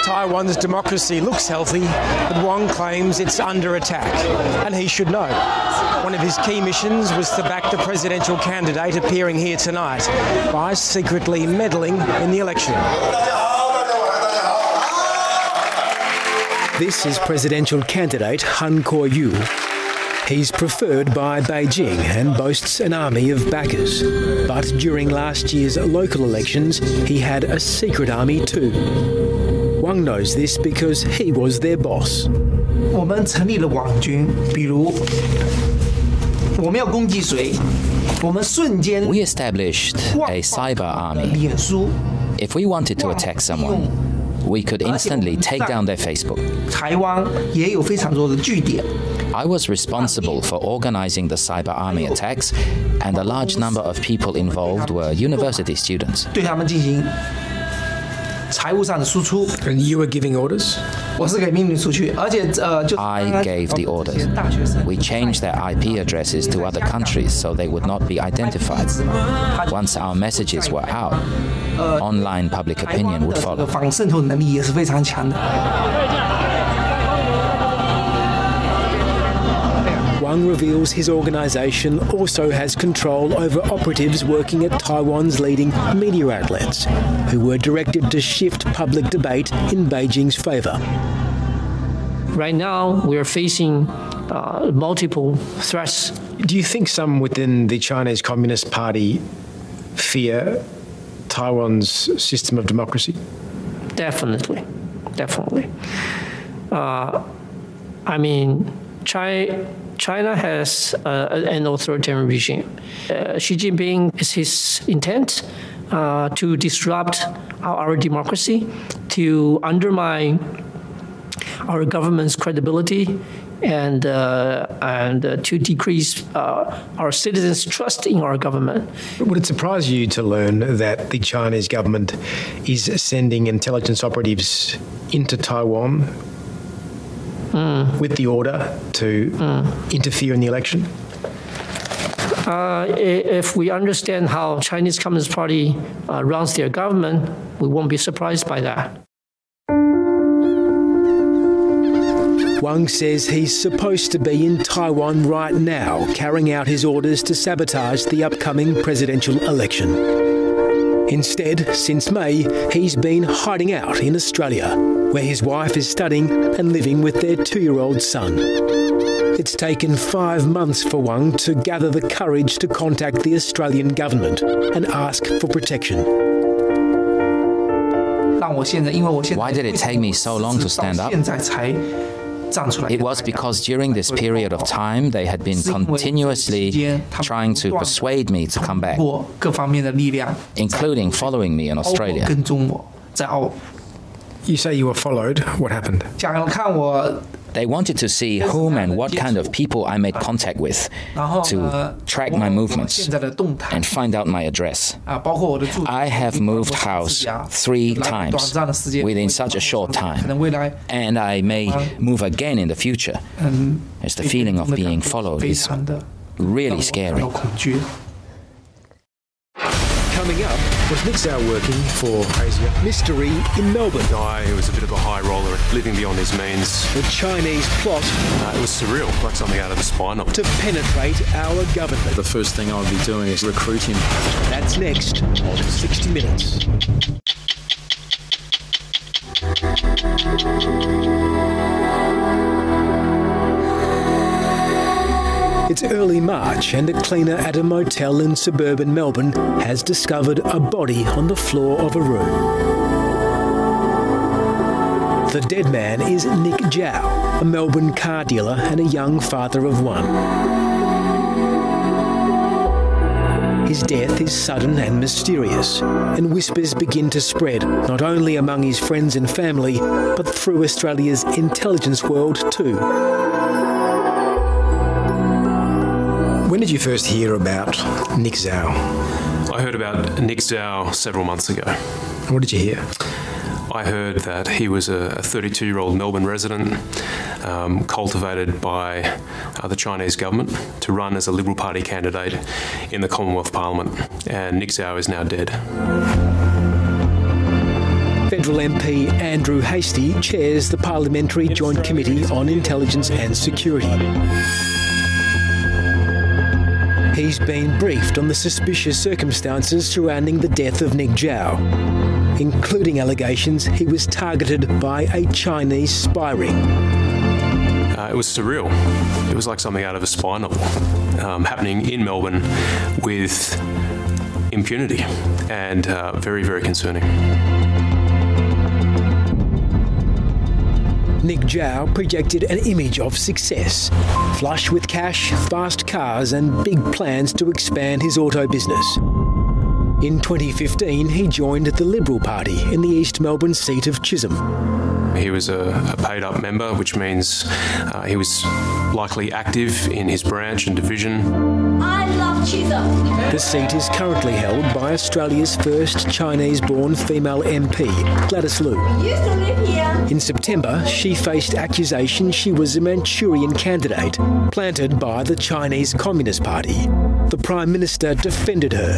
Taiwan's democracy looks healthy, but Wang claims it's under attack, and he should know. One of his key missions was to back the presidential candidate appearing here tonight by secretly meddling in the election. This is presidential candidate Han Kuo-yu. He's preferred by Beijing and boasts an army of backers. But during last year's local elections, he had a secret army too. Wang knows this because he was their boss. 我们成立了网军，比如我们要攻击谁，我们瞬间 We established a cyber army. 脸书 If we wanted to attack someone, we could instantly take down their Facebook. I was responsible for organizing the cyber army attacks and a large number of people involved were university students. 对他们进行财务上的输出。 And you were giving orders? 我是给命令出去，而且呃，就 I gave the orders. We changed their IP addresses to other countries so they would not be identified. Once our messages were out, online public opinion would 这 follow. Wang reveals his organization also has control over operatives working at Taiwan's leading media outlets, who were directed to shift public debate in Beijing's favor. Right now, we are facing uh, multiple threats. Do you think some within the Chinese Communist Party fear Taiwan's system of democracy? Definitely, definitely. Uh, I mean, China, China has uh, an authoritarian regime. Uh, Xi Jinping is his intent uh, to disrupt our, our democracy, to undermine our government's credibility, and uh, and uh, to decrease uh, our citizens' trust in our government. Would it surprise you to learn that the Chinese government is sending intelligence operatives into Taiwan with the order to interfere in the election? Uh, if we understand how Chinese Communist Party uh, runs their government, we won't be surprised by that. Wang says he's supposed to be in Taiwan right now, carrying out his orders to sabotage the upcoming presidential election. Instead, since May, he's been hiding out in Australia, where his wife is studying and living with their two-year-old son. It's taken five months for Wang to gather the courage to contact the Australian government and ask for protection. Why did it take me so long to stand up? It was because during this period of time, they had been continuously trying to persuade me to come back, including following me in Australia. You say you were followed. What happened? They wanted to see whom and what kind of people I made contact with, to track my movements and find out my address. I have moved house three times within such a short time, and I may move again in the future, as the feeling of being followed is really scary. Coming up, was Nick Zhao working for Asia Mystery in Melbourne? Guy who was a bit of a high roller, living beyond his means. The Chinese plot Uh, it was surreal, like something out of the spine novel. to penetrate our government. The first thing I'll be doing is recruit him. That's next on 60 Minutes. It's early March, and a cleaner at a motel in suburban Melbourne has discovered a body on the floor of a room. The dead man is Nick Zhao, a Melbourne car dealer and a young father of one. His death is sudden and mysterious, and whispers begin to spread not only among his friends and family, but through Australia's intelligence world too. Did you first hear about Nick Zhao? I heard about Nick Zhao several months ago. What did you hear? I heard that he was a 32 year old Melbourne resident um, cultivated by uh, the Chinese government to run as a Liberal Party candidate in the Commonwealth Parliament. And Nick Zhao is now dead. Federal MP Andrew Hastie chairs the Parliamentary Joint Committee on Intelligence and Security. He's been briefed on the suspicious circumstances surrounding the death of Nick Zhao, including allegations he was targeted by a Chinese spy ring. Uh, it was surreal. It was like something out of a spy novel um, happening in Melbourne with impunity and uh, very, very concerning. Nick Zhao projected an image of success, flush with cash, fast cars and big plans to expand his auto business. In 2015, he joined the Liberal Party in the East Melbourne seat of Chisholm. He was a, a paid up member, which means uh, he was likely active in his branch and division. I love Chisholm. The seat is currently held by Australia's first Chinese-born female MP, Gladys Liu. Used to live here. In September, she faced accusations she was a Manchurian candidate planted by the Chinese Communist Party. The Prime Minister defended her.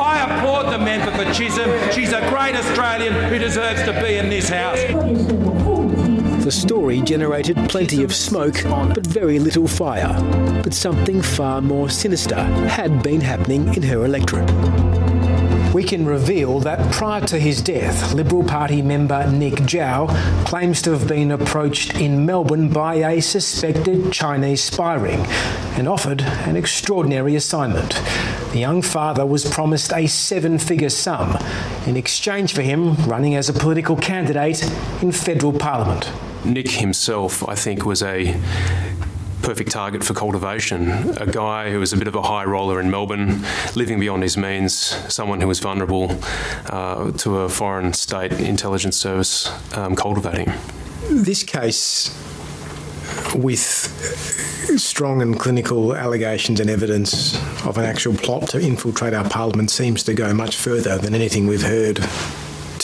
I applaud the member for Chisholm. She's a great Australian who deserves to be in this house. The story generated plenty of smoke, but very little fire. But something far more sinister had been happening in her electorate. We can reveal that prior to his death, Liberal Party member Nick Zhao claims to have been approached in Melbourne by a suspected Chinese spy ring and offered an extraordinary assignment. The young father was promised a seven-figure sum in exchange for him running as a political candidate in federal parliament. Nick himself, I think, was a perfect target for cultivation. A guy who was a bit of a high roller in Melbourne, living beyond his means, someone who was vulnerable uh, to a foreign state intelligence service um, cultivating. This case with strong and clinical allegations and evidence of an actual plot to infiltrate our parliament seems to go much further than anything we've heard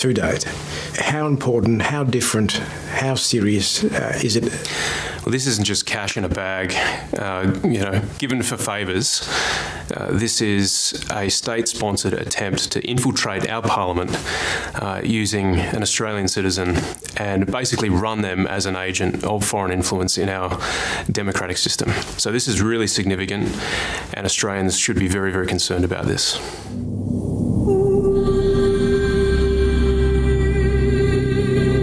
to date. How important, how different, how serious uh, is it? Well, this isn't just cash in a bag, uh, you know, given for favours. Uh, this is a state-sponsored attempt to infiltrate our parliament uh, using an Australian citizen and basically run them as an agent of foreign influence in our democratic system. So this is really significant and Australians should be very very concerned about this.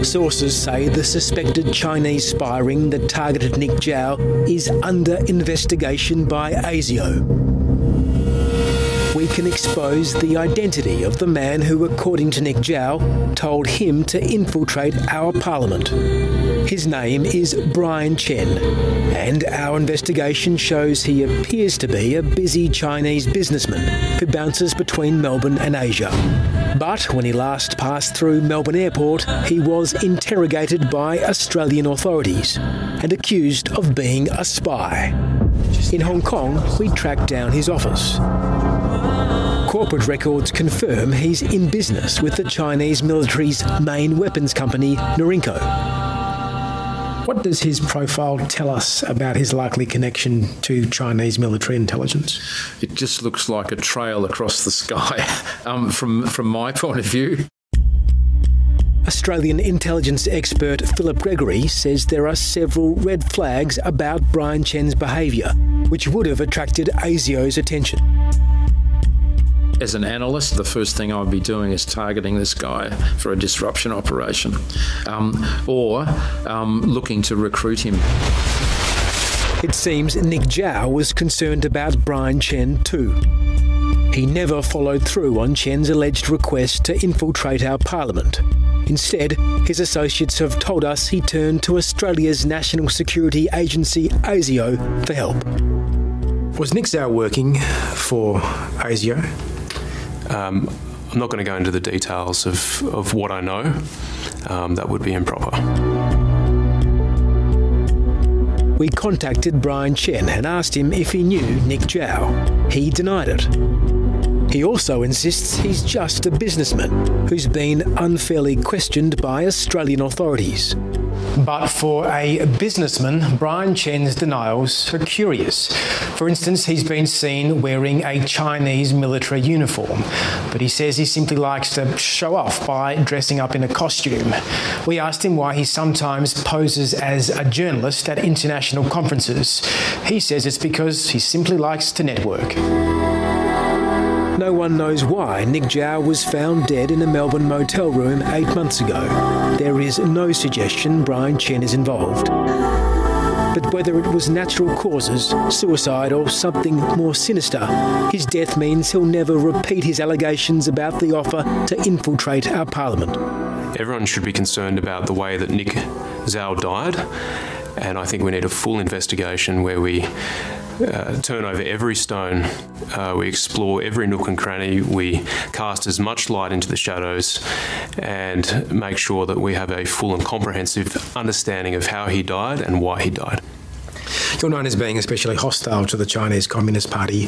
Sources say the suspected Chinese spy ring that targeted Nick Zhao is under investigation by ASIO. We can expose the identity of the man who, according to Nick Zhao, told him to infiltrate our parliament. His name is Brian Chen, and our investigation shows he appears to be a busy Chinese businessman who bounces between Melbourne and Asia. But when he last passed through Melbourne Airport, he was interrogated by Australian authorities and accused of being a spy. In Hong Kong, we tracked down his office. Corporate records confirm he's in business with the Chinese military's main weapons company, Norinco. What does his profile tell us about his likely connection to Chinese military intelligence? It just looks like a trail across the sky um, from from my point of view. Australian intelligence expert Philip Gregory says there are several red flags about Brian Chen's behaviour which would have attracted ASIO's attention. As an analyst, the first thing I would be doing is targeting this guy for a disruption operation um, or um, looking to recruit him. It seems Nick Zhao was concerned about Brian Chen too. He never followed through on Chen's alleged request to infiltrate our parliament. Instead, his associates have told us he turned to Australia's national security agency ASIO for help. Was Nick Zhao working for ASIO? Um, I'm not going to go into the details of, of what I know. Um, that would be improper. We contacted Brian Chen and asked him if he knew Nick Zhao. He denied it. He also insists he's just a businessman who's been unfairly questioned by Australian authorities. But for a businessman, Brian Chen's denials are curious. For instance, he's been seen wearing a Chinese military uniform, but he says he simply likes to show off by dressing up in a costume. We asked him why he sometimes poses as a journalist at international conferences. He says it's because he simply likes to network. No one knows why Nick Zhao was found dead in a Melbourne motel room eight months ago. There is no suggestion Brian Chen is involved. But whether it was natural causes, suicide, or something more sinister, his death means he'll never repeat his allegations about the offer to infiltrate our parliament. Everyone should be concerned about the way that Nick Zhao died, and I think we need a full investigation where we uh, turn over every stone. Uh, we explore every nook and cranny. We cast as much light into the shadows and make sure that we have a full and comprehensive understanding of how he died and why he died. You're known as being especially hostile to the Chinese Communist Party.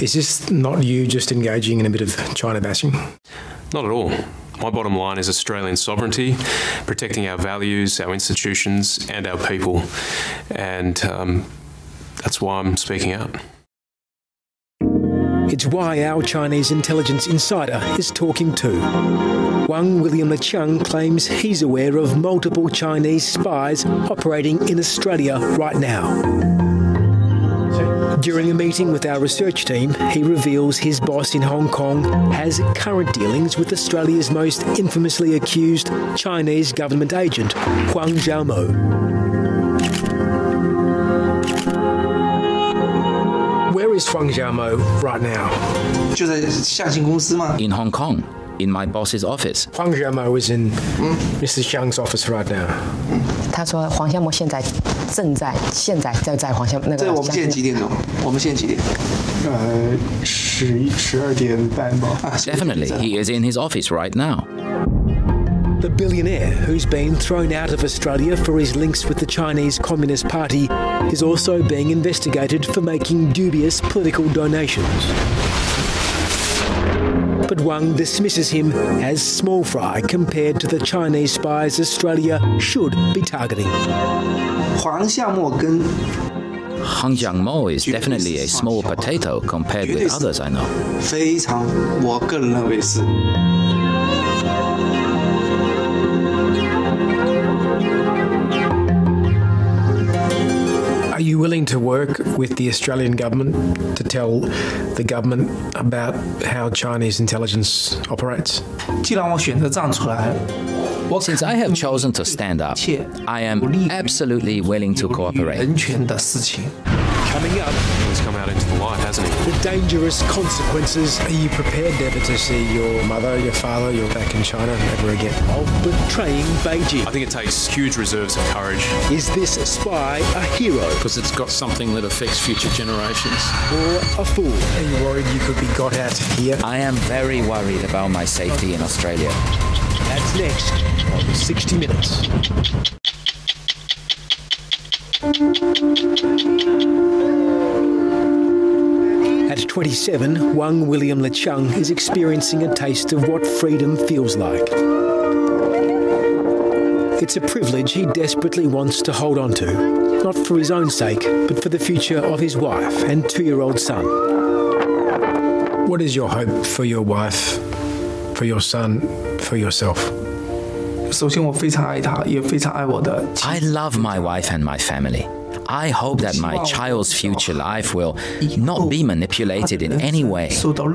Is this not you just engaging in a bit of China bashing? Not at all. My bottom line is Australian sovereignty, protecting our values, our institutions, and our people. And um, that's why I'm speaking out. It's why our Chinese intelligence insider is talking too. Wang William Liqiang claims he's aware of multiple Chinese spies operating in Australia right now. During a meeting with our research team, he reveals his boss in Hong Kong has current dealings with Australia's most infamously accused Chinese government agent, Huang Xiangmo. is Huang Xiangmo right now. In Hong Kong, in my boss's office. Huang Xiangmo is in. Mrs. Chiang's office right now. 他说黄夏沫现在正在现在在在黄夏那个。对，我们现在几点钟？我们现在几点？呃，十十二点半吧。Definitely, he is in his office right now. The billionaire, who's been thrown out of Australia for his links with the Chinese Communist Party, is also being investigated for making dubious political donations. But Wang dismisses him as small fry compared to the Chinese spies Australia should be targeting. Huang Xiangmo Huang Xiangmo is definitely a small potato compared with others I know. you willing to work with the Australian government to tell the government about how Chinese intelligence operates? 既然我选择站出来， Since I have chosen to stand up, I am absolutely willing to cooperate. coming up. He's come out into the light, hasn't he? The dangerous consequences. Are you prepared Deborah, to see your mother, your father, your back in China ever again? Of betraying Beijing. I think it takes huge reserves of courage. Is this spy a hero? Because it's got something that affects future generations. Or a fool? Are you worried you could be got at here? I am very worried about my safety in Australia. That's next on 60 Minutes. 27, Wang William Liqiang is experiencing a taste of what freedom feels like. It's a privilege he desperately wants to hold on to, not for his own sake, but for the future of his wife and two-year-old son. What is your hope for your wife, for your son, for yourself? I love my wife and my family. I hope that my child's future life will not be manipulated in any way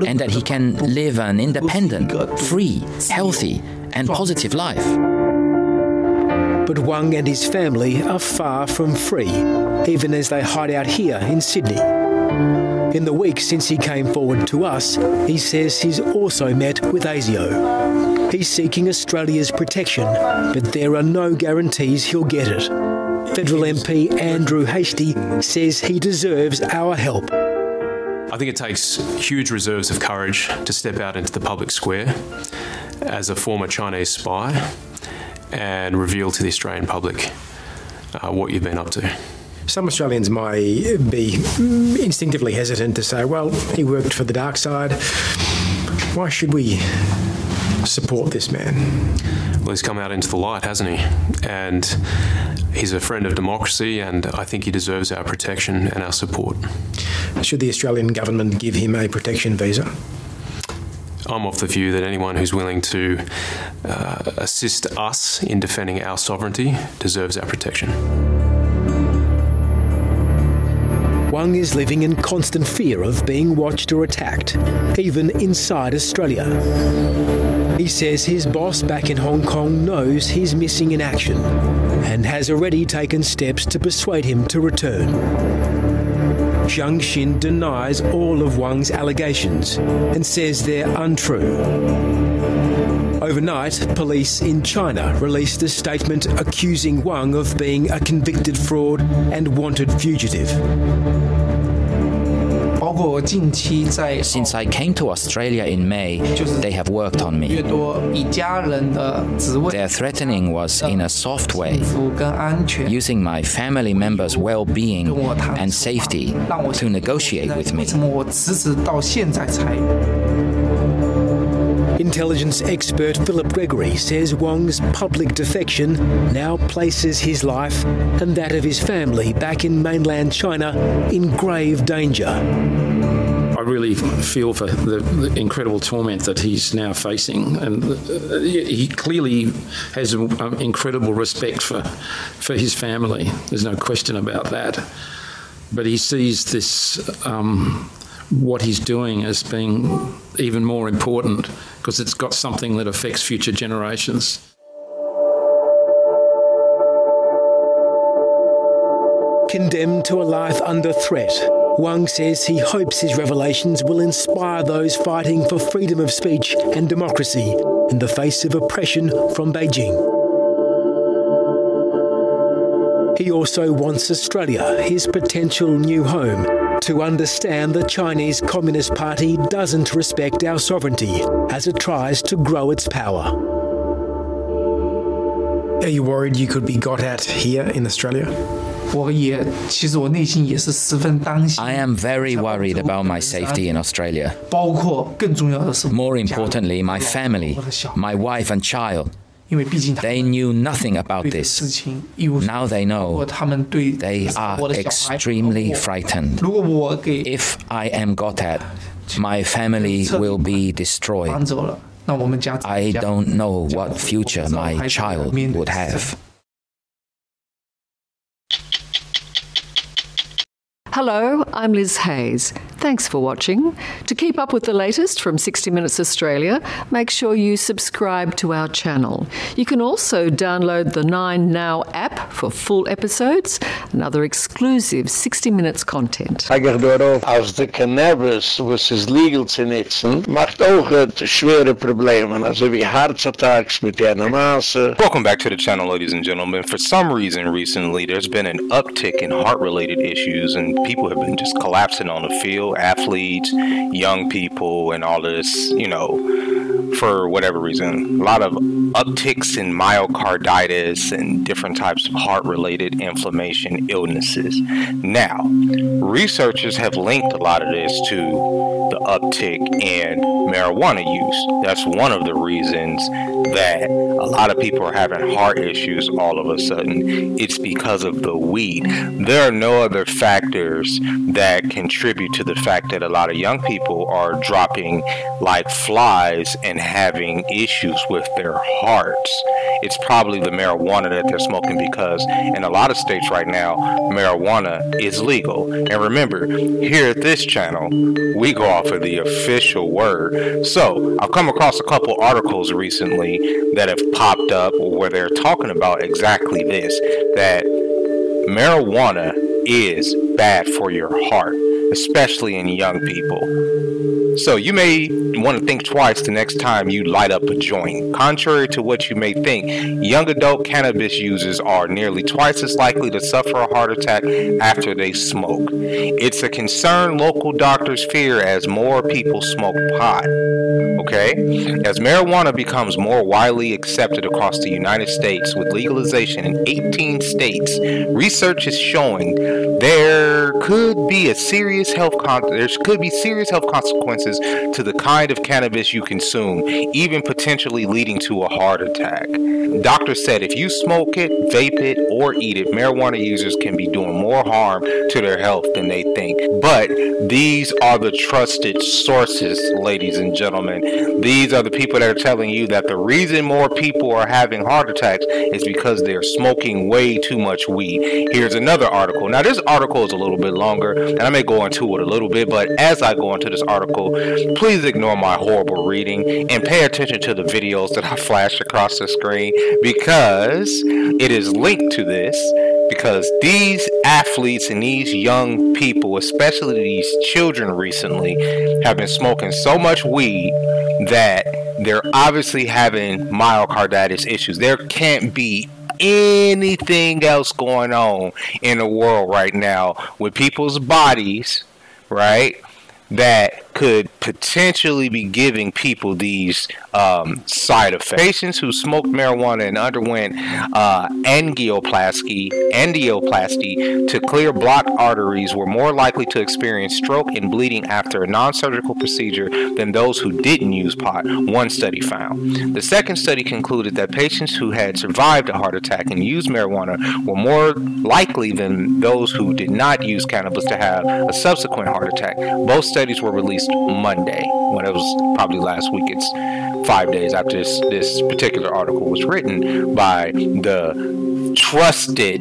and that he can live an independent, free, healthy, and positive life. But Wang and his family are far from free, even as they hide out here in Sydney. In the week since he came forward to us, he says he's also met with ASIO. He's seeking Australia's protection, but there are no guarantees he'll get it. Federal MP Andrew Hastie says he deserves our help. I think it takes huge reserves of courage to step out into the public square as a former Chinese spy and reveal to the Australian public uh, what you've been up to. Some Australians might be instinctively hesitant to say, well, he worked for the dark side. Why should we support this man? Well, he's come out into the light, hasn't he? And he's a friend of democracy, and I think he deserves our protection and our support. Should the Australian government give him a protection visa? I'm of the view that anyone who's willing to uh, assist us in defending our sovereignty deserves our protection. Wang is living in constant fear of being watched or attacked, even inside Australia. He says his boss back in Hong Kong knows he's missing in action and has already taken steps to persuade him to return. Xiang Xin denies all of Wang's allegations and says they're untrue. Overnight, police in China released a statement accusing Wang of being a convicted fraud and wanted fugitive. Since I came to Australia in May, they have worked on me. Their threatening was in a soft way, using my family members' well being and safety to negotiate with me. Intelligence expert Philip Gregory says Wang's public defection now places his life and that of his family back in mainland China in grave danger. Really feel for the, the, incredible torment that he's now facing, and uh, he clearly has um, incredible respect for for his family. There's no question about that. But he sees this um, what he's doing as being even more important because it's got something that affects future generations. Condemned to a life under threat, Wang says he hopes his revelations will inspire those fighting for freedom of speech and democracy in the face of oppression from Beijing. He also wants Australia, his potential new home, to understand the Chinese Communist Party doesn't respect our sovereignty as it tries to grow its power. Are you worried you could be got at here in Australia? I am very worried about my safety in Australia. More importantly, my family, my wife and child. They knew nothing about this. Now they know. They are extremely frightened. If I am got at, my family will be destroyed. I don't know what future my child would have. Hello, I'm Liz Hayes. Thanks for watching. To keep up with the latest from 60 Minutes Australia, make sure you subscribe to our channel. You can also download the 9 Now app for full episodes and other exclusive 60 Minutes content. Eiger darauf, als de cannabis, was is legal zu nutzen, macht auch schwere Probleme, also wie Herzattacks mit jener Maße. Welcome back to the channel, ladies and gentlemen. For some reason recently, there's been an uptick in heart-related issues and people have been just collapsing on the field athletes, young people, and all this, you know, for whatever reason. A lot of upticks in myocarditis and different types of heart related inflammation illnesses. Now, researchers have linked a lot of this to the uptick in marijuana use. That's one of the reasons that a lot of people are having heart issues all of a sudden. It's because of the weed. There are no other factors that contribute to the fact that a lot of young people are dropping like flies and having issues with their hearts. it's probably the marijuana that they're smoking because in a lot of states right now, marijuana is legal. And remember, here at this channel, we go off of the official word. So I've come across a couple articles recently that have popped up where they're talking about exactly this that marijuana is bad for your heart, especially in young people. So you may want to think twice the next time you light up a joint. Contrary to what you may think, young adult cannabis users are nearly twice as likely to suffer a heart attack after they smoke. It's a concern local doctors fear as more people smoke pot. Okay? As marijuana becomes more widely accepted across the United States with legalization in 18 states, research is showing there could be a serious health con- there could be serious health consequences to the kind of cannabis you consume, even potentially leading to a heart attack. Doctors said if you smoke it, vape it, or eat it, marijuana users can be doing more harm to their health than they think. But these are the trusted sources, ladies and gentlemen. These are the people that are telling you that the reason more people are having heart attacks is because they're smoking way too much weed. Here's another article. Now, this article is a little bit longer, and I may go into it a little bit, but as I go into this article, please ignore my horrible reading and pay attention to the videos that I flash across the screen because it is linked to this. Because these athletes and these young people, especially these children recently, have been smoking so much weed that they're obviously having myocarditis issues. There can't be anything else going on in the world right now with people's bodies, right? That could potentially be giving people these um, side effects. Patients who smoked marijuana and underwent uh, angioplasty, angioplasty to clear blocked arteries were more likely to experience stroke and bleeding after a non-surgical procedure than those who didn't use pot. One study found. The second study concluded that patients who had survived a heart attack and used marijuana were more likely than those who did not use cannabis to have a subsequent heart attack. Both studies were released Monday, when it was probably last week. It's five days after this, this particular article was written by the trusted,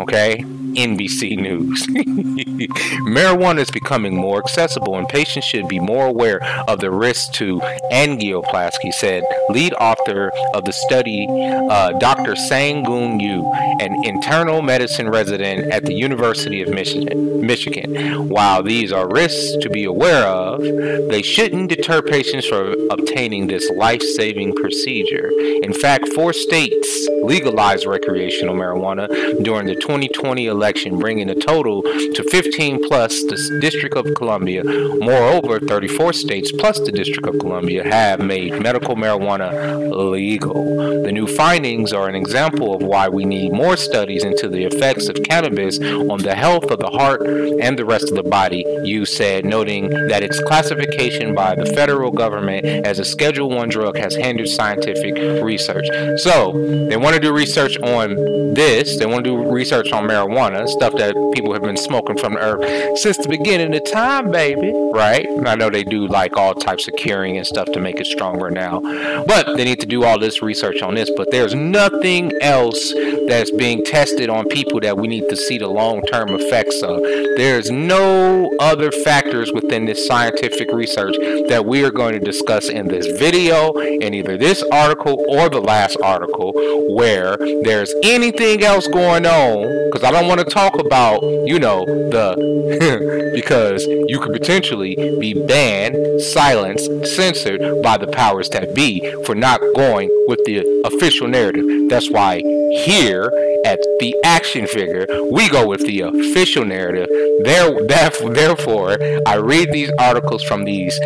okay, NBC News. Marijuana is becoming more accessible, and patients should be more aware of the risks to angioplasty, said lead author of the study, uh, Dr. Sang-Gun Yu, an internal medicine resident at the University of Michigan. Michigan. While these are risks to be aware of, they shouldn't deter patients from obtaining this life-saving procedure. In fact, four states legalized recreational marijuana during the 2020 election, bringing the total to 15 plus the District of Columbia. Moreover, 34 states plus the District of Columbia have made medical marijuana legal. The new findings are an example of why we need more studies into the effects of cannabis on the health of the heart and the rest of the body, Yu said, noting that its classification by the federal government as a Schedule 1 drug has hindered scientific research. So, they want to do research on this, they want to do research on marijuana, stuff that people have been smoking from the earth since the beginning of time, baby, right? I know they do like all types of curing and stuff to make it stronger now, but they need to do all this research on this. But there's nothing else that's being tested on people that we need to see the long term effects of. There's no other factors within this scientific research that we are going to discuss in this video, in either this article or the last article, where there's anything else going on. Because I don't want to talk about, you know, the because you could potentially be banned, silenced, censored by the powers that be for not going with the official narrative. That's why here at the action figure, we go with the official narrative. There, therefore, I read these articles from these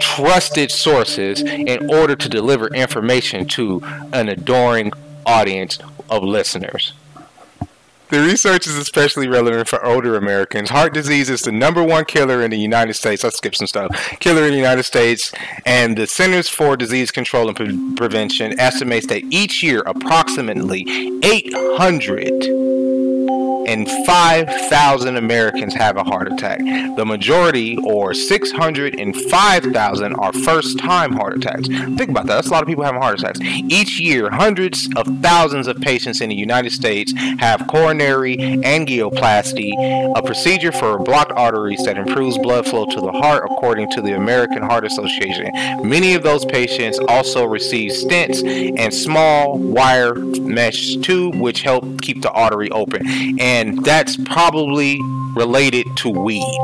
trusted sources in order to deliver information to an adoring audience of listeners. The research is especially relevant for older Americans. Heart disease is the number one killer in the United States. Let's skip some stuff. Killer in the United States. And the Centers for Disease Control and Pre- Prevention estimates that each year approximately 800 605,000 Americans have a heart attack. The majority, or 605,000, are first time heart attacks. Think about that. That's a lot of people having heart attacks. Each year, hundreds of thousands of patients in the United States have coronary angioplasty, a procedure for blocked arteries that improves blood flow to the heart, according to the American Heart Association. Many of those patients also receive stents and small wire mesh tube, which help keep the artery open. And that's probably related to weed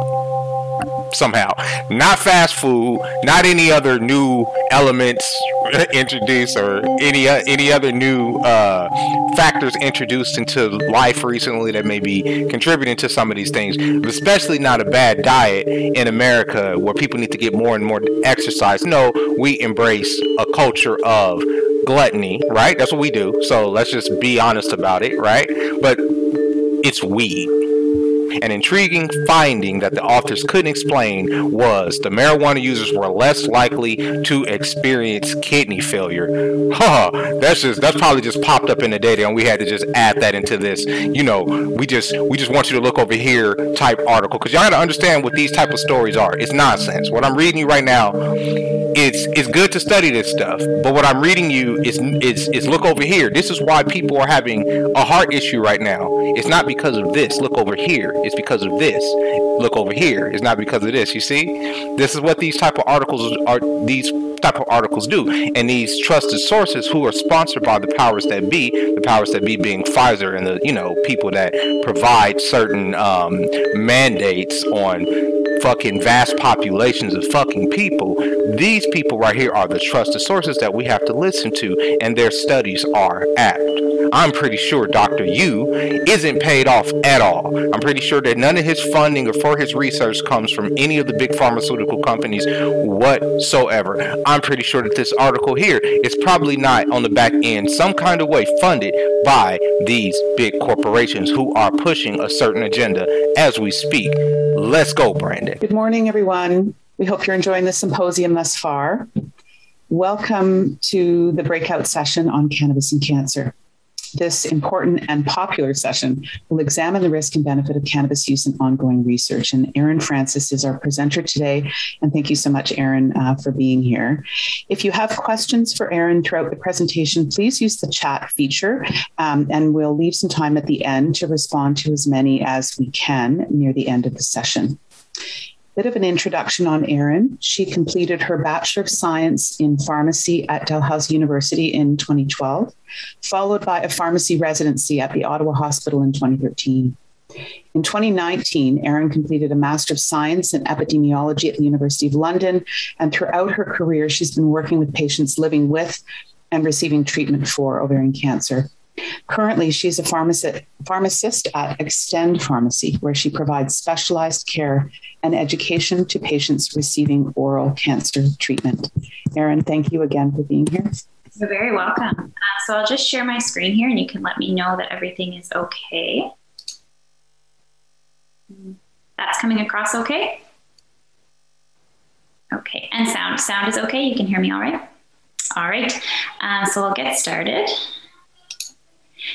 somehow. Not fast food, not any other new elements introduced or any uh, any other new uh, factors introduced into life recently that may be contributing to some of these things. Especially not a bad diet in America where people need to get more and more exercise. No, we embrace a culture of gluttony, right? That's what we do. So let's just be honest about it, right? But it's weed. An intriguing finding that the authors couldn't explain was the marijuana users were less likely to experience kidney failure. Huh, that's just that's probably just popped up in the data and we had to just add that into this. You know, we just we just want you to look over here type article because y'all gotta understand what these type of stories are. It's nonsense. What I'm reading you right now, it's it's good to study this stuff, but what I'm reading you is is is look over here. This is why people are having a heart issue right now. It's not because of this. Look over here. It's because of this. Look over here. It's not because of this. You see, this is what these type of articles are. These type of articles do, and these trusted sources who are sponsored by the powers that be, the powers that be being Pfizer and the you know people that provide certain um, mandates on fucking vast populations of fucking people. These people right here are the trusted sources that we have to listen to, and their studies are apt. I'm pretty sure Dr. Yu isn't paid off at all. I'm pretty sure that none of his funding or for his research comes from any of the big pharmaceutical companies whatsoever. I'm pretty sure that this article here is probably not on the back end, some kind of way funded by these big corporations who are pushing a certain agenda as we speak. Let's go, Brandon. Good morning, everyone. We hope you're enjoying the symposium thus far. Welcome to the breakout session on cannabis and cancer. This important and popular session will examine the risk and benefit of cannabis use in ongoing research. And Erin Francis is our presenter today. And thank you so much, Erin, uh, for being here. If you have questions for Erin throughout the presentation, please use the chat feature, um, and we'll leave some time at the end to respond to as many as we can near the end of the session bit of an introduction on Erin. She completed her Bachelor of Science in Pharmacy at Dalhousie University in 2012, followed by a pharmacy residency at the Ottawa Hospital in 2013. In 2019, Erin completed a Master of Science in Epidemiology at the University of London, and throughout her career, she's been working with patients living with and receiving treatment for ovarian cancer. Currently, she's a pharmacist, pharmacist at Extend Pharmacy, where she provides specialized care and education to patients receiving oral cancer treatment. Erin, thank you again for being here. You're very welcome. Uh, so I'll just share my screen here and you can let me know that everything is okay. That's coming across okay? Okay, and sound. Sound is okay? You can hear me all right? All right, uh, so I'll get started.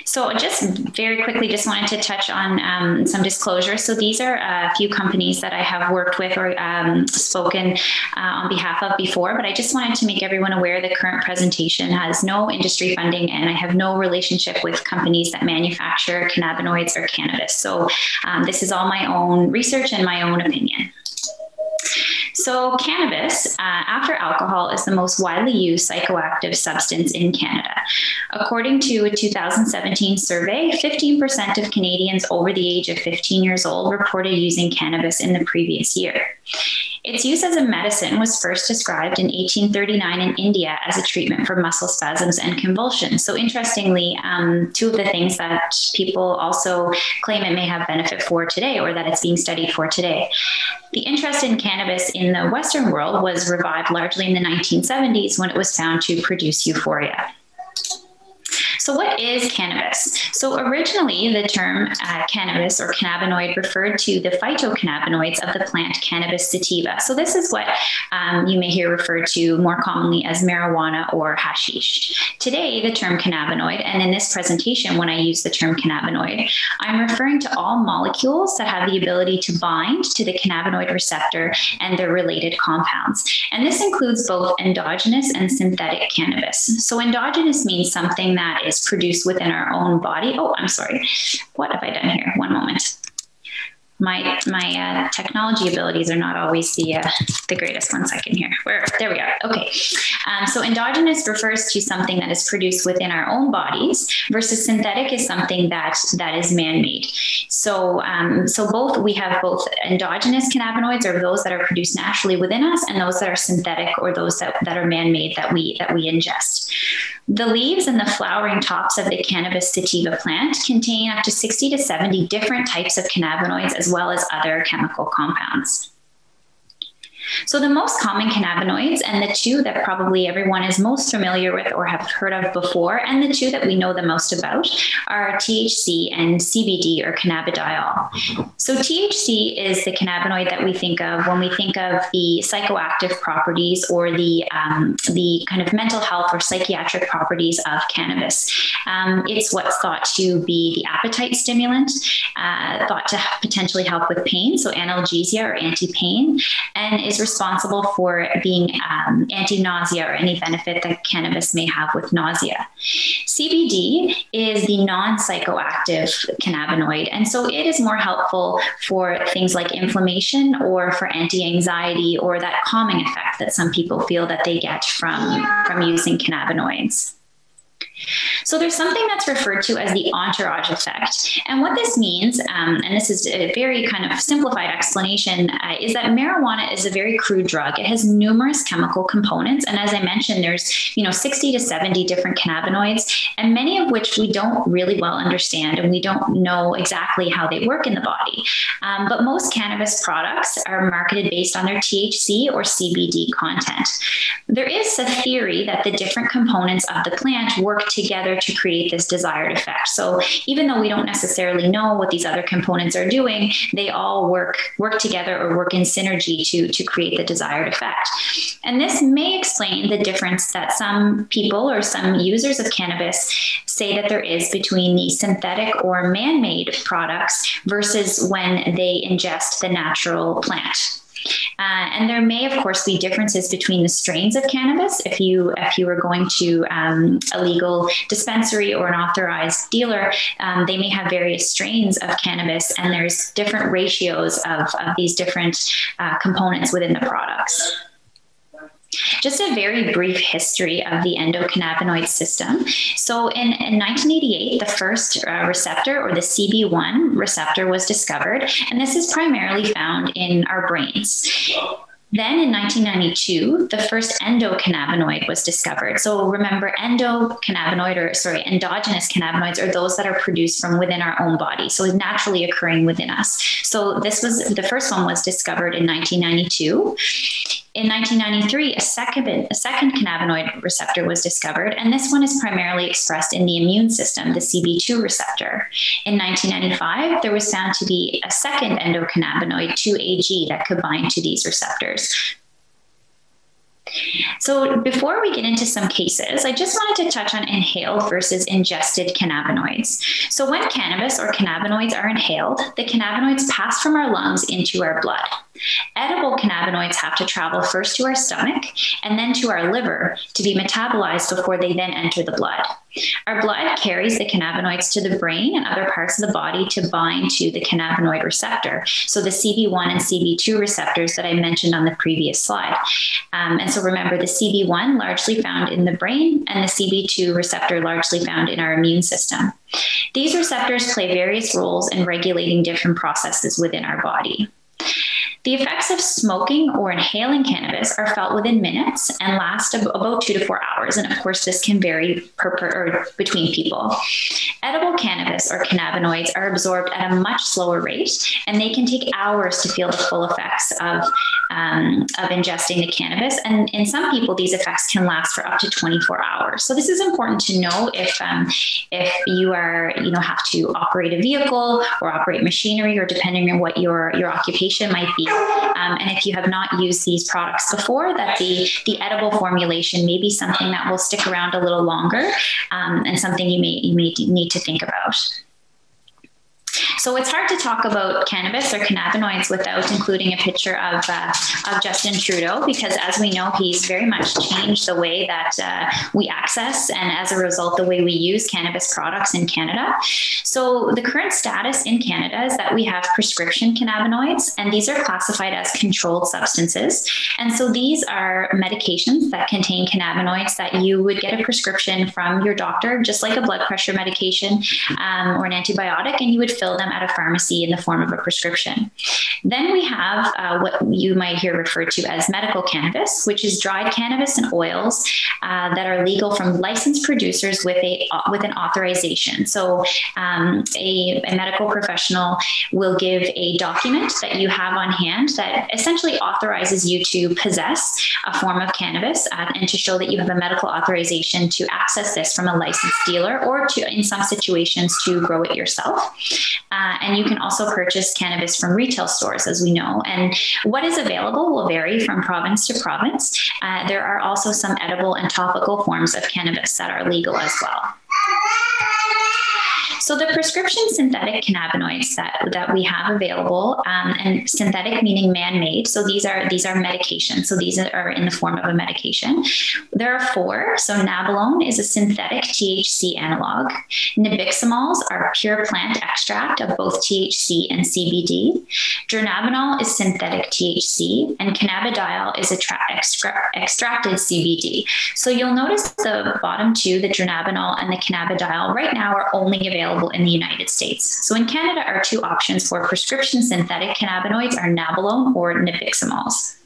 So just very quickly, just wanted to touch on um, some disclosure. So these are a few companies that I have worked with or um, spoken uh, on behalf of before, but I just wanted to make everyone aware the current presentation has no industry funding and I have no relationship with companies that manufacture cannabinoids or cannabis. So um, this is all my own research and my own opinion. So, cannabis, uh, after alcohol, is the most widely used psychoactive substance in Canada. According to a 2017 survey, 15% of Canadians over the age of 15 years old reported using cannabis in the previous year. Its use as a medicine was first described in 1839 in India as a treatment for muscle spasms and convulsions. So, interestingly, um, two of the things that people also claim it may have benefit for today or that it's being studied for today. The interest in cannabis in the Western world was revived largely in the 1970s when it was found to produce euphoria. So what is cannabis? So originally the term uh, cannabis or cannabinoid referred to the phytocannabinoids of the plant Cannabis sativa. So this is what um, you may hear referred to more commonly as marijuana or hashish. Today the term cannabinoid and in this presentation when I use the term cannabinoid, I'm referring to all molecules that have the ability to bind to the cannabinoid receptor and their related compounds. And this includes both endogenous and synthetic cannabis. So endogenous means something that is produced within our own body. Oh, I'm sorry. What have I done here? One moment my my uh, technology abilities are not always the uh, the greatest. One second here. Where there we are. Okay. Um, so endogenous refers to something that is produced within our own bodies, versus synthetic is something that that is man-made. So um, so both we have both endogenous cannabinoids, or those that are produced naturally within us, and those that are synthetic, or those that that are man-made that we that we ingest. The leaves and the flowering tops of the cannabis sativa plant contain up to 60 to 70 different types of cannabinoids as well as other chemical compounds. So the most common cannabinoids and the two that probably everyone is most familiar with or have heard of before and the two that we know the most about are THC and CBD or cannabidiol. So THC is the cannabinoid that we think of when we think of the psychoactive properties or the um, the kind of mental health or psychiatric properties of cannabis. Um, it's what's thought to be the appetite stimulant, uh, thought to potentially help with pain, so analgesia or anti-pain, and is responsible for being um, anti-nausea or any benefit that cannabis may have with nausea. CBD is the non-psychoactive cannabinoid and so it is more helpful for things like inflammation or for anti-anxiety or that calming effect that some people feel that they get from from using cannabinoids. So there's something that's referred to as the entourage effect. And what this means, um, and this is a very kind of simplified explanation, uh, is that marijuana is a very crude drug. It has numerous chemical components. And as I mentioned, there's, you know, 60 to 70 different cannabinoids, and many of which we don't really well understand and we don't know exactly how they work in the body. Um, but most cannabis products are marketed based on their THC or CBD content. There is a theory that the different components of the plant work together to create this desired effect. So even though we don't necessarily know what these other components are doing, they all work work together or work in synergy to to create the desired effect. And this may explain the difference that some people or some users of cannabis say that there is between the synthetic or man-made products versus when they ingest the natural plant. Uh, and there may, of course, be differences between the strains of cannabis. If you if you were going to um, a legal dispensary or an authorized dealer, um, they may have various strains of cannabis, and there's different ratios of, of these different uh, components within the products. Just a very brief history of the endocannabinoid system. So in, in 1988, the first uh, receptor or the CB1 receptor was discovered, and this is primarily found in our brains. Then in 1992, the first endocannabinoid was discovered. So remember endocannabinoid or sorry, endogenous cannabinoids are those that are produced from within our own body. So naturally occurring within us. So this was the first one was discovered in 1992. In 1993, a second a second cannabinoid receptor was discovered and this one is primarily expressed in the immune system, the CB2 receptor. In 1995, there was found to be a second endocannabinoid 2AG that could bind to these receptors. So before we get into some cases, I just wanted to touch on inhaled versus ingested cannabinoids. So when cannabis or cannabinoids are inhaled, the cannabinoids pass from our lungs into our blood. Edible cannabinoids have to travel first to our stomach and then to our liver to be metabolized before they then enter the blood. Our blood carries the cannabinoids to the brain and other parts of the body to bind to the cannabinoid receptor. So the CB1 and CB2 receptors that I mentioned on the previous slide. Um, and so remember the CB1 largely found in the brain and the CB2 receptor largely found in our immune system. These receptors play various roles in regulating different processes within our body. The effects of smoking or inhaling cannabis are felt within minutes and last about 2 to 4 hours and of course this can vary per, per or between people. Edible cannabis or cannabinoids are absorbed at a much slower rate and they can take hours to feel the full effects of um, of ingesting the cannabis and in some people these effects can last for up to 24 hours. So this is important to know if um, if you are you know have to operate a vehicle or operate machinery or depending on what your your occupation might be. Um, and if you have not used these products before that the the edible formulation may be something that will stick around a little longer um, and something you may you may need to think about. So it's hard to talk about cannabis or cannabinoids without including a picture of uh, of Justin Trudeau because as we know he's very much changed the way that uh, we access and as a result the way we use cannabis products in Canada. So the current status in Canada is that we have prescription cannabinoids and these are classified as controlled substances. And so these are medications that contain cannabinoids that you would get a prescription from your doctor just like a blood pressure medication um, or an antibiotic and you would fill them at a pharmacy in the form of a prescription. Then we have uh, what you might hear referred to as medical cannabis, which is dried cannabis and oils uh, that are legal from licensed producers with a with an authorization. So um, a, a medical professional will give a document that you have on hand that essentially authorizes you to possess a form of cannabis uh, and to show that you have a medical authorization to access this from a licensed dealer or to in some situations to grow it yourself. Uh, and you can also purchase cannabis from retail stores, as we know. And what is available will vary from province to province. Uh, there are also some edible and topical forms of cannabis that are legal as well. So the prescription synthetic cannabinoids that that we have available, um, and synthetic meaning man-made. So these are these are medications. So these are in the form of a medication. There are four. So nabilone is a synthetic THC analog. Nabiximols are pure plant extract of both THC and CBD. Dronabinol is synthetic THC, and cannabidiol is extra extracted CBD. So you'll notice the bottom two, the dronabinol and the cannabidiol, right now are only available available in the United States. So in Canada, our two options for prescription synthetic cannabinoids are nabilone or nabiximols.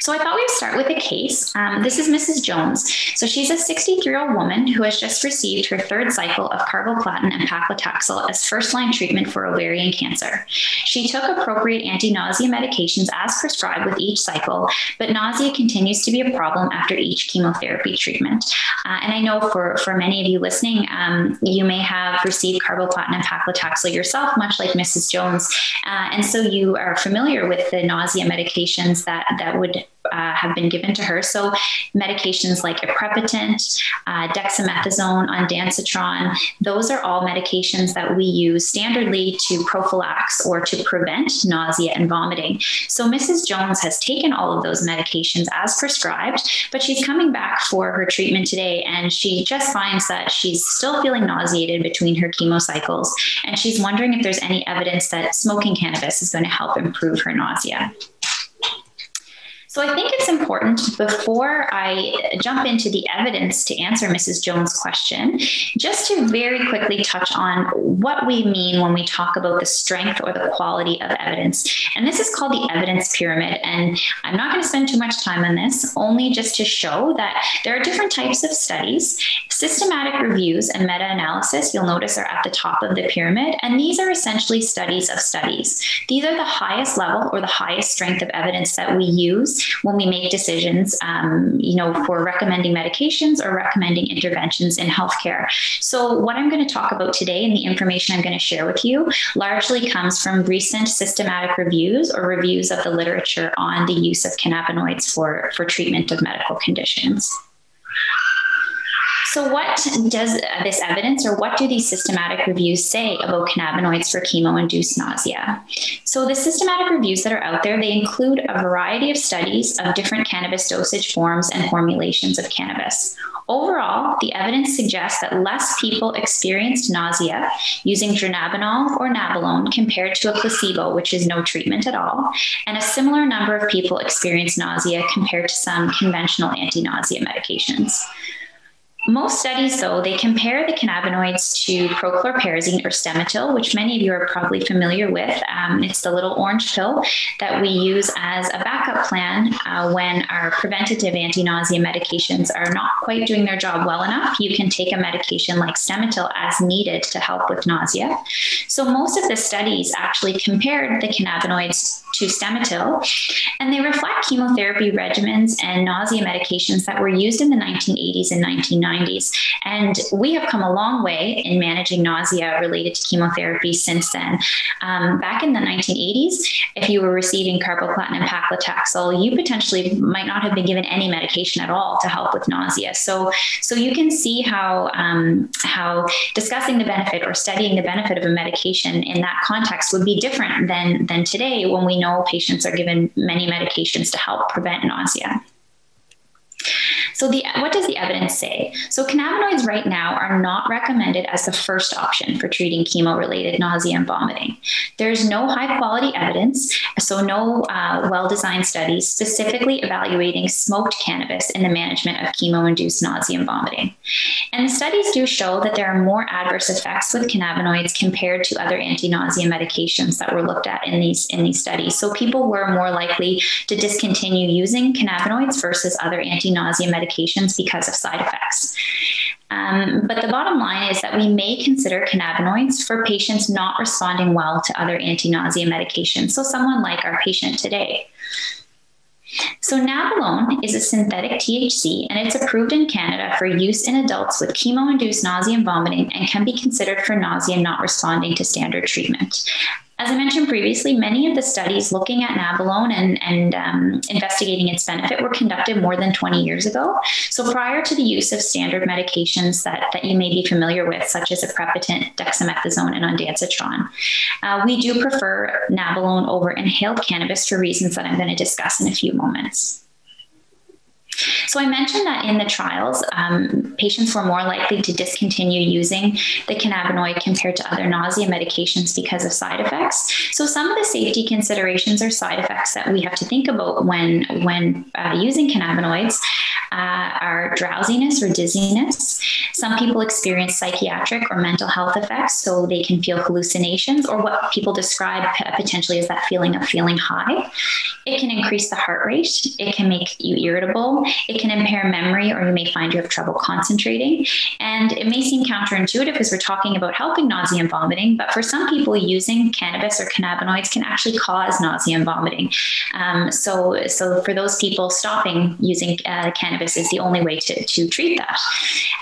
So I thought we'd start with a case. Um, this is Mrs. Jones. So she's a 63-year-old woman who has just received her third cycle of carboplatin and paclitaxel as first-line treatment for ovarian cancer. She took appropriate anti-nausea medications as prescribed with each cycle, but nausea continues to be a problem after each chemotherapy treatment. Uh, and I know for for many of you listening, um, you may have received carboplatin and paclitaxel yourself, much like Mrs. Jones, uh, and so you are familiar with the nausea medications that that would uh, have been given to her. So medications like aprepitant, uh, dexamethasone, ondansetron, those are all medications that we use standardly to prophylax or to prevent nausea and vomiting. So Mrs. Jones has taken all of those medications as prescribed, but she's coming back for her treatment today and she just finds that she's still feeling nauseated between her chemo cycles and she's wondering if there's any evidence that smoking cannabis is going to help improve her nausea. So I think it's important before I jump into the evidence to answer Mrs. Jones' question, just to very quickly touch on what we mean when we talk about the strength or the quality of evidence. And this is called the evidence pyramid. And I'm not going to spend too much time on this, only just to show that there are different types of studies. Systematic reviews and meta analysis, you'll notice, are at the top of the pyramid. And these are essentially studies of studies. These are the highest level or the highest strength of evidence that we use when we make decisions, um, you know, for recommending medications or recommending interventions in healthcare. So, what I'm going to talk about today and the information I'm going to share with you largely comes from recent systematic reviews or reviews of the literature on the use of cannabinoids for, for treatment of medical conditions. So, what does this evidence or what do these systematic reviews say about cannabinoids for chemo induced nausea? So, the systematic reviews that are out there, they include a variety of studies of different cannabis dosage forms and formulations of cannabis. Overall, the evidence suggests that less people experienced nausea using dronabinol or nabilone compared to a placebo, which is no treatment at all, and a similar number of people experienced nausea compared to some conventional anti nausea medications. Most studies, though, they compare the cannabinoids to prochlorperazine or Stemetil, which many of you are probably familiar with. Um, it's the little orange pill that we use as a backup plan uh, when our preventative anti-nausea medications are not quite doing their job well enough. You can take a medication like Stemetil as needed to help with nausea. So most of the studies actually compared the cannabinoids to Stemetil, and they reflect chemotherapy regimens and nausea medications that were used in the 1980s and 1990s. And we have come a long way in managing nausea related to chemotherapy since then. Um, back in the 1980s, if you were receiving carboplatin and paclitaxel, you potentially might not have been given any medication at all to help with nausea. So, so you can see how um, how discussing the benefit or studying the benefit of a medication in that context would be different than than today when we know patients are given many medications to help prevent nausea. So the what does the evidence say? So cannabinoids right now are not recommended as the first option for treating chemo-related nausea and vomiting. There's no high-quality evidence, so no uh, well-designed studies specifically evaluating smoked cannabis in the management of chemo-induced nausea and vomiting. And the studies do show that there are more adverse effects with cannabinoids compared to other anti-nausea medications that were looked at in these in these studies. So people were more likely to discontinue using cannabinoids versus other anti-nausea medications medications because of side effects. Um, but the bottom line is that we may consider cannabinoids for patients not responding well to other anti-nausea medications. So someone like our patient today. So Nabilone is a synthetic THC and it's approved in Canada for use in adults with chemo-induced nausea and vomiting and can be considered for nausea not responding to standard treatment. As I mentioned previously, many of the studies looking at nabilone and, and um, investigating its benefit were conducted more than 20 years ago. So prior to the use of standard medications that, that you may be familiar with, such as aprepitant, dexamethasone, and ondansetron, uh, we do prefer nabilone over inhaled cannabis for reasons that I'm going to discuss in a few moments. So I mentioned that in the trials, um, patients were more likely to discontinue using the cannabinoid compared to other nausea medications because of side effects. So some of the safety considerations or side effects that we have to think about when when uh, using cannabinoids uh, are drowsiness or dizziness. Some people experience psychiatric or mental health effects, so they can feel hallucinations or what people describe potentially as that feeling of feeling high. It can increase the heart rate. It can make you irritable. It can impair memory, or you may find you have trouble concentrating. And it may seem counterintuitive because we're talking about helping nausea and vomiting, but for some people, using cannabis or cannabinoids can actually cause nausea and vomiting. Um, so, so for those people, stopping using uh, cannabis is the only way to, to treat that.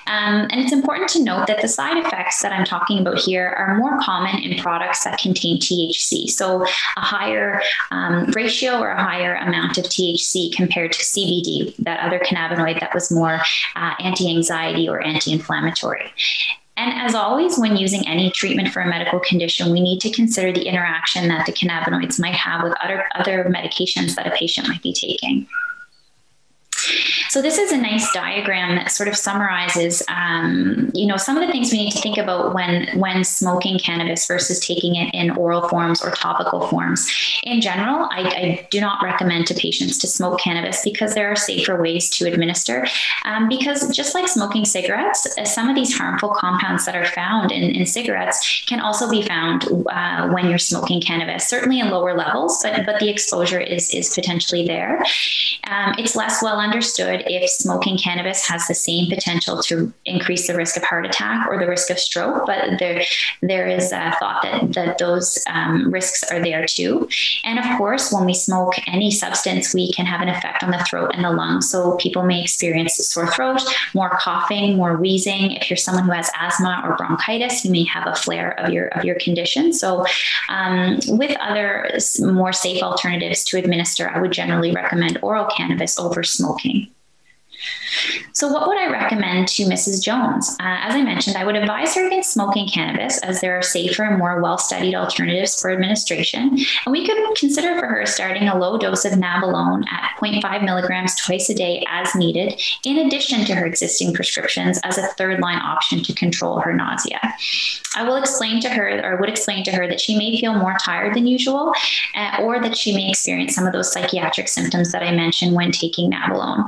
Um, and it's important to note that the side effects that I'm talking about here are more common in products that contain THC. So, a higher um, ratio or a higher amount of THC compared to CBD that other cannabinoid that was more uh, anti-anxiety or anti-inflammatory. And as always, when using any treatment for a medical condition, we need to consider the interaction that the cannabinoids might have with other, other medications that a patient might be taking. So this is a nice diagram that sort of summarizes, um, you know, some of the things we need to think about when when smoking cannabis versus taking it in oral forms or topical forms. In general, I, I do not recommend to patients to smoke cannabis because there are safer ways to administer. Um, because just like smoking cigarettes, uh, some of these harmful compounds that are found in, in cigarettes can also be found uh, when you're smoking cannabis. Certainly in lower levels, but but the exposure is is potentially there. Um, it's less well understood if smoking cannabis has the same potential to increase the risk of heart attack or the risk of stroke, but there there is a thought that that those um, risks are there too. And of course, when we smoke any substance, we can have an effect on the throat and the lungs. So people may experience sore throat, more coughing, more wheezing. If you're someone who has asthma or bronchitis, you may have a flare of your of your condition. So um, with other more safe alternatives to administer, I would generally recommend oral cannabis over smoking walking. So, what would I recommend to Mrs. Jones? Uh, as I mentioned, I would advise her against smoking cannabis as there are safer and more well studied alternatives for administration. And we could consider for her starting a low dose of Nabilone at 0.5 milligrams twice a day as needed, in addition to her existing prescriptions as a third line option to control her nausea. I will explain to her, or would explain to her, that she may feel more tired than usual, uh, or that she may experience some of those psychiatric symptoms that I mentioned when taking Nabilone.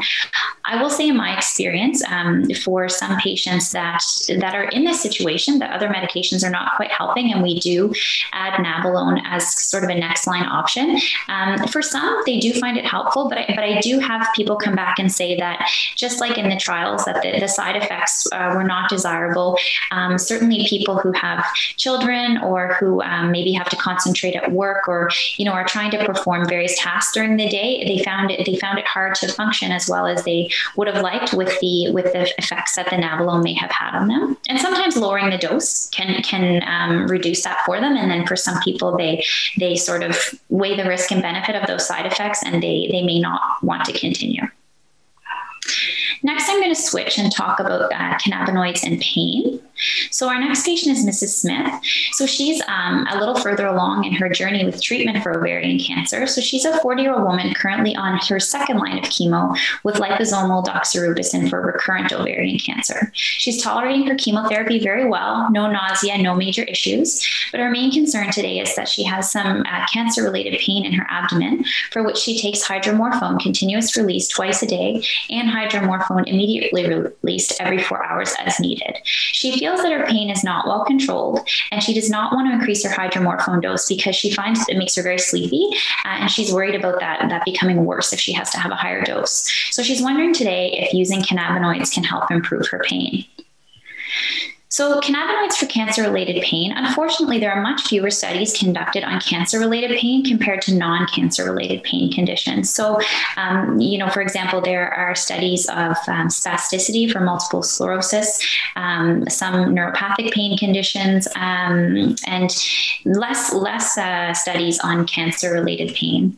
I will say in my experience, um, for some patients that that are in this situation, that other medications are not quite helping, and we do add nabilone as sort of a next line option. Um, for some, they do find it helpful, but I, but I do have people come back and say that just like in the trials, that the, the side effects uh, were not desirable. Um, certainly, people who have children or who um, maybe have to concentrate at work or you know are trying to perform various tasks during the day, they found it they found it hard to function as well as they would have liked with the with the effects that the nabilone may have had on them. And sometimes lowering the dose can can um, reduce that for them. And then for some people, they they sort of weigh the risk and benefit of those side effects, and they they may not want to continue. Next, I'm going to switch and talk about uh, cannabinoids and pain. So our next patient is Mrs. Smith. So she's um, a little further along in her journey with treatment for ovarian cancer. So she's a 40-year-old woman currently on her second line of chemo with liposomal doxorubicin for recurrent ovarian cancer. She's tolerating her chemotherapy very well, no nausea, no major issues, but her main concern today is that she has some uh, cancer-related pain in her abdomen for which she takes hydromorphone continuous release twice a day and hydromorphone immediately released every 4 hours as needed. She feels feels that her pain is not well controlled and she does not want to increase her hydromorphone dose because she finds it makes her very sleepy uh, and she's worried about that that becoming worse if she has to have a higher dose. So she's wondering today if using cannabinoids can help improve her pain. So, cannabinoids for cancer related pain, unfortunately, there are much fewer studies conducted on cancer related pain compared to non cancer related pain conditions. So, um, you know, for example, there are studies of um, spasticity for multiple sclerosis, um, some neuropathic pain conditions, um, and less, less uh, studies on cancer related pain.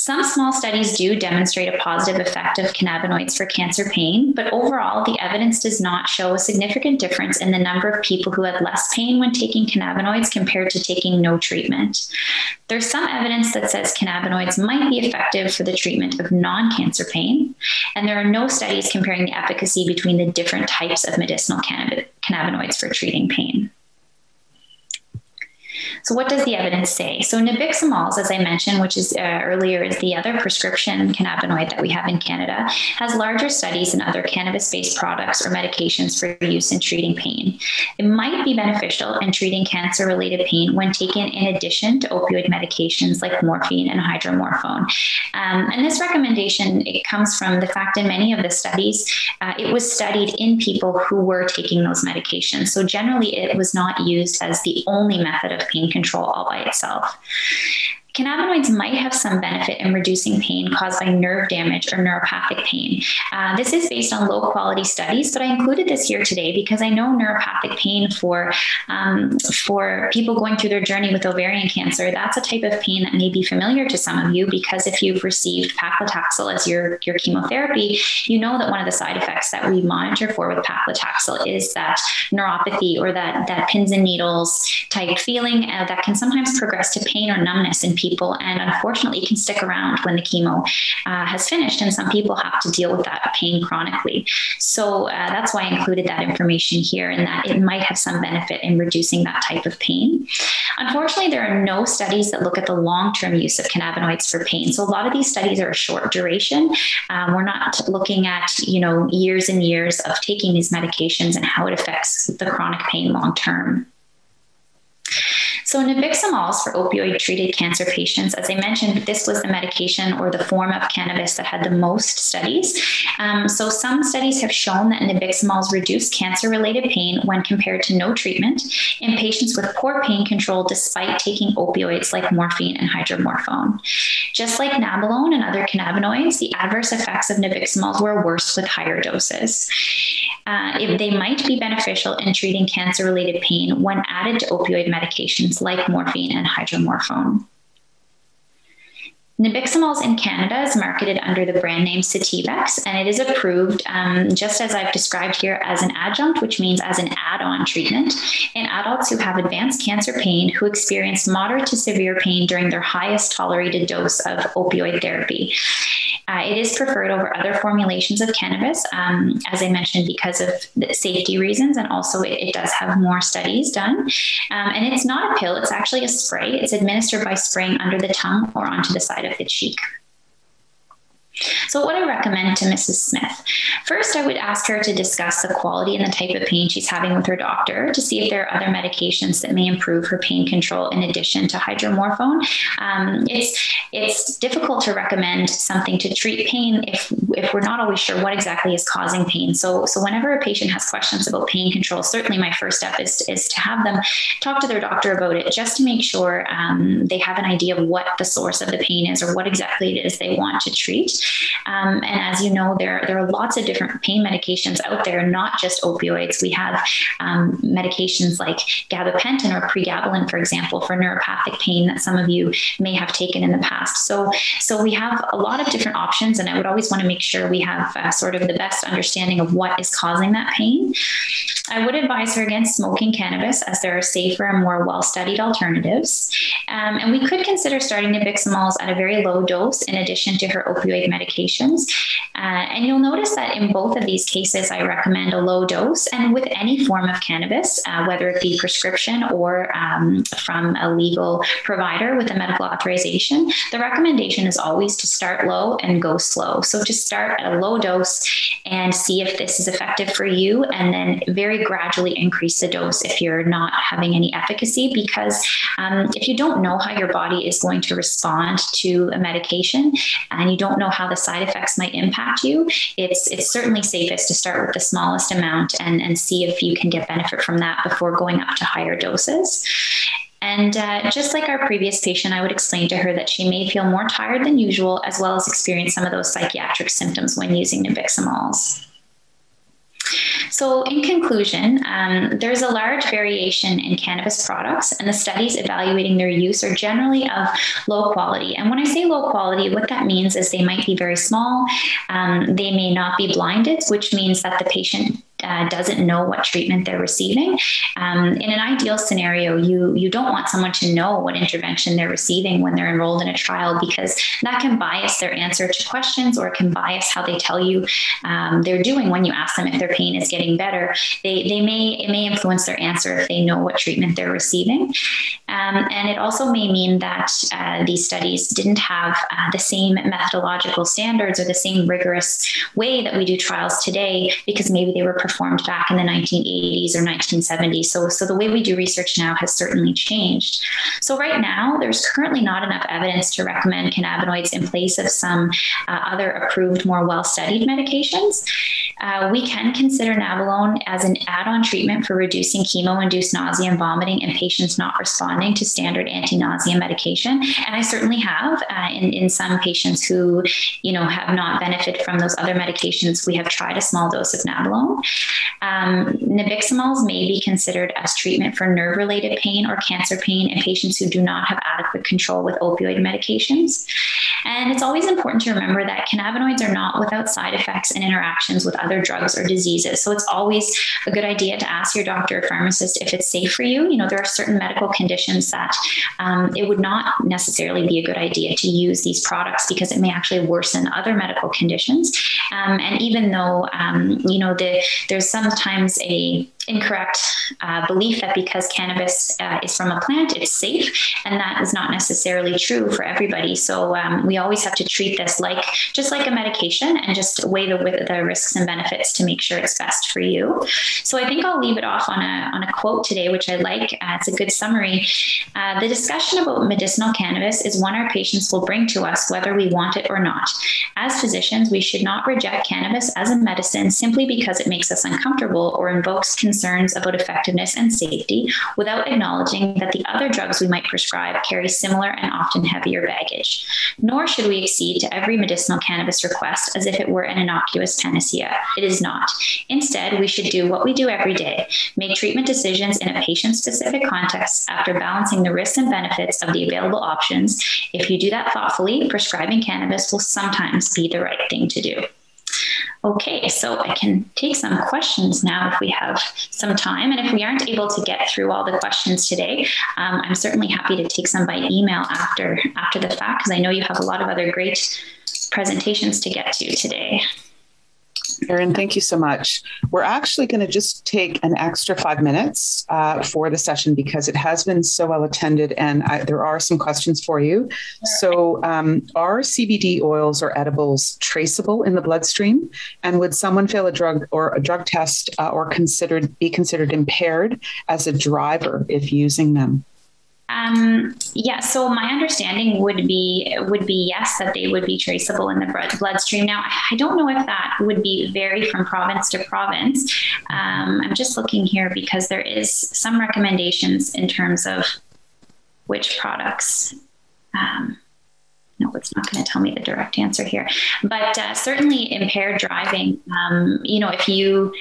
Some small studies do demonstrate a positive effect of cannabinoids for cancer pain, but overall, the evidence does not show a significant difference in the number of people who had less pain when taking cannabinoids compared to taking no treatment. There's some evidence that says cannabinoids might be effective for the treatment of non-cancer pain, and there are no studies comparing the efficacy between the different types of medicinal cannabinoids for treating pain. So what does the evidence say? So nabiximols, as I mentioned, which is uh, earlier is the other prescription cannabinoid that we have in Canada, has larger studies than other cannabis-based products or medications for use in treating pain. It might be beneficial in treating cancer-related pain when taken in addition to opioid medications like morphine and hydromorphone. Um, and this recommendation it comes from the fact in many of the studies uh, it was studied in people who were taking those medications. So generally it was not used as the only method of pain control all by itself. Cannabinoids might have some benefit in reducing pain caused by nerve damage or neuropathic pain. Uh, this is based on low quality studies, but I included this here today because I know neuropathic pain for um, for people going through their journey with ovarian cancer. That's a type of pain that may be familiar to some of you because if you've received paclitaxel as your your chemotherapy, you know that one of the side effects that we monitor for with paclitaxel is that neuropathy or that that pins and needles type feeling uh, that can sometimes progress to pain or numbness in people people and unfortunately can stick around when the chemo uh, has finished and some people have to deal with that pain chronically. So uh, that's why I included that information here and that it might have some benefit in reducing that type of pain. Unfortunately there are no studies that look at the long-term use of cannabinoids for pain. So a lot of these studies are a short duration. Um, we're not looking at you know years and years of taking these medications and how it affects the chronic pain long term so nabiximols for opioid treated cancer patients, as I mentioned, this was the medication or the form of cannabis that had the most studies. Um, so some studies have shown that nabiximols reduce cancer related pain when compared to no treatment in patients with poor pain control despite taking opioids like morphine and hydromorphone. Just like nabilone and other cannabinoids, the adverse effects of nabiximols were worse with higher doses. Uh, they might be beneficial in treating cancer related pain when added to opioid medications like morphine and hydromorphone. Nabiximols in Canada is marketed under the brand name Sativex, and it is approved, um, just as I've described here, as an adjunct, which means as an add-on treatment in adults who have advanced cancer pain who experience moderate to severe pain during their highest tolerated dose of opioid therapy. Uh, it is preferred over other formulations of cannabis, um, as I mentioned, because of safety reasons, and also it, it does have more studies done. Um, and it's not a pill; it's actually a spray. It's administered by spraying under the tongue or onto the side of the cheek. So what I recommend to Mrs. Smith. First, I would ask her to discuss the quality and the type of pain she's having with her doctor to see if there are other medications that may improve her pain control in addition to hydromorphone. Um, it's it's difficult to recommend something to treat pain if if we're not always sure what exactly is causing pain. So so whenever a patient has questions about pain control, certainly my first step is is to have them talk to their doctor about it just to make sure um, they have an idea of what the source of the pain is or what exactly it is they want to treat. Um, and as you know, there, there are lots of different pain medications out there, not just opioids. We have um, medications like gabapentin or pregabalin, for example, for neuropathic pain that some of you may have taken in the past. So, so we have a lot of different options, and I would always want to make sure we have uh, sort of the best understanding of what is causing that pain. I would advise her against smoking cannabis as there are safer and more well-studied alternatives. Um, and we could consider starting nabiximols at a very low dose in addition to her opioid medications. Uh, and you'll notice that in both of these cases, I recommend a low dose. And with any form of cannabis, uh, whether it be prescription or um, from a legal provider with a medical authorization, the recommendation is always to start low and go slow. So to start at a low dose and see if this is effective for you, and then very gradually increase the dose if you're not having any efficacy. Because um, if you don't know how your body is going to respond to a medication and you don't know how the side effects might impact you, it's it's certainly safest to start with the smallest amount and and see if you can get benefit from that before going up to higher doses. And uh, just like our previous patient, I would explain to her that she may feel more tired than usual, as well as experience some of those psychiatric symptoms when using nabiximols. So, in conclusion, um, there's a large variation in cannabis products, and the studies evaluating their use are generally of low quality. And when I say low quality, what that means is they might be very small, um, they may not be blinded, which means that the patient uh, doesn't know what treatment they're receiving. Um, in an ideal scenario, you you don't want someone to know what intervention they're receiving when they're enrolled in a trial because that can bias their answer to questions or it can bias how they tell you um, they're doing when you ask them if their pain is getting better. They they may it may influence their answer if they know what treatment they're receiving, um, and it also may mean that uh, these studies didn't have uh, the same methodological standards or the same rigorous way that we do trials today because maybe they were performed back in the 1980s or 1970s. So, so the way we do research now has certainly changed. So right now, there's currently not enough evidence to recommend cannabinoids in place of some uh, other approved, more well-studied medications. Uh, we can consider nabilone as an add-on treatment for reducing chemo-induced nausea and vomiting in patients not responding to standard anti-nausea medication. And I certainly have uh, in, in some patients who, you know, have not benefited from those other medications. We have tried a small dose of nabilone. Um, nabiximols may be considered as treatment for nerve-related pain or cancer pain in patients who do not have adequate control with opioid medications. And it's always important to remember that cannabinoids are not without side effects and interactions with other drugs or diseases. So it's always a good idea to ask your doctor or pharmacist if it's safe for you. You know, there are certain medical conditions that um, it would not necessarily be a good idea to use these products because it may actually worsen other medical conditions. Um, and even though, um, you know, the there's sometimes a incorrect uh, belief that because cannabis uh, is from a plant, it's safe, and that is not necessarily true for everybody. So um, we always have to treat this like just like a medication and just weigh the the risks and benefits to make sure it's best for you. So I think I'll leave it off on a on a quote today, which I like. Uh, it's a good summary. Uh, the discussion about medicinal cannabis is one our patients will bring to us whether we want it or not. As physicians, we should not reject cannabis as a medicine simply because it makes us uncomfortable or invokes concern concerns about effectiveness and safety without acknowledging that the other drugs we might prescribe carry similar and often heavier baggage. Nor should we accede to every medicinal cannabis request as if it were an innocuous panacea. It is not. Instead, we should do what we do every day, make treatment decisions in a patient-specific context after balancing the risks and benefits of the available options. If you do that thoughtfully, prescribing cannabis will sometimes be the right thing to do. Okay, so I can take some questions now if we have some time. And if we aren't able to get through all the questions today, um, I'm certainly happy to take some by email after after the fact because I know you have a lot of other great presentations to get to today. Erin, thank you so much. We're actually going to just take an extra five minutes uh, for the session because it has been so well attended and I, there are some questions for you. So, um, are CBD oils or edibles traceable in the bloodstream? And would someone fail a drug or a drug test uh, or considered be considered impaired as a driver if using them? Um, yeah, so my understanding would be would be yes that they would be traceable in the blood, bloodstream. Now, I don't know if that would be vary from province to province. Um, I'm just looking here because there is some recommendations in terms of which products. Um, no, it's not going to tell me the direct answer here, but uh, certainly impaired driving. Um, you know, if you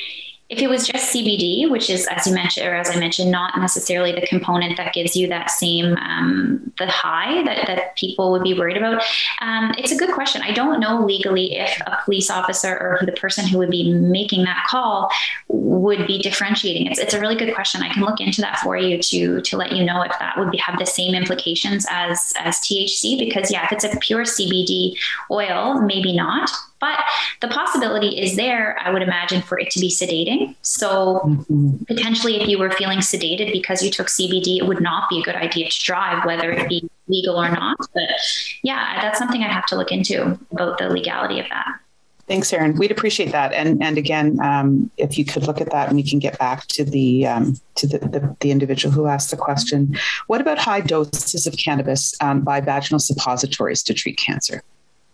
if it was just CBD, which is, as you mentioned, or as I mentioned, not necessarily the component that gives you that same um, the high that, that people would be worried about, um, it's a good question. I don't know legally if a police officer or the person who would be making that call would be differentiating. It's, it's a really good question. I can look into that for you to to let you know if that would be, have the same implications as as THC. Because yeah, if it's a pure CBD oil, maybe not. But the possibility is there, I would imagine, for it to be sedating. So mm-hmm. potentially, if you were feeling sedated because you took CBD, it would not be a good idea to drive, whether it be legal or not. But yeah, that's something I'd have to look into about the legality of that. Thanks, Erin. We'd appreciate that. And and again, um, if you could look at that, and we can get back to the um, to the, the, the individual who asked the question. What about high doses of cannabis um, by vaginal suppositories to treat cancer?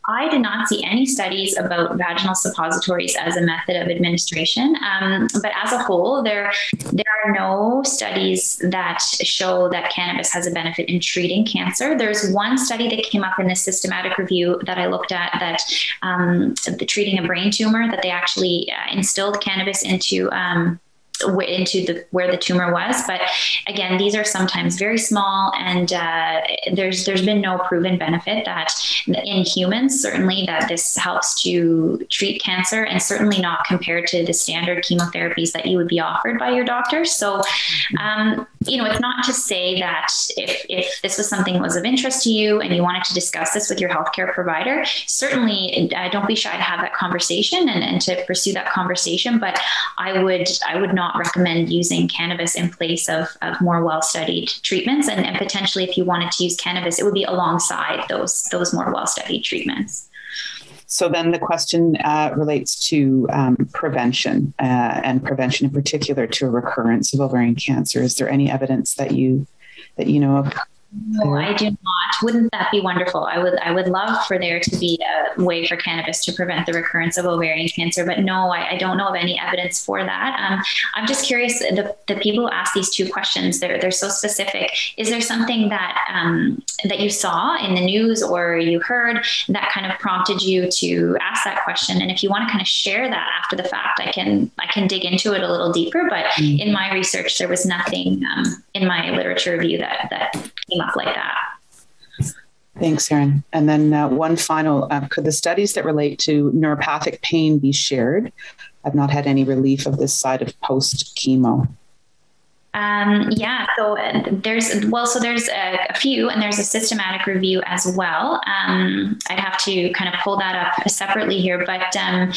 I did not see any studies about vaginal suppositories as a method of administration, um, but as a whole, there there are no studies that show that cannabis has a benefit in treating cancer. There's one study that came up in this systematic review that I looked at that um, the treating a brain tumor that they actually uh, instilled cannabis into um, into the where the tumor was. But again these are sometimes very small and uh, there's there's been no proven benefit that in humans certainly that this helps to treat cancer and certainly not compared to the standard chemotherapies that you would be offered by your doctor. So um, you know it's not to say that if if this was something that was of interest to you and you wanted to discuss this with your healthcare provider certainly uh, don't be shy to have that conversation and, and to pursue that conversation. But I would I would not recommend using cannabis in place of, of more well-studied treatments. And, and potentially if you wanted to use cannabis, it would be alongside those, those more well-studied treatments. So then the question uh, relates to um, prevention uh, and prevention in particular to a recurrence of ovarian cancer. Is there any evidence that you that you know of no, I do not. Wouldn't that be wonderful? I would I would love for there to be a way for cannabis to prevent the recurrence of ovarian cancer, but no, I, I don't know of any evidence for that. Um, I'm just curious. The, the people who ask these two questions, they're they're so specific. Is there something that um, that you saw in the news or you heard that kind of prompted you to ask that question? And if you want to kind of share that after the fact, I can I can dig into it a little deeper. But mm. in my research, there was nothing um, in my literature review that that came up like that. Thanks, Erin. And then uh, one final, uh, could the studies that relate to neuropathic pain be shared? I've not had any relief of this side of post chemo. Um, yeah, so uh, there's well, so there's a, a, few, and there's a systematic review as well. Um, I'd have to kind of pull that up separately here, but um,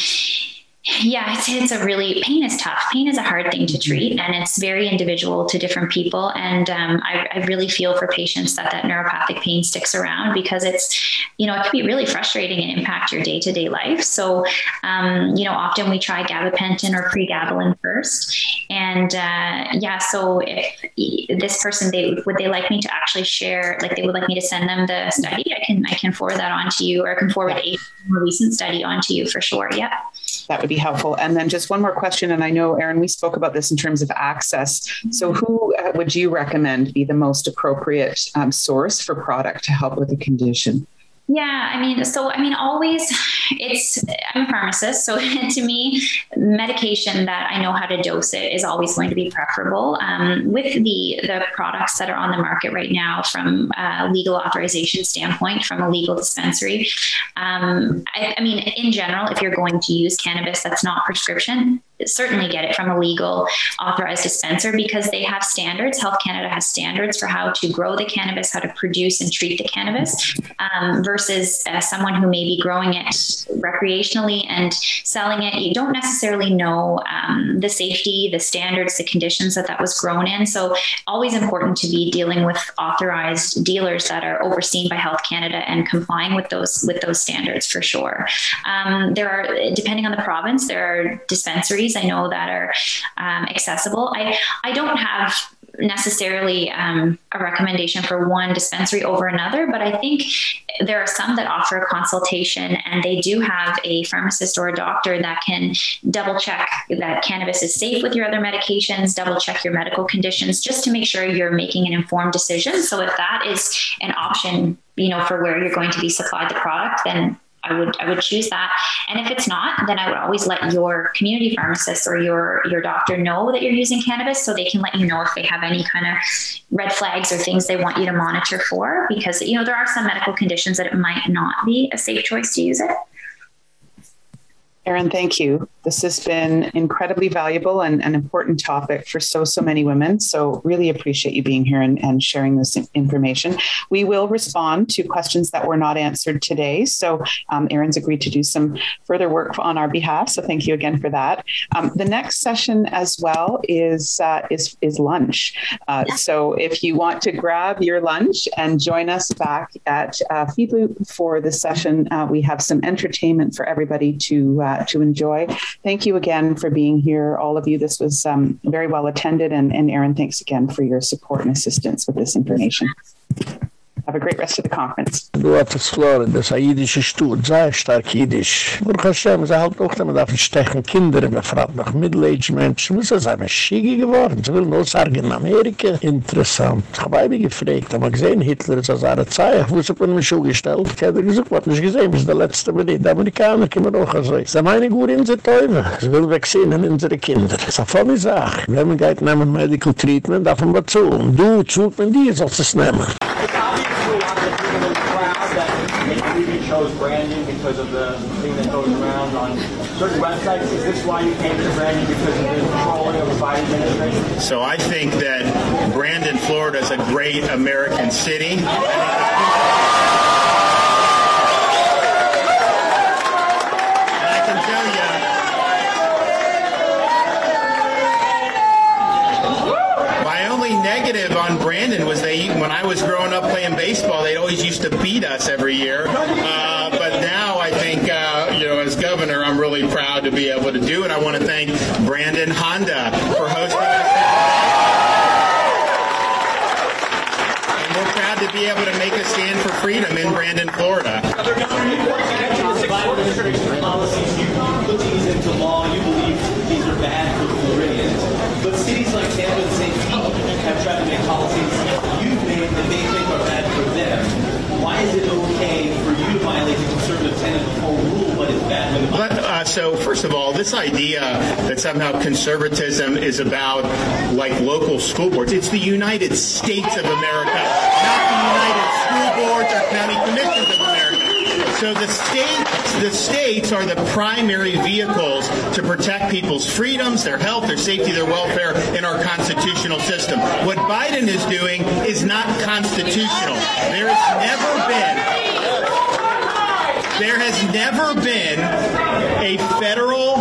yeah, it's, it's a really pain is tough. Pain is a hard thing to treat, and it's very individual to different people. And um, I, I, really feel for patients that that neuropathic pain sticks around because it's, you know, it can be really frustrating and impact your day to day life. So, um, you know, often we try gabapentin or pregabalin first, and uh, yeah. So if this person they would they like me to actually share, like they would like me to send them the study, I can I can forward that on to you, or I can forward a more recent study on to you for sure. Yeah that would be helpful. And then just one more question and I know Erin we spoke about this in terms of access. So who uh, would you recommend be the most appropriate um, source for product to help with the condition? Yeah, I mean, so I mean, always it's, I'm a pharmacist. So to me, medication that I know how to dose it is always going to be preferable. Um, with the, the products that are on the market right now from a legal authorization standpoint, from a legal dispensary, um, I, I mean, in general, if you're going to use cannabis that's not prescription, certainly get it from a legal authorized dispenser because they have standards. Health Canada has standards for how to grow the cannabis, how to produce and treat the cannabis, um, versus uh, someone who may be growing it recreationally and selling it. You don't necessarily know um, the safety, the standards, the conditions that that was grown in. So always important to be dealing with authorized dealers that are overseen by Health Canada and complying with those with those standards for sure. Um, there are depending on the province, there are dispensaries I know that are um, accessible. I I don't have necessarily um, a recommendation for one dispensary over another, but I think there are some that offer a consultation and they do have a pharmacist or a doctor that can double check that cannabis is safe with your other medications, double check your medical conditions just to make sure you're making an informed decision. So if that is an option, you know, for where you're going to be supplied the product, then I would I would choose that. And if it's not, then I would always let your community pharmacist or your your doctor know that you're using cannabis so they can let you know if they have any kind of red flags or things they want you to monitor for because you know there are some medical conditions that it might not be a safe choice to use it. Erin, thank you. This has been incredibly valuable and an important topic for so, so many women. So really appreciate you being here and, and sharing this information. We will respond to questions that were not answered today. So um, Erin's agreed to do some further work on our behalf. So thank you again for that. Um, the next session as well is, uh, is, is lunch. Uh, so if you want to grab your lunch and join us back at uh, for the session, uh, we have some entertainment for everybody to uh, to enjoy. Thank you again for being here, all of you. This was um, very well attended. And, and Erin, thanks again for your support and assistance with this information. Have a great rest of the conference. Du hast es Florida, das ist ein jüdischer Stuhl, sehr stark jüdisch. Baruch Hashem, sie halt auch, man darf nicht stechen Kinder, man fragt nach Middle-Age Menschen, muss das eine Schiege geworden, sie will nur sagen in Amerika. Interessant. Ich habe einmal gefragt, haben wir gesehen, Hitler ist aus einer Zeit, wo sie von einem Schuh gestellt, ich hätte gesagt, was nicht gesehen, bis der letzte Minute, die Amerikaner kommen auch so. Sie meine gut in sie Teufel, sie will wegsehen unsere Kinder. Das ist eine volle Sache. Wenn man geht nehmen Medical Treatment, darf man. Und du, zult man dir, sollst es nehmen. Chose Brandon because of the thing that goes around on certain websites. Is this why you came to Brandon because of the controlling of the Biden administration? So I think that Brandon, Florida is a great American city. Negative on Brandon was they when I was growing up playing baseball, they always used to beat us every year. Uh, but now I think uh, you know, as governor, I'm really proud to be able to do it. I want to thank Brandon Honda for hosting us. And we're proud to be able to make a stand for freedom in Brandon, Florida. Make policies you've made that they think are bad for them. Why is it okay for you to violate the conservative tenet of home rule, but it's bad for the But, uh, so first of all, this idea that somehow conservatism is about like local school boards, it's the United States of America, not the United School Boards or County Commissions of America. So the states, the states are the primary vehicles to protect people's freedoms, their health, their safety, their welfare in our constitutional system. What Biden is doing is not constitutional. There has never been there has never been a federal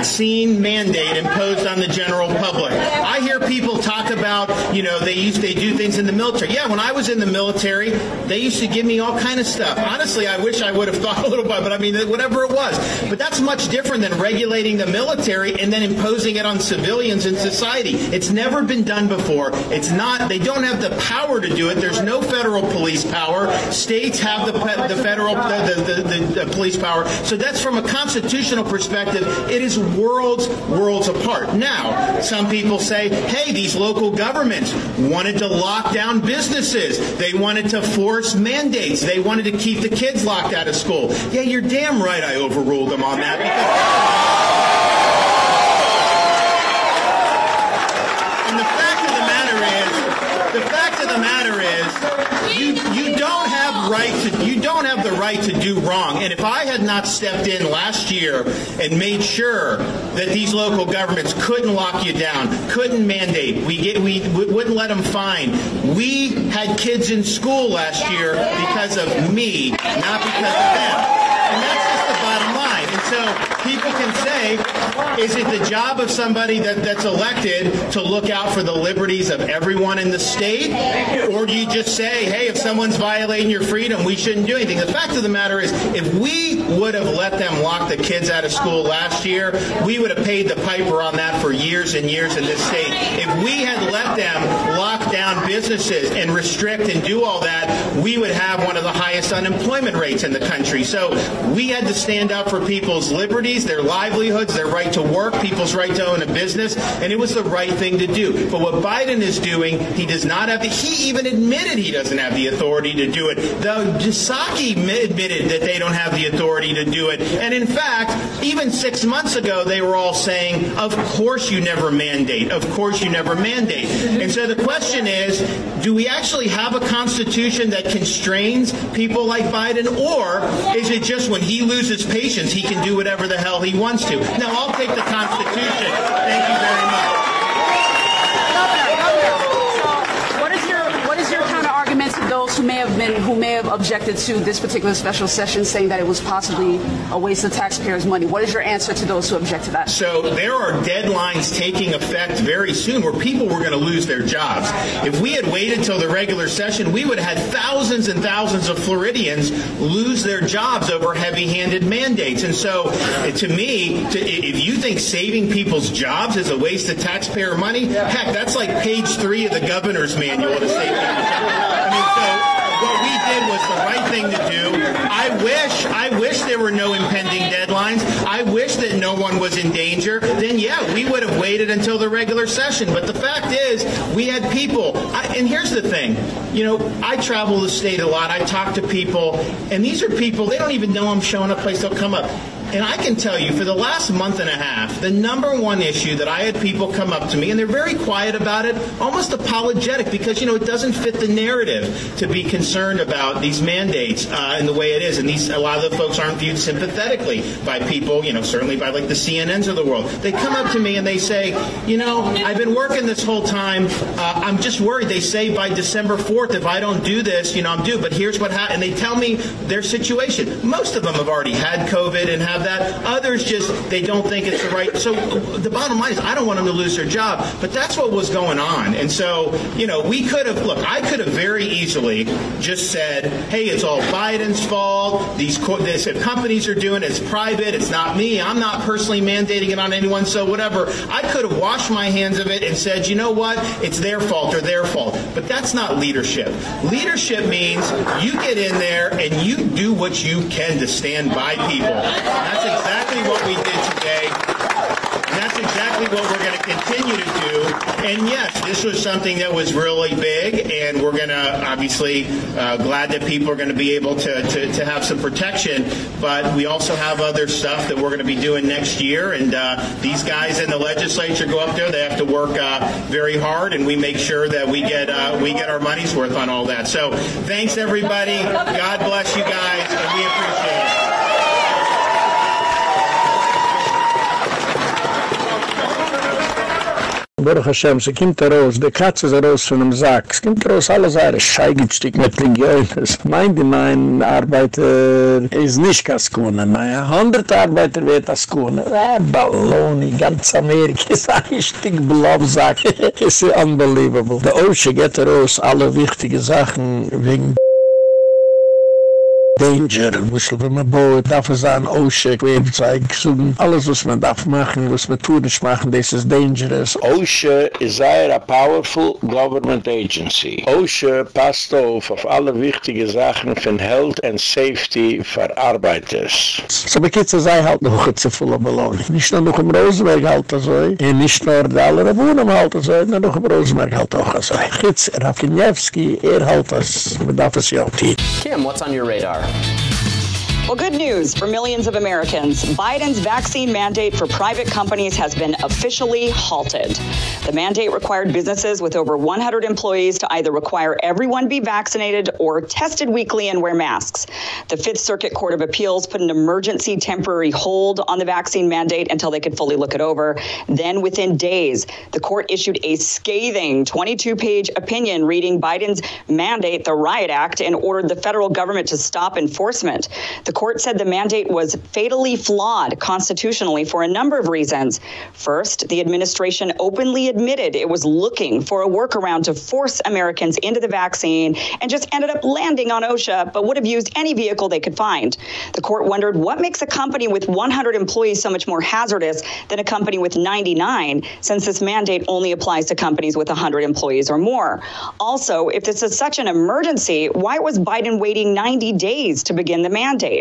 vaccine mandate imposed on the general public. I hear people talk about, you know, they used they do things in the military. Yeah, when I was in the military, they used to give me all kind of stuff. Honestly, I wish I would have thought a little bit, but I mean whatever it was. But that's much different than regulating the military and then imposing it on civilians in society. It's never been done before. It's not they don't have the power to do it. There's no federal police power. States have the the federal the, the, the, the police power. So that's from a constitutional perspective, it is worlds, worlds apart. Now, some people say, hey, these local governments wanted to lock down businesses. They wanted to force mandates. They wanted to keep the kids locked out of school. Yeah, you're damn right I overruled them on that because and the fact of the matter is the fact of the matter is you you right to you don't have the right to do wrong. And if I had not stepped in last year and made sure that these local governments couldn't lock you down, couldn't mandate, we get we, we wouldn't let them fine. We had kids in school last year because of me, not because of them. And that's just the bottom line. And so people can say, is it the job of somebody that, that's elected to look out for the liberties of everyone in the state? Or do you just say, hey, if someone's violating your freedom, we shouldn't do anything? The fact of the matter is, if we would have let them lock the kids out of school last year, we would have paid the piper on that for years and years in this state. If we had let them lock down businesses and restrict and do all that, we would have one of the highest unemployment rates in the country. So we had to stand up for people's liberties, their livelihoods, their right to work, people's right to own a business, and it was the right thing to do. But what Biden is doing, he does not have the, he even admitted he doesn't have the authority to do it. The Psaki admitted that they don't have the authority to do it. And in fact, even 6 months ago they were all saying, "Of course you never mandate. Of course you never mandate." And so the question is, do we actually have a constitution that constrains people like Biden or is it just when he loses patience he can do whatever the hell he wants to? Now I'll take the constitution. Thank you very much. What is your what is your counter argument to those who may have been who may have objected to this particular special session, saying that it was possibly a waste of taxpayers' money? What is your answer to those who object to that? So there are deadlines taking effect very soon where people were going to lose their jobs. If we had waited till the regular session, we would have had thousands and thousands of Floridians lose their jobs over heavy-handed mandates. And so to me, to, if you think saving people's jobs is a waste of taxpayer money, heck, that's like page 3 of the governor's manual to save people's jobs. I mean, so what we did was the right thing to do. I wish, I wish there were no impending deadlines. I wish that no one was in danger. Then yeah, we would have waited until the regular session. But the fact is, we had people. I, and here's the thing, you know, I travel the state a lot. I talk to people, and these are people. They don't even know I'm showing up. Place they'll come up. And I can tell you, for the last month and a half, the number one issue that I had people come up to me, and they're very quiet about it, almost apologetic, because, you know, it doesn't fit the narrative to be concerned about these mandates uh, in the way it is. And these, a lot of the folks aren't viewed sympathetically by people, you know, certainly by like the CNNs of the world. They come up to me and they say, you know, I've been working this whole time. Uh, I'm just worried. They say by December 4th, if I don't do this, you know, I'm due. But here's what happened. And they tell me their situation. Most of them have already had COVID and have that. Others just, they don't think it's the right. So the bottom line is, I don't want them to lose their job. But that's what was going on. And so, you know, we could have, look, I could have very easily just said, hey, it's all Biden's fault. These this, if companies are doing it, it's private. It's not me. I'm not personally mandating it on anyone. So whatever. I could have washed my hands of it and said, you know what? It's their fault or their fault. But that's not leadership. Leadership means you get in there and you do what you can to stand by people. That's exactly what we did today. And that's exactly what we're going to continue to do. And yes, this was something that was really big, and we're going to obviously uh, glad that people are going to be able to, to, to have some protection. But we also have other stuff that we're going to be doing next year. And uh, these guys in the legislature go up there; they have to work uh, very hard, and we make sure that we get uh, we get our money's worth on all that. So thanks everybody. God bless you guys, and we appreciate it. Baruch Hashem, sie kommt raus, die Katze ist raus von dem Sack. Es kommt raus, alle sagen, Scheigitstück mit Legiones. Meint die mein Arbeiter ist nicht Kaskune, naja, hundert Arbeiter wird Kaskune. Eh, Balloni, ganz Amerika ist ein Stück Blobsack. It's unbelievable. Der Osche geht raus, alle wichtige Sachen wegen danger. Wissel, wenn man baut, darf es an OSHA, Webzeig, so alles, was man darf machen, was man tun nicht machen, das ist dangerous. OSHA is a powerful government agency. OSHA passt auf auf alle wichtige Sachen von Health and Safety für Arbeiters. So bekitze sei halt noch zu voller Belohnung. Nicht nur noch im Rosenberg halt so, und nicht nur die alle Rabunen halt so, sondern noch im Rosenberg halt auch so. Jetzt, Rafinewski, er halt das, man darf es ja auch tun. Kim, what's on your radar? out. Well, good news for millions of Americans. Biden's vaccine mandate for private companies has been officially halted. The mandate required businesses with over 100 employees to either require everyone be vaccinated or tested weekly and wear masks. The Fifth Circuit Court of Appeals put an emergency temporary hold on the vaccine mandate until they could fully look it over. Then, within days, the court issued a scathing 22 page opinion reading Biden's mandate, the Riot Act, and ordered the federal government to stop enforcement. The court said the mandate was fatally flawed constitutionally for a number of reasons. First, the administration openly admitted it was looking for a workaround to force Americans into the vaccine and just ended up landing on OSHA, but would have used any vehicle they could find. The court wondered what makes a company with 100 employees so much more hazardous than a company with 99, since this mandate only applies to companies with 100 employees or more. Also, if this is such an emergency, why was Biden waiting 90 days to begin the mandate?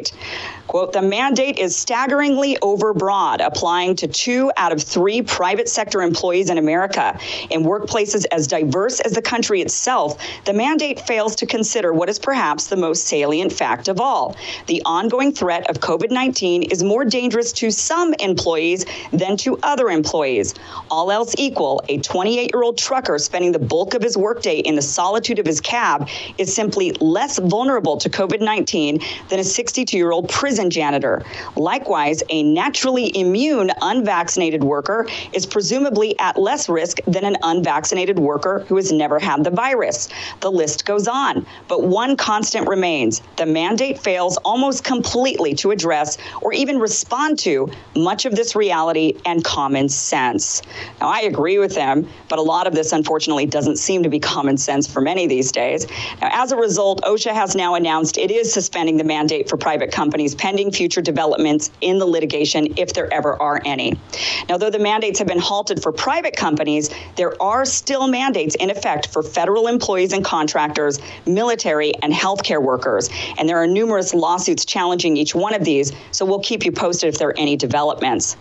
Quote, the mandate is staggeringly overbroad, applying to two out of three private sector employees in America. In workplaces as diverse as the country itself, the mandate fails to consider what is perhaps the most salient fact of all. The ongoing threat of COVID 19 is more dangerous to some employees than to other employees. All else equal, a 28 year old trucker spending the bulk of his workday in the solitude of his cab is simply less vulnerable to COVID 19 than a 62 year old prison janitor. Likewise, a naturally immune unvaccinated worker is presumably at less risk than an unvaccinated worker who has never had the virus. The list goes on, but one constant remains the mandate fails almost completely to address or even respond to much of this reality and common sense. Now, I agree with them, but a lot of this, unfortunately, doesn't seem to be common sense for many these days. Now, as a result, OSHA has now announced it is suspending the mandate for private companies pending future developments in the litigation, if there ever are any. Now, though the mandates have been halted for private companies, there are still mandates in effect for federal employees and contractors, military, and healthcare workers. And there are numerous lawsuits challenging each one of these, so we'll keep you posted if there are any developments.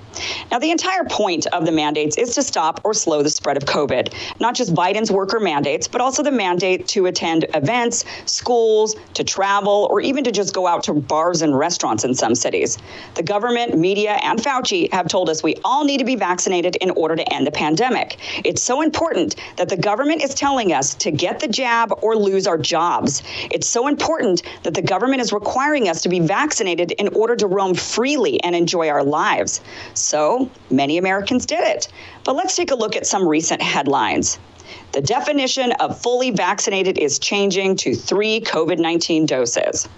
Now, the entire point of the mandates is to stop or slow the spread of COVID, not just Biden's worker mandates, but also the mandate to attend events, schools, to travel, or even to just go out to bars and restaurants in some cities. The government, media, and Fauci have told us we all need to be vaccinated in order to end the pandemic. It's so important that the government is telling us to get the jab or lose our jobs. It's so important that the government is requiring us to be vaccinated in order to roam freely and enjoy our lives. So many Americans did it. But let's take a look at some recent headlines. The definition of fully vaccinated is changing to three COVID 19 doses.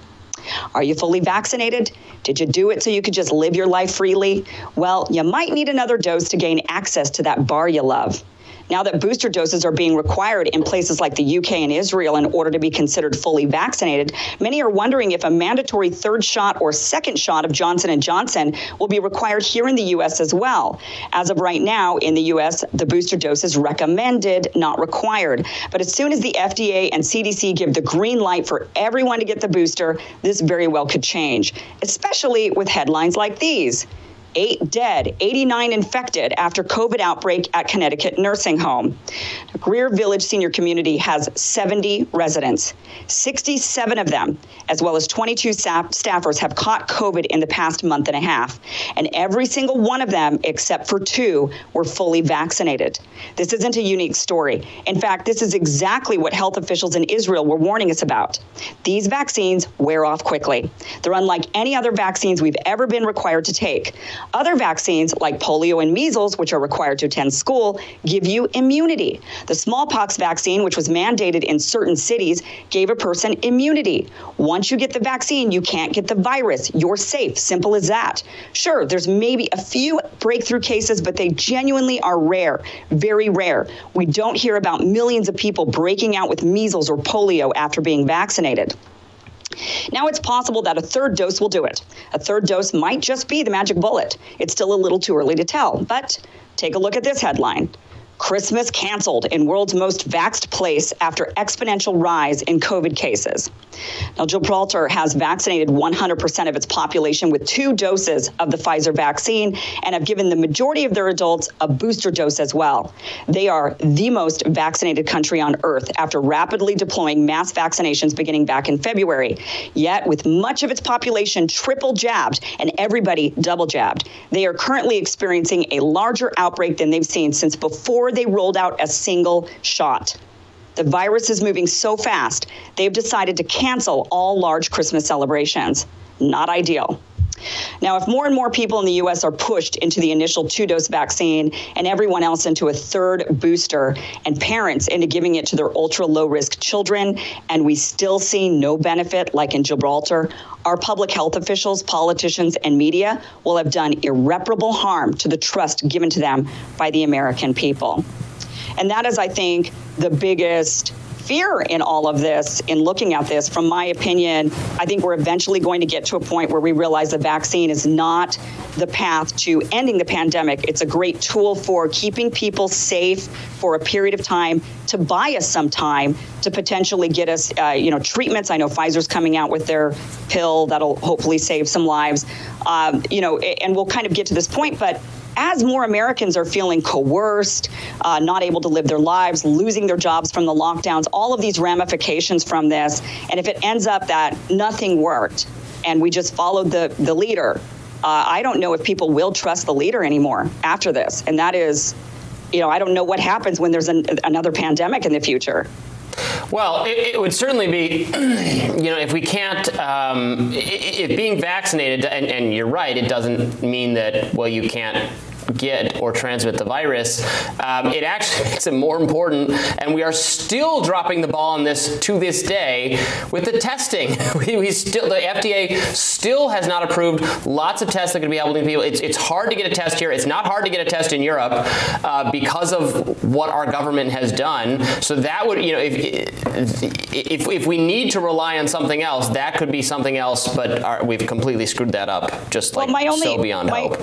Are you fully vaccinated? Did you do it so you could just live your life freely? Well, you might need another dose to gain access to that bar you love. Now that booster doses are being required in places like the UK and Israel in order to be considered fully vaccinated, many are wondering if a mandatory third shot or second shot of Johnson & Johnson will be required here in the US as well. As of right now in the US, the booster dose is recommended, not required. But as soon as the FDA and CDC give the green light for everyone to get the booster, this very well could change, especially with headlines like these eight dead, 89 infected after COVID outbreak at Connecticut nursing home. Geer Village Senior Community has 70 residents. 67 of them, as well as 22 staff- staffers, have caught COVID in the past month and a half. And every single one of them, except for two, were fully vaccinated. This isn't a unique story. In fact, this is exactly what health officials in Israel were warning us about. These vaccines wear off quickly. They're unlike any other vaccines we've ever been required to take. Other vaccines, like polio and measles, which are required to attend school, give you immunity. The smallpox vaccine, which was mandated in certain cities, gave a person immunity. Once you get the vaccine, you can't get the virus. You're safe. Simple as that. Sure, there's maybe a few breakthrough cases, but they genuinely are rare, very rare. We don't hear about millions of people breaking out with measles or polio after being vaccinated. Now it's possible that a third dose will do it. A third dose might just be the magic bullet. It's still a little too early to tell, but take a look at this headline. Christmas canceled in world's most vaxxed place after exponential rise in COVID cases. Now, Gibraltar has vaccinated 100% of its population with two doses of the Pfizer vaccine and have given the majority of their adults a booster dose as well. They are the most vaccinated country on earth after rapidly deploying mass vaccinations beginning back in February. Yet, with much of its population triple jabbed and everybody double jabbed, they are currently experiencing a larger outbreak than they've seen since before they rolled out a single shot. The virus is moving so fast, they've decided to cancel all large Christmas celebrations. Not ideal. Now, if more and more people in the US are pushed into the initial two dose vaccine and everyone else into a third booster, and parents into giving it to their ultra low risk children, and we still see no benefit like in Gibraltar, our public health officials, politicians, and media will have done irreparable harm to the trust given to them by the American people. And that is, I think, the biggest fear in all of this, in looking at this, from my opinion, I think we're eventually going to get to a point where we realize the vaccine is not the path to ending the pandemic. It's a great tool for keeping people safe for a period of time to buy us some time to potentially get us, uh, you know, treatments. I know Pfizer's coming out with their pill that'll hopefully save some lives. Um, you know, and we'll kind of get to this point, but as more Americans are feeling coerced, uh, not able to live their lives, losing their jobs from the lockdowns, all of these ramifications from this, and if it ends up that nothing worked and we just followed the, the leader, uh, I don't know if people will trust the leader anymore after this. And that is, you know, I don't know what happens when there's an, another pandemic in the future. Well, it, it, would certainly be, you know, if we can't, um, if being vaccinated, and, and you're right, it doesn't mean that, well, you can't get or transmit the virus, um, it actually makes it more important and we are still dropping the ball on this to this day with the testing. we, we still the FDA still has not approved lots of tests that can be able to people. It's it's hard to get a test here. It's not hard to get a test in Europe uh, because of what our government has done. So that would, you know, if if if we need to rely on something else, that could be something else, but our, we've completely screwed that up just like well, my only, so beyond my, hope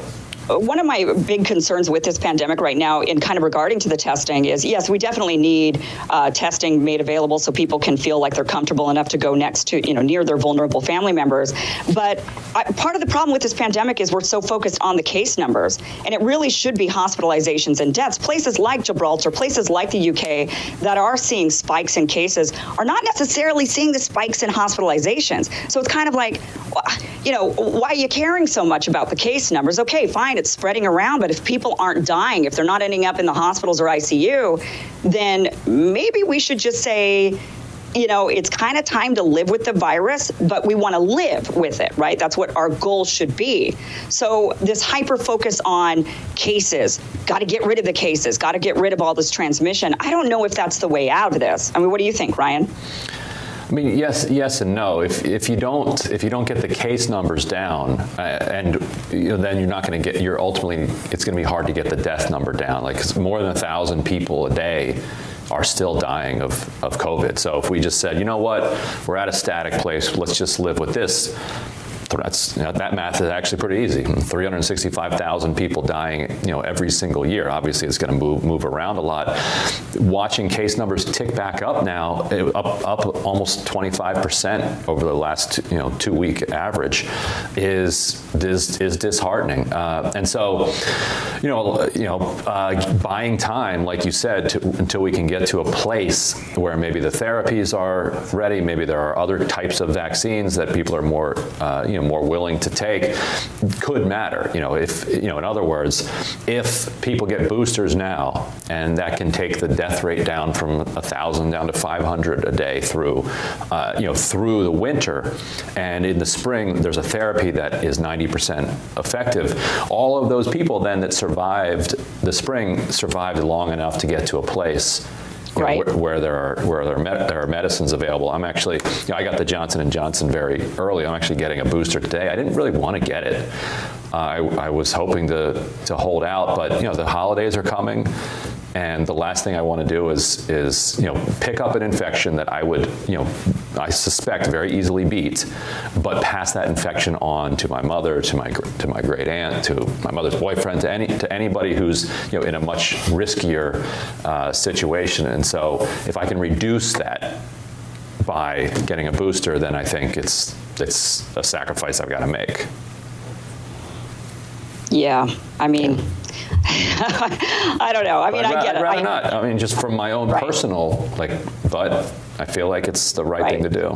one of my big concerns with this pandemic right now in kind of regarding to the testing is yes we definitely need uh, testing made available so people can feel like they're comfortable enough to go next to you know near their vulnerable family members. But I, part of the problem with this pandemic is we're so focused on the case numbers and it really should be hospitalizations and deaths. Places like Gibraltar places like the UK that are seeing spikes in cases are not necessarily seeing the spikes in hospitalizations. So it's kind of like you know why are you caring so much about the case numbers? Okay fine fine, it's spreading around, but if people aren't dying, if they're not ending up in the hospitals or ICU, then maybe we should just say, you know, it's kind of time to live with the virus, but we want to live with it, right? That's what our goal should be. So, this hyper focus on cases, got to get rid of the cases, got to get rid of all this transmission. I don't know if that's the way out of this. I mean, what do you think, Ryan? I mean, yes, yes, and no. If if you don't if you don't get the case numbers down, uh, and you know, then you're not going to get. You're ultimately it's going to be hard to get the death number down. Like more than a thousand people a day are still dying of of COVID. So if we just said, you know what, we're at a static place, let's just live with this you know, that math is actually pretty easy. 365,000 people dying, you know, every single year. Obviously it's going to move move around a lot. Watching case numbers tick back up now, up up almost 25% over the last, you know, 2 week average is is is disheartening. Uh, and so, you know, you know, uh, buying time like you said to, until we can get to a place where maybe the therapies are ready, maybe there are other types of vaccines that people are more uh, you know more willing to take could matter. You know if you know in other words if people get boosters now and that can take the death rate down from 1000 down to 500 a day through uh, you know through the winter and in the spring there's a therapy that is 90% effective all of those people then that survived the spring survived long enough to get to a place right. Know, where, where, there are where there are, there are medicines available. I'm actually you know, I got the Johnson and Johnson very early. I'm actually getting a booster today. I didn't really want to get it. Uh, I, I was hoping to to hold out, but you know the holidays are coming and the last thing I want to do is is you know pick up an infection that I would you know I suspect very easily beat, but pass that infection on to my mother, to my to my great aunt, to my mother's boyfriend, to any to anybody who's, you know, in a much riskier uh, situation. And so if I can reduce that by getting a booster, then I think it's it's a sacrifice I've got to make. Yeah. I mean I don't know. I mean, I'd I get I'd it. rather I, not. I mean, just from my own personal like but I feel like it's the right, thing to do.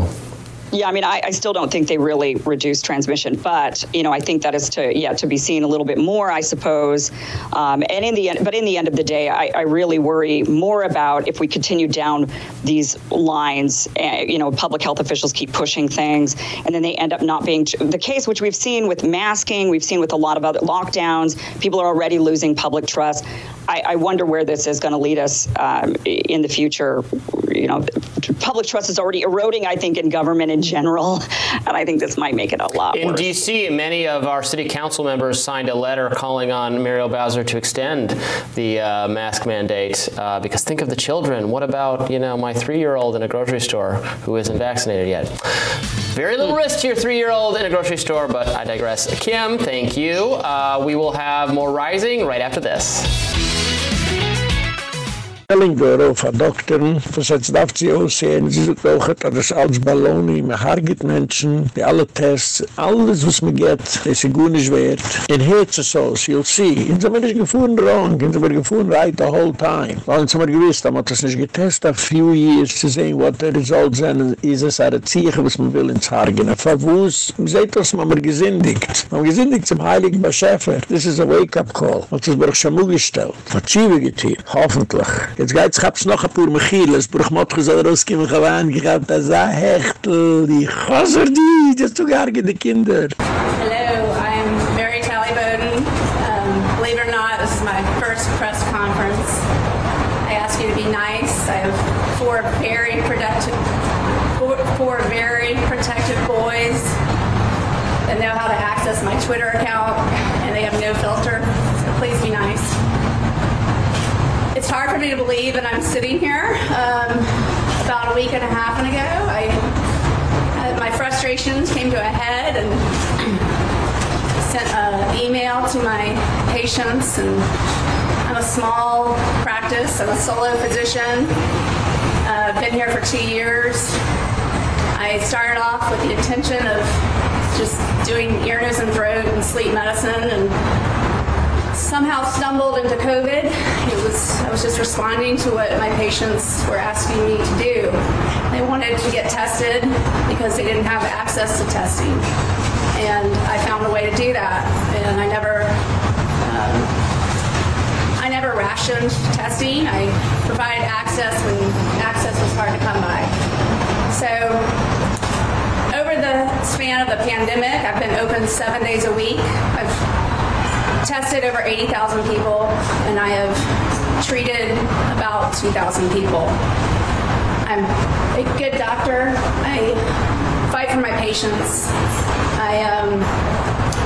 Yeah, I mean, I, I still don't think they really reduce transmission, but you know, I think that is to yeah to be seen a little bit more, I suppose. Um, and in the end, but in the end of the day, I, I really worry more about if we continue down these lines. Uh, you know, public health officials keep pushing things, and then they end up not being the case, which we've seen with masking, we've seen with a lot of other lockdowns. People are already losing public trust. I, I wonder where this is going to lead us um, in the future. You know, public trust is already eroding, I think, in government in general, and I think this might make it a lot In worse. DC, many of our city council members signed a letter calling on Muriel Bowser to extend the uh, mask mandate uh, because think of the children. What about, you know, my 3-year-old in a grocery store who isn't vaccinated yet? Very little risk to your 3-year-old in a grocery store, but I digress. Kim, thank you. Uh, we will have more rising right after this. Door auf a Doktoren, was jetzt darf sie aussehen, sie sucht auch, dass das als Balloni, man hargit Menschen, die alle Tests, alles was man geht, ist gut nicht wert. In Herz ist aus, you'll see. In so man ist gefuhren wrong, in so man gefuhren right the whole time. Weil so man gewiss, da man das nicht getestet, a few years zu sehen, what the results sind, ist es eine Ziege, was man will ins Hargen. Verwus, man sieht das, man hat gesündigt. Man hat gesündigt zum Heiligen Beschäfer. This is a wake-up call. Was das Bruch Shamu gestellt. Hat Schiebe. Hoffentlich. Jetzt geht es, hab's noch ein paar Mechiles. Bruch Motke soll rauskommen, gewann, gehabt, das ist ein Hechtel, die Chaser, die, das zu gar die Kinder. Hello, I'm Mary Tally Bowden. Um, believe it or not, this is my first press conference. I ask you to be nice. I have four very productive, four, four very protective boys that know how to access my Twitter account, and they have no filter. So please be nice. It's hard for me to believe that I'm sitting here. Um, about a week and a half ago, I uh, my frustrations came to a head and sent an email to my patients and I'm a small practice. I'm a solo physician. Uh, been here for two years. I started off with the intention of just doing ear, nose, and throat and sleep medicine and somehow stumbled into COVID. It was I was just responding to what my patients were asking me to do. They wanted to get tested because they didn't have access to testing. And I found a way to do that. And I never um, I never rationed testing. I provided access when access was hard to come by. So over the span of the pandemic, I've been open 7 days a week. I've tested over 80,000 people and I have treated about 2,000 people. I'm a good doctor. I fight for my patients. I um,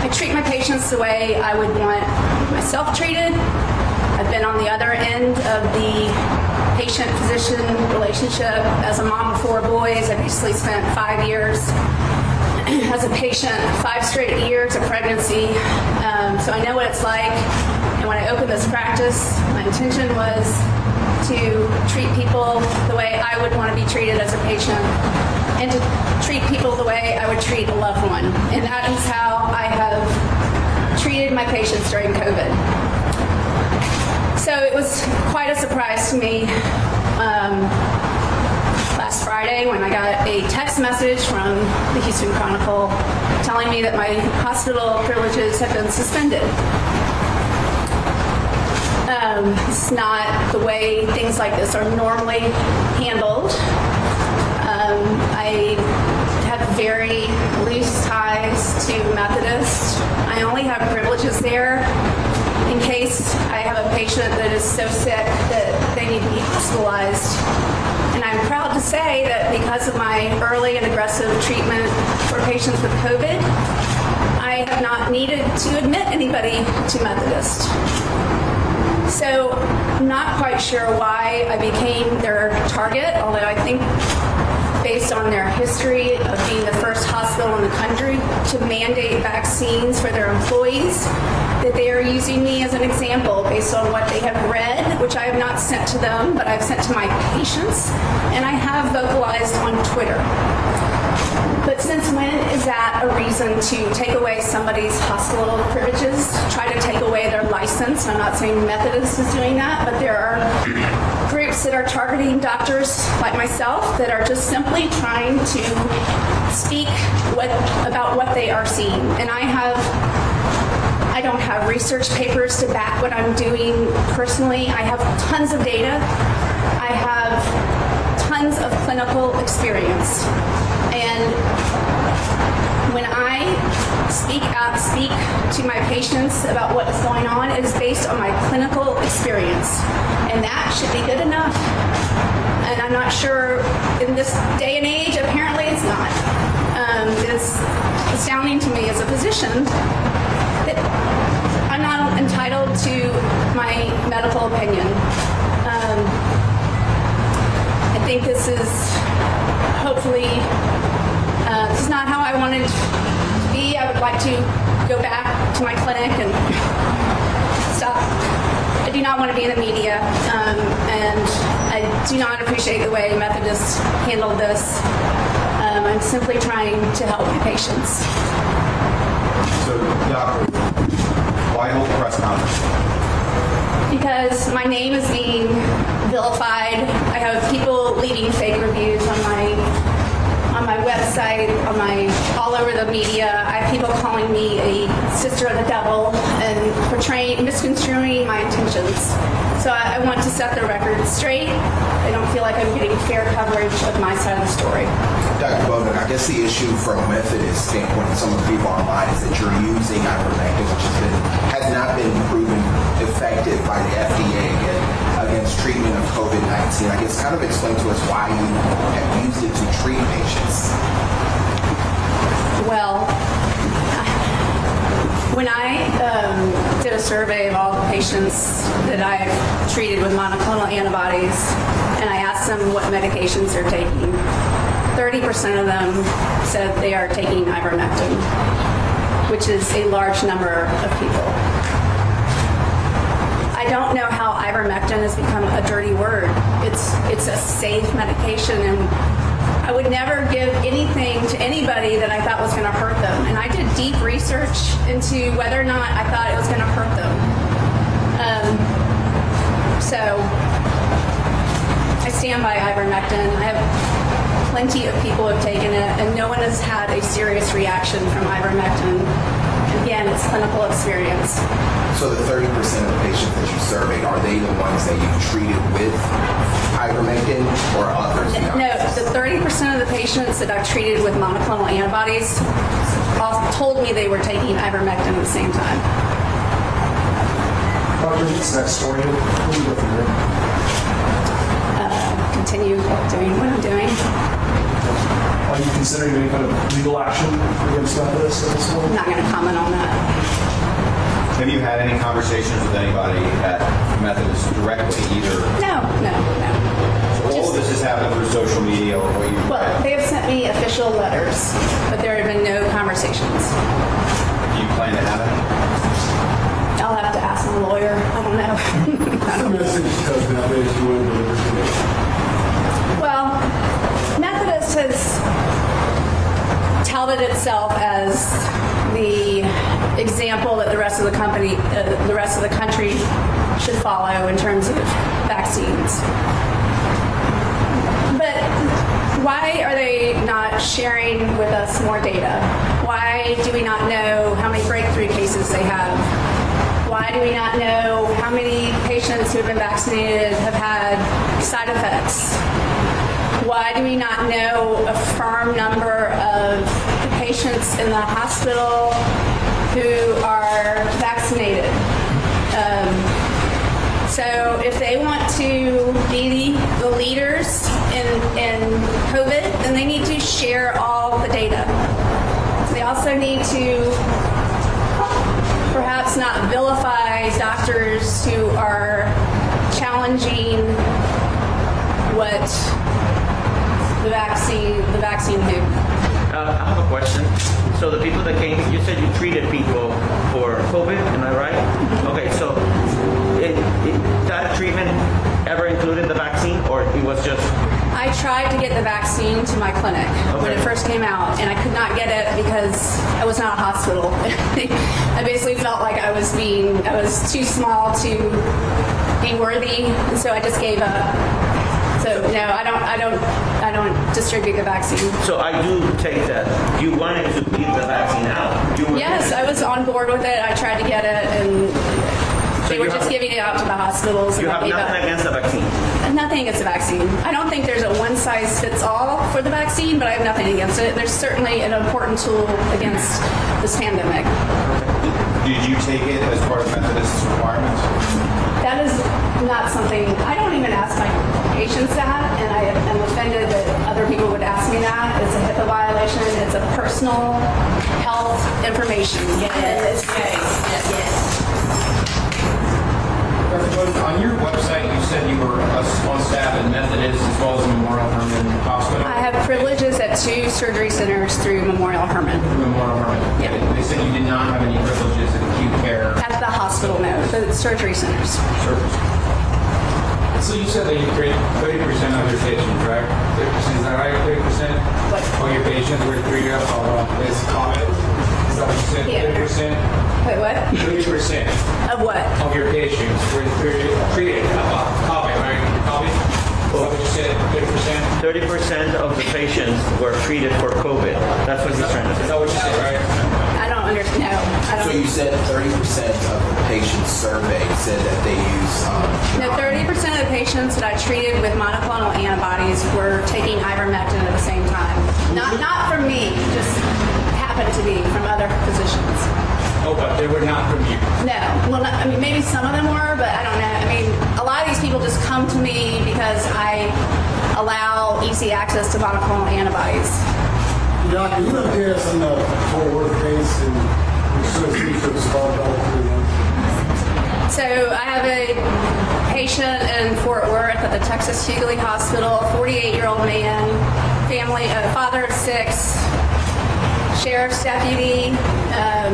I treat my patients the way I would want myself treated. I've been on the other end of the patient physician relationship as a mom of four boys. I basically spent 5 years as a patient, five straight years of pregnancy. Um, so I know what it's like. And when I opened this practice, my intention was to treat people the way I would want to be treated as a patient and to treat people the way I would treat a loved one. And that is how I have treated my patients during COVID. So it was quite a surprise to me um, last Friday when I got a text message from the Houston Chronicle telling me that my hospital privileges have been suspended. Um, it's not the way things like this are normally handled. Um, I have very loose ties to Methodist. I only have privileges there in case I have a patient that is so sick that they need to be hospitalized. I'm proud to say that because of my early and aggressive treatment for patients with COVID, I have not needed to admit anybody to Methodist. So I'm not quite sure why I became their target, although I think based on their history of being the first hospital in the country to mandate vaccines for their employees that they are using me as an example based on what they have read, which I have not sent to them, but I've sent to my patients, and I have vocalized on Twitter. But since when is that a reason to take away somebody's hospital privileges, try to take away their license? I'm not saying Methodist is doing that, but there are groups that are targeting doctors like myself that are just simply trying to speak what about what they are seeing. And I have I don't have research papers to back what I'm doing personally. I have tons of data. I have tons of clinical experience. And when I speak out, speak to my patients about what is going on, it is based on my clinical experience. And that should be good enough. And I'm not sure in this day and age, apparently it's not. Um, it's astounding to me as a physician that I'm not entitled to my medical opinion. Um, I think this is hopefully uh, this is not how I wanted to be. I would like to go back to my clinic and stop. I do not want to be in the media, um, and I do not appreciate the way Methodists handled this. Um, I'm simply trying to help my patients. So, doctor, why hold a press conference? because my name is being vilified. I have people leaving fake reviews on my on my website, on my all over the media. I have people calling me a sister of the devil and portraying misconstruing my intentions. So I, I want to set the record straight. I don't feel like I'm getting fair coverage of my side of the story. Dr. Bowden, I guess the issue from a Methodist standpoint and some of the people online is that you're using ivermectin, which has been has not been proven effective by the FDA again against treatment of COVID-19. I guess kind of explain to us why you have used it to treat patients. Well, when I um, did a survey of all the patients that I've treated with monoclonal antibodies, and I asked them what medications they're taking, 30% of them said they are taking ivermectin, which is a large number of people. I don't know how ivermectin has become a dirty word. It's it's a safe medication and I would never give anything to anybody that I thought was going to hurt them. And I did deep research into whether or not I thought it was going to hurt them. Um, so I stand by ivermectin. I have plenty of people have taken it, and no one has had a serious reaction from ivermectin. Again, it's clinical experience. So the 30% of the patients that you surveyed, are they the ones that you've treated with ivermectin or others? No, the 30% of the patients that I've treated with monoclonal antibodies all told me they were taking ivermectin at the same time. Doctor, what's next for you? What do you go from here? Uh, continue doing what I'm doing. Are you considering any kind of legal action against Methodist at this point? I'm not going to comment on that. Have you had any conversations with anybody at Methodist directly, either? No, no, no. So all of this has happened through social media or what you Well, they have sent me official letters, but there have been no conversations. Do you plan to have it? I'll have to ask my lawyer. I don't know. well, Methodist has touted itself as the example that the rest of the company, uh, the rest of the country should follow in terms of vaccines. But why are they not sharing with us more data? Why do we not know how many breakthrough cases they have? Why do we not know how many patients who have been vaccinated have had side effects? Why do we not know a firm number of patients in the hospital who are vaccinated? Um, so if they want to be the leaders in, in COVID, then they need to share all the data. They also need to perhaps not vilify doctors who are challenging what The vaccine, the vaccine who? Uh, I have a question. So the people that came, you said you treated people for COVID, am I right? Okay, so it, it, that treatment ever included the vaccine, or it was just? I tried to get the vaccine to my clinic when it first came out, and I could not get it because I was not a hospital. I basically felt like I was being, I was too small to be worthy, and so I just gave up. So no, I don't, I don't, I don't distribute the vaccine. So I do take that. You wanted to give the vaccine out. You Yes, I was on board with it. I tried to get it, and they were just giving it out to the hospitals. You have nothing up. against the vaccine. Nothing against the vaccine. I don't think there's a one size fits all for the vaccine, but I have nothing against it. There's certainly an important tool against this pandemic. Did you take it as part of Methodist's requirements? That is not something, I don't even ask my patients that, and I am offended that other people would ask me that. It's a HIPAA violation, it's a personal health information. Yes, Dr. Bowden, on your website, you said you were a- on staff at Methodist as well as Memorial Hermann Hospital. I have privileges at two surgery centers through Memorial Hermann. Memorial Hermann. Yeah. They said you did not have any privileges at acute care. At the hospital, no, for the surgery centers. So you said that you treat 30% of your patients, right? 30%, is that right? 30% of your patients were treated uh, with COVID? Is that what you said? Yeah. 30%? Wait, what? 30% Of what? of your patients were treated, treated uh, COVID, right? COVID? Is what you said? 30%? 30% of the patients were treated for COVID. That's what he's trying to say. Is that what you said, right? I don't understand, no, I So don't. you said 30% of the patients surveyed said that they use um, No, 30% of the patients that I treated with monoclonal antibodies were taking ivermectin at the same time. Not, not from me, just happened to be from other physicians. Oh, but they were not from you. No, well, not, I mean, maybe some of them were, but I don't know. I mean, a lot of these people just come to me because I allow easy access to monoclonal antibodies. You us in the Fort Worth and So I have a patient in Fort Worth at the Texas Huguley Hospital, a 48-year-old man, family, a father of six, sheriff's deputy. Um,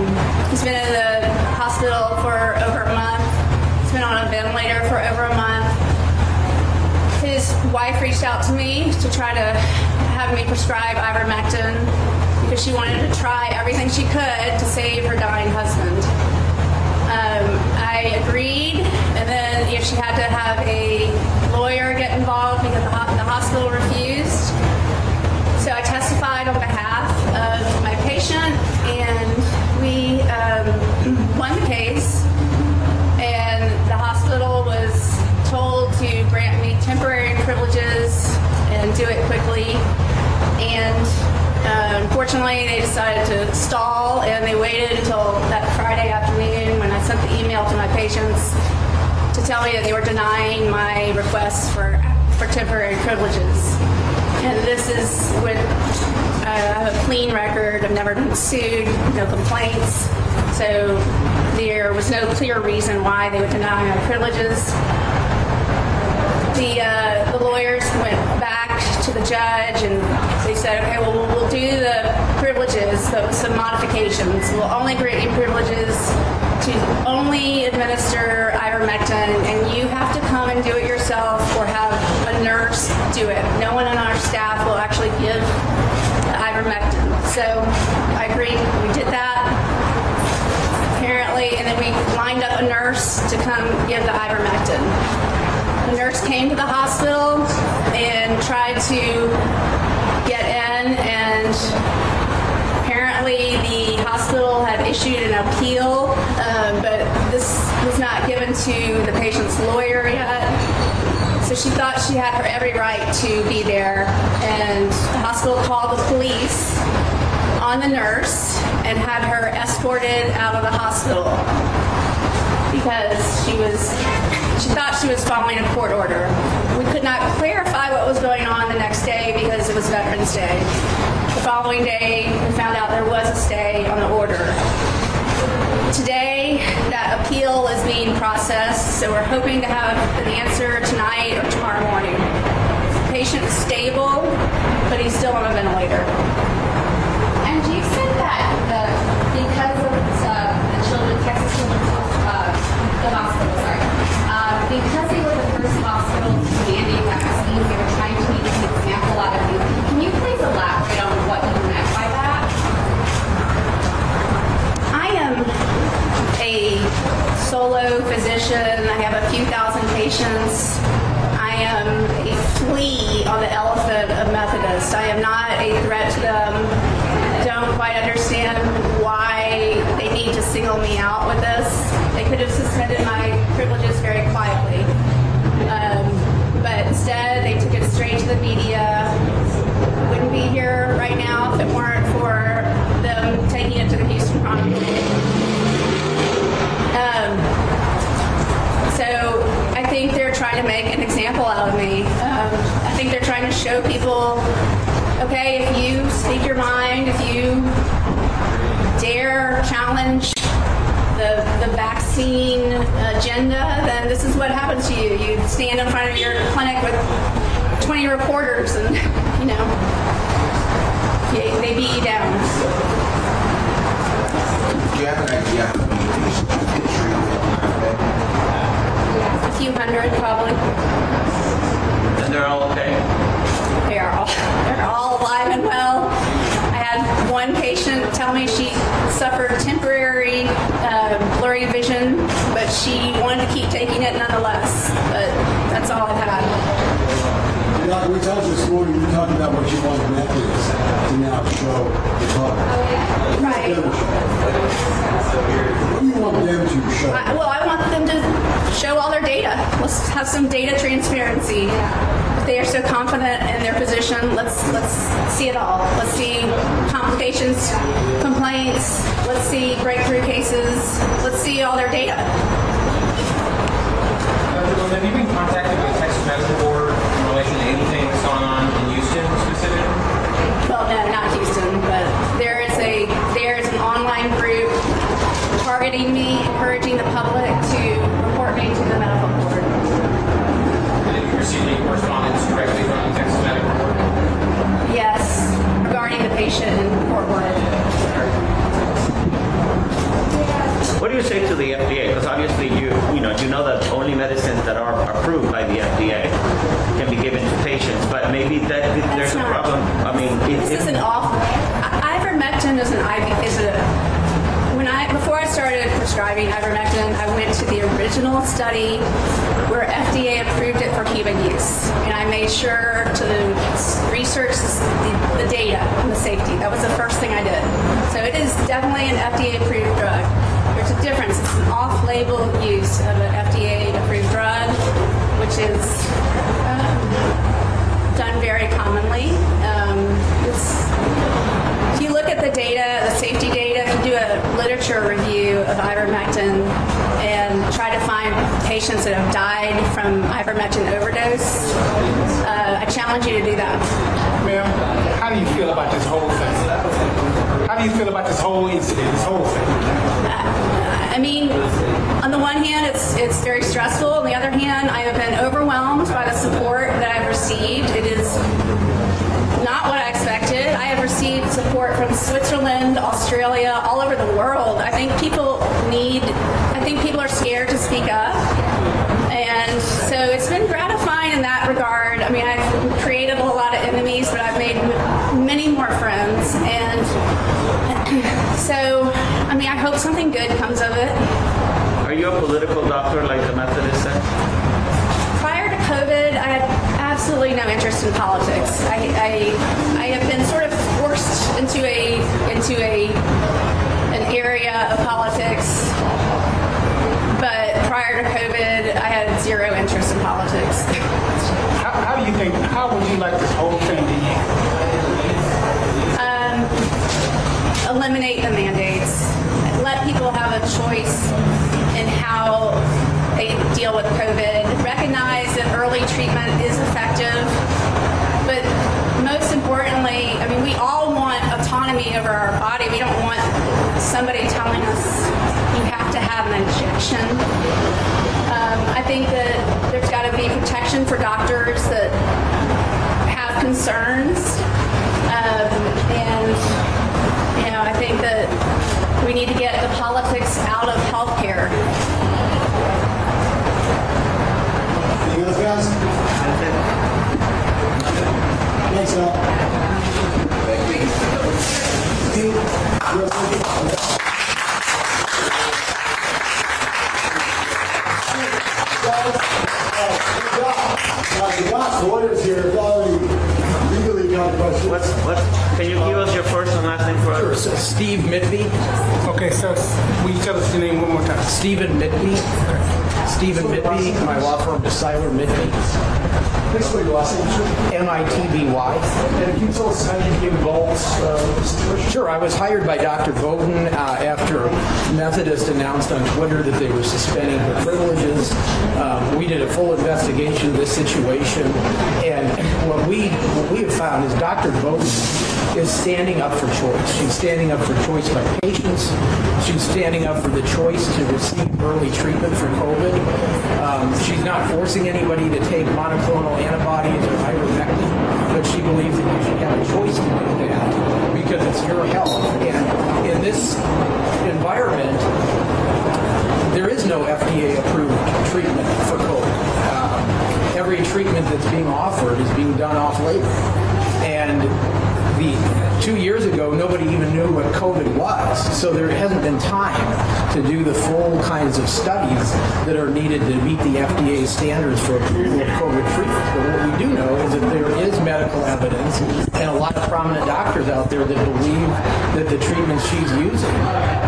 he's been in the hospital for over a month. He's been on a ventilator for over a month. His wife reached out to me to try to have me prescribe ivermectin because she wanted to try everything she could to save her dying husband. Um, I agreed, and then if she had to have a lawyer get involved because the, the hospital refused. So I testified on behalf of my patient, and we um, won the case. And the hospital was told to grant me temporary privileges and do it quickly. And uh, unfortunately, they decided to stall, and they waited until that Friday afternoon when I sent the email to my patients to tell me that they were denying my requests for for temporary privileges. And this is with uh, I have a clean record. I've never been sued, no complaints. So there was no clear reason why they would deny my privileges. The uh, the lawyers went the judge and they said, okay, well, we'll, do the privileges, but with some modifications. We'll only grant you privileges to only administer ivermectin, and you have to come and do it yourself or have a nurse do it. No one on our staff will actually give ivermectin. So I agreed. We did that apparently, and then we lined up a nurse to come give the ivermectin. The nurse came to the hospital and tried to get in, and apparently the hospital had issued an appeal, um, but this was not given to the patient's lawyer yet. So she thought she had her every right to be there, and the hospital called the police on the nurse and had her escorted out of the hospital because she was she thought she was following a court order. We could not clarify what was going on the next day because it was Veterans Day. The following day, we found out there was a stay on the order. Today, that appeal is being processed, so we're hoping to have an answer tonight or tomorrow morning. The patient is stable. but he's still on a ventilator. And you said that the, because of uh, the children, Texas Children's uh, the hospital, because they were the first hospital to mandate vaccines, they were trying to make an example out of you. Can you please elaborate on what you meant by that? I am a solo physician. I have a few thousand patients. I am a flea on the elephant of Methodists. I am not a threat to them. I don't quite understand why they need to single me out with this. They could have suspended my privileges very quietly. Um, but instead, they took it straight to the media. Wouldn't be here right now if it weren't for them taking it to the Houston Chronicle. Um, so I think they're trying to make an example out of me. Um, I think they're trying to show people, okay, if you speak your mind, if you dare challenge the, the vaccine agenda, then this is what happens to you. You stand in front of your clinic with 20 reporters and, you know, they, they beat you down. Do you have an idea how many patients have been treated with A few hundred, probably. And they're all okay. They are all they're all alive and well. I had one patient tell me she suffered temporary blurry vision, but she wanted to keep taking it nonetheless. But that's all I've had. Doc, we talked this morning, you talked about what you want Methodist to now show the public. Right. What do you want them to show? I, well, I want them to show all their data. Let's have some data transparency. If they are so confident in their position, let's let's see it all. Let's see complications, complaints. Let's see breakthrough cases. Let's see all their data. Dr. Gold, have you been contacted by the Texas Medical Board in relation to anything that's going on in Houston specifically? Well, no, not Houston, but there is a there is an online group targeting me, encouraging the public to report me to the medical board. And have you received any correspondence directly from the Texas Medical Board? Yes, regarding the patient in Fort Worth. What do you say to the FDA? Because obviously you you know you know that only medicines that are approved by the FDA can be given to patients, but maybe that there's a problem. I mean, it, This is an awful. I- Ivermectin is an IV. Is a started prescribing ivermectin, I went to the original study where FDA approved it for human use, and I made sure to research the, the data and the safety. That was the first thing I did. So it is definitely an FDA approved drug. There's a difference. It's an off-label use of an FDA approved drug, which is um, done very commonly. Um, if you look at the data, the safety data, do a literature review of ivermectin and try to find patients that have died from ivermectin overdose, uh, I challenge you to do that. Ma'am, how do you feel about this whole thing? How do you feel about this whole incident, this whole thing? I mean, on the one hand, it's it's very stressful. On the other hand, I have been overwhelmed by the support that I've received. It is not what I expected. I have received support from Switzerland, Australia, all over the world. I think people need. I think people are scared to speak up. And so it's been gratifying in that regard. I mean, I've created a lot of enemies, but I've made many more friends. And so, I mean, I hope something good comes of it. are you a political doctor like the Methodist? Absolutely no interest in politics. I, I, I have been sort of forced into a into a an area of politics. But prior to COVID, I had zero interest in politics. How, how do you think, how would you like this whole thing to end? Um, eliminate the mandates. Let people have a choice in how they deal with COVID. Recognize that early treatment is effective. But most importantly, I mean, we all want autonomy over our body. We don't want somebody telling us you have to have an injection. Um, I think that there's got to be protection for doctors that have concerns. Um, and, you know, I think that we need to get the politics out of healthcare. Anything else, guys? Thanks, Al. Steve, you're up. Now, the Doc's lawyers here have already legally got questions. What's, what, can you give us your first and last name for Sure. So Steve Mitby. Okay, so will you tell us your name one more time? Stephen Mitby. Stephen Mitby. My law firm is Seiler Mitby. Please spell your last name, M-I-T-B-Y. And can you tell us how you became involved uh, with the situation? Sure, I was hired by Dr. Bowden uh, after Methodist announced on Twitter that they were suspending her privileges. Um, we did a full investigation of this situation, and what we what we have found is Dr. Bowden is standing up for choice. She's standing up for choice by patients. She's standing up for the choice to receive early treatment for COVID. Um, she's not forcing anybody to take monoclonal antibodies or ivermectin, but she believes that you should have a choice to do that because it's your health. And in this environment, there is no FDA-approved treatment for COVID. Um, every treatment that's being offered is being done off-label. And the two years ago, nobody even knew what COVID was. So there hasn't been time to do the full kinds of studies that are needed to meet the FDA standards for approval of COVID treatment. But what we do know is that there is medical evidence and a lot of prominent doctors out there that believe that the treatments she's using,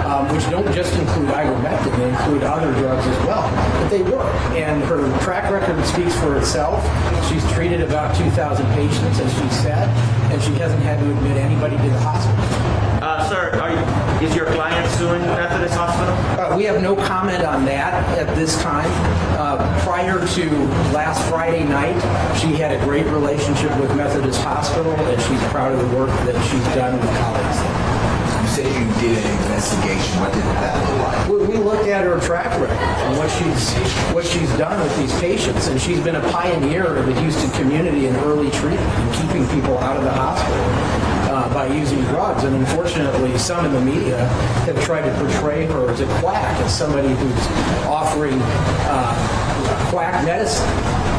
um, which don't just include ivermectin, they include other drugs as well, that they work. And her track record speaks for itself. She's treated about 2,000 patients, as she said, and she hasn't had to admit anybody to the hospital. Uh, sir, are you, is your client suing Methodist Hospital? Uh, we have no comment on that at this time. Uh, prior to last Friday night, she had a great relationship with Methodist Hospital, and she's proud of the work that she's done with colleagues. Said you did an investigation. What did that look like? We, we looked at her track record and what she's what she's done with these patients, and she's been a pioneer in the Houston community in early treatment and keeping people out of the hospital. Uh, by using drugs, and unfortunately, some in the media have tried to portray her as a quack, as somebody who's offering uh, quack medicine,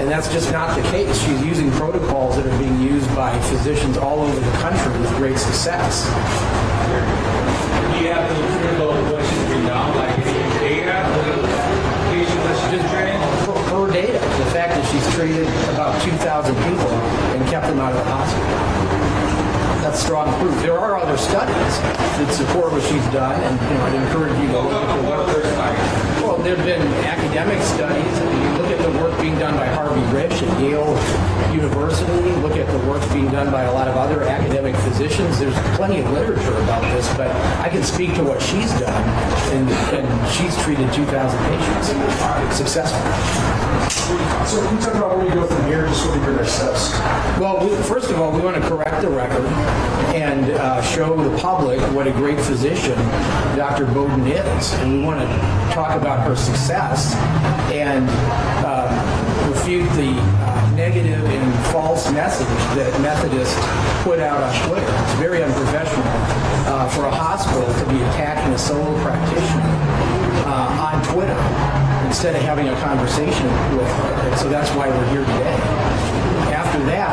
and that's just not the case. She's using protocols that are being used by physicians all over the country with great success. Do you have the what she's been done, like data, the patient that she just treated? Her, her data, the fact that she's treated about 2,000 people and kept them out of the hospital. That's strong proof. There are other studies that support what she's done, and you know, I'd encourage you to look at the work. Well, there have been academic studies. You look at the work being done by Harvey Risch at Yale University. Look at the work being done by a lot of other academic physicians. There's plenty of literature about this, but I can speak to what she's done, and, and she's treated 2,000 patients successfully. So can you talk about where you go from here, just what are your next steps? Well, we, first of all, we want to correct the record and uh, show the public what a great physician Dr. Bowden is. And we want to talk about her success and uh, refute the uh, negative and false message that Methodist put out on Twitter. It's very unprofessional uh, for a hospital to be attacking a solo practitioner uh, on Twitter instead of having a conversation with her. And so that's why we're here today. After that,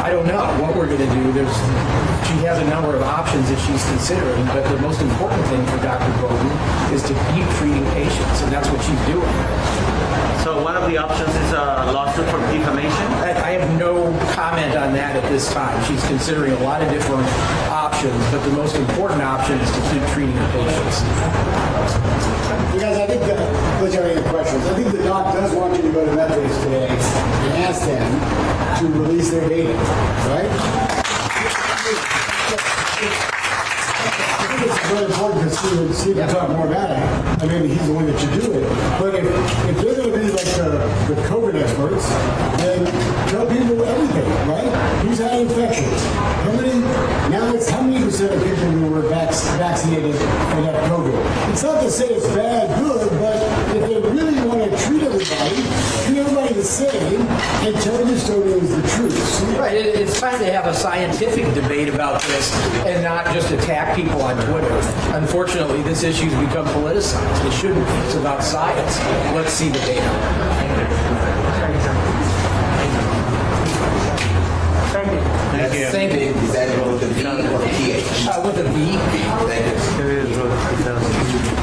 I don't know what we're going to do. There's, she has a number of options that she's considering, but the most important thing for Dr. Bowden is to keep treating patients, and that's what she's doing. So one of the options is a lawsuit for defamation? I, I have no comment on that at this time. She's considering a lot of different but the most important option is to keep treating the patients. Guys, I think, that, you have any questions, I think the doc does want you to go to Methodist today and ask them to release their data, right? I think it's very important to Steve, Steve can talk more about it. I mean, he's the one that should do it. But if, if they're going to be like the, the COVID experts, then tell people everything, right? Who's had infections? How many, now it's how many percent of people who were vac- vaccinated and have COVID? It's not to say it's bad, good, but if they really want to treat everybody, treat everybody the same and tell the story as the truth. Right, it, it's time to have a scientific debate about this and not just attack people on Twitter. Unfortunately, this issue's become politicized. It shouldn't. It's about science. Let's see the data. Thank you. Thank you. Thank you. Is that with a V or a PH?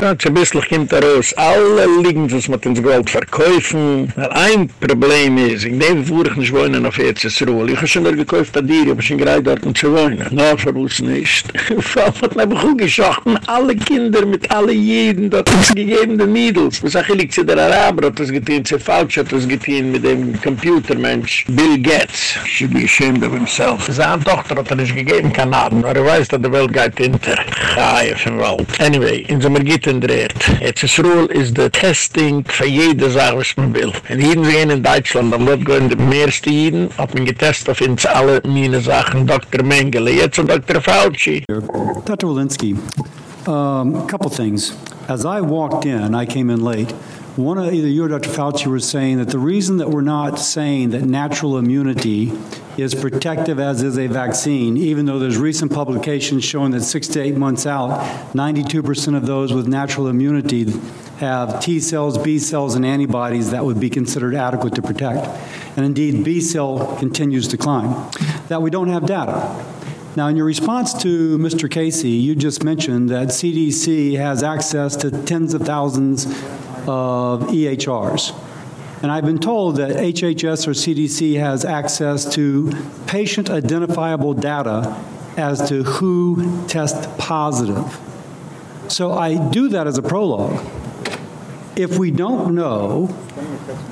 Ganz ein bisschen kommt er raus. Alle liegen, was man ins Gold verkaufen. Weil ein Problem ist, ich nehme, wo ich nicht wohnen auf EZSRUHL. Ich habe schon da gekauft, da dir, ich bin gerade dort zu wohnen. Na, verwusst nicht. Vor allem hat man gut geschochten, alle Kinder mit alle Jeden, dort gegeben, die Needles. Was sag ich, liegt sie der Araber, hat das getan, sie falsch hat das getan mit dem Computermensch, Bill Gates. Should be ashamed of himself. Seine Tochter hat er nicht gegeben, Kanaden, aber er weiß, dass die Welt geht hinter. Ja, ja, Welt. Anyway, in so mir geht in der Erd. Jetzt ist der Testing für jede Sache, was man will. Und hier sehen in Deutschland, am dort gehen die mehrste Jeden, hat man getestet auf uns alle meine Sachen, Dr. Mengele, jetzt und Dr. Fauci. Dr. Walensky, um, a couple things. As I walked in, I came in late. One of either you or Dr. Fauci were saying that the reason that we're not saying that natural immunity is protective as is a vaccine, even though there's recent publications showing that six to eight months out, 92% of those with natural immunity have T cells, B cells, and antibodies that would be considered adequate to protect. And indeed, B cell continues to climb. That we don't have data. Now, in your response to Mr. Casey, you just mentioned that CDC has access to tens of thousands of EHRs. And I've been told that HHS or CDC has access to patient identifiable data as to who tests positive. So I do that as a prologue. If we don't know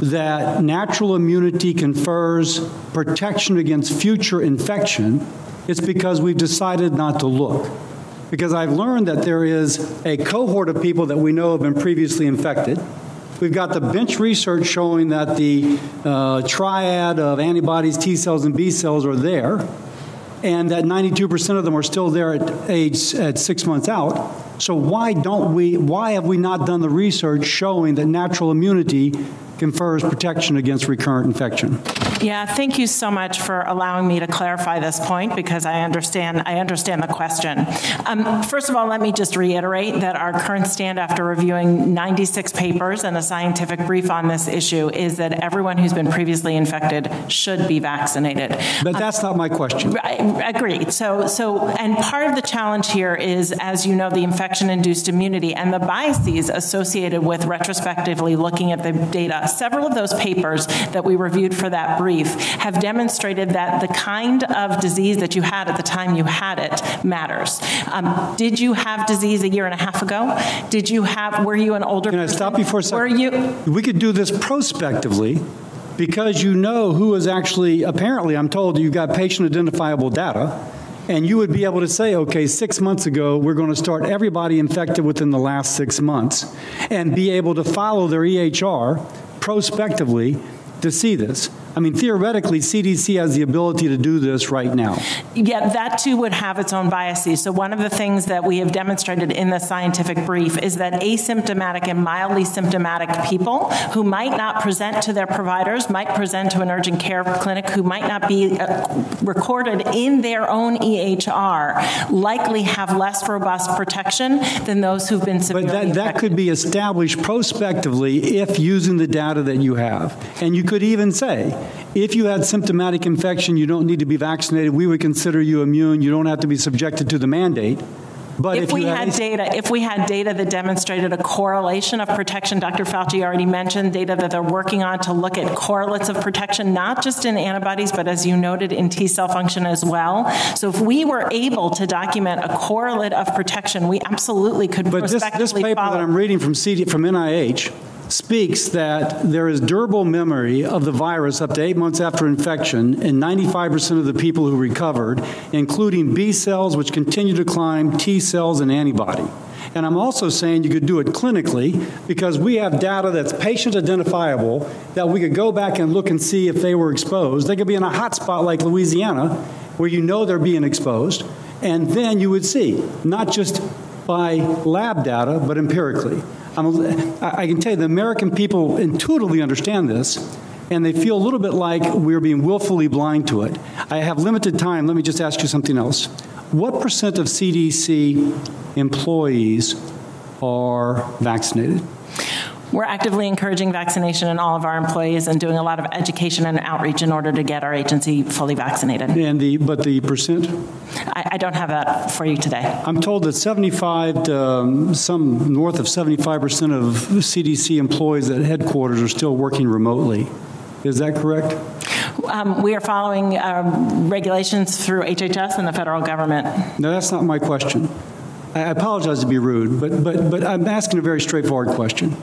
that natural immunity confers protection against future infection, it's because we've decided not to look. Because I've learned that there is a cohort of people that we know have been previously infected. We've got the bench research showing that the uh, triad of antibodies, T cells, and B cells are there, and that 92% of them are still there at age at six months out. So why don't we? Why have we not done the research showing that natural immunity confers protection against recurrent infection? Yeah, thank you so much for allowing me to clarify this point because I understand I understand the question. Um, first of all, let me just reiterate that our current stand after reviewing 96 papers and a scientific brief on this issue is that everyone who's been previously infected should be vaccinated. But that's not my question. Right, agreed. So so and part of the challenge here is as you know the infection induced immunity and the biases associated with retrospectively looking at the data. Several of those papers that we reviewed for that brief have demonstrated that the kind of disease that you had at the time you had it matters. Um, did you have disease a year and a half ago? Did you have were you an older Can I stop you for a second? Were you We could do this prospectively because you know who is actually apparently I'm told you've got patient identifiable data and you would be able to say okay 6 months ago we're going to start everybody infected within the last 6 months and be able to follow their EHR prospectively to see this. I mean theoretically CDC has the ability to do this right now. Yeah, that too would have its own biases. So one of the things that we have demonstrated in the scientific brief is that asymptomatic and mildly symptomatic people who might not present to their providers, might present to an urgent care clinic who might not be uh, recorded in their own EHR likely have less robust protection than those who've been severely But that that could be established prospectively if using the data that you have. And you could even say if you had symptomatic infection you don't need to be vaccinated we would consider you immune you don't have to be subjected to the mandate. But if, if, we you had data if we had data that demonstrated a correlation of protection Dr. Fauci already mentioned data that they're working on to look at correlates of protection not just in antibodies but as you noted in T cell function as well so if we were able to document a correlate of protection we absolutely could But this, this paper follow that I'm reading from CD from NIH speaks that there is durable memory of the virus up to 8 months after infection in 95% of the people who recovered including B cells which continue to climb T cells and antibody. And I'm also saying you could do it clinically because we have data that's patient identifiable that we could go back and look and see if they were exposed. They could be in a hot spot like Louisiana where you know they're being exposed and then you would see not just by lab data but empirically. I'm, I I can tell you the American people intuitively understand this and they feel a little bit like we're being willfully blind to it. I have limited time. Let me just ask you something else. What percent of CDC employees are vaccinated? We're actively encouraging vaccination in all of our employees and doing a lot of education and outreach in order to get our agency fully vaccinated. And the but the percent? I, I don't have that for you today. I'm told that 75 to, um, some north of 75% of CDC employees at headquarters are still working remotely. Is that correct? Um, we are following um, regulations through HHS and the federal government. No, that's not my question. I apologize to be rude, but but but I'm asking a very straightforward question.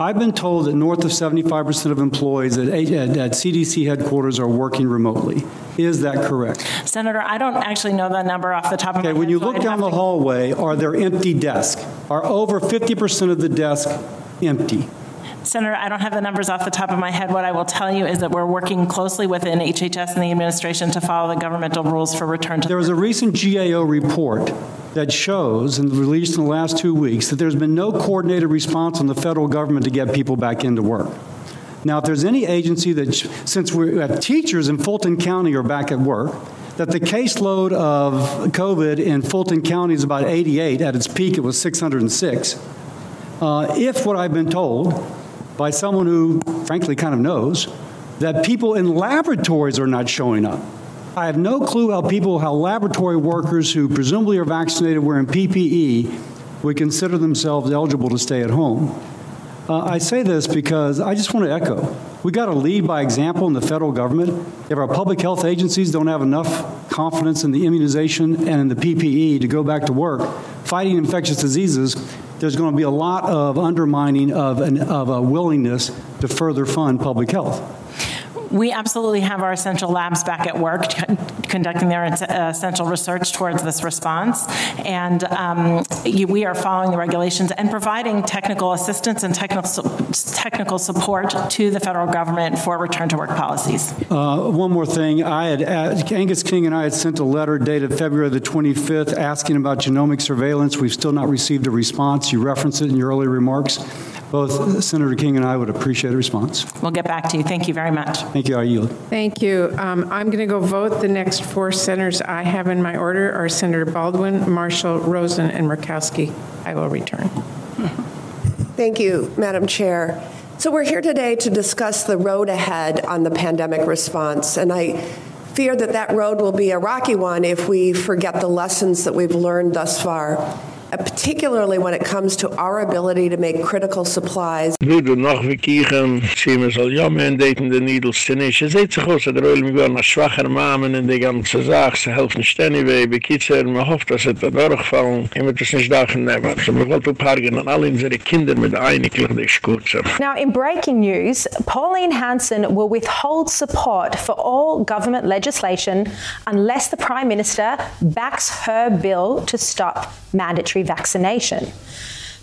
I've been told that north of 75% of employees at, at, at, CDC headquarters are working remotely. Is that correct? Senator, I don't actually know that number off the top of okay, my head. when you look down the hallway, are there empty desks? Are over 50% of the desks empty? Senator, I don't have the numbers off the top of my head. What I will tell you is that we're working closely within HHS and the administration to follow the governmental rules for return to There was a recent GAO report that shows and released in the last 2 weeks that there's been no coordinated response on the federal government to get people back into work. Now, if there's any agency that since we have teachers in Fulton County are back at work, that the caseload of COVID in Fulton County is about 88. At its peak, it was 606. Uh, if what I've been told by someone who frankly kind of knows that people in laboratories are not showing up. I have no clue how people how laboratory workers who presumably are vaccinated wearing PPE would consider themselves eligible to stay at home. Uh, I say this because I just want to echo. We got to lead by example in the federal government. If our public health agencies don't have enough confidence in the immunization and in the PPE to go back to work fighting infectious diseases, there's going to be a lot of undermining of an of a willingness to further fund public health. We absolutely have our essential labs back at work conducting their uh, essential research towards this response and um, we are following the regulations and providing technical assistance and technical technical support to the federal government for return to work policies. Uh, one more thing, I had uh, Angus King and I had sent a letter dated February the 25th asking about genomic surveillance. We've still not received a response. You referenced it in your early remarks both Senator King and I would appreciate a response. We'll get back to you. Thank you very much. Thank you. I yield. Thank you. Um, I'm going to go vote. The next four senators I have in my order are Senator Baldwin, Marshall, Rosen, and Murkowski. I will return. Thank you, Madam Chair. So we're here today to discuss the road ahead on the pandemic response and I fear that that road will be a rocky one if we forget the lessons that we've learned thus far. Uh, particularly when it comes to our ability to make critical supplies. Du du noch wie kiegen, sie mir soll ja mandaten the needles finish. Es ist so groß der Roll mir war schwacher Mamen in der ganze Sach, sie helfen ständig bei Bekitzer, man hofft dass es da durchfallen. Ich möchte es nicht dachen nehmen. So wir wollten parken an alle unsere Kinder mit einiglich die Schutze. Now in breaking news, Pauline Hanson will withhold support for all government legislation unless the Prime Minister backs her bill to stop mandatory vaccination.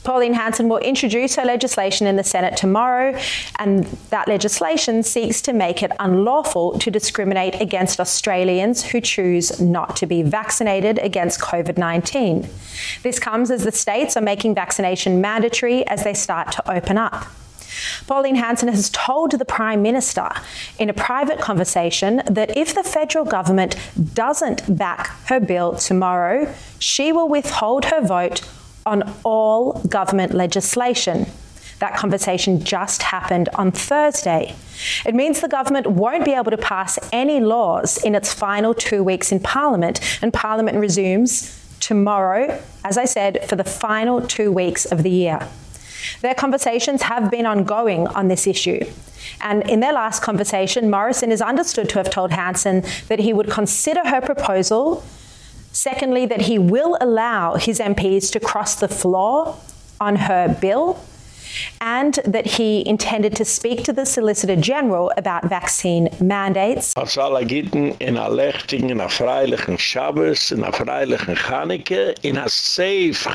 Pauline Hanson will introduce her legislation in the Senate tomorrow and that legislation seeks to make it unlawful to discriminate against Australians who choose not to be vaccinated against COVID-19. This comes as the states are making vaccination mandatory as they start to open up. Pauline Hanson has told the Prime Minister in a private conversation that if the federal government doesn't back her bill tomorrow, she will withhold her vote on all government legislation. That conversation just happened on Thursday. It means the government won't be able to pass any laws in its final 2 weeks in parliament and parliament resumes tomorrow as I said for the final 2 weeks of the year. Their conversations have been ongoing on this issue. And in their last conversation, Morrison is understood to have told Hanson that he would consider her proposal. Secondly, that he will allow his MPs to cross the floor on her bill and that he intended to speak to the Solicitor General about vaccine mandates. Gitten in a lechting, in a freilichen Shabbos, in a freilichen in a safe.